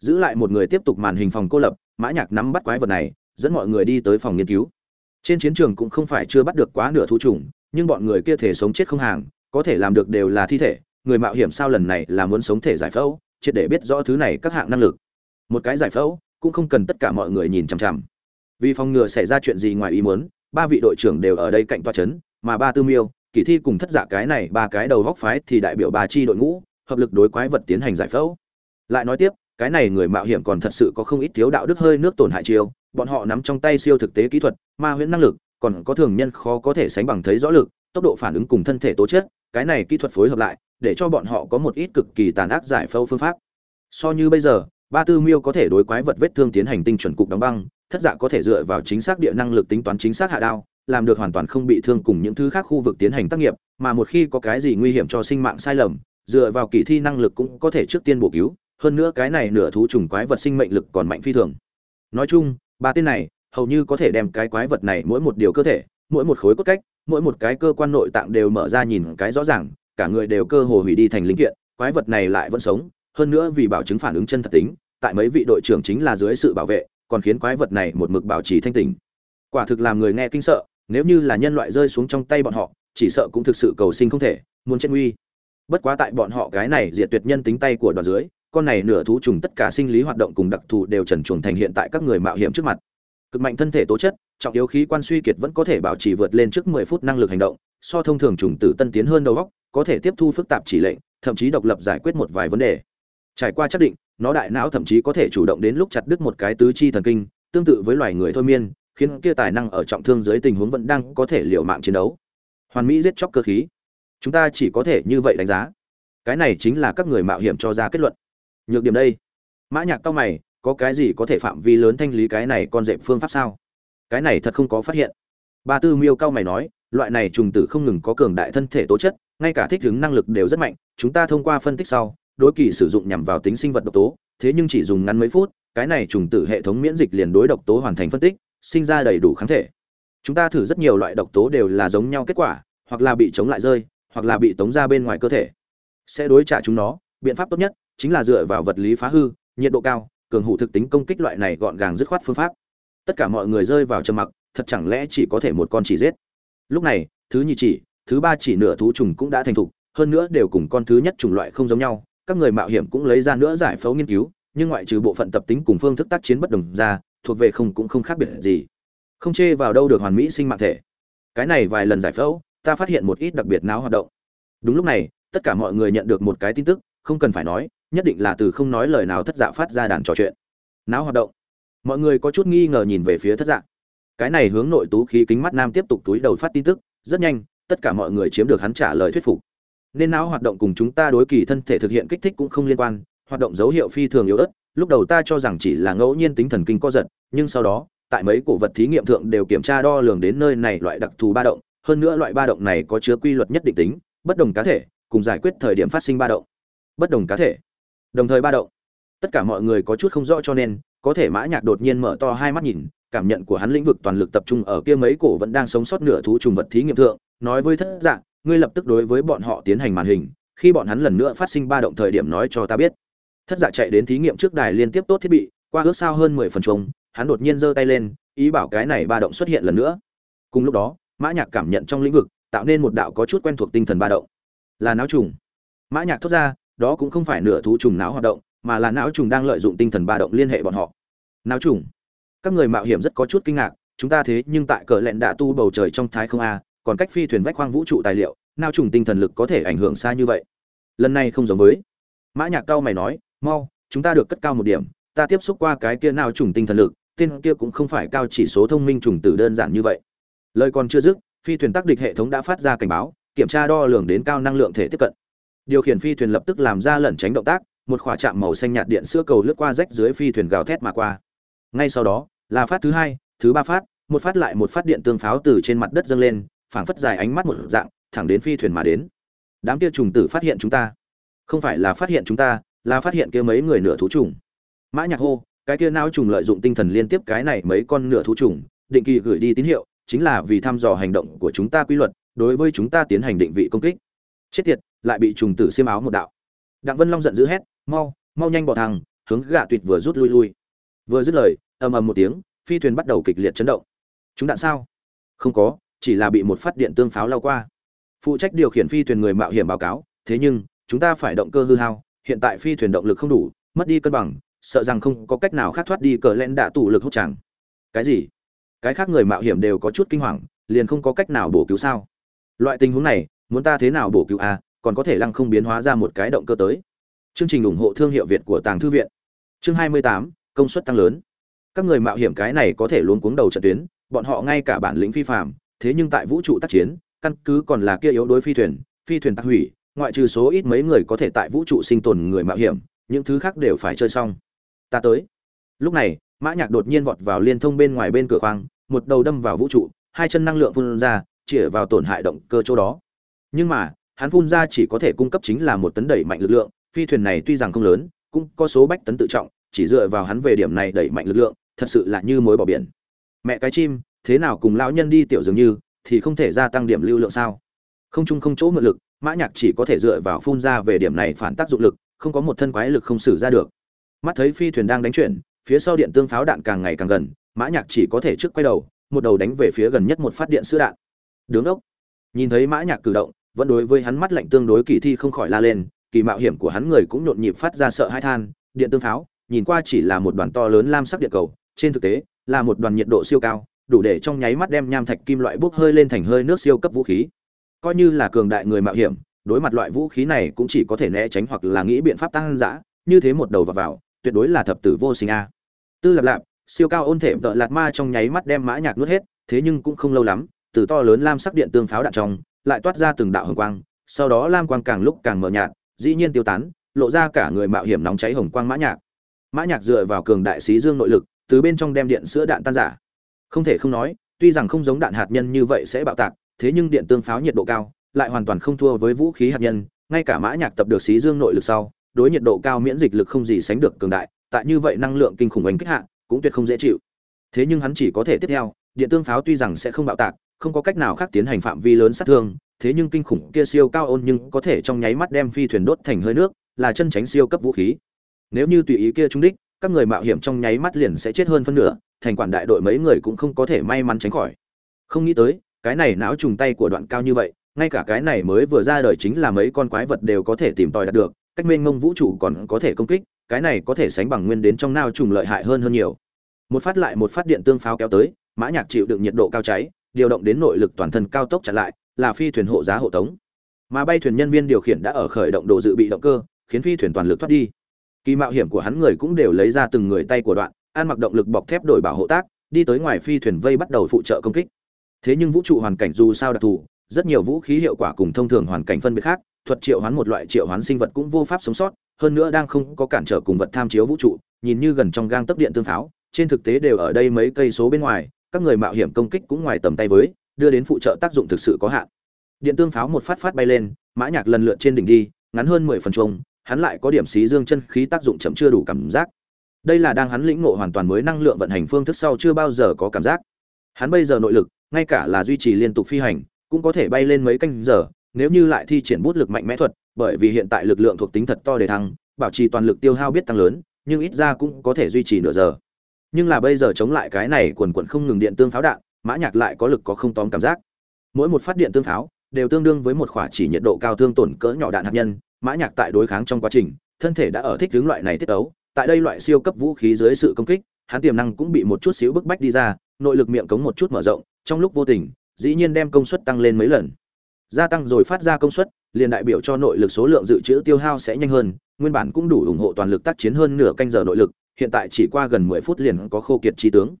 Giữ lại một người tiếp tục màn hình phòng cô lập, mã nhạc nắm bắt quái vật này, dẫn mọi người đi tới phòng nghiên cứu. Trên chiến trường cũng không phải chưa bắt được quá nửa thú trùng nhưng bọn người kia thể sống chết không hàng, có thể làm được đều là thi thể, người mạo hiểm sao lần này là muốn sống thể giải phẫu, triệt để biết rõ thứ này các hạng năng lực. Một cái giải phẫu, cũng không cần tất cả mọi người nhìn chằm chằm. Vì phòng ngừa xảy ra chuyện gì ngoài ý muốn, ba vị đội trưởng đều ở đây cạnh toa chấn, mà ba tư miêu kỳ thi cùng thất giả cái này ba cái đầu góc phái thì đại biểu ba chi đội ngũ, hợp lực đối quái vật tiến hành giải phẫu. Lại nói tiếp, cái này người mạo hiểm còn thật sự có không ít thiếu đạo đức hơi nước tổn hại chiêu, bọn họ nắm trong tay siêu thực tế kỹ thuật, ma huyễn năng lực, còn có thường nhân khó có thể sánh bằng thấy rõ lực, tốc độ phản ứng cùng thân thể tố chất, cái này kỹ thuật phối hợp lại, để cho bọn họ có một ít cực kỳ tàn ác giải phẫu phương pháp. So như bây giờ, ba tư miêu có thể đối quái vật vết thương tiến hành tinh chuẩn cục đóng băng, thất dạ có thể dựa vào chính xác địa năng lực tính toán chính xác hạ đao làm được hoàn toàn không bị thương cùng những thứ khác khu vực tiến hành tác nghiệp, mà một khi có cái gì nguy hiểm cho sinh mạng sai lầm, dựa vào kỳ thi năng lực cũng có thể trước tiên bổ cứu, hơn nữa cái này nửa thú trùng quái vật sinh mệnh lực còn mạnh phi thường. Nói chung, ba tên này hầu như có thể đem cái quái vật này mỗi một điều cơ thể, mỗi một khối cốt cách, mỗi một cái cơ quan nội tạng đều mở ra nhìn cái rõ ràng, cả người đều cơ hồ hủy đi thành linh kiện, quái vật này lại vẫn sống, hơn nữa vì bảo chứng phản ứng chân thật tính, tại mấy vị đội trưởng chính là dưới sự bảo vệ, còn khiến quái vật này một mực bảo trì thanh tỉnh. Quả thực làm người nghe kinh sợ nếu như là nhân loại rơi xuống trong tay bọn họ, chỉ sợ cũng thực sự cầu sinh không thể, muốn chết nguy. Bất quá tại bọn họ cái này diệt tuyệt nhân tính tay của đoàn dưới, con này nửa thú trùng tất cả sinh lý hoạt động cùng đặc thù đều trần chuồng thành hiện tại các người mạo hiểm trước mặt. Cực mạnh thân thể tố chất, trọng yếu khí quan suy kiệt vẫn có thể bảo trì vượt lên trước 10 phút năng lực hành động, so thông thường trùng tử tân tiến hơn đầu góc có thể tiếp thu phức tạp chỉ lệnh, thậm chí độc lập giải quyết một vài vấn đề. Trải qua xác định, nó đại não thậm chí có thể chủ động đến lúc chặt đứt một cái tứ chi thần kinh, tương tự với loài người thôi miên khiến kia tài năng ở trọng thương dưới tình huống vẫn đang có thể liều mạng chiến đấu. Hoàn mỹ giết chóc cơ khí. Chúng ta chỉ có thể như vậy đánh giá. Cái này chính là các người mạo hiểm cho ra kết luận. Nhược điểm đây. Mã nhạc cao mày, có cái gì có thể phạm vi lớn thanh lý cái này con dẹp phương pháp sao? Cái này thật không có phát hiện. Ba tư miêu cao mày nói, loại này trùng tử không ngừng có cường đại thân thể tố chất, ngay cả thích ứng năng lực đều rất mạnh, chúng ta thông qua phân tích sau, đối kỳ sử dụng nhằm vào tính sinh vật độc tố, thế nhưng chỉ dùng ngắn mấy phút, cái này trùng tử hệ thống miễn dịch liền đối độc tố hoàn thành phân tích sinh ra đầy đủ kháng thể. Chúng ta thử rất nhiều loại độc tố đều là giống nhau kết quả, hoặc là bị chống lại rơi, hoặc là bị tống ra bên ngoài cơ thể. Sẽ đối trả chúng nó. Biện pháp tốt nhất chính là dựa vào vật lý phá hư, nhiệt độ cao, cường hủ thực tính công kích loại này gọn gàng dứt khoát phương pháp. Tất cả mọi người rơi vào trầm mặc, thật chẳng lẽ chỉ có thể một con chỉ giết? Lúc này, thứ nhì chỉ, thứ ba chỉ nửa thú trùng cũng đã thành thục, hơn nữa đều cùng con thứ nhất chủng loại không giống nhau. Các người mạo hiểm cũng lấy ra nữa giải phẫu nghiên cứu, nhưng ngoại trừ bộ phận tập tính cùng phương thức tác chiến bất đồng ra thuộc về không cũng không khác biệt gì. Không chê vào đâu được hoàn mỹ sinh mạng thể. Cái này vài lần giải phẫu, ta phát hiện một ít đặc biệt não hoạt động. Đúng lúc này, tất cả mọi người nhận được một cái tin tức, không cần phải nói, nhất định là từ không nói lời nào thất dạ phát ra đàn trò chuyện. Não hoạt động. Mọi người có chút nghi ngờ nhìn về phía thất dạ. Cái này hướng nội tú khí kính mắt nam tiếp tục túi đầu phát tin tức, rất nhanh, tất cả mọi người chiếm được hắn trả lời thuyết phục. Nên não hoạt động cùng chúng ta đối kỳ thân thể thực hiện kích thích cũng không liên quan, hoạt động dấu hiệu phi thường yếu ớt lúc đầu ta cho rằng chỉ là ngẫu nhiên tính thần kinh co giật, nhưng sau đó, tại mấy cổ vật thí nghiệm thượng đều kiểm tra đo lường đến nơi này loại đặc thù ba động, hơn nữa loại ba động này có chứa quy luật nhất định tính, bất đồng cá thể, cùng giải quyết thời điểm phát sinh ba động. Bất đồng cá thể, đồng thời ba động. Tất cả mọi người có chút không rõ cho nên, có thể mã nhạc đột nhiên mở to hai mắt nhìn, cảm nhận của hắn lĩnh vực toàn lực tập trung ở kia mấy cổ vẫn đang sống sót nửa thú trùng vật thí nghiệm thượng, nói với thất dạng, ngươi lập tức đối với bọn họ tiến hành màn hình, khi bọn hắn lần nữa phát sinh ba động thời điểm nói cho ta biết thất dạ chạy đến thí nghiệm trước đài liên tiếp tốt thiết bị, qua ước sao hơn mười phần chung hắn đột nhiên giơ tay lên, ý bảo cái này ba động xuất hiện lần nữa. Cùng lúc đó, mã nhạc cảm nhận trong lĩnh vực, tạo nên một đạo có chút quen thuộc tinh thần ba động. Là não trùng. Mã nhạc thốt ra, đó cũng không phải nửa thú trùng não hoạt động, mà là não trùng đang lợi dụng tinh thần ba động liên hệ bọn họ. Não trùng. Các người mạo hiểm rất có chút kinh ngạc, chúng ta thế nhưng tại cờ lẹn đã tu bầu trời trong thái không a, còn cách phi thuyền vách khoang vũ trụ tài liệu, não trùng tinh thần lực có thể ảnh hưởng xa như vậy. Lần này không giống với. Mã nhạc cao mày nói mau, chúng ta được cất cao một điểm, ta tiếp xúc qua cái kia nào trùng tinh thần lực, tên kia cũng không phải cao chỉ số thông minh trùng tử đơn giản như vậy. Lời còn chưa dứt, phi thuyền tác địch hệ thống đã phát ra cảnh báo, kiểm tra đo lường đến cao năng lượng thể tiếp cận. Điều khiển phi thuyền lập tức làm ra lẩn tránh động tác, một khỏa chạm màu xanh nhạt điện sữa cầu lướt qua rách dưới phi thuyền gào thét mà qua. Ngay sau đó, là phát thứ hai, thứ ba phát, một phát lại một phát điện tương pháo từ trên mặt đất dâng lên, phảng phất dài ánh mắt một dạng, thẳng đến phi thuyền mà đến. Đám kia trùng tử phát hiện chúng ta. Không phải là phát hiện chúng ta là phát hiện kia mấy người nửa thú trùng. Mã nhạc hô, cái kia não trùng lợi dụng tinh thần liên tiếp cái này mấy con nửa thú trùng, định kỳ gửi đi tín hiệu, chính là vì thăm dò hành động của chúng ta quy luật, đối với chúng ta tiến hành định vị công kích. Chết tiệt, lại bị trùng tử xiêm áo một đạo. Đặng vân long giận dữ hét, mau mau nhanh bỏ thang hướng gạ tuyệt vừa rút lui lui. Vừa dứt lời, ầm ầm một tiếng, phi thuyền bắt đầu kịch liệt chấn động. Chúng đạn sao? Không có, chỉ là bị một phát điện tương pháo lao qua. Phụ trách điều khiển phi thuyền người mạo hiểm báo cáo, thế nhưng, chúng ta phải động cơ hư hao hiện tại phi thuyền động lực không đủ mất đi cân bằng sợ rằng không có cách nào khác thoát đi cờ len đạ tủ lực hút chẳng cái gì? Cái khác người mạo hiểm đều có chút kinh hoàng liền không có cách nào bổ cứu sao? Loại tình huống này muốn ta thế nào bổ cứu a còn có thể lăng không biến hóa ra một cái động cơ tới. Chương trình ủng hộ thương hiệu việt của tàng thư viện. Chương 28, công suất tăng lớn. Các người mạo hiểm cái này có thể luôn cuống đầu trận tuyến bọn họ ngay cả bản lĩnh phi phạm thế nhưng tại vũ trụ tác chiến căn cứ còn là kia yếu đối phi thuyền phi thuyền tác hủy ngoại trừ số ít mấy người có thể tại vũ trụ sinh tồn người mạo hiểm, những thứ khác đều phải chơi xong. Ta tới. Lúc này, mã nhạc đột nhiên vọt vào liên thông bên ngoài bên cửa khoang, một đầu đâm vào vũ trụ, hai chân năng lượng phun ra, chĩa vào tổn hại động cơ chỗ đó. Nhưng mà, hắn phun ra chỉ có thể cung cấp chính là một tấn đẩy mạnh lực lượng, phi thuyền này tuy rằng không lớn, cũng có số bách tấn tự trọng, chỉ dựa vào hắn về điểm này đẩy mạnh lực lượng, thật sự là như mối bỏ biển. Mẹ cái chim, thế nào cùng lão nhân đi tiểu dường như, thì không thể gia tăng điểm lưu lượng sao? Không chung không chỗ mượn lực mã nhạc chỉ có thể dựa vào phun ra về điểm này phản tác dụng lực, không có một thân quái lực không xử ra được. Mắt thấy phi thuyền đang đánh chuyển, phía sau điện tương pháo đạn càng ngày càng gần, mã nhạc chỉ có thể trước quay đầu, một đầu đánh về phía gần nhất một phát điện sữa đạn. Đứng đốc nhìn thấy mã nhạc cử động, vẫn đối với hắn mắt lạnh tương đối kỳ thi không khỏi la lên, kỳ mạo hiểm của hắn người cũng nhộn nhịp phát ra sợ hãi than, điện tương pháo, nhìn qua chỉ là một đoàn to lớn lam sắc điện cầu, trên thực tế, là một đoàn nhiệt độ siêu cao, đủ để trong nháy mắt đem nham thạch kim loại bốc hơi lên thành hơi nước siêu cấp vũ khí coi như là cường đại người mạo hiểm, đối mặt loại vũ khí này cũng chỉ có thể né tránh hoặc là nghĩ biện pháp tăng dã như thế một đầu vào vào, tuyệt đối là thập tử vô sinh a. Tư lạp lạp, siêu cao ôn thể vợ lạt ma trong nháy mắt đem mã nhạc nuốt hết, thế nhưng cũng không lâu lắm, từ to lớn lam sắc điện tương pháo đạn trong, lại toát ra từng đạo hồng quang, sau đó lam quang càng lúc càng mờ nhạt, dĩ nhiên tiêu tán, lộ ra cả người mạo hiểm nóng cháy hồng quang mã nhạc. Mã nhạc dựa vào cường đại xí dương nội lực, từ bên trong đem điện sữa đạn tan giả không thể không nói, tuy rằng không giống đạn hạt nhân như vậy sẽ bạo tạc thế nhưng điện tương pháo nhiệt độ cao, lại hoàn toàn không thua với vũ khí hạt nhân, ngay cả mã nhạc tập được xí dương nội lực sau, đối nhiệt độ cao miễn dịch lực không gì sánh được cường đại, tại như vậy năng lượng kinh khủng oanh kích hạ, cũng tuyệt không dễ chịu. Thế nhưng hắn chỉ có thể tiếp theo, điện tương pháo tuy rằng sẽ không bạo tạc, không có cách nào khác tiến hành phạm vi lớn sát thương, thế nhưng kinh khủng kia siêu cao ôn nhưng có thể trong nháy mắt đem phi thuyền đốt thành hơi nước, là chân tránh siêu cấp vũ khí. Nếu như tùy ý kia trúng đích, các người mạo hiểm trong nháy mắt liền sẽ chết hơn phân nửa, thành quản đại đội mấy người cũng không có thể may mắn tránh khỏi. Không nghĩ tới cái này não trùng tay của đoạn cao như vậy, ngay cả cái này mới vừa ra đời chính là mấy con quái vật đều có thể tìm tòi đạt được, cách mênh mông vũ trụ còn có thể công kích, cái này có thể sánh bằng nguyên đến trong nao trùng lợi hại hơn hơn nhiều. Một phát lại một phát điện tương pháo kéo tới, mã nhạc chịu đựng nhiệt độ cao cháy, điều động đến nội lực toàn thân cao tốc chặn lại, là phi thuyền hộ giá hộ tống. Mà bay thuyền nhân viên điều khiển đã ở khởi động đồ dự bị động cơ, khiến phi thuyền toàn lực thoát đi. Kỳ mạo hiểm của hắn người cũng đều lấy ra từng người tay của đoạn an mặc động lực bọc thép đổi bảo hộ tác, đi tới ngoài phi thuyền vây bắt đầu phụ trợ công kích thế nhưng vũ trụ hoàn cảnh dù sao đặc thù, rất nhiều vũ khí hiệu quả cùng thông thường hoàn cảnh phân biệt khác, thuật triệu hoán một loại triệu hoán sinh vật cũng vô pháp sống sót, hơn nữa đang không có cản trở cùng vật tham chiếu vũ trụ, nhìn như gần trong gang tấc điện tương pháo, trên thực tế đều ở đây mấy cây số bên ngoài, các người mạo hiểm công kích cũng ngoài tầm tay với, đưa đến phụ trợ tác dụng thực sự có hạn. Điện tương pháo một phát phát bay lên, mã nhạc lần lượt trên đỉnh đi, ngắn hơn mười phần chuông, hắn lại có điểm xí dương chân khí tác dụng chậm chưa đủ cảm giác. Đây là đang hắn lĩnh ngộ hoàn toàn mới năng lượng vận hành phương thức sau chưa bao giờ có cảm giác. Hắn bây giờ nội lực ngay cả là duy trì liên tục phi hành, cũng có thể bay lên mấy canh giờ, nếu như lại thi triển bút lực mạnh mẽ thuật, bởi vì hiện tại lực lượng thuộc tính thật to để thăng, bảo trì toàn lực tiêu hao biết tăng lớn, nhưng ít ra cũng có thể duy trì nửa giờ. Nhưng là bây giờ chống lại cái này quần quần không ngừng điện tương pháo đạn, mã nhạc lại có lực có không tóm cảm giác. Mỗi một phát điện tương pháo, đều tương đương với một khỏa chỉ nhiệt độ cao thương tổn cỡ nhỏ đạn hạt nhân, mã nhạc tại đối kháng trong quá trình, thân thể đã ở thích hướng loại này tiết ấu, tại đây loại siêu cấp vũ khí dưới sự công kích, hắn tiềm năng cũng bị một chút xíu bức bách đi ra, nội lực miệng cống một chút mở rộng trong lúc vô tình, dĩ nhiên đem công suất tăng lên mấy lần. Gia tăng rồi phát ra công suất, liền đại biểu cho nội lực số lượng dự trữ tiêu hao sẽ nhanh hơn, nguyên bản cũng đủ ủng hộ toàn lực tác chiến hơn nửa canh giờ nội lực, hiện tại chỉ qua gần mười phút liền có khô kiệt chi tướng.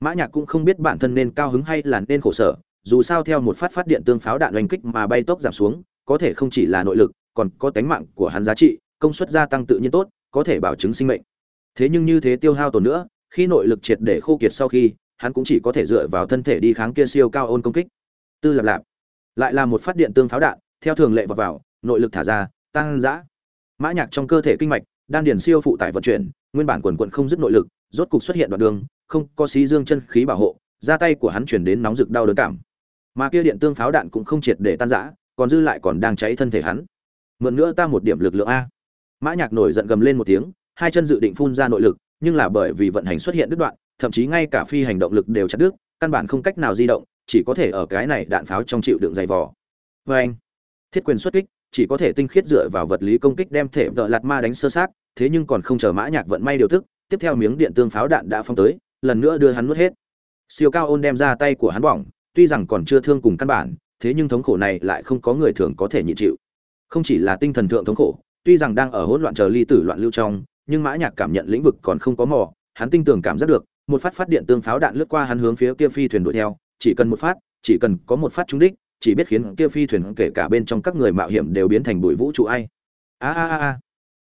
Mã nhạc cũng không biết bản thân nên cao hứng hay là nên khổ sở, dù sao theo một phát phát điện tương pháo đạn oanh kích mà bay tốc giảm xuống, có thể không chỉ là nội lực, còn có tánh mạng của hắn giá trị, công suất gia tăng tự nhiên tốt, có thể bảo chứng sinh mệnh. Thế nhưng như thế tiêu hao tổn nữa, khi nội lực triệt để khô kiệt sau khi hắn cũng chỉ có thể dựa vào thân thể đi kháng kia siêu cao ôn công kích. Tư lạp lạp. Lại là một phát điện tương pháo đạn, theo thường lệ vào vào, nội lực thả ra, tăng giã mã nhạc trong cơ thể kinh mạch, đan điền siêu phụ tải vận chuyển, nguyên bản quần quận không dứt nội lực, rốt cục xuất hiện đoạn đường, không có xí dương chân khí bảo hộ ra tay của hắn chuyển đến nóng rực đau đớn cảm. Mà kia điện tương pháo đạn cũng không triệt để tan rã, còn dư lại còn đang cháy thân thể hắn. Mượn nữa ta một điểm lực lượng a. Mã nhạc nổi giận gầm lên một tiếng, hai chân dự định phun ra nội lực, nhưng là bởi vì vận hành xuất hiện đứt đoạn thậm chí ngay cả phi hành động lực đều chặt đứt căn bản không cách nào di động chỉ có thể ở cái này đạn pháo trong chịu đựng dày vò. Với anh thiết quyền xuất kích chỉ có thể tinh khiết dựa vào vật lý công kích đem thể vợ lạt ma đánh sơ sát thế nhưng còn không chờ mã nhạc vận may điều tức, tiếp theo miếng điện tương pháo đạn đã phong tới lần nữa đưa hắn nuốt hết. Siêu cao ôn đem ra tay của hắn bỏng tuy rằng còn chưa thương cùng căn bản thế nhưng thống khổ này lại không có người thường có thể nhịn chịu. Không chỉ là tinh thần thượng thống khổ tuy rằng đang ở hỗn loạn chờ ly tử loạn lưu trong nhưng mã nhạc cảm nhận lĩnh vực còn không có mò hắn tinh tường cảm giác được một phát phát điện tương pháo đạn lướt qua hắn hướng phía kia phi thuyền đuổi theo, chỉ cần một phát, chỉ cần có một phát trúng đích, chỉ biết khiến kia phi thuyền kể cả bên trong các người mạo hiểm đều biến thành bụi vũ trụ ai. A a a a.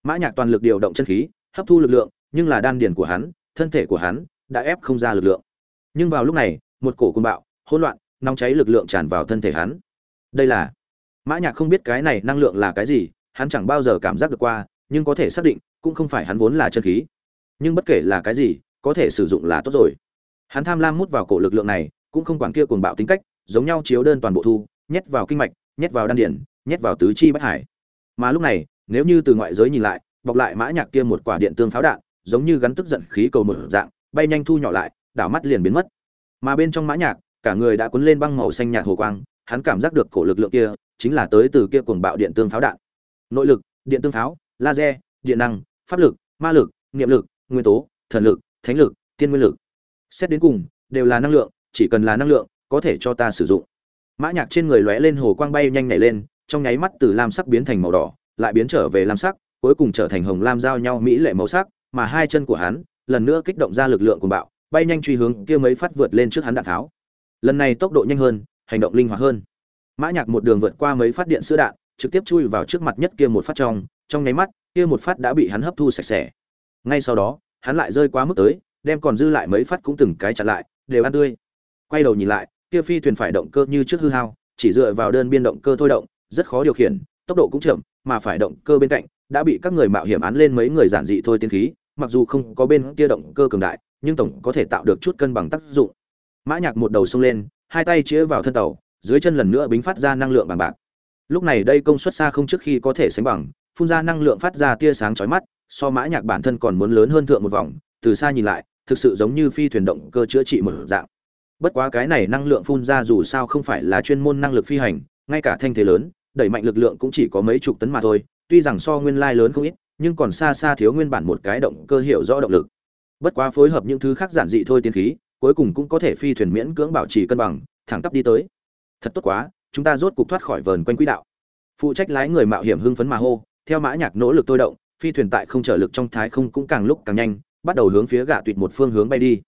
Mã nhạc toàn lực điều động chân khí, hấp thu lực lượng, nhưng là đan điền của hắn, thân thể của hắn đã ép không ra lực lượng. Nhưng vào lúc này, một cổ cuồng bạo, hỗn loạn, nóng cháy lực lượng tràn vào thân thể hắn. Đây là mã nhạc không biết cái này năng lượng là cái gì, hắn chẳng bao giờ cảm giác được qua, nhưng có thể xác định, cũng không phải hắn vốn là chân khí. Nhưng bất kể là cái gì có thể sử dụng là tốt rồi. Hắn tham lam mút vào cổ lực lượng này, cũng không quản kia cuồng bạo tính cách, giống nhau chiếu đơn toàn bộ thu, nhét vào kinh mạch, nhét vào đan điển, nhét vào tứ chi bách hải. Mà lúc này, nếu như từ ngoại giới nhìn lại, bọc lại mã nhạc kia một quả điện tương pháo đạn, giống như gắn tức giận khí cầu một dạng, bay nhanh thu nhỏ lại, đảo mắt liền biến mất. Mà bên trong mã nhạc, cả người đã cuốn lên băng màu xanh nhạt hồ quang, hắn cảm giác được cổ lực lượng kia, chính là tới từ kia cuồng bạo điện tương pháo đạn. Nội lực, điện tương pháo, laser, điện năng, pháp lực, ma lực, niệm lực, nguyên tố, thần lực thánh lực, tiên nguyên lực. Xét đến cùng, đều là năng lượng, chỉ cần là năng lượng, có thể cho ta sử dụng. Mã nhạc trên người lóe lên hồ quang bay nhanh nhảy lên, trong nháy mắt từ lam sắc biến thành màu đỏ, lại biến trở về lam sắc, cuối cùng trở thành hồng lam giao nhau mỹ lệ màu sắc, mà hai chân của hắn lần nữa kích động ra lực lượng của bạo, bay nhanh truy hướng kia mấy phát vượt lên trước hắn đạn tháo. Lần này tốc độ nhanh hơn, hành động linh hoạt hơn. Mã nhạc một đường vượt qua mấy phát điện sữa đạn, trực tiếp chui vào trước mặt nhất kia một phát trong trong nháy mắt, kia một phát đã bị hắn hấp thu sạch sẽ. Ngay sau đó hắn lại rơi quá mức tới, đem còn dư lại mấy phát cũng từng cái chặn lại, đều ăn tươi. Quay đầu nhìn lại, kia phi thuyền phải động cơ như trước hư hao, chỉ dựa vào đơn biên động cơ thôi động, rất khó điều khiển, tốc độ cũng chậm, mà phải động cơ bên cạnh, đã bị các người mạo hiểm án lên mấy người giản dị thôi tiên khí, mặc dù không có bên kia động cơ cường đại, nhưng tổng có thể tạo được chút cân bằng tác dụng. Mã nhạc một đầu xông lên, hai tay chĩa vào thân tàu, dưới chân lần nữa bính phát ra năng lượng bằng bạc. Lúc này đây công suất xa không trước khi có thể sánh bằng, phun ra năng lượng phát ra tia sáng chói mắt so mã nhạc bản thân còn muốn lớn hơn thượng một vòng, từ xa nhìn lại, thực sự giống như phi thuyền động cơ chữa trị một dạng. Bất quá cái này năng lượng phun ra dù sao không phải là chuyên môn năng lực phi hành, ngay cả thanh thế lớn, đẩy mạnh lực lượng cũng chỉ có mấy chục tấn mà thôi, tuy rằng so nguyên lai lớn không ít, nhưng còn xa xa thiếu nguyên bản một cái động cơ hiệu rõ động lực. Bất quá phối hợp những thứ khác giản dị thôi tiến khí, cuối cùng cũng có thể phi thuyền miễn cưỡng bảo trì cân bằng, thẳng tắp đi tới. Thật tốt quá, chúng ta rốt cục thoát khỏi vờn quanh quỹ đạo. Phụ trách lái người mạo hiểm hưng phấn mà hô, theo mã nhạc nỗ lực tôi động phi thuyền tại không trở lực trong thái không cũng càng lúc càng nhanh, bắt đầu hướng phía gạ tuyệt một phương hướng bay đi.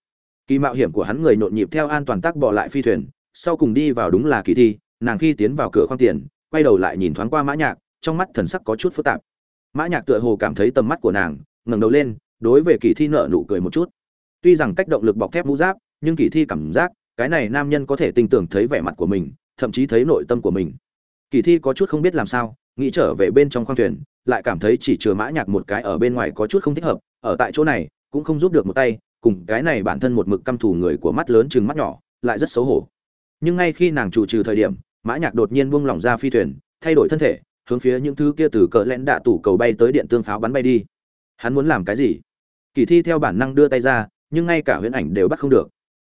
Kỳ mạo hiểm của hắn người nhộn nhịp theo an toàn tác bỏ lại phi thuyền, sau cùng đi vào đúng là kỳ thi, nàng khi tiến vào cửa khoang tiền, quay đầu lại nhìn thoáng qua mã nhạc, trong mắt thần sắc có chút phức tạp. Mã nhạc tựa hồ cảm thấy tầm mắt của nàng, ngẩng đầu lên, đối với kỳ thi nở nụ cười một chút. Tuy rằng cách động lực bọc thép mũ giáp, nhưng kỳ thi cảm giác, cái này nam nhân có thể tinh tưởng thấy vẻ mặt của mình, thậm chí thấy nội tâm của mình. Kỳ thi có chút không biết làm sao nghĩ trở về bên trong khoang thuyền, lại cảm thấy chỉ chừa mã nhạc một cái ở bên ngoài có chút không thích hợp, ở tại chỗ này, cũng không giúp được một tay, cùng cái này bản thân một mực căm thù người của mắt lớn chừng mắt nhỏ, lại rất xấu hổ. Nhưng ngay khi nàng chủ trừ thời điểm, mã nhạc đột nhiên buông lỏng ra phi thuyền, thay đổi thân thể, hướng phía những thứ kia từ cỡ lén đạ tủ cầu bay tới điện tương pháo bắn bay đi. Hắn muốn làm cái gì? Kỳ thi theo bản năng đưa tay ra, nhưng ngay cả huyễn ảnh đều bắt không được.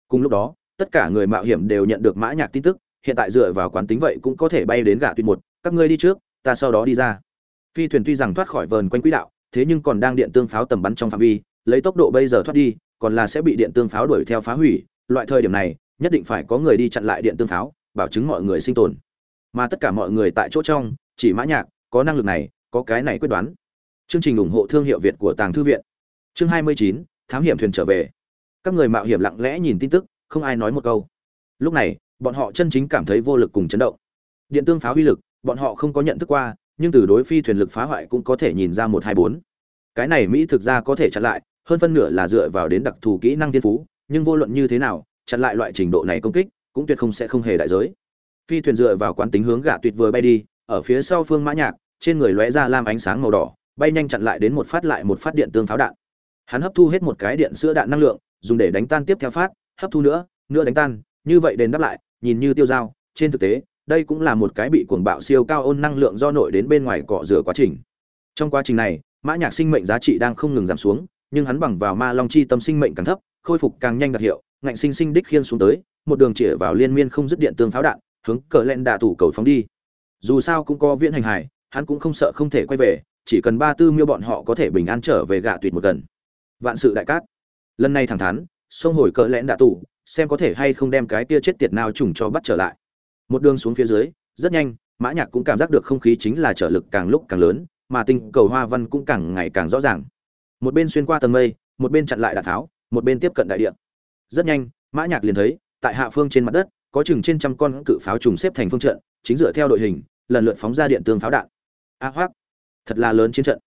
Cùng lúc đó, tất cả người mạo hiểm đều nhận được mã nhạc tin tức, hiện tại dựa vào quán tính vậy cũng có thể bay đến gã tuyệt một, các ngươi đi trước ta sau đó đi ra. Phi thuyền tuy rằng thoát khỏi vờn quanh quỹ đạo thế nhưng còn đang điện tương pháo tầm bắn trong phạm vi lấy tốc độ bây giờ thoát đi còn là sẽ bị điện tương pháo đuổi theo phá hủy. Loại thời điểm này nhất định phải có người đi chặn lại điện tương pháo bảo chứng mọi người sinh tồn. Mà tất cả mọi người tại chỗ trong chỉ mã nhạc có năng lực này có cái này quyết đoán. Chương trình ủng hộ thương hiệu việt của tàng thư viện. Chương 29, thám hiểm thuyền trở về. Các người mạo hiểm lặng lẽ nhìn tin tức không ai nói một câu. Lúc này bọn họ chân chính cảm thấy vô lực cùng chấn động. Điện tương pháo uy lực bọn họ không có nhận thức qua, nhưng từ đối phi thuyền lực phá hoại cũng có thể nhìn ra một hai bốn. Cái này mỹ thực ra có thể chặn lại, hơn phân nửa là dựa vào đến đặc thù kỹ năng thiên phú, nhưng vô luận như thế nào, chặn lại loại trình độ này công kích, cũng tuyệt không sẽ không hề đại giới. Phi thuyền dựa vào quán tính hướng gạ tuyệt vừa bay đi, ở phía sau phương mã nhạc, trên người lóe ra lam ánh sáng màu đỏ, bay nhanh chặn lại đến một phát lại một phát điện tương pháo đạn. Hắn hấp thu hết một cái điện sữa đạn năng lượng, dùng để đánh tan tiếp theo phát, hấp thu nữa nữa đánh tan, như vậy đền đáp lại, nhìn như tiêu dao, trên thực tế đây cũng là một cái bị cuồng bạo siêu cao ôn năng lượng do nội đến bên ngoài cọ rửa quá trình. Trong quá trình này, mã nhạc sinh mệnh giá trị đang không ngừng giảm xuống, nhưng hắn bằng vào ma long chi tâm sinh mệnh càng thấp, khôi phục càng nhanh đặc hiệu, ngạnh sinh sinh đích khiên xuống tới, một đường chĩa vào liên miên không dứt điện tương pháo đạn, hướng cờ lẹn đạ tủ cầu phóng đi. Dù sao cũng có viễn hành hải hắn cũng không sợ không thể quay về, chỉ cần ba tư miêu bọn họ có thể bình an trở về gạ tuyệt một gần. Vạn sự đại cát. Lần này thẳng thắn, xông hồi cờ lẽn đạ tủ, xem có thể hay không đem cái kia chết tiệt nào trùng cho bắt trở lại một đường xuống phía dưới, rất nhanh, mã nhạc cũng cảm giác được không khí chính là trở lực càng lúc càng lớn, mà tinh cầu hoa văn cũng càng ngày càng rõ ràng. Một bên xuyên qua tầng mây, một bên chặn lại đạn tháo, một bên tiếp cận đại địa. Rất nhanh, mã nhạc liền thấy, tại hạ phương trên mặt đất, có chừng trên trăm con cự pháo trùng xếp thành phương trận, chính dựa theo đội hình, lần lượt phóng ra điện tương pháo đạn. A hoắc, thật là lớn chiến trận.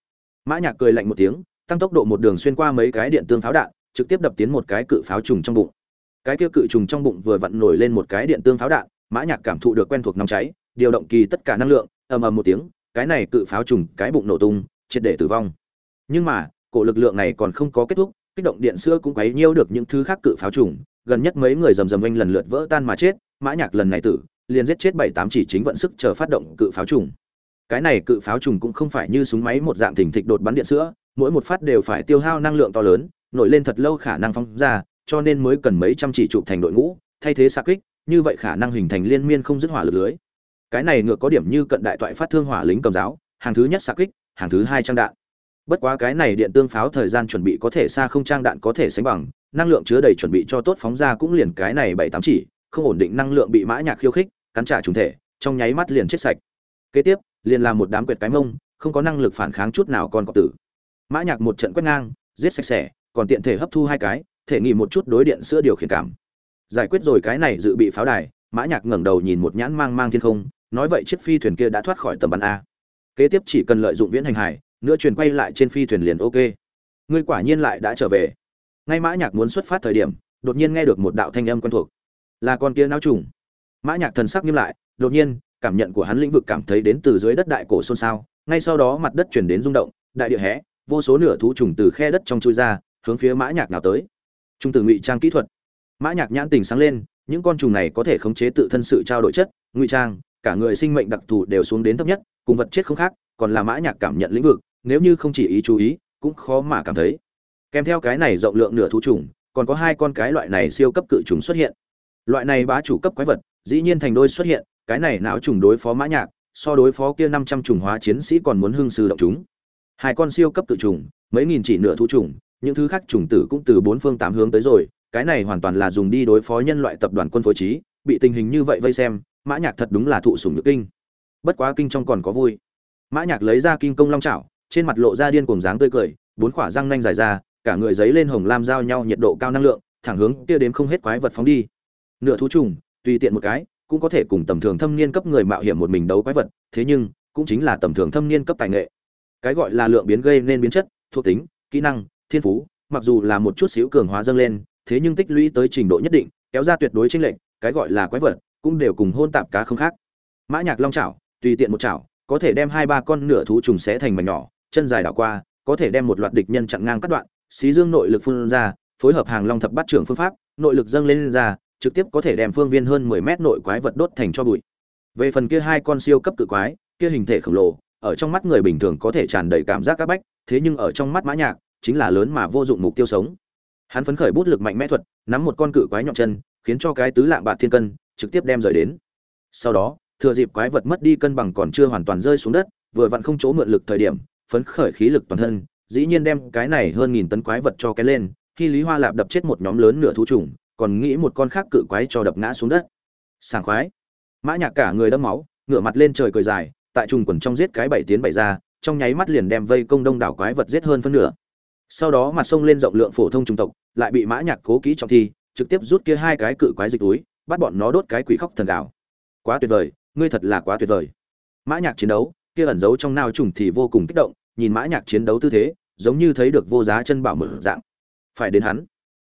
Mã nhạc cười lạnh một tiếng, tăng tốc độ một đường xuyên qua mấy cái điện tương pháo đạn, trực tiếp đập tiến một cái cự pháo trùng trong bụng. Cái kia cự trùng trong bụng vừa vặn nổi lên một cái điện tương pháo đạn mã nhạc cảm thụ được quen thuộc nóng cháy, điều động kỳ tất cả năng lượng, ầm ầm một tiếng, cái này cự pháo trùng, cái bụng nổ tung, triệt để tử vong. Nhưng mà, cổ lực lượng này còn không có kết thúc, kích động điện xưa cũng quấy nhiêu được những thứ khác cự pháo trùng, gần nhất mấy người rầm rầm anh lần lượt vỡ tan mà chết, mã nhạc lần này tử, liền giết chết bảy tám chỉ chính vận sức chờ phát động cự pháo trùng. Cái này cự pháo trùng cũng không phải như súng máy một dạng thình thịch đột bắn điện sữa mỗi một phát đều phải tiêu hao năng lượng to lớn, nổi lên thật lâu khả năng phóng ra, cho nên mới cần mấy trăm chỉ chụp thành đội ngũ, thay thế xạ kích như vậy khả năng hình thành liên miên không dứt hỏa lực lưới. Cái này ngược có điểm như cận đại toại phát thương hỏa lính cầm giáo, hàng thứ nhất xạ kích, hàng thứ hai trang đạn. Bất quá cái này điện tương pháo thời gian chuẩn bị có thể xa không trang đạn có thể sánh bằng, năng lượng chứa đầy chuẩn bị cho tốt phóng ra cũng liền cái này bảy tám chỉ, không ổn định năng lượng bị mã nhạc khiêu khích, cắn trả trùng thể, trong nháy mắt liền chết sạch. Kế tiếp, liền làm một đám quẹt cái mông, không có năng lực phản kháng chút nào còn có tử. Mã nhạc một trận quét ngang, giết sạch sẽ, còn tiện thể hấp thu hai cái, thể nghỉ một chút đối điện sữa điều khiển cảm giải quyết rồi cái này dự bị pháo đài, mã nhạc ngẩng đầu nhìn một nhãn mang mang thiên không, nói vậy chiếc phi thuyền kia đã thoát khỏi tầm bắn a. Kế tiếp chỉ cần lợi dụng viễn hành hải nữa truyền quay lại trên phi thuyền liền ok. Ngươi quả nhiên lại đã trở về. Ngay mã nhạc muốn xuất phát thời điểm, đột nhiên nghe được một đạo thanh âm quen thuộc. Là con kia não trùng. Mã nhạc thần sắc nghiêm lại, đột nhiên, cảm nhận của hắn lĩnh vực cảm thấy đến từ dưới đất đại cổ xôn xao, ngay sau đó mặt đất chuyển đến rung động, đại địa hé, vô số nửa thú trùng từ khe đất trong chui ra, hướng phía mã nhạc nào tới. Trung tử ngụy trang kỹ thuật mã nhạc nhãn tình sáng lên, những con trùng này có thể khống chế tự thân sự trao đổi chất, ngụy trang, cả người sinh mệnh đặc thù đều xuống đến thấp nhất, cùng vật chết không khác, còn là mã nhạc cảm nhận lĩnh vực, nếu như không chỉ ý chú ý, cũng khó mà cảm thấy. Kèm theo cái này rộng lượng nửa thú trùng, còn có hai con cái loại này siêu cấp cự trùng xuất hiện. Loại này bá chủ cấp quái vật, dĩ nhiên thành đôi xuất hiện, cái này não trùng đối phó mã nhạc, so đối phó kia năm trăm trùng hóa chiến sĩ còn muốn hưng sư động chúng. Hai con siêu cấp tự trùng, mấy nghìn chỉ nửa thú trùng, những thứ khác trùng tử cũng từ bốn phương tám hướng tới rồi cái này hoàn toàn là dùng đi đối phó nhân loại tập đoàn quân phối trí, bị tình hình như vậy vây xem, mã nhạc thật đúng là thụ sủng nhược kinh. Bất quá kinh trong còn có vui. Mã nhạc lấy ra kinh công long chảo, trên mặt lộ ra điên cuồng dáng tươi cười, bốn khỏa răng nanh dài ra, cả người giấy lên hồng lam giao nhau nhiệt độ cao năng lượng, thẳng hướng kia đến không hết quái vật phóng đi. Nửa thú trùng, tùy tiện một cái, cũng có thể cùng tầm thường thâm niên cấp người mạo hiểm một mình đấu quái vật, thế nhưng, cũng chính là tầm thường thâm niên cấp tài nghệ. Cái gọi là lượng biến gây nên biến chất, thuộc tính, kỹ năng, thiên phú, mặc dù là một chút xíu cường hóa dâng lên thế nhưng tích lũy tới trình độ nhất định kéo ra tuyệt đối chênh lệch cái gọi là quái vật cũng đều cùng hôn tạp cá không khác mã nhạc long chảo tùy tiện một chảo có thể đem hai ba con nửa thú trùng xé thành mảnh nhỏ chân dài đảo qua có thể đem một loạt địch nhân chặn ngang cắt đoạn xí dương nội lực phun ra phối hợp hàng long thập bát trưởng phương pháp nội lực dâng lên, lên ra trực tiếp có thể đem phương viên hơn 10 mét nội quái vật đốt thành cho bụi. Về phần kia hai con siêu cấp cự quái, kia hình thể khổng lồ, ở trong mắt người bình thường có thể tràn đầy cảm giác các bách, thế nhưng ở trong mắt Mã Nhạc, chính là lớn mà vô dụng mục tiêu sống. Hắn phấn khởi bút lực mạnh mẽ thuật, nắm một con cự quái nhọn chân, khiến cho cái tứ lạng bạc thiên cân trực tiếp đem rời đến. Sau đó, thừa dịp quái vật mất đi cân bằng còn chưa hoàn toàn rơi xuống đất, vừa vặn không chỗ mượn lực thời điểm, phấn khởi khí lực toàn thân, dĩ nhiên đem cái này hơn nghìn tấn quái vật cho cái lên, khi Lý Hoa Lạp đập chết một nhóm lớn nửa thú trùng, còn nghĩ một con khác cự quái cho đập ngã xuống đất. Sảng khoái. Mã nhạc cả người đẫm máu ngửa mặt lên trời cười dài tại trùng quần trong giết cái bảy tiến bảy ra trong nháy mắt liền đem vây công đông đảo quái vật giết hơn phân nửa sau đó mặt sông lên rộng lượng phổ thông trung tộc, lại bị mã nhạc cố kỹ trọng thi, trực tiếp rút kia hai cái cự quái dịch túi, bắt bọn nó đốt cái quỷ khóc thần gạo quá tuyệt vời, ngươi thật là quá tuyệt vời. Mã nhạc chiến đấu, kia ẩn giấu trong nao trùng thì vô cùng kích động, nhìn mã nhạc chiến đấu tư thế, giống như thấy được vô giá chân bảo mở dạng. Phải đến hắn.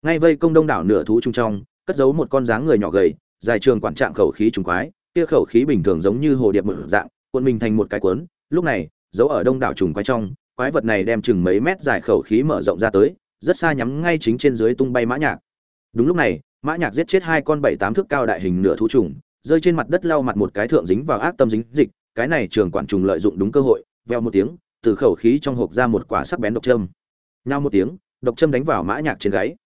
Ngay vây công đông đảo nửa thú trung trong, cất giấu một con dáng người nhỏ gầy, dài trường quản trạng khẩu khí trùng quái, kia khẩu khí bình thường giống như hồ điệp mở dạng, cuộn mình thành một cái cuốn. Lúc này giấu ở đông đảo trùng quái trong quái vật này đem chừng mấy mét dài khẩu khí mở rộng ra tới, rất xa nhắm ngay chính trên dưới tung bay mã nhạc. Đúng lúc này, mã nhạc giết chết hai con bảy tám thước cao đại hình nửa thú trùng, rơi trên mặt đất lau mặt một cái thượng dính vào ác tâm dính dịch, cái này trường quản trùng lợi dụng đúng cơ hội, veo một tiếng, từ khẩu khí trong hộp ra một quả sắc bén độc châm. Nhao một tiếng, độc châm đánh vào mã nhạc trên gáy.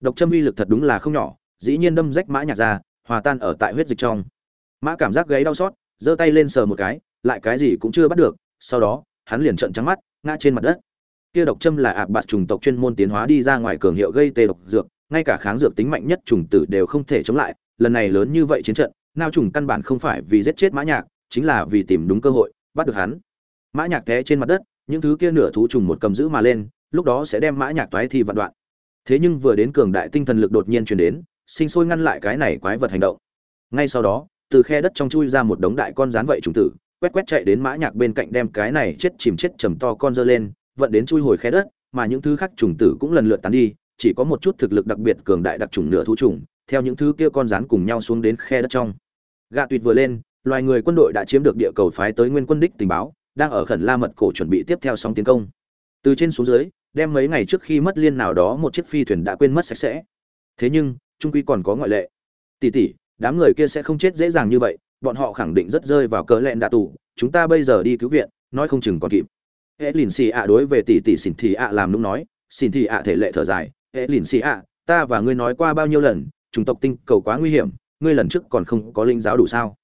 Độc châm uy lực thật đúng là không nhỏ, dĩ nhiên đâm rách mã nhạc ra, hòa tan ở tại huyết dịch trong. Mã cảm giác gáy đau xót, giơ tay lên sờ một cái, lại cái gì cũng chưa bắt được, sau đó, hắn liền trợn trắng mắt ngã trên mặt đất. Kia độc châm là ạp bạt trùng tộc chuyên môn tiến hóa đi ra ngoài cường hiệu gây tê độc dược, ngay cả kháng dược tính mạnh nhất trùng tử đều không thể chống lại. Lần này lớn như vậy chiến trận nao trùng căn bản không phải vì giết chết mã nhạc, chính là vì tìm đúng cơ hội, bắt được hắn. Mã nhạc té trên mặt đất, những thứ kia nửa thú trùng một cầm giữ mà lên, lúc đó sẽ đem mã nhạc toái thi vạn đoạn. Thế nhưng vừa đến cường đại tinh thần lực đột nhiên truyền đến, sinh sôi ngăn lại cái này quái vật hành động. Ngay sau đó, từ khe đất trong chui ra một đống đại con rắn vậy trùng tử quét quét chạy đến mã nhạc bên cạnh đem cái này chết chìm chết trầm to con dơ lên, vận đến chui hồi khe đất, mà những thứ khác trùng tử cũng lần lượt tán đi, chỉ có một chút thực lực đặc biệt cường đại đặc trùng nửa thú trùng, theo những thứ kia con rắn cùng nhau xuống đến khe đất trong. Gạ tuyệt vừa lên, loài người quân đội đã chiếm được địa cầu phái tới nguyên quân đích tình báo, đang ở khẩn la mật cổ chuẩn bị tiếp theo sóng tiến công. Từ trên xuống dưới, đem mấy ngày trước khi mất liên nào đó một chiếc phi thuyền đã quên mất sạch sẽ. Thế nhưng, trung quy còn có ngoại lệ. Tỷ tỷ, đám người kia sẽ không chết dễ dàng như vậy bọn họ khẳng định rất rơi vào cỡ lẹn đạ tù, chúng ta bây giờ đi cứu viện, nói không chừng còn kịp. Hệ lìn xì ạ đối về tỷ tỷ xỉn thị ạ làm lúc nói, xỉn thị ạ thể lệ thở dài, hệ lìn xì ạ, ta và ngươi nói qua bao nhiêu lần, chủng tộc tinh cầu quá nguy hiểm, ngươi lần trước còn không có linh giáo đủ sao?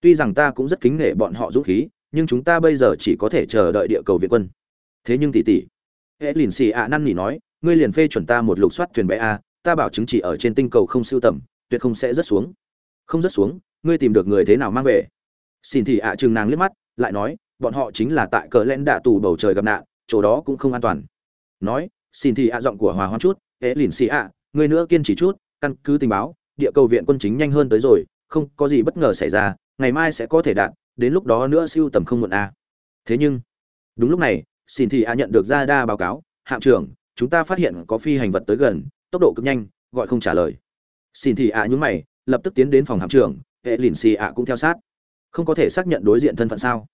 Tuy rằng ta cũng rất kính nể bọn họ dũng khí, nhưng chúng ta bây giờ chỉ có thể chờ đợi địa cầu viện quân. Thế nhưng tỷ tỷ, hệ lìn xì ạ năn nỉ nói, ngươi liền phê chuẩn ta một lục soát thuyền bé a, ta bảo chứng chỉ ở trên tinh cầu không siêu tầm, tuyệt không sẽ rớt xuống. Không rớt xuống ngươi tìm được người thế nào mang về? Xin thị ạ chừng nàng liếc mắt, lại nói, bọn họ chính là tại cờ lẽn đạ tù bầu trời gặp nạn, chỗ đó cũng không an toàn. Nói, xin thị ạ giọng của hòa hoan chút, ế, lìn xì ạ, ngươi nữa kiên trì chút, căn cứ tình báo, địa cầu viện quân chính nhanh hơn tới rồi, không có gì bất ngờ xảy ra, ngày mai sẽ có thể đạt đến lúc đó nữa siêu tầm không muộn a thế nhưng, đúng lúc này, xin thị ạ nhận được ra đa báo cáo, hạm trưởng, chúng ta phát hiện có phi hành vật tới gần, tốc độ cực nhanh, gọi không trả lời. Xin thị ạ nhúng mày, lập tức tiến đến phòng hạm trưởng hệ lìn xì ạ cũng theo sát. Không có thể xác nhận đối diện thân phận sao?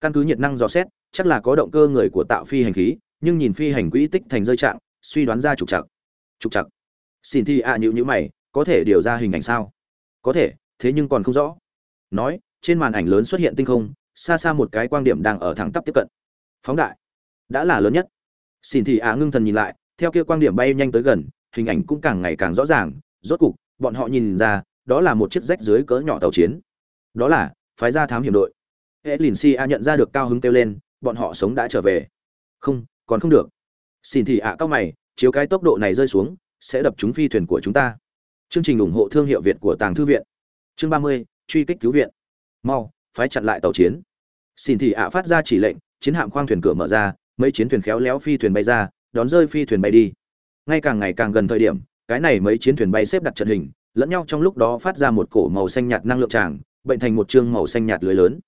Căn cứ nhiệt năng dò xét, chắc là có động cơ người của tạo phi hành khí, nhưng nhìn phi hành quỹ tích thành rơi trạng, suy đoán ra trục chặt trục chặt xin thi ạ nhịu nhữ mày, có thể điều ra hình ảnh sao? Có thể, thế nhưng còn không rõ. Nói, trên màn ảnh lớn xuất hiện tinh không, xa xa một cái quan điểm đang ở thẳng tắp tiếp cận. Phóng đại. Đã là lớn nhất. Xin thị ạ ngưng thần nhìn lại, theo kia quan điểm bay nhanh tới gần, hình ảnh cũng càng ngày càng rõ ràng. Rốt cục, bọn họ nhìn ra đó là một chiếc rách dưới cỡ nhỏ tàu chiến. Đó là phái gia thám hiểm đội. Hệ lìn si a nhận ra được cao hứng kêu lên, bọn họ sống đã trở về. Không, còn không được. Xin thì ạ à cao mày, chiếu cái tốc độ này rơi xuống, sẽ đập trúng phi thuyền của chúng ta. Chương trình ủng hộ thương hiệu việt của tàng thư viện. Chương ba mươi, truy kích cứu viện. Mau, phái chặn lại tàu chiến. Xin thì ạ phát ra chỉ lệnh, chiến hạm khoang thuyền cửa mở ra, mấy chiến thuyền khéo léo phi thuyền bay ra, đón rơi phi thuyền bay đi. Ngay càng ngày càng gần thời điểm, cái này mấy chiến thuyền bay xếp đặt trận hình lẫn nhau trong lúc đó phát ra một cổ màu xanh nhạt năng lượng tràng, bệnh thành một chương màu xanh nhạt lưới lớn.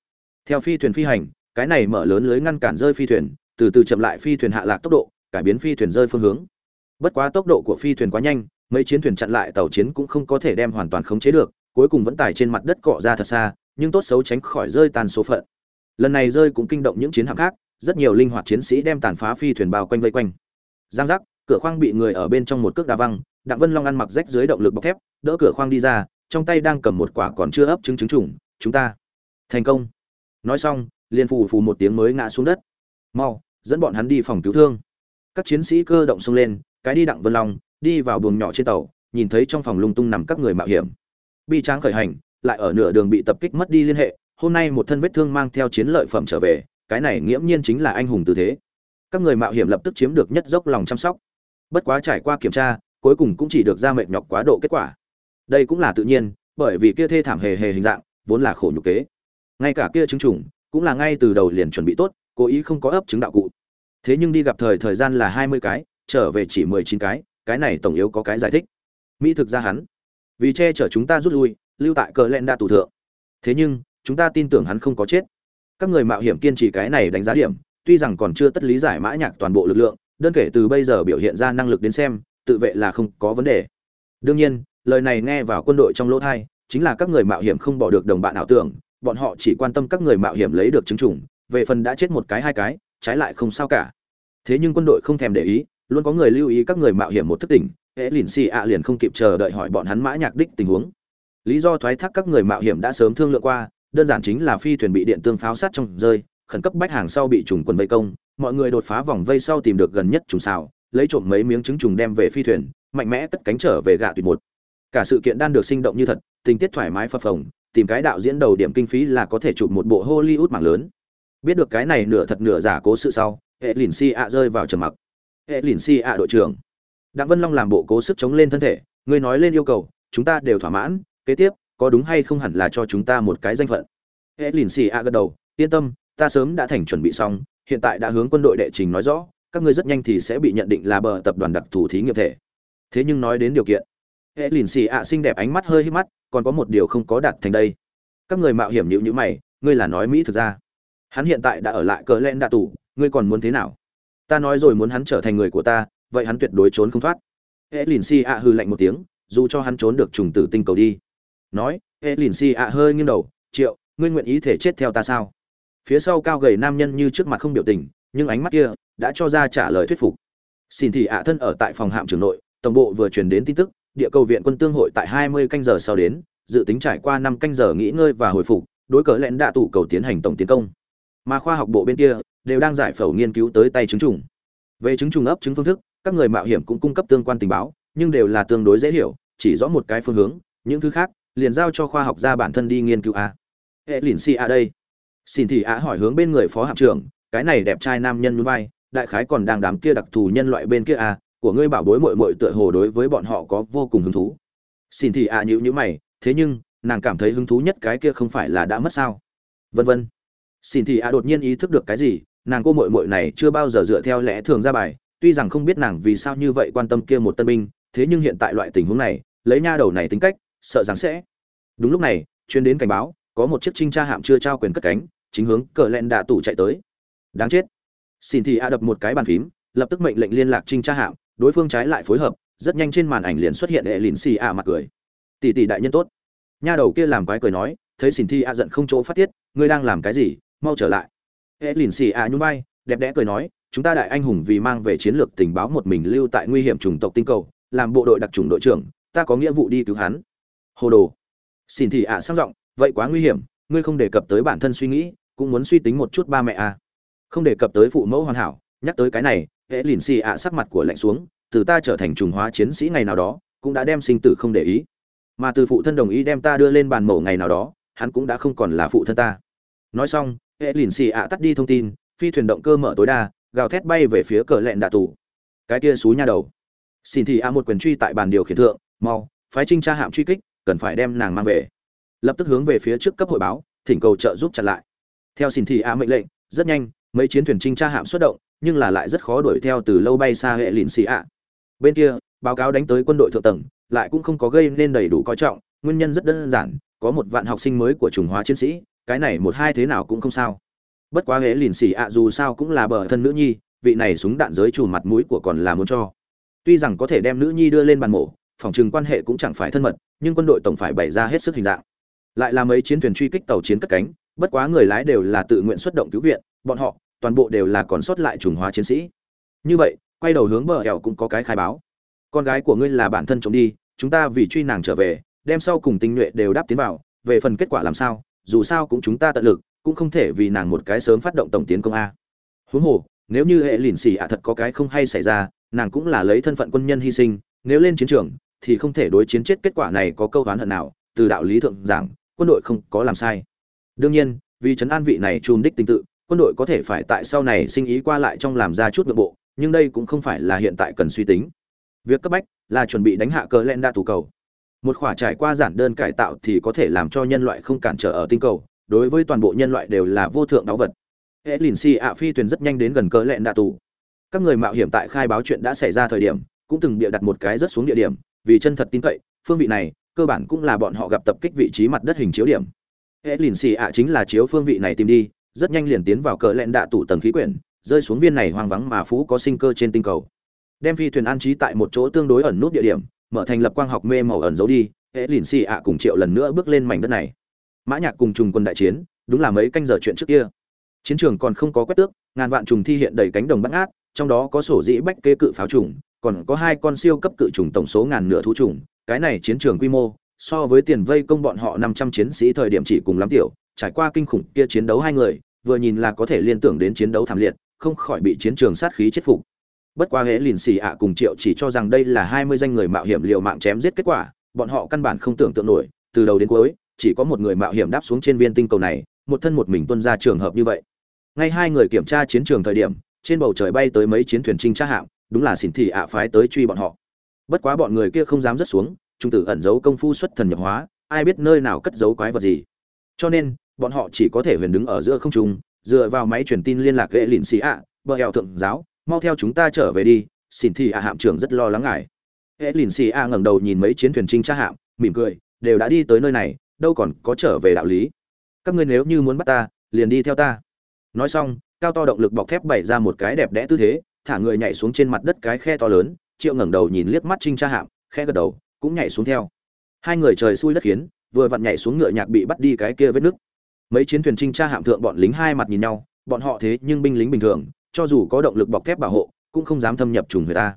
Theo phi thuyền phi hành, cái này mở lớn lưới ngăn cản rơi phi thuyền, từ từ chậm lại phi thuyền hạ lạc tốc độ, cải biến phi thuyền rơi phương hướng. Bất quá tốc độ của phi thuyền quá nhanh, mấy chiến thuyền chặn lại tàu chiến cũng không có thể đem hoàn toàn khống chế được, cuối cùng vẫn tải trên mặt đất cọ ra thật xa, nhưng tốt xấu tránh khỏi rơi tàn số phận. Lần này rơi cũng kinh động những chiến hạm khác, rất nhiều linh hoạt chiến sĩ đem tàn phá phi thuyền bao quanh vây quanh. Giang giác, cửa khoang bị người ở bên trong một cước đa văng đặng vân long ăn mặc rách dưới động lực bọc thép, đỡ cửa khoang đi ra, trong tay đang cầm một quả còn chưa ấp trứng trứng trùng, chúng ta. Thành công. Nói xong, liền phù phù một tiếng mới ngã xuống đất. Mau, dẫn bọn hắn đi phòng cứu thương. Các chiến sĩ cơ động xông lên, cái đi đặng vân long, đi vào buồng nhỏ trên tàu, nhìn thấy trong phòng lung tung nằm các người mạo hiểm. Bi tráng khởi hành, lại ở nửa đường bị tập kích mất đi liên hệ, hôm nay một thân vết thương mang theo chiến lợi phẩm trở về, cái này nghiễm nhiên chính là anh hùng tư thế. Các người mạo hiểm lập tức chiếm được nhất dốc lòng chăm sóc. Bất quá trải qua kiểm tra cuối cùng cũng chỉ được ra mệt nhọc quá độ kết quả. Đây cũng là tự nhiên, bởi vì kia thê thảm hề hề hình dạng, vốn là khổ nhục kế. Ngay cả kia chứng trùng, cũng là ngay từ đầu liền chuẩn bị tốt, cố ý không có ấp chứng đạo cụ. Thế nhưng đi gặp thời thời gian là hai mươi cái, trở về chỉ mười chín cái cái này tổng yếu có cái giải thích. Mỹ thực ra hắn, vì che chở chúng ta rút lui, lưu tại cờ len đa tù thượng. Thế nhưng, chúng ta tin tưởng hắn không có chết. Các người mạo hiểm kiên trì cái này đánh giá điểm, tuy rằng còn chưa tất lý giải mã nhạc toàn bộ lực lượng, đơn kể từ bây giờ biểu hiện ra năng lực đến xem tự vệ là không có vấn đề. Đương nhiên, lời này nghe vào quân đội trong lỗ thai, chính là các người mạo hiểm không bỏ được đồng bạn ảo tưởng, bọn họ chỉ quan tâm các người mạo hiểm lấy được chứng chủng, về phần đã chết một cái, hai cái, trái lại không sao cả. Thế nhưng quân đội không thèm để ý, luôn có người lưu ý các người mạo hiểm một thức tỉnh, hễ lìn xì ạ liền không kịp chờ đợi hỏi bọn hắn mã nhạc đích tình huống. Lý do thoái thác các người mạo hiểm đã sớm thương lượng qua, đơn giản chính là phi thuyền bị điện tương pháo sát trong rơi, khẩn cấp bách hàng sau bị trùng quân vây công, mọi người đột phá vòng vây sau tìm được gần nhất trùng xào lấy trộm mấy miếng trứng trùng đem về phi thuyền, mạnh mẽ cất cánh trở về gạ tuyệt một. Cả sự kiện đang được sinh động như thật, tình tiết thoải mái phập phồng, tìm cái đạo diễn đầu điểm kinh phí là có thể chụp một bộ hollywood mạng lớn. Biết được cái này nửa thật nửa giả cố sự sau, hệ lìn si ạ rơi vào trầm mặc. Hệ lìn si ạ đội trưởng. Đặng vân long làm bộ cố sức chống lên thân thể, người nói lên yêu cầu, chúng ta đều thỏa mãn, kế tiếp, có đúng hay không hẳn là cho chúng ta một cái danh phận. Hệ lìn si ạ gật đầu, yên tâm, ta sớm đã thành chuẩn bị xong, hiện tại đã hướng quân đội đệ trình nói rõ các ngươi rất nhanh thì sẽ bị nhận định là bờ tập đoàn đặc thù thí nghiệm thể. Thế nhưng nói đến điều kiện, hệ lìn xì ạ xinh đẹp ánh mắt hơi hít mắt, còn có một điều không có đạt thành đây. Các người mạo hiểm nhịu nhữ mày, ngươi là nói mỹ thực ra. Hắn hiện tại đã ở lại cờ len đạ tù ngươi còn muốn thế nào? Ta nói rồi muốn hắn trở thành người của ta, vậy hắn tuyệt đối trốn không thoát. Hệ lìn xì ạ hư lạnh một tiếng, dù cho hắn trốn được trùng tử tinh cầu đi. Nói, hệ lìn xì ạ hơi nghiêng đầu, triệu, ngươi nguyện ý thể chết theo ta sao? Phía sau cao gầy nam nhân như trước mặt không biểu tình, nhưng ánh mắt kia đã cho ra trả lời thuyết phục. Xin thị ạ thân ở tại phòng hạm trường nội, tổng bộ vừa truyền đến tin tức, địa cầu viện quân tương hội tại 20 canh giờ sau đến, dự tính trải qua 5 canh giờ nghỉ ngơi và hồi phục, đối cỡ lẽn đạ tụ cầu tiến hành tổng tiến công. Mà khoa học bộ bên kia, đều đang giải phẫu nghiên cứu tới tay chứng trùng. Về chứng trùng ấp chứng phương thức, các người mạo hiểm cũng cung cấp tương quan tình báo, nhưng đều là tương đối dễ hiểu, chỉ rõ một cái phương hướng, những thứ khác, liền giao cho khoa học gia bản thân đi nghiên cứu a. Hệ lìn si a đây. Xin thị á hỏi hướng bên người phó hạm trưởng, cái này đẹp trai nam nhân núi vai đại khái còn đang đám kia đặc thù nhân loại bên kia à của ngươi bảo bối mội mội tựa hồ đối với bọn họ có vô cùng hứng thú. Xin thì ạ à nhữ nhữ mày, thế nhưng, nàng cảm thấy hứng thú nhất cái kia không phải là đã mất sao? Vân vân. Xin thì ạ đột nhiên ý thức được cái gì, nàng cô mội mội này chưa bao giờ dựa theo lẽ thường ra bài, tuy rằng không biết nàng vì sao như vậy quan tâm kia một tân binh, thế nhưng hiện tại loại tình huống này, lấy nha đầu này tính cách, sợ rằng sẽ. Đúng lúc này, chuyên đến cảnh báo, có một chiếc trinh tra hạm chưa trao quyền cất cánh, chính hướng cờ len đạ tủ chạy tới. Đáng chết xin thì a đập một cái bàn phím, lập tức mệnh lệnh liên lạc trinh tra hạm đối phương trái lại phối hợp, rất nhanh trên màn ảnh liền xuất hiện hệ lìn xì a mặt cười. Tỷ tỷ đại nhân tốt. Nha đầu kia làm quái cười nói, thấy xin thi a giận không chỗ phát tiết, ngươi đang làm cái gì, mau trở lại. Hệ lìn xì a nhún vai, đẹp đẽ cười nói, chúng ta đại anh hùng vì mang về chiến lược tình báo một mình lưu tại nguy hiểm chủng tộc tinh cầu, làm bộ đội đặc trùng đội trưởng, ta có nghĩa vụ đi cứu hắn. Hồ đồ. Xin thì ạ sang giọng, vậy quá nguy hiểm, ngươi không đề cập tới bản thân suy nghĩ, cũng muốn suy tính một chút ba mẹ à không đề cập tới phụ mẫu hoàn hảo, nhắc tới cái này hễ lìn xì ạ sắc mặt của lạnh xuống, từ ta trở thành trùng hóa chiến sĩ ngày nào đó, cũng đã đem sinh tử không để ý. Mà từ phụ thân đồng ý đem ta đưa lên bàn mổ ngày nào đó, hắn cũng đã không còn là phụ thân ta. Nói xong, hệ lìn xì ạ tắt đi thông tin, phi thuyền động cơ mở tối đa, gào thét bay về phía cờ lẹn đạ tù. Cái kia xú nha đầu. Xin thì a một quyền truy tại bàn điều khiển thượng, mau, phái trinh tra hạm truy kích, cần phải đem nàng mang về. Lập tức hướng về phía trước cấp hội báo, thỉnh cầu trợ giúp chặn lại. Theo xin thì a mệnh lệnh, rất nhanh mấy chiến thuyền trinh tra hạm xuất động, nhưng là lại rất khó đuổi theo từ lâu bay xa hệ lìn xì ạ. Bên kia, báo cáo đánh tới quân đội thượng tầng, lại cũng không có gây nên đầy đủ coi trọng, nguyên nhân rất đơn giản, có một vạn học sinh mới của trùng hóa chiến sĩ, cái này một hai thế nào cũng không sao. Bất quá hệ lìn xì ạ dù sao cũng là bờ thân nữ nhi, vị này súng đạn giới trù mặt mũi của còn là muốn cho. Tuy rằng có thể đem nữ nhi đưa lên bàn mổ, phòng trừng quan hệ cũng chẳng phải thân mật, nhưng quân đội tổng phải bày ra hết sức hình dạng. Lại là mấy chiến thuyền truy kích tàu chiến cất cánh, bất quá người lái đều là tự nguyện xuất động cứu viện, bọn họ toàn bộ đều là còn sót lại trùng hóa chiến sĩ. Như vậy, quay đầu hướng bờ ẻo cũng có cái khai báo. Con gái của ngươi là bản thân trộm đi, chúng ta vì truy nàng trở về, đem sau cùng tinh nhuệ đều đáp tiến vào, về phần kết quả làm sao, dù sao cũng chúng ta tận lực, cũng không thể vì nàng một cái sớm phát động tổng tiến công a. Huống hồ, nếu như hệ lìn xì ạ thật có cái không hay xảy ra, nàng cũng là lấy thân phận quân nhân hy sinh, nếu lên chiến trường, thì không thể đối chiến chết kết quả này có câu oán hận nào, từ đạo lý thượng giảng, quân đội không có làm sai. Đương nhiên, vì trấn an vị này chùm đích tình tự quân đội có thể phải tại sau này sinh ý qua lại trong làm ra chút nội bộ, nhưng đây cũng không phải là hiện tại cần suy tính. Việc cấp bách là chuẩn bị đánh hạ cờ len đa tù cầu. Một khỏa trải qua giản đơn cải tạo thì có thể làm cho nhân loại không cản trở ở tinh cầu, đối với toàn bộ nhân loại đều là vô thượng đáo vật. Hệ lìn xì ạ phi thuyền rất nhanh đến gần cờ lẹn đa tù. Các người mạo hiểm tại khai báo chuyện đã xảy ra thời điểm, cũng từng bịa đặt một cái rất xuống địa điểm, vì chân thật tin cậy, phương vị này, cơ bản cũng là bọn họ gặp tập kích vị trí mặt đất hình chiếu điểm. Hệ lìn xì ạ chính là chiếu phương vị này tìm đi rất nhanh liền tiến vào cờ lẹn đạ tủ tầng khí quyển rơi xuống viên này hoang vắng mà phú có sinh cơ trên tinh cầu. Đem phi thuyền an trí tại một chỗ tương đối ẩn nút địa điểm mở thành lập quang học mê màu ẩn giấu đi hễ lìn xì ạ cùng triệu lần nữa bước lên mảnh đất này. Mã nhạc cùng trùng quân đại chiến đúng là mấy canh giờ chuyện trước kia. Chiến trường còn không có quét tước ngàn vạn trùng thi hiện đầy cánh đồng bắt ngát trong đó có sổ dĩ bách kê cự pháo trùng còn có hai con siêu cấp cự trùng tổng số ngàn nửa thú trùng. Cái này chiến trường quy mô so với tiền vây công bọn họ 500 chiến sĩ thời điểm chỉ cùng lắm tiểu, trải qua kinh khủng kia chiến đấu hai người, vừa nhìn là có thể liên tưởng đến chiến đấu thảm liệt, không khỏi bị chiến trường sát khí chết phục. Bất quá hễ lìn xì ạ cùng triệu chỉ cho rằng đây là hai mươi danh người mạo hiểm liều mạng chém giết kết quả bọn họ căn bản không tưởng tượng nổi từ đầu đến cuối chỉ có một người mạo hiểm đáp xuống trên viên tinh cầu này một thân một mình tuân ra trường hợp như vậy. Ngay hai người kiểm tra chiến trường thời điểm trên bầu trời bay tới mấy chiến thuyền trinh tra hạm đúng là xỉn thị ạ phái tới truy bọn họ. Bất quá bọn người kia không dám rớt xuống trung tử ẩn giấu công phu xuất thần nhập hóa ai biết nơi nào cất giấu quái vật gì. Cho nên bọn họ chỉ có thể huyền đứng ở giữa không trung, dựa vào máy truyền tin liên lạc ghệ lìn xì ạ, bờ hẹo thượng giáo, mau theo chúng ta trở về đi, xin thì ạ hạm trưởng rất lo lắng ngại. Ghệ lìn xì ạ ngẩng đầu nhìn mấy chiến thuyền trinh tra hạm, mỉm cười, đều đã đi tới nơi này, đâu còn có trở về đạo lý. Các ngươi nếu như muốn bắt ta, liền đi theo ta. Nói xong, cao to động lực bọc thép bày ra một cái đẹp đẽ tư thế, thả người nhảy xuống trên mặt đất cái khe to lớn, triệu ngẩng đầu nhìn liếc mắt trinh tra hạm, khe gật đầu, cũng nhảy xuống theo. Hai người trời xui đất khiến, vừa vặn nhảy xuống ngựa nhạc bị bắt đi cái kia vết nứt mấy chiến thuyền trinh tra hạm thượng bọn lính hai mặt nhìn nhau, bọn họ thế nhưng binh lính bình thường, cho dù có động lực bọc thép bảo hộ, cũng không dám thâm nhập trùng người ta.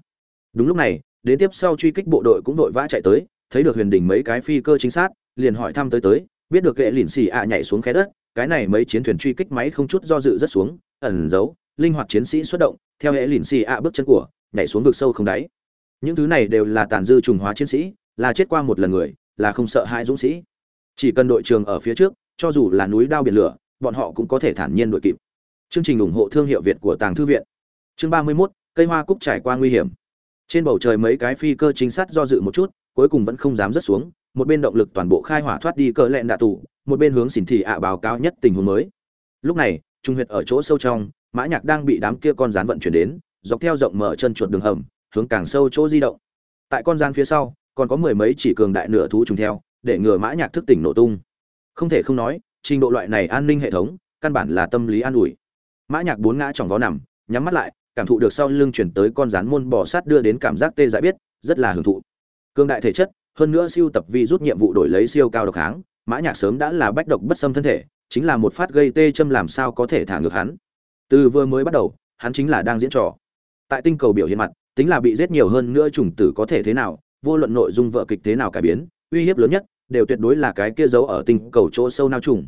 Đúng lúc này, đến tiếp sau truy kích bộ đội cũng vội vã chạy tới, thấy được huyền đỉnh mấy cái phi cơ chính xác liền hỏi thăm tới tới, biết được kệ lìn xì ạ nhảy xuống khe đất, cái này mấy chiến thuyền truy kích máy không chút do dự rất xuống, ẩn giấu, linh hoạt chiến sĩ xuất động, theo hệ lìn xì ạ bước chân của, nhảy xuống vực sâu không đáy. Những thứ này đều là tàn dư trùng hóa chiến sĩ, là chết qua một lần người, là không sợ hai dũng sĩ. Chỉ cần đội trường ở phía trước cho dù là núi đao biển lửa bọn họ cũng có thể thản nhiên đuổi kịp. Chương trình ủng hộ thương hiệu việt của tàng thư viện. Chương 31, cây hoa cúc trải qua nguy hiểm. Trên bầu trời mấy cái phi cơ chính sát do dự một chút cuối cùng vẫn không dám rớt xuống một bên động lực toàn bộ khai hỏa thoát đi cỡ lẹn đạ tù một bên hướng xỉn thị ạ báo cáo nhất tình huống mới. Lúc này trung huyệt ở chỗ sâu trong mã nhạc đang bị đám kia con rắn vận chuyển đến dọc theo rộng mở chân chuột đường hầm hướng càng sâu chỗ di động. Tại con rắn phía sau còn có mười mấy chỉ cường đại nửa thú trùng theo để ngừa mã nhạc thức tỉnh nổ tung không thể không nói, trình độ loại này an ninh hệ thống, căn bản là tâm lý an ủi. Mã nhạc bốn ngã tròng vó nằm, nhắm mắt lại, cảm thụ được sau lưng chuyển tới con rắn môn bò sát đưa đến cảm giác tê dại biết, rất là hưởng thụ. Cường đại thể chất, hơn nữa siêu tập vi rút nhiệm vụ đổi lấy siêu cao độc kháng, mã nhạc sớm đã là bách độc bất xâm thân thể, chính là một phát gây tê châm làm sao có thể thả ngược hắn. Từ vừa mới bắt đầu, hắn chính là đang diễn trò. Tại tinh cầu biểu hiện mặt, tính là bị giết nhiều hơn nữa trùng tử có thể thế nào, vô luận nội dung vợ kịch thế nào cải biến, uy hiếp lớn nhất đều tuyệt đối là cái kia giấu ở tinh cầu chỗ sâu nao trùng.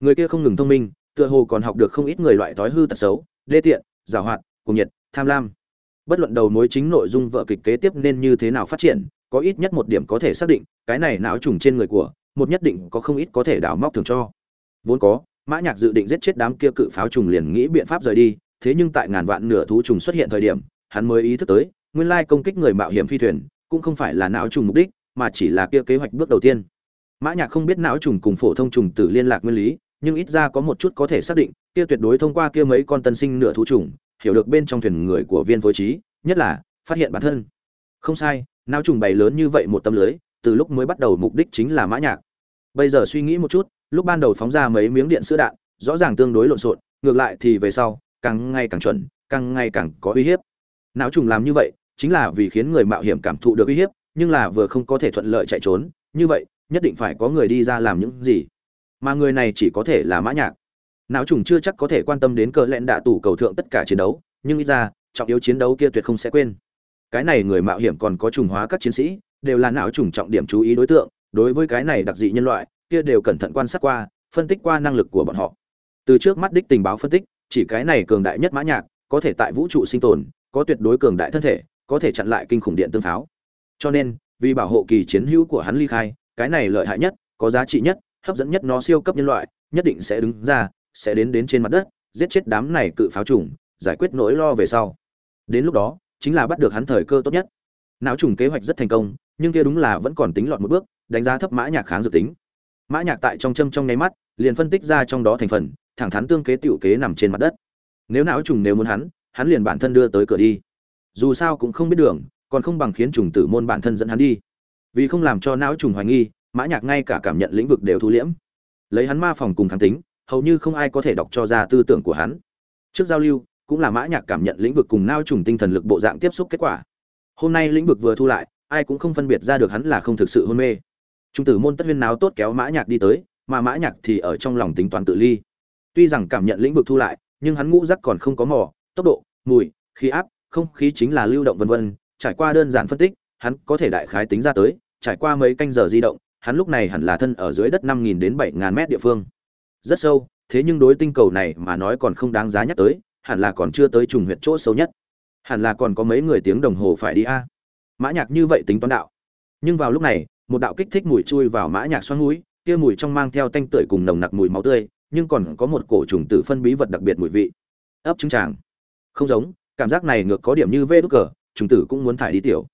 Người kia không ngừng thông minh, tựa hồ còn học được không ít người loại thói hư tật xấu, đê tiện, giảo hoạt cùng nhiệt, tham lam. Bất luận đầu mối chính nội dung vợ kịch kế tiếp nên như thế nào phát triển, có ít nhất một điểm có thể xác định, cái này não trùng trên người của, một nhất định có không ít có thể đào móc thường cho. Vốn có, mã nhạc dự định giết chết đám kia cự pháo trùng liền nghĩ biện pháp rời đi, thế nhưng tại ngàn vạn nửa thú trùng xuất hiện thời điểm, hắn mới ý thức tới, nguyên lai công kích người mạo hiểm phi thuyền, cũng không phải là não trùng mục đích, mà chỉ là kia kế hoạch bước đầu tiên mã nhạc không biết não trùng cùng phổ thông trùng tử liên lạc nguyên lý, nhưng ít ra có một chút có thể xác định, kia tuyệt đối thông qua kia mấy con tân sinh nửa thú trùng, hiểu được bên trong thuyền người của viên phối trí, nhất là, phát hiện bản thân. Không sai, não trùng bày lớn như vậy một tấm lưới, từ lúc mới bắt đầu mục đích chính là mã nhạc. Bây giờ suy nghĩ một chút, lúc ban đầu phóng ra mấy miếng điện sữa đạn, rõ ràng tương đối lộn xộn, ngược lại thì về sau, càng ngày càng chuẩn, càng ngày càng có uy hiếp. Não trùng làm như vậy, chính là vì khiến người mạo hiểm cảm thụ được uy hiếp, nhưng là vừa không có thể thuận lợi chạy trốn, như vậy nhất định phải có người đi ra làm những gì. Mà người này chỉ có thể là mã nhạc. Não trùng chưa chắc có thể quan tâm đến cờ lẹn đạ tủ cầu thượng tất cả chiến đấu, nhưng ít ra, trọng yếu chiến đấu kia tuyệt không sẽ quên. Cái này người mạo hiểm còn có trùng hóa các chiến sĩ, đều là não trùng trọng điểm chú ý đối tượng, đối với cái này đặc dị nhân loại, kia đều cẩn thận quan sát qua, phân tích qua năng lực của bọn họ. Từ trước mắt đích tình báo phân tích, chỉ cái này cường đại nhất mã nhạc, có thể tại vũ trụ sinh tồn, có tuyệt đối cường đại thân thể, có thể chặn lại kinh khủng điện tương pháo. Cho nên, vì bảo hộ kỳ chiến hữu của hắn ly khai cái này lợi hại nhất, có giá trị nhất, hấp dẫn nhất nó siêu cấp nhân loại, nhất định sẽ đứng ra, sẽ đến đến trên mặt đất, giết chết đám này cự pháo trùng, giải quyết nỗi lo về sau. Đến lúc đó, chính là bắt được hắn thời cơ tốt nhất. Não trùng kế hoạch rất thành công, nhưng kia đúng là vẫn còn tính lọt một bước, đánh giá thấp mã nhạc kháng dự tính. Mã nhạc tại trong châm trong nháy mắt, liền phân tích ra trong đó thành phần, thẳng thắn tương kế tiểu kế nằm trên mặt đất. Nếu não trùng nếu muốn hắn hắn liền bản thân đưa tới cửa đi. Dù sao cũng không biết đường, còn không bằng khiến trùng tử môn bản thân dẫn hắn đi vì không làm cho não trùng hoài nghi, mã nhạc ngay cả cảm nhận lĩnh vực đều thu liễm. Lấy hắn ma phòng cùng kháng tính, hầu như không ai có thể đọc cho ra tư tưởng của hắn. Trước giao lưu, cũng là mã nhạc cảm nhận lĩnh vực cùng não trùng tinh thần lực bộ dạng tiếp xúc kết quả. Hôm nay lĩnh vực vừa thu lại, ai cũng không phân biệt ra được hắn là không thực sự hôn mê. Trung tử môn tất huyên náo tốt kéo mã nhạc đi tới, mà mã nhạc thì ở trong lòng tính toán tự ly. Tuy rằng cảm nhận lĩnh vực thu lại, nhưng hắn ngũ giác còn không có mò, tốc độ, mùi, khí áp, không khí chính là lưu động vân vân, trải qua đơn giản phân tích, hắn có thể đại khái tính ra tới trải qua mấy canh giờ di động, hắn lúc này hẳn là thân ở dưới đất năm nghìn đến bảy ngàn mét địa phương. Rất sâu, thế nhưng đối tinh cầu này mà nói còn không đáng giá nhắc tới, hẳn là còn chưa tới trùng huyệt chỗ sâu nhất. Hẳn là còn có mấy người tiếng đồng hồ phải đi a. Mã nhạc như vậy tính toán đạo. Nhưng vào lúc này, một đạo kích thích mùi chui vào mã nhạc xoắn mũi, kia mùi trong mang theo tanh tưởi cùng nồng nặc mùi máu tươi, nhưng còn có một cổ trùng tử phân bí vật đặc biệt mùi vị. Ấp trứng tràng. Không giống, cảm giác này ngược có điểm như vê đúc cờ, trùng tử cũng muốn thải đi tiểu.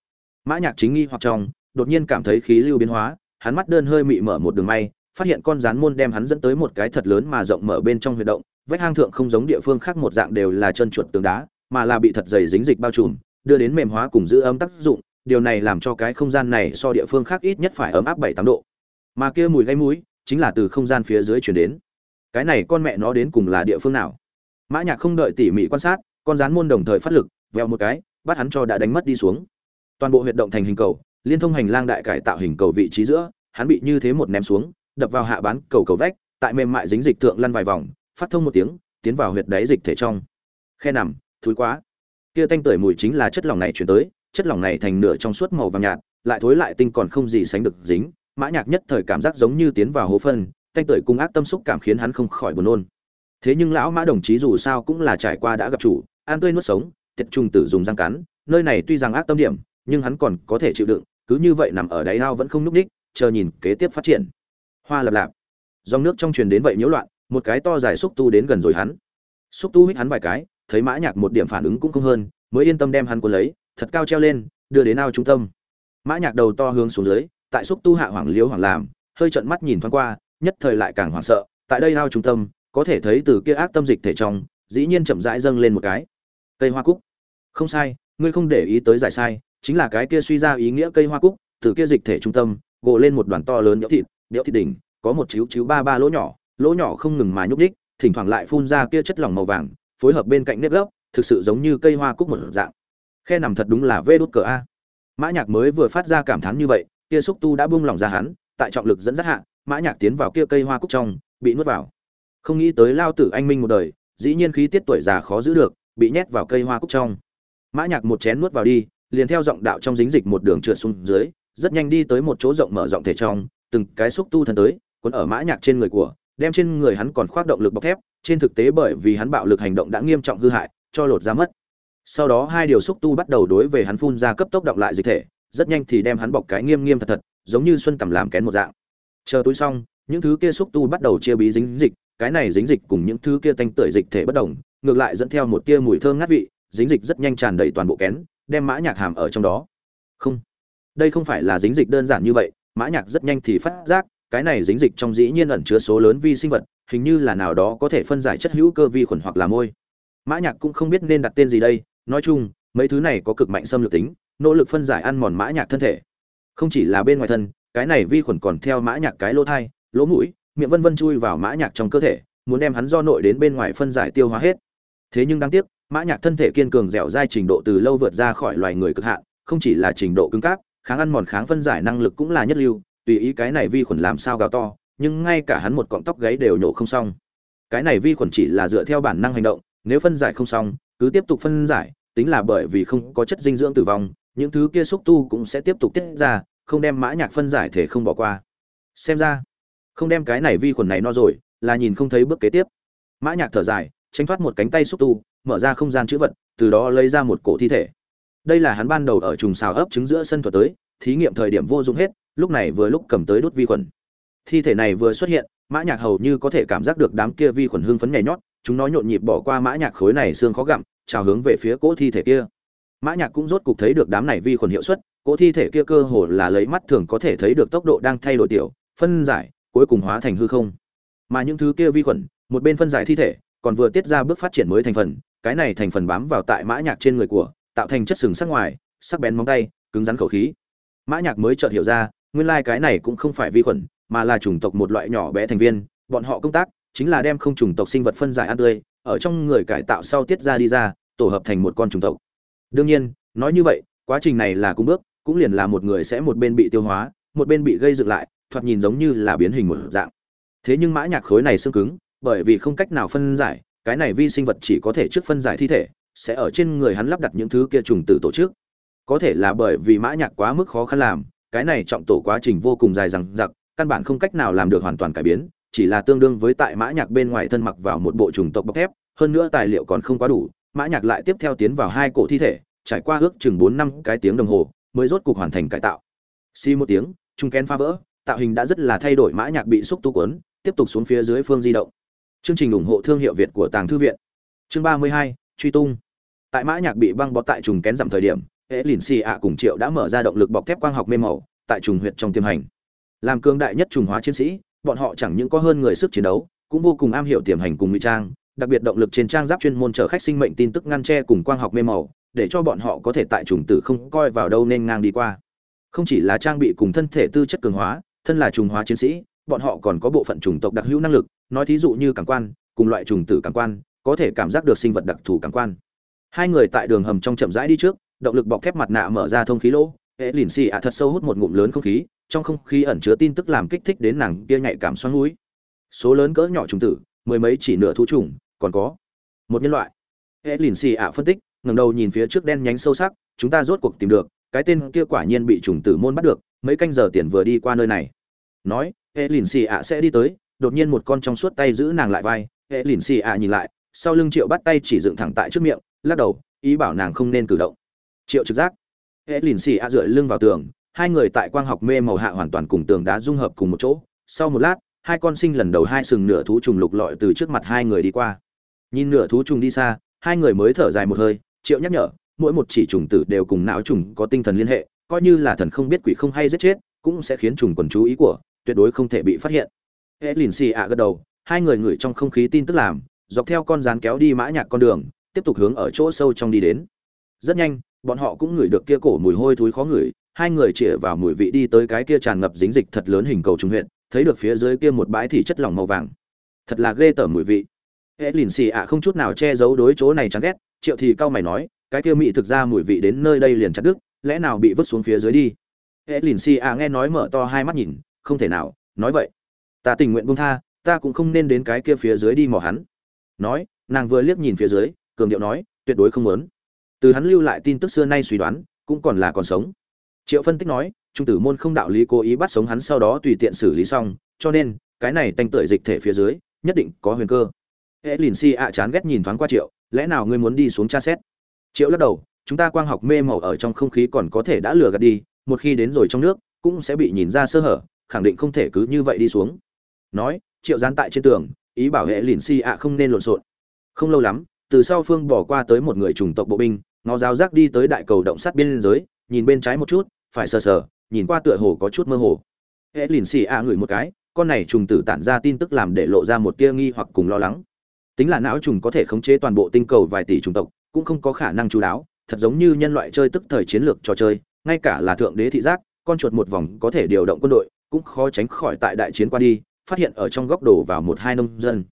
Mã nhạc chính nghi hoặc trong đột nhiên cảm thấy khí lưu biến hóa, hắn mắt đơn hơi mị mở một đường may, phát hiện con rắn môn đem hắn dẫn tới một cái thật lớn mà rộng mở bên trong huy động, vách hang thượng không giống địa phương khác một dạng đều là chân chuột tường đá, mà là bị thật dày dính dịch bao trùm, đưa đến mềm hóa cùng giữ ấm tác dụng, điều này làm cho cái không gian này so địa phương khác ít nhất phải ấm áp bảy tám độ. Mà kia mùi gây mũi chính là từ không gian phía dưới truyền đến. Cái này con mẹ nó đến cùng là địa phương nào? Mã nhạc không đợi tỉ mỉ quan sát, con rắn môn đồng thời phát lực, vèo một cái, bắt hắn cho đã đánh mất đi xuống. Toàn bộ huyệt động thành hình cầu liên thông hành lang đại cải tạo hình cầu vị trí giữa, hắn bị như thế một ném xuống, đập vào hạ bán cầu cầu vách, tại mềm mại dính dịch thượng lăn vài vòng, phát thông một tiếng, tiến vào huyệt đáy dịch thể trong. Khe nằm, thối quá. Kia tanh tưởi mùi chính là chất lỏng này truyền tới, chất lỏng này thành nửa trong suốt màu vàng nhạt, lại thối lại tinh còn không gì sánh được dính, mã nhạc nhất thời cảm giác giống như tiến vào hố phân, tanh tưởi cung ác tâm xúc cảm khiến hắn không khỏi buồn nôn. Thế nhưng lão mã đồng chí dù sao cũng là trải qua đã gặp chủ an tươi nuốt sống, tiệt trùng tử dùng răng cắn, nơi này tuy rằng ác tâm điểm nhưng hắn còn có thể chịu đựng, cứ như vậy nằm ở đáy ao vẫn không núp ních, chờ nhìn kế tiếp phát triển. Hoa lập lạp. Dòng nước trong truyền đến vậy nhiễu loạn, một cái to dài xúc tu đến gần rồi hắn. Xúc tu hít hắn vài cái, thấy mã nhạc một điểm phản ứng cũng không hơn, mới yên tâm đem hắn cuốn lấy, thật cao treo lên, đưa đến ao trung tâm. Mã nhạc đầu to hướng xuống dưới, tại xúc tu hạ hoàng liếu hoàng làm, hơi trợn mắt nhìn thoáng qua, nhất thời lại càng hoảng sợ, tại đây ao trung tâm, có thể thấy từ kia ác tâm dịch thể trong, dĩ nhiên chậm rãi dâng lên một cái. Cây hoa cúc. Không sai, ngươi không để ý tới giải sai chính là cái kia suy ra ý nghĩa cây hoa cúc, từ kia dịch thể trung tâm, gồ lên một đoàn to lớn nhỡ thịt nhỡ thịt đỉnh, có một chiếu chiếu ba ba lỗ nhỏ lỗ nhỏ không ngừng mà nhúc đích thỉnh thoảng lại phun ra kia chất lỏng màu vàng, phối hợp bên cạnh nếp gốc, thực sự giống như cây hoa cúc một dạng. Khe nằm thật đúng là vê đốt cờ a. Mã nhạc mới vừa phát ra cảm thán như vậy, kia xúc tu đã buông lỏng ra hắn, tại trọng lực dẫn dắt hạ, mã nhạc tiến vào kia cây hoa cúc trong, bị nuốt vào. Không nghĩ tới lao tử anh minh một đời, dĩ nhiên khí tiết tuổi già khó giữ được, bị nhét vào cây hoa cúc trong. Mã nhạc một chén nuốt vào đi liền theo giọng đạo trong dính dịch một đường trượt xuống dưới, rất nhanh đi tới một chỗ rộng mở rộng thể trong, từng cái xúc tu thân tới, cuốn ở mã nhạc trên người của, đem trên người hắn còn khoác động lực bọc thép, trên thực tế bởi vì hắn bạo lực hành động đã nghiêm trọng hư hại, cho lột ra mất. Sau đó hai điều xúc tu bắt đầu đối về hắn phun ra cấp tốc động lại dịch thể, rất nhanh thì đem hắn bọc cái nghiêm nghiêm thật thật, giống như xuân tầm làm kén một dạng. Chờ túi xong, những thứ kia xúc tu bắt đầu chia bí dính dịch, cái này dính dịch cùng những thứ kia tanh tưởi dịch thể bất đồng, ngược lại dẫn theo một tia mùi thơm ngát vị, dính dịch rất nhanh tràn đầy toàn bộ kén đem mã nhạc hàm ở trong đó. Không, đây không phải là dính dịch đơn giản như vậy, mã nhạc rất nhanh thì phát giác, cái này dính dịch trong dĩ nhiên ẩn chứa số lớn vi sinh vật, hình như là nào đó có thể phân giải chất hữu cơ vi khuẩn hoặc là môi. Mã nhạc cũng không biết nên đặt tên gì đây, nói chung, mấy thứ này có cực mạnh xâm lược tính, nỗ lực phân giải ăn mòn mã nhạc thân thể. Không chỉ là bên ngoài thân, cái này vi khuẩn còn theo mã nhạc cái lỗ thai, lỗ mũi, miệng vân vân chui vào mã nhạc trong cơ thể, muốn đem hắn do nội đến bên ngoài phân giải tiêu hóa hết. Thế nhưng đáng tiếc mã nhạc thân thể kiên cường dẻo dai trình độ từ lâu vượt ra khỏi loài người cực hạn, không chỉ là trình độ cứng cáp, kháng ăn mòn kháng phân giải năng lực cũng là nhất lưu, tùy ý cái này vi khuẩn làm sao gào to, nhưng ngay cả hắn một cọng tóc gáy đều nhổ không xong. Cái này vi khuẩn chỉ là dựa theo bản năng hành động, nếu phân giải không xong, cứ tiếp tục phân giải, tính là bởi vì không có chất dinh dưỡng tử vong, những thứ kia xúc tu cũng sẽ tiếp tục tiết ra, không đem mã nhạc phân giải thể không bỏ qua. Xem ra, không đem cái này vi khuẩn này no rồi, là nhìn không thấy bước kế tiếp. Mã nhạc thở dài tránh thoát một cánh tay xúc tu, mở ra không gian chữ vật, từ đó lấy ra một cổ thi thể. Đây là hắn ban đầu ở trùng xào ấp trứng giữa sân thuật tới, thí nghiệm thời điểm vô dụng hết, lúc này vừa lúc cầm tới đốt vi khuẩn. Thi thể này vừa xuất hiện, mã nhạc hầu như có thể cảm giác được đám kia vi khuẩn hương phấn nhảy nhót, chúng nó nhộn nhịp bỏ qua mã nhạc khối này xương khó gặm, chào hướng về phía cỗ thi thể kia. Mã nhạc cũng rốt cục thấy được đám này vi khuẩn hiệu suất, cỗ thi thể kia cơ hồ là lấy mắt thường có thể thấy được tốc độ đang thay đổi tiểu, phân giải, cuối cùng hóa thành hư không. Mà những thứ kia vi khuẩn, một bên phân giải thi thể còn vừa tiết ra bước phát triển mới thành phần, cái này thành phần bám vào tại mã nhạc trên người của, tạo thành chất sừng sắc ngoài, sắc bén móng tay, cứng rắn khẩu khí. Mã nhạc mới chợt hiểu ra, nguyên lai cái này cũng không phải vi khuẩn, mà là chủng tộc một loại nhỏ bé thành viên, bọn họ công tác chính là đem không chủng tộc sinh vật phân giải ăn tươi, ở trong người cải tạo sau tiết ra đi ra, tổ hợp thành một con chủng tộc. Đương nhiên, nói như vậy, quá trình này là cung bước, cũng liền là một người sẽ một bên bị tiêu hóa, một bên bị gây dựng lại, thoạt nhìn giống như là biến hình một dạng. Thế nhưng mã nhạc khối này xương cứng bởi vì không cách nào phân giải, cái này vi sinh vật chỉ có thể trước phân giải thi thể, sẽ ở trên người hắn lắp đặt những thứ kia trùng tử tổ chức. Có thể là bởi vì mã nhạc quá mức khó khăn làm, cái này trọng tổ quá trình vô cùng dài dằng dặc, căn bản không cách nào làm được hoàn toàn cải biến, chỉ là tương đương với tại mã nhạc bên ngoài thân mặc vào một bộ trùng tộc bọc thép, hơn nữa tài liệu còn không quá đủ, mã nhạc lại tiếp theo tiến vào hai cổ thi thể, trải qua ước chừng bốn năm cái tiếng đồng hồ, mới rốt cục hoàn thành cải tạo. Xi một tiếng, trung kén phá vỡ, tạo hình đã rất là thay đổi mã nhạc bị xúc tu cuốn, tiếp tục xuống phía dưới phương di động chương trình ủng hộ thương hiệu việt của tàng thư viện. Chương ba mươi hai, truy tung. Tại mã nhạc bị băng bó tại trùng kén giảm thời điểm, hệ lìn xì ạ cùng triệu đã mở ra động lực bọc thép quang học mê màu tại trùng huyệt trong tiêm hành. Làm cương đại nhất trùng hóa chiến sĩ, bọn họ chẳng những có hơn người sức chiến đấu, cũng vô cùng am hiểu tiềm hành cùng ngụy trang, đặc biệt động lực trên trang giáp chuyên môn chở khách sinh mệnh tin tức ngăn che cùng quang học mê màu, để cho bọn họ có thể tại trùng tử không coi vào đâu nên ngang đi qua. Không chỉ là trang bị cùng thân thể tư chất cường hóa, thân là trùng hóa chiến sĩ, bọn họ còn có bộ phận trùng tộc đặc hữu năng lực nói thí dụ như cảm quan, cùng loại trùng tử cảm quan, có thể cảm giác được sinh vật đặc thù cảm quan. Hai người tại đường hầm trong chậm rãi đi trước, động lực bọc thép mặt nạ mở ra thông khí lỗ, hệ lìn xì ạ thật sâu hút một ngụm lớn không khí, trong không khí ẩn chứa tin tức làm kích thích đến nàng kia nhạy cảm xoắn núi số lớn cỡ nhỏ trùng tử, mười mấy chỉ nửa thú trùng, còn có một nhân loại. Hệ lìn xì ạ phân tích, ngẩng đầu nhìn phía trước đen nhánh sâu sắc, chúng ta rốt cuộc tìm được, cái tên kia quả nhiên bị trùng tử môn bắt được, mấy canh giờ tiền vừa đi qua nơi này. Nói, hệ lìn xì ạ sẽ đi tới đột nhiên một con trong suốt tay giữ nàng lại vai, hệ lìn xì ạ nhìn lại, sau lưng triệu bắt tay chỉ dựng thẳng tại trước miệng, lắc đầu, ý bảo nàng không nên cử động. Triệu trực giác. Hệ lìn xì ạ dựa lưng vào tường, hai người tại quang học mê màu hạ hoàn toàn cùng tường đá dung hợp cùng một chỗ. Sau một lát, hai con sinh lần đầu hai sừng nửa thú trùng lục lọi từ trước mặt hai người đi qua. Nhìn nửa thú trùng đi xa, hai người mới thở dài một hơi, triệu nhắc nhở, mỗi một chỉ trùng tử đều cùng não trùng có tinh thần liên hệ, coi như là thần không biết quỷ không hay giết chết, cũng sẽ khiến trùng quần chú ý của, tuyệt đối không thể bị phát hiện hệ lìn xì ạ gật đầu, hai người ngửi trong không khí tin tức làm, dọc theo con rán kéo đi mã nhạc con đường, tiếp tục hướng ở chỗ sâu trong đi đến. Rất nhanh, bọn họ cũng ngửi được kia cổ mùi hôi thối khó ngửi, hai người chĩa vào mùi vị đi tới cái kia tràn ngập dính dịch thật lớn hình cầu trung huyện thấy được phía dưới kia một bãi thì chất lỏng màu vàng. Thật là ghê tởm mùi vị. Hệ lìn xì ạ không chút nào che giấu đối chỗ này chán ghét, triệu thì cao mày nói, cái kia mị thực ra mùi vị đến nơi đây liền chặt đứt, lẽ nào bị vứt xuống phía dưới đi? Hệ lìn xì ạ nghe nói mở to hai mắt nhìn, không thể nào, nói vậy ta tình nguyện buông tha, ta cũng không nên đến cái kia phía dưới đi mò hắn. Nói, nàng vừa liếc nhìn phía dưới, cường điệu nói, tuyệt đối không muốn. Từ hắn lưu lại tin tức xưa nay suy đoán, cũng còn là còn sống. Triệu phân tích nói, trung tử môn không đạo lý cố ý bắt sống hắn sau đó tùy tiện xử lý xong, cho nên, cái này tanh tưởi dịch thể phía dưới, nhất định có huyền cơ. Hễ lìn si ạ chán ghét nhìn thoáng qua triệu, lẽ nào ngươi muốn đi xuống tra xét? Triệu lắc đầu, chúng ta quang học mê màu ở trong không khí còn có thể đã lừa gạt đi, một khi đến rồi trong nước, cũng sẽ bị nhìn ra sơ hở, khẳng định không thể cứ như vậy đi xuống nói, triệu gián tại trên tường, ý bảo hệ lìn si ạ không nên lộn xộn. Không lâu lắm, từ sau phương bỏ qua tới một người chủng tộc bộ binh, ngó giáo giác đi tới đại cầu động sát biên giới, nhìn bên trái một chút, phải sờ sờ, nhìn qua tựa hồ có chút mơ hồ. Hệ lìn xì ạ ngửi một cái, con này trùng tử tản ra tin tức làm để lộ ra một tia nghi hoặc cùng lo lắng. Tính là não trùng có thể khống chế toàn bộ tinh cầu vài tỷ chủng tộc, cũng không có khả năng chú đáo, thật giống như nhân loại chơi tức thời chiến lược trò chơi, ngay cả là thượng đế thị giác, con chuột một vòng có thể điều động quân đội, cũng khó tránh khỏi tại đại chiến qua đi phát hiện ở trong góc đổ vào một hai nông dân.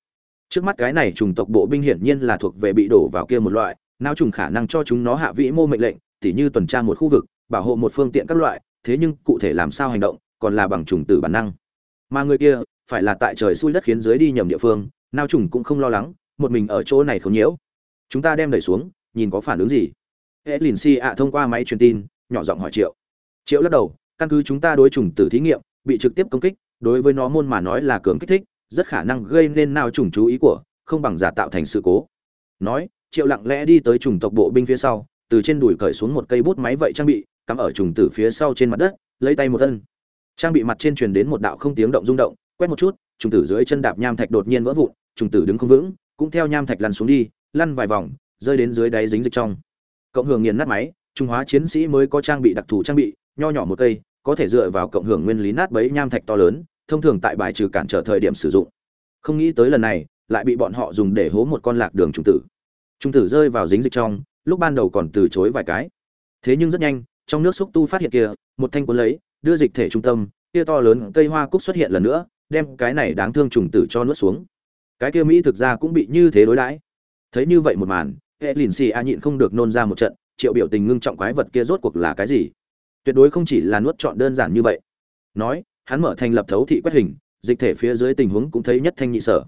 Trước mắt cái này trùng tộc bộ binh hiển nhiên là thuộc về bị đổ vào kia một loại não trùng khả năng cho chúng nó hạ vĩ mô mệnh lệnh, tỉ như tuần tra một khu vực, bảo hộ một phương tiện các loại, thế nhưng cụ thể làm sao hành động, còn là bằng trùng tử bản năng. Mà người kia, phải là tại trời xui đất khiến dưới đi nhầm địa phương, nào trùng cũng không lo lắng, một mình ở chỗ này không nhiễu. Chúng ta đem đẩy xuống, nhìn có phản ứng gì. Hệ lìn si ạ thông qua máy truyền tin, nhỏ giọng hỏi triệu. Triệu lắc đầu, căn cứ chúng ta đối trùng tử thí nghiệm, bị trực tiếp công kích đối với nó môn mà nói là cường kích thích, rất khả năng gây nên nào trùng chú ý của, không bằng giả tạo thành sự cố. Nói, triệu lặng lẽ đi tới trùng tộc bộ binh phía sau, từ trên đùi cởi xuống một cây bút máy vậy trang bị, cắm ở trùng tử phía sau trên mặt đất, lấy tay một thân. Trang bị mặt trên truyền đến một đạo không tiếng động rung động, quét một chút trùng tử dưới chân đạp nham thạch đột nhiên vỡ vụn trùng tử đứng không vững, cũng theo nham thạch lăn xuống đi, lăn vài vòng, rơi đến dưới đáy dính dịch trong. Cộng hưởng nghiền nát máy, trung hóa chiến sĩ mới có trang bị đặc thù trang bị, nho nhỏ một cây có thể dựa vào cộng hưởng nguyên lý nát bấy nham thạch to lớn, thông thường tại bài trừ cản trở thời điểm sử dụng. Không nghĩ tới lần này, lại bị bọn họ dùng để hố một con lạc đường trung tử. Trung tử rơi vào dính dịch trong, lúc ban đầu còn từ chối vài cái. Thế nhưng rất nhanh, trong nước xúc tu phát hiện kia, một thanh cuốn lấy, đưa dịch thể trung tâm, kia to lớn cây hoa cúc xuất hiện lần nữa, đem cái này đáng thương trùng tử cho nuốt xuống. Cái kia mỹ thực ra cũng bị như thế đối đãi. Thấy như vậy một màn, hệ lìn xì a nhịn không được nôn ra một trận, triệu biểu tình ngưng trọng quái vật kia rốt cuộc là cái gì? Tuyệt đối không chỉ là nuốt chọn đơn giản như vậy. Nói, hắn mở thành lập thấu thị quét hình, dịch thể phía dưới tình huống cũng thấy nhất thanh nhị sở.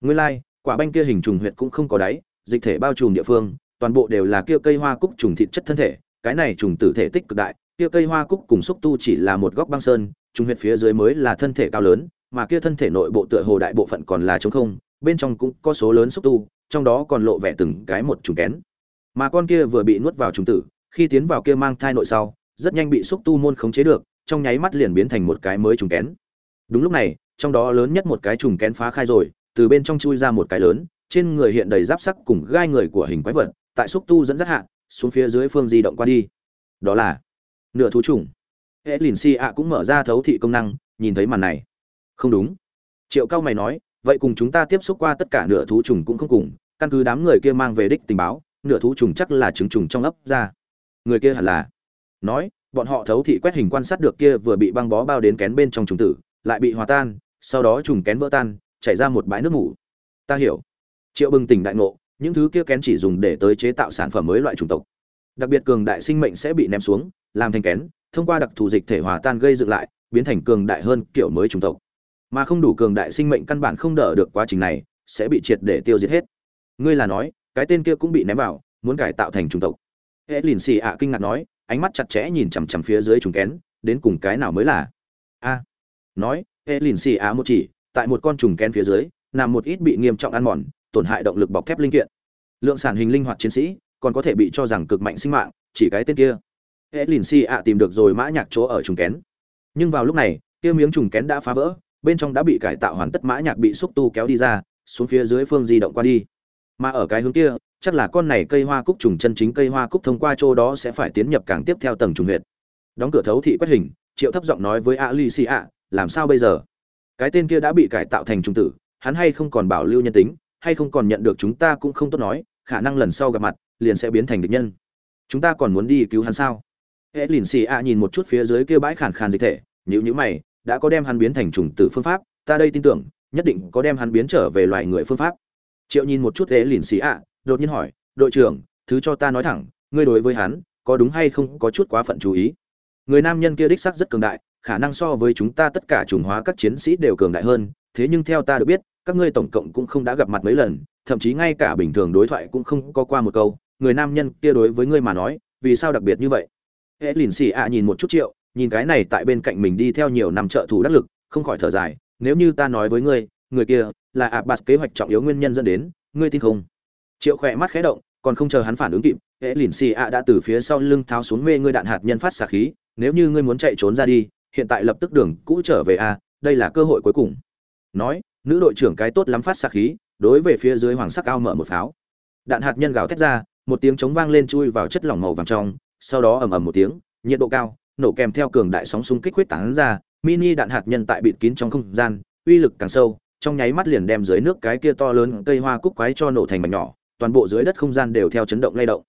Nguyên lai, quả banh kia hình trùng huyệt cũng không có đáy, dịch thể bao trùm địa phương, toàn bộ đều là kia cây hoa cúc trùng thịt chất thân thể, cái này trùng tử thể tích cực đại, kia cây hoa cúc cùng xúc tu chỉ là một góc băng sơn, trùng huyệt phía dưới mới là thân thể cao lớn, mà kia thân thể nội bộ tựa hồ đại bộ phận còn là trống không, bên trong cũng có số lớn xúc tu, trong đó còn lộ vẻ từng cái một trùng kén. Mà con kia vừa bị nuốt vào trùng tử, khi tiến vào kia mang thai nội sau rất nhanh bị xúc tu môn khống chế được, trong nháy mắt liền biến thành một cái mới trùng kén. Đúng lúc này, trong đó lớn nhất một cái trùng kén phá khai rồi, từ bên trong chui ra một cái lớn, trên người hiện đầy giáp sắc cùng gai người của hình quái vật, tại xúc tu dẫn dắt hạ, xuống phía dưới phương di động qua đi. Đó là nửa thú trùng. Hệ lìn si ạ cũng mở ra thấu thị công năng, nhìn thấy màn này. Không đúng. Triệu cao mày nói, vậy cùng chúng ta tiếp xúc qua tất cả nửa thú trùng cũng không cùng, căn cứ đám người kia mang về đích tình báo, nửa thú trùng chắc là trứng trùng trong ấp ra. Người kia hẳn là nói, bọn họ thấu thị quét hình quan sát được kia vừa bị băng bó bao đến kén bên trong trùng tử, lại bị hòa tan, sau đó trùng kén vỡ tan, chảy ra một bãi nước ngủ ta hiểu. Triệu bừng tỉnh đại ngộ, những thứ kia kén chỉ dùng để tới chế tạo sản phẩm mới loại chủng tộc. Đặc biệt cường đại sinh mệnh sẽ bị ném xuống, làm thành kén, thông qua đặc thù dịch thể hòa tan gây dựng lại, biến thành cường đại hơn kiểu mới chủng tộc. Mà không đủ cường đại sinh mệnh căn bản không đỡ được quá trình này, sẽ bị triệt để tiêu diệt hết. Ngươi là nói, cái tên kia cũng bị ném vào, muốn cải tạo thành chủng tộc. Hệ lìn xì ạ kinh ngạc nói ánh mắt chặt chẽ nhìn chằm chằm phía dưới trùng kén, đến cùng cái nào mới là? A. Nói hệ lìn xì á một chỉ, tại một con trùng kén phía dưới, nằm một ít bị nghiêm trọng ăn mòn, tổn hại động lực bọc thép linh kiện. Lượng sản hình linh hoạt chiến sĩ, còn có thể bị cho rằng cực mạnh sinh mạng, chỉ cái tên kia. Hệ lìn xì ạ tìm được rồi mã nhạc chỗ ở trùng kén. Nhưng vào lúc này, kia miếng trùng kén đã phá vỡ, bên trong đã bị cải tạo hoàn tất mã nhạc bị xúc tu kéo đi ra, xuống phía dưới phương di động qua đi. Mà ở cái hướng kia chắc là con này cây hoa cúc trùng chân chính cây hoa cúc thông qua chỗ đó sẽ phải tiến nhập càng tiếp theo tầng trùng huyệt. Đóng cửa thấu thị quét hình, triệu thấp giọng nói với alicia, làm sao bây giờ? Cái tên kia đã bị cải tạo thành trùng tử, hắn hay không còn bảo lưu nhân tính, hay không còn nhận được chúng ta cũng không tốt nói, khả năng lần sau gặp mặt, liền sẽ biến thành địch nhân. Chúng ta còn muốn đi cứu hắn sao? Hệ lìn a nhìn một chút phía dưới kia bãi khàn khàn dịch thể, nhíu nhíu mày, đã có đem hắn biến thành trùng tử phương pháp, ta đây tin tưởng, nhất định có đem hắn biến trở về loài người phương pháp. Triệu nhìn một chút hệ lìn a đột nhiên hỏi, đội trưởng, thứ cho ta nói thẳng, ngươi đối với hắn, có đúng hay không có chút quá phận chú ý? Người nam nhân kia đích sắc rất cường đại, khả năng so với chúng ta tất cả chủng hóa các chiến sĩ đều cường đại hơn, thế nhưng theo ta được biết, các ngươi tổng cộng cũng không đã gặp mặt mấy lần, thậm chí ngay cả bình thường đối thoại cũng không có qua một câu, người nam nhân kia đối với ngươi mà nói, vì sao đặc biệt như vậy? Hễ lìn xì ạ nhìn một chút triệu, nhìn cái này tại bên cạnh mình đi theo nhiều năm trợ thủ đắc lực, không khỏi thở dài, nếu như ta nói với ngươi, người kia là ạ bạt kế hoạch trọng yếu nguyên nhân dẫn đến, ngươi tin không? Triệu khỏe mắt khẽ động, còn không chờ hắn phản ứng kịp hệ lìn xì ạ đã từ phía sau lưng tháo xuống mê ngươi đạn hạt nhân phát xạ khí, nếu như ngươi muốn chạy trốn ra đi, hiện tại lập tức đường cũ trở về a, đây là cơ hội cuối cùng. Nói, nữ đội trưởng cái tốt lắm phát xạ khí, đối về phía dưới hoàng sắc ao mở một pháo. Đạn hạt nhân gào thét ra, một tiếng chống vang lên chui vào chất lỏng màu vàng trong, sau đó ầm ầm một tiếng, nhiệt độ cao, nổ kèm theo cường đại sóng xung kích huyết tán ra, mini đạn hạt nhân tại bịt kín trong không gian, uy lực càng sâu, trong nháy mắt liền đem dưới nước cái kia to lớn cây hoa cúc quái cho nổ thành mảnh nhỏ toàn bộ dưới đất không gian đều theo chấn động lay động.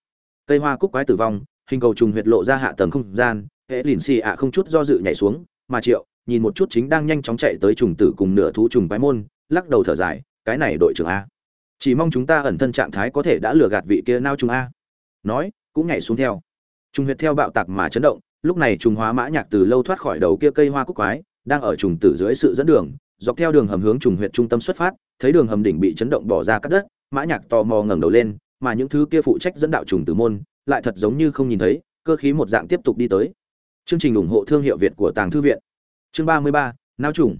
Cây hoa cúc quái tử vong, hình cầu trùng huyệt lộ ra hạ tầng không gian, hệ lìn xì ạ không chút do dự nhảy xuống, mà triệu nhìn một chút chính đang nhanh chóng chạy tới trùng tử cùng nửa thú trùng quái môn, lắc đầu thở dài, cái này đội trưởng a, chỉ mong chúng ta ẩn thân trạng thái có thể đã lừa gạt vị kia nao trùng a. Nói, cũng nhảy xuống theo. Trùng huyệt theo bạo tạc mà chấn động, lúc này trùng hóa mã nhạc từ lâu thoát khỏi đầu kia cây hoa cúc quái, đang ở trùng tử dưới sự dẫn đường, dọc theo đường hầm hướng trùng huyệt trung tâm xuất phát, thấy đường hầm đỉnh bị chấn động bỏ ra cắt đất mã nhạc tò mò ngẩng đầu lên, mà những thứ kia phụ trách dẫn đạo trùng tử môn lại thật giống như không nhìn thấy, cơ khí một dạng tiếp tục đi tới. Chương trình ủng hộ thương hiệu việt của tàng thư viện. Chương ba mươi ba, nao trùng.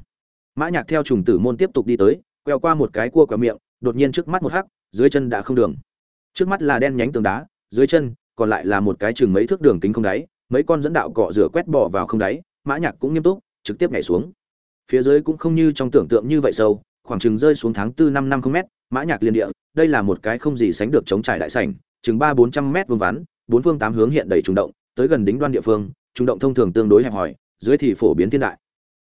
Mã nhạc theo trùng tử môn tiếp tục đi tới, quẹo qua một cái cua quẹo miệng, đột nhiên trước mắt một hắc, dưới chân đã không đường. Trước mắt là đen nhánh tường đá, dưới chân còn lại là một cái chừng mấy thước đường kính không đáy, mấy con dẫn đạo cọ rửa quét bỏ vào không đáy, mã nhạc cũng nghiêm túc, trực tiếp nhảy xuống. Phía dưới cũng không như trong tưởng tượng như vậy sâu, khoảng chừng rơi xuống tháng tư năm năm không mét mã nhạc liên địa đây là một cái không gì sánh được chống trải đại sảnh chừng ba bốn trăm mét vuông ván, bốn phương tám hướng hiện đầy trùng động tới gần đỉnh đoan địa phương trùng động thông thường tương đối hẹp hòi dưới thì phổ biến thiên đại.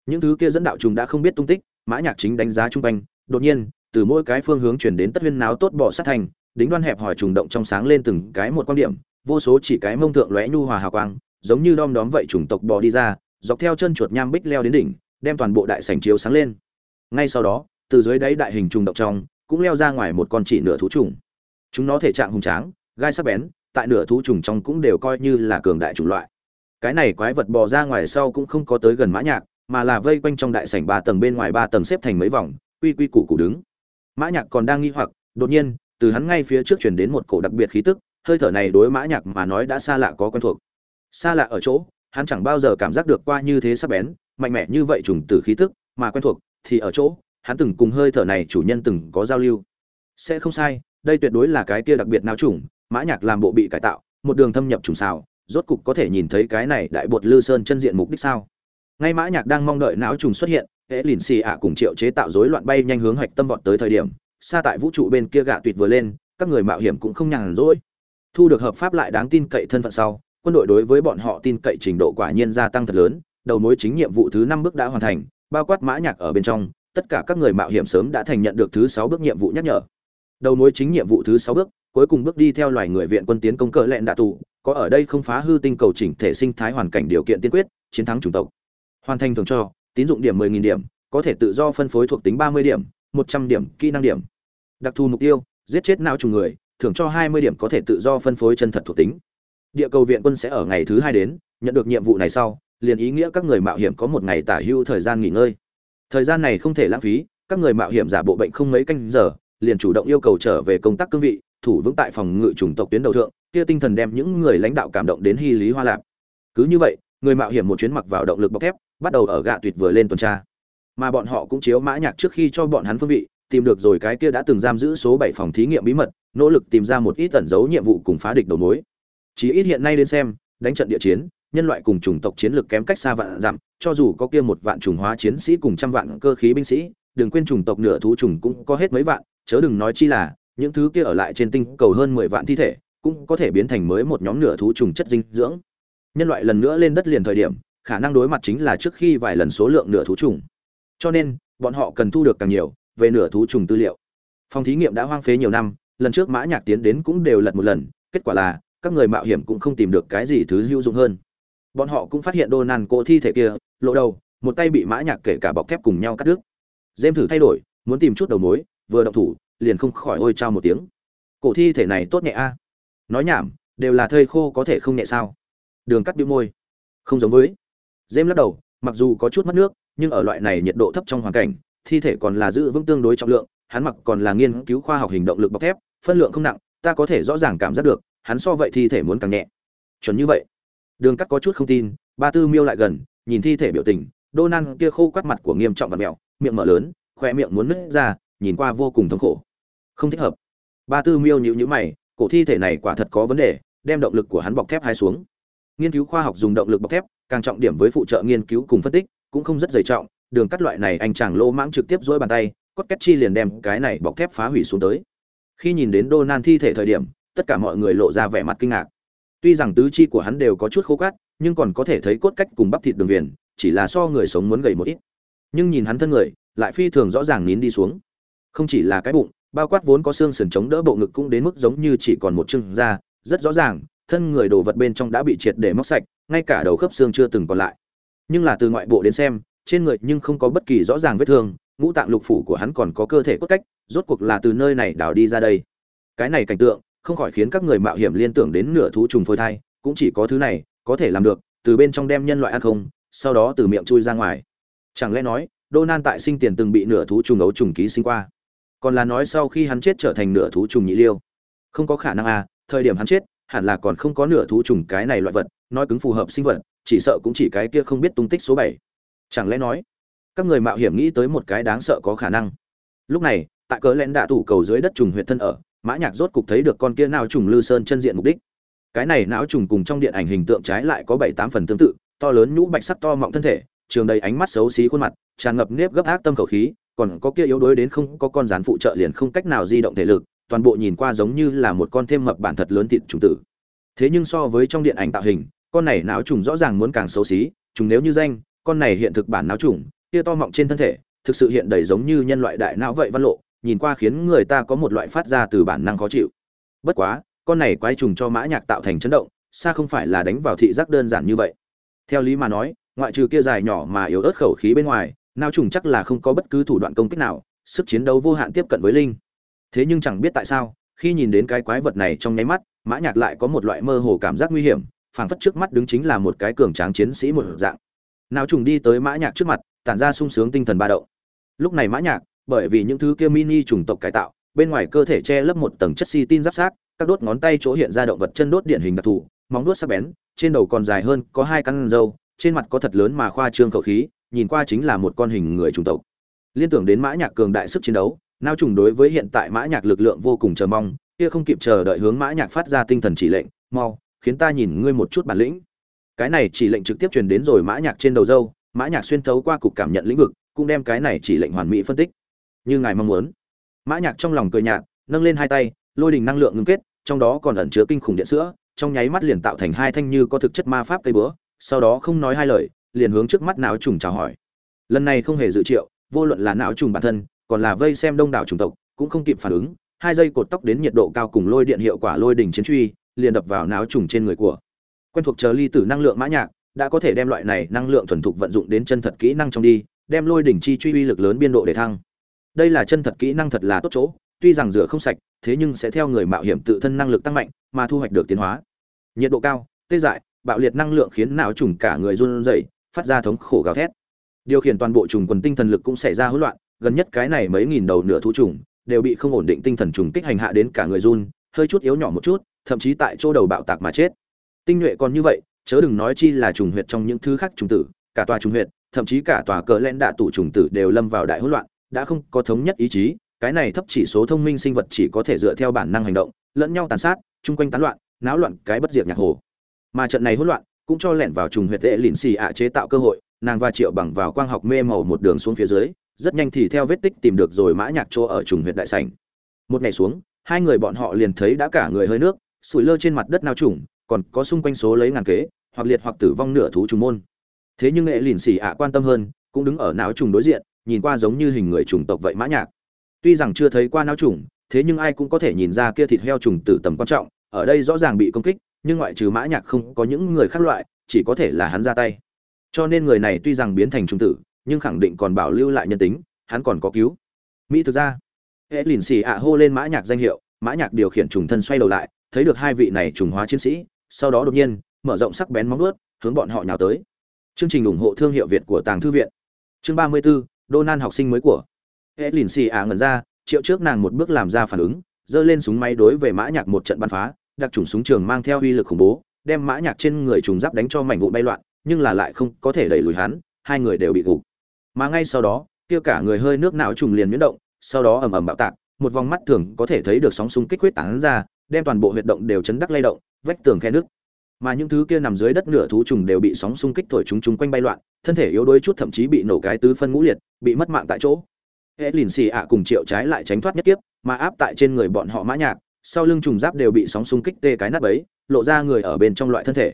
Những thứ kia dẫn đạo trùng đã không biết tung tích mã nhạc chính đánh giá trung quanh đột nhiên từ mỗi cái phương hướng truyền đến tất huyên náo tốt bỏ sát thành đính đoan hẹp hỏi trùng động trong sáng lên từng cái một quan điểm vô số chỉ cái mông thượng lóe nhu hòa hào quang giống như đom đóm vậy chủng tộc bò đi ra dọc theo chân chuột nham bích leo đến đỉnh đem toàn bộ đại sảnh chiếu sáng lên. Ngay sau đó từ dưới đáy đại hình trùng động trong cũng leo ra ngoài một con chỉ nửa thú trùng. Chúng nó thể trạng hùng tráng, gai sắc bén, tại nửa thú trùng trong cũng đều coi như là cường đại chủng loại. Cái này quái vật bò ra ngoài sau cũng không có tới gần mã nhạc, mà là vây quanh trong đại sảnh ba tầng bên ngoài ba tầng xếp thành mấy vòng, quy quy củ củ đứng. Mã nhạc còn đang nghi hoặc, đột nhiên, từ hắn ngay phía trước truyền đến một cổ đặc biệt khí tức, hơi thở này đối mã nhạc mà nói đã xa lạ có quen thuộc. Xa lạ ở chỗ, hắn chẳng bao giờ cảm giác được qua như thế sắc bén, mạnh mẽ như vậy trùng tử khí tức, mà quen thuộc thì ở chỗ hắn từng cùng hơi thở này chủ nhân từng có giao lưu. Sẽ không sai, đây tuyệt đối là cái kia đặc biệt não trùng mã nhạc làm bộ bị cải tạo, một đường thâm nhập trùng xào, rốt cục có thể nhìn thấy cái này đại bột lư sơn chân diện mục đích sao. Ngay mã nhạc đang mong đợi não trùng xuất hiện hễ lìn xì ạ cùng triệu chế tạo rối loạn bay nhanh hướng hạch tâm vọt tới thời điểm, xa tại vũ trụ bên kia gạ tuyệt vừa lên, các người mạo hiểm cũng không nhàn rỗi. Thu được hợp pháp lại đáng tin cậy thân phận sau, quân đội đối với bọn họ tin cậy trình độ quả nhiên gia tăng thật lớn, đầu mối chính nhiệm vụ thứ năm bước đã hoàn thành, bao quát mã nhạc ở bên trong tất cả các người mạo hiểm sớm đã thành nhận được thứ sáu bước nhiệm vụ nhắc nhở. Đầu mối chính nhiệm vụ thứ sáu bước, cuối cùng bước đi theo loài người viện quân tiến công cờ lẹn đạ tù, có ở đây không phá hư tinh cầu chỉnh thể sinh thái hoàn cảnh điều kiện tiên quyết, chiến thắng chủng tộc. Hoàn thành thường cho, tín dụng điểm 10.000 điểm, có thể tự do phân phối thuộc tính 30 điểm 100 điểm, kỹ năng điểm. Đặc thù mục tiêu, giết chết não trùng người, thưởng cho 20 điểm có thể tự do phân phối chân thật thuộc tính. Địa cầu viện quân sẽ ở ngày thứ hai đến, nhận được nhiệm vụ này sau, liền ý nghĩa các người mạo hiểm có một ngày tả hưu thời gian nghỉ ngơi thời gian này không thể lãng phí, các người mạo hiểm giả bộ bệnh không mấy canh giờ, liền chủ động yêu cầu trở về công tác cương vị, thủ vững tại phòng ngự chủng tộc tuyến đầu thượng, kia tinh thần đem những người lãnh đạo cảm động đến hy lý hoa lạp cứ như vậy, người mạo hiểm một chuyến mặc vào động lực bọc thép, bắt đầu ở gạ tuyệt vừa lên tuần tra. Mà bọn họ cũng chiếu mã nhạc trước khi cho bọn hắn phương vị, tìm được rồi cái kia đã từng giam giữ số bảy phòng thí nghiệm bí mật, nỗ lực tìm ra một ít tẩn giấu nhiệm vụ cùng phá địch đầu mối. Chỉ ít hiện nay đến xem, đánh trận địa chiến, nhân loại cùng chủng tộc chiến lược kém cách xa vạn dặm cho dù có kia một vạn trùng hóa chiến sĩ cùng trăm vạn cơ khí binh sĩ, đừng quên chủng tộc nửa thú trùng cũng có hết mấy vạn, chớ đừng nói chi là, những thứ kia ở lại trên tinh cầu hơn mười vạn thi thể, cũng có thể biến thành mới một nhóm nửa thú trùng chất dinh dưỡng. Nhân loại lần nữa lên đất liền thời điểm, khả năng đối mặt chính là trước khi vài lần số lượng nửa thú trùng. Cho nên, bọn họ cần thu được càng nhiều, về nửa thú trùng tư liệu. Phòng thí nghiệm đã hoang phế nhiều năm, lần trước mã nhạc tiến đến cũng đều lật một lần, kết quả là, các người mạo hiểm cũng không tìm được cái gì thứ hữu dụng hơn. Bọn họ cũng phát hiện đồ nàn cổ thi thể kia lộ đầu, một tay bị mã nhạc kể cả bọc thép cùng nhau cắt đứt. Dêm thử thay đổi, muốn tìm chút đầu mối, vừa động thủ, liền không khỏi ôi trao một tiếng. Cổ thi thể này tốt nhẹ a. Nói nhảm, đều là thây khô có thể không nhẹ sao? Đường cắt bĩu môi. Không giống với. Dêm lắc đầu, mặc dù có chút mất nước, nhưng ở loại này nhiệt độ thấp trong hoàn cảnh, thi thể còn là giữ vững tương đối trọng lượng, hắn mặc còn là nghiên cứu khoa học hình động lực bọc thép, phân lượng không nặng, ta có thể rõ ràng cảm giác được, hắn so vậy thi thể muốn càng nhẹ. Chuẩn như vậy. Đường cắt có chút không tin, ba tư miêu lại gần nhìn thi thể biểu tình đô nan kia khô quắt mặt của nghiêm trọng và mẹo, miệng mở lớn khoe miệng muốn nứt ra, nhìn qua vô cùng thống khổ. Không thích hợp. Ba tư miêu nhịu nhữ mày, cổ thi thể này quả thật có vấn đề, đem động lực của hắn bọc thép hai xuống. Nghiên cứu khoa học dùng động lực bọc thép, càng trọng điểm với phụ trợ nghiên cứu cùng phân tích, cũng không rất dày trọng, đường cắt loại này anh chàng lô mãng trực tiếp dỗi bàn tay, cốt cách chi liền đem cái này bọc thép phá hủy xuống tới. Khi nhìn đến đô nan thi thể thời điểm, tất cả mọi người lộ ra vẻ mặt kinh ngạc. Tuy rằng tứ chi của hắn đều có chút khô cát nhưng còn có thể thấy cốt cách cùng bắp thịt đường viền, chỉ là so người sống muốn gầy một ít. Nhưng nhìn hắn thân người, lại phi thường rõ ràng nín đi xuống. Không chỉ là cái bụng, bao quát vốn có xương sườn chống đỡ bộ ngực cũng đến mức giống như chỉ còn một chân da, rất rõ ràng, thân người đồ vật bên trong đã bị triệt để móc sạch, ngay cả đầu khớp xương chưa từng còn lại. Nhưng là từ ngoại bộ đến xem, trên người nhưng không có bất kỳ rõ ràng vết thương, ngũ tạng lục phủ của hắn còn có cơ thể cốt cách, rốt cuộc là từ nơi này đào đi ra đây. Cái này cảnh tượng, không khỏi khiến các người mạo hiểm liên tưởng đến nửa thú trùng phôi thai, cũng chỉ có thứ này có thể làm được, từ bên trong đem nhân loại ăn không, sau đó từ miệng chui ra ngoài. Chẳng lẽ nói Donan tại sinh tiền từng bị nửa thú trùng ấu trùng ký sinh qua? Còn là nói sau khi hắn chết trở thành nửa thú trùng nhị liêu? Không có khả năng à thời điểm hắn chết, hẳn là còn không có nửa thú trùng cái này loại vật, nói cứng phù hợp sinh vật, chỉ sợ cũng chỉ cái kia không biết tung tích số bảy. Chẳng lẽ nói, các người mạo hiểm nghĩ tới một cái đáng sợ có khả năng? Lúc này, tại cớ lẽn đạ tủ cầu dưới đất trùng huyệt thân ở, mã nhạc rốt cục thấy được con kia nào trùng lư sơn chân diện mục đích cái này não trùng cùng trong điện ảnh hình tượng trái lại có bảy tám phần tương tự, to lớn nhũ bạch sắc to mọng thân thể, trường đầy ánh mắt xấu xí khuôn mặt, tràn ngập nếp gấp ác tâm khẩu khí, còn có kia yếu đuối đến không có con rắn phụ trợ liền không cách nào di động thể lực, toàn bộ nhìn qua giống như là một con thêm mập bản thật lớn thịt trùng tử. Thế nhưng so với trong điện ảnh tạo hình, con này não trùng rõ ràng muốn càng xấu xí, trùng nếu như danh, con này hiện thực bản não trùng, kia to mọng trên thân thể, thực sự hiện đầy giống như nhân loại đại não vậy văn lộ, nhìn qua khiến người ta có một loại phát ra từ bản năng khó chịu. Bất quá con này quái trùng cho mã nhạc tạo thành chấn động, xa không phải là đánh vào thị giác đơn giản như vậy. Theo lý mà nói, ngoại trừ kia dài nhỏ mà yếu ớt khẩu khí bên ngoài não trùng chắc là không có bất cứ thủ đoạn công kích nào, sức chiến đấu vô hạn tiếp cận với linh. Thế nhưng chẳng biết tại sao, khi nhìn đến cái quái vật này trong nháy mắt, mã nhạc lại có một loại mơ hồ cảm giác nguy hiểm, phảng phất trước mắt đứng chính là một cái cường tráng chiến sĩ một dạng. Nao trùng đi tới mã nhạc trước mặt, tản ra sung sướng tinh thần ba động. Lúc này mã nhạc, bởi vì những thứ kia mini trùng tộc cải tạo, bên ngoài cơ thể che lấp một tầng chất xi tin giáp sát các đốt ngón tay chỗ hiện ra động vật chân đốt điển hình đặc thù, móng đốt sắc bén, trên đầu còn dài hơn có hai căn râu, trên mặt có thật lớn mà khoa trương khẩu khí, nhìn qua chính là một con hình người trùng tộc. Liên tưởng đến mã nhạc cường đại sức chiến đấu, nao trùng đối với hiện tại mã nhạc lực lượng vô cùng chờ mong, kia không kịp chờ đợi hướng mã nhạc phát ra tinh thần chỉ lệnh, mau, khiến ta nhìn ngươi một chút bản lĩnh. Cái này chỉ lệnh trực tiếp truyền đến rồi mã nhạc trên đầu râu, mã nhạc xuyên thấu qua cục cảm nhận lĩnh vực, cũng đem cái này chỉ lệnh hoàn mỹ phân tích. Như ngài mong muốn. Mã nhạc trong lòng cười nhạt, nâng lên hai tay lôi đình năng lượng ngưng kết, trong đó còn ẩn chứa kinh khủng điện sữa, trong nháy mắt liền tạo thành hai thanh như có thực chất ma pháp cây búa, sau đó không nói hai lời, liền hướng trước mắt não trùng chào hỏi. Lần này không hề dự triệu, vô luận là não trùng bản thân, còn là vây xem đông đảo chủng tộc, cũng không kịp phản ứng, hai dây cột tóc đến nhiệt độ cao cùng lôi điện hiệu quả lôi đỉnh chiến truy, liền đập vào não trùng trên người của. Quen thuộc chờ ly tử năng lượng mã nhạc, đã có thể đem loại này năng lượng thuần thục vận dụng đến chân thật kỹ năng trong đi, đem lôi đỉnh chi truy uy lực lớn biên độ để thăng. Đây là chân thật kỹ năng thật là tốt chỗ tuy rằng rửa không sạch, thế nhưng sẽ theo người mạo hiểm tự thân năng lực tăng mạnh, mà thu hoạch được tiến hóa. Nhiệt độ cao, tê dại, bạo liệt năng lượng khiến não trùng cả người run rẩy, phát ra thống khổ gào thét. Điều khiển toàn bộ trùng quần tinh thần lực cũng xảy ra hỗn loạn, gần nhất cái này mấy nghìn đầu nửa thú trùng đều bị không ổn định tinh thần trùng kích hành hạ đến cả người run, hơi chút yếu nhỏ một chút, thậm chí tại chỗ đầu bạo tạc mà chết. Tinh nhuệ còn như vậy, chớ đừng nói chi là trùng huyệt trong những thứ khác trùng tử, cả tòa trùng huyệt, thậm chí cả tòa cờ lên đạ tủ trùng tử đều lâm vào đại hỗn loạn, đã không có thống nhất ý chí cái này thấp chỉ số thông minh sinh vật chỉ có thể dựa theo bản năng hành động, lẫn nhau tàn sát, chung quanh tán loạn, náo loạn cái bất diệt nhạc hồ. Mà trận này hỗn loạn cũng cho lẻn vào trùng huyệt tệ lìn xì ạ chế tạo cơ hội, nàng và triệu bằng vào quang học mê màu một đường xuống phía dưới, rất nhanh thì theo vết tích tìm được rồi mã nhạc chỗ ở trùng huyệt đại sảnh. Một ngày xuống, hai người bọn họ liền thấy đã cả người hơi nước, sủi lơ trên mặt đất nao trùng, còn có xung quanh số lấy ngàn kế, hoặc liệt hoặc tử vong nửa thú trùng môn. Thế nhưng nghệ lìn xì ạ quan tâm hơn, cũng đứng ở não trùng đối diện, nhìn qua giống như hình người trùng tộc vậy mã nhạc tuy rằng chưa thấy qua não trùng thế nhưng ai cũng có thể nhìn ra kia thịt heo trùng tử tầm quan trọng ở đây rõ ràng bị công kích nhưng ngoại trừ mã nhạc không có những người khác loại chỉ có thể là hắn ra tay. Cho nên người này tuy rằng biến thành trùng tử nhưng khẳng định còn bảo lưu lại nhân tính hắn còn có cứu. Mỹ thực ra hệ lìn xì ạ hô lên mã nhạc danh hiệu mã nhạc điều khiển trùng thân xoay đầu lại thấy được hai vị này trùng hóa chiến sĩ sau đó đột nhiên mở rộng sắc bén móng vuốt hướng bọn họ nhào tới. Chương trình ủng hộ thương hiệu việt của tàng thư viện. Chương ba mươi 34, Donan học sinh mới của hệ lìn xì ạ ngẩn ra, triệu trước nàng một bước làm ra phản ứng, giơ lên súng máy đối về mã nhạc một trận bắn phá, đặc trùng súng trường mang theo uy lực khủng bố, đem mã nhạc trên người trùng giáp đánh cho mảnh vụn bay loạn, nhưng là lại không có thể đẩy lùi hắn, hai người đều bị gục. Mà ngay sau đó, kia cả người hơi nước não trùng liền nhuyễn động, sau đó ầm ầm bạo tạc, một vòng mắt thường có thể thấy được sóng xung kích huyết tán ra, đem toàn bộ huyệt động đều chấn đắc lay động, vách tường khe nước mà những thứ kia nằm dưới đất nửa thú trùng đều bị sóng xung kích thổi chúng chúng quanh bay loạn, thân thể yếu đuối chút thậm chí bị nổ cái tứ phân ngũ liệt, bị mất mạng tại chỗ hệ lìn xì ạ cùng triệu trái lại tránh thoát nhất kiếp, mà áp tại trên người bọn họ mã nhạc, sau lưng trùng giáp đều bị sóng xung kích tê cái nát bấy, lộ ra người ở bên trong loại thân thể.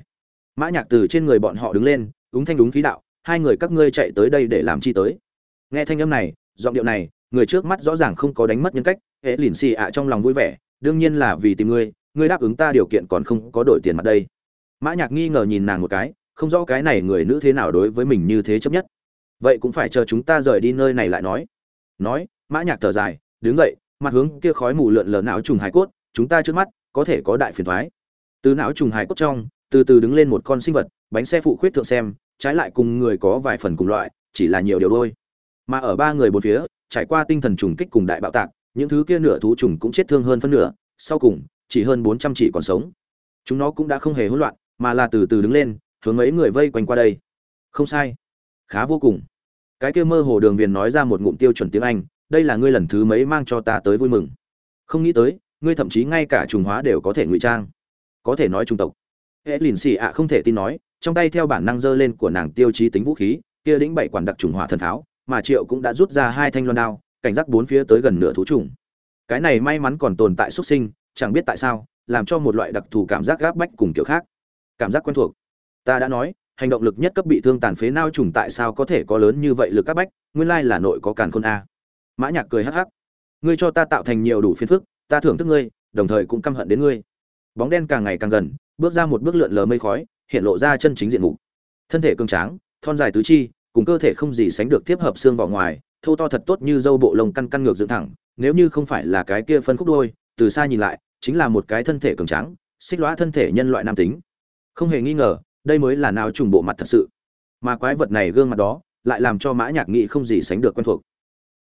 Mã nhạc từ trên người bọn họ đứng lên đúng thanh đúng khí đạo, hai người các ngươi chạy tới đây để làm chi tới? Nghe thanh âm này, giọng điệu này, người trước mắt rõ ràng không có đánh mất nhân cách, hệ lìn xì ạ trong lòng vui vẻ, đương nhiên là vì tìm ngươi ngươi đáp ứng ta điều kiện còn không có đổi tiền mặt đây. Mã nhạc nghi ngờ nhìn nàng một cái, không rõ cái này người nữ thế nào đối với mình như thế chấp nhất. Vậy cũng phải chờ chúng ta rời đi nơi này lại nói nói, mã nhạc thở dài, đứng dậy, mặt hướng kia khói mù lượn lờ não trùng hải cốt, chúng ta trước mắt có thể có đại phiền toái từ não trùng hải cốt trong, từ từ đứng lên một con sinh vật, bánh xe phụ khuyết thượng xem, trái lại cùng người có vài phần cùng loại, chỉ là nhiều điều đôi. Mà ở ba người bốn phía, trải qua tinh thần trùng kích cùng đại bạo tạc, những thứ kia nửa thú trùng cũng chết thương hơn phân nửa, sau cùng, chỉ hơn bốn trăm chỉ còn sống. Chúng nó cũng đã không hề hỗn loạn, mà là từ từ đứng lên, hướng mấy người vây quanh qua đây. Không sai. Khá vô cùng cái kia mơ hồ đường viền nói ra một ngụm tiêu chuẩn tiếng anh, đây là ngươi lần thứ mấy mang cho ta tới vui mừng. Không nghĩ tới, ngươi thậm chí ngay cả trùng hóa đều có thể ngụy trang. Có thể nói trung tộc. Hệ lìn xì ạ không thể tin nói, trong tay theo bản năng dơ lên của nàng tiêu chí tính vũ khí, kia đĩnh bảy quản đặc trùng hỏa thần tháo, mà triệu cũng đã rút ra hai thanh loan đao, cảnh giác bốn phía tới gần nửa thú trùng. Cái này may mắn còn tồn tại xuất sinh, chẳng biết tại sao, làm cho một loại đặc thù cảm giác gáp bách cùng kiểu khác. Cảm giác quen thuộc. Ta đã nói hành động lực nhất cấp bị thương tàn phế nao trùng tại sao có thể có lớn như vậy lực các bách, nguyên lai là nội có càn khôn a. Mã nhạc cười hắc hắc. Ngươi cho ta tạo thành nhiều đủ phiền phức, ta thưởng thức ngươi, đồng thời cũng căm hận đến ngươi. Bóng đen càng ngày càng gần, bước ra một bước lượn lờ mây khói, hiện lộ ra chân chính diện mục. Thân thể cường tráng, thon dài tứ chi, cùng cơ thể không gì sánh được tiếp hợp xương vào ngoài, thô to thật tốt như dâu bộ lông căn căn ngược dựng thẳng, nếu như không phải là cái kia phân khúc đôi, từ xa nhìn lại, chính là một cái thân thể cường tráng, xích lõa thân thể nhân loại nam tính. Không hề nghi ngờ đây mới là nào trùng bộ mặt thật sự. Mà quái vật này gương mặt đó, lại làm cho mã nhạc nghị không gì sánh được quen thuộc.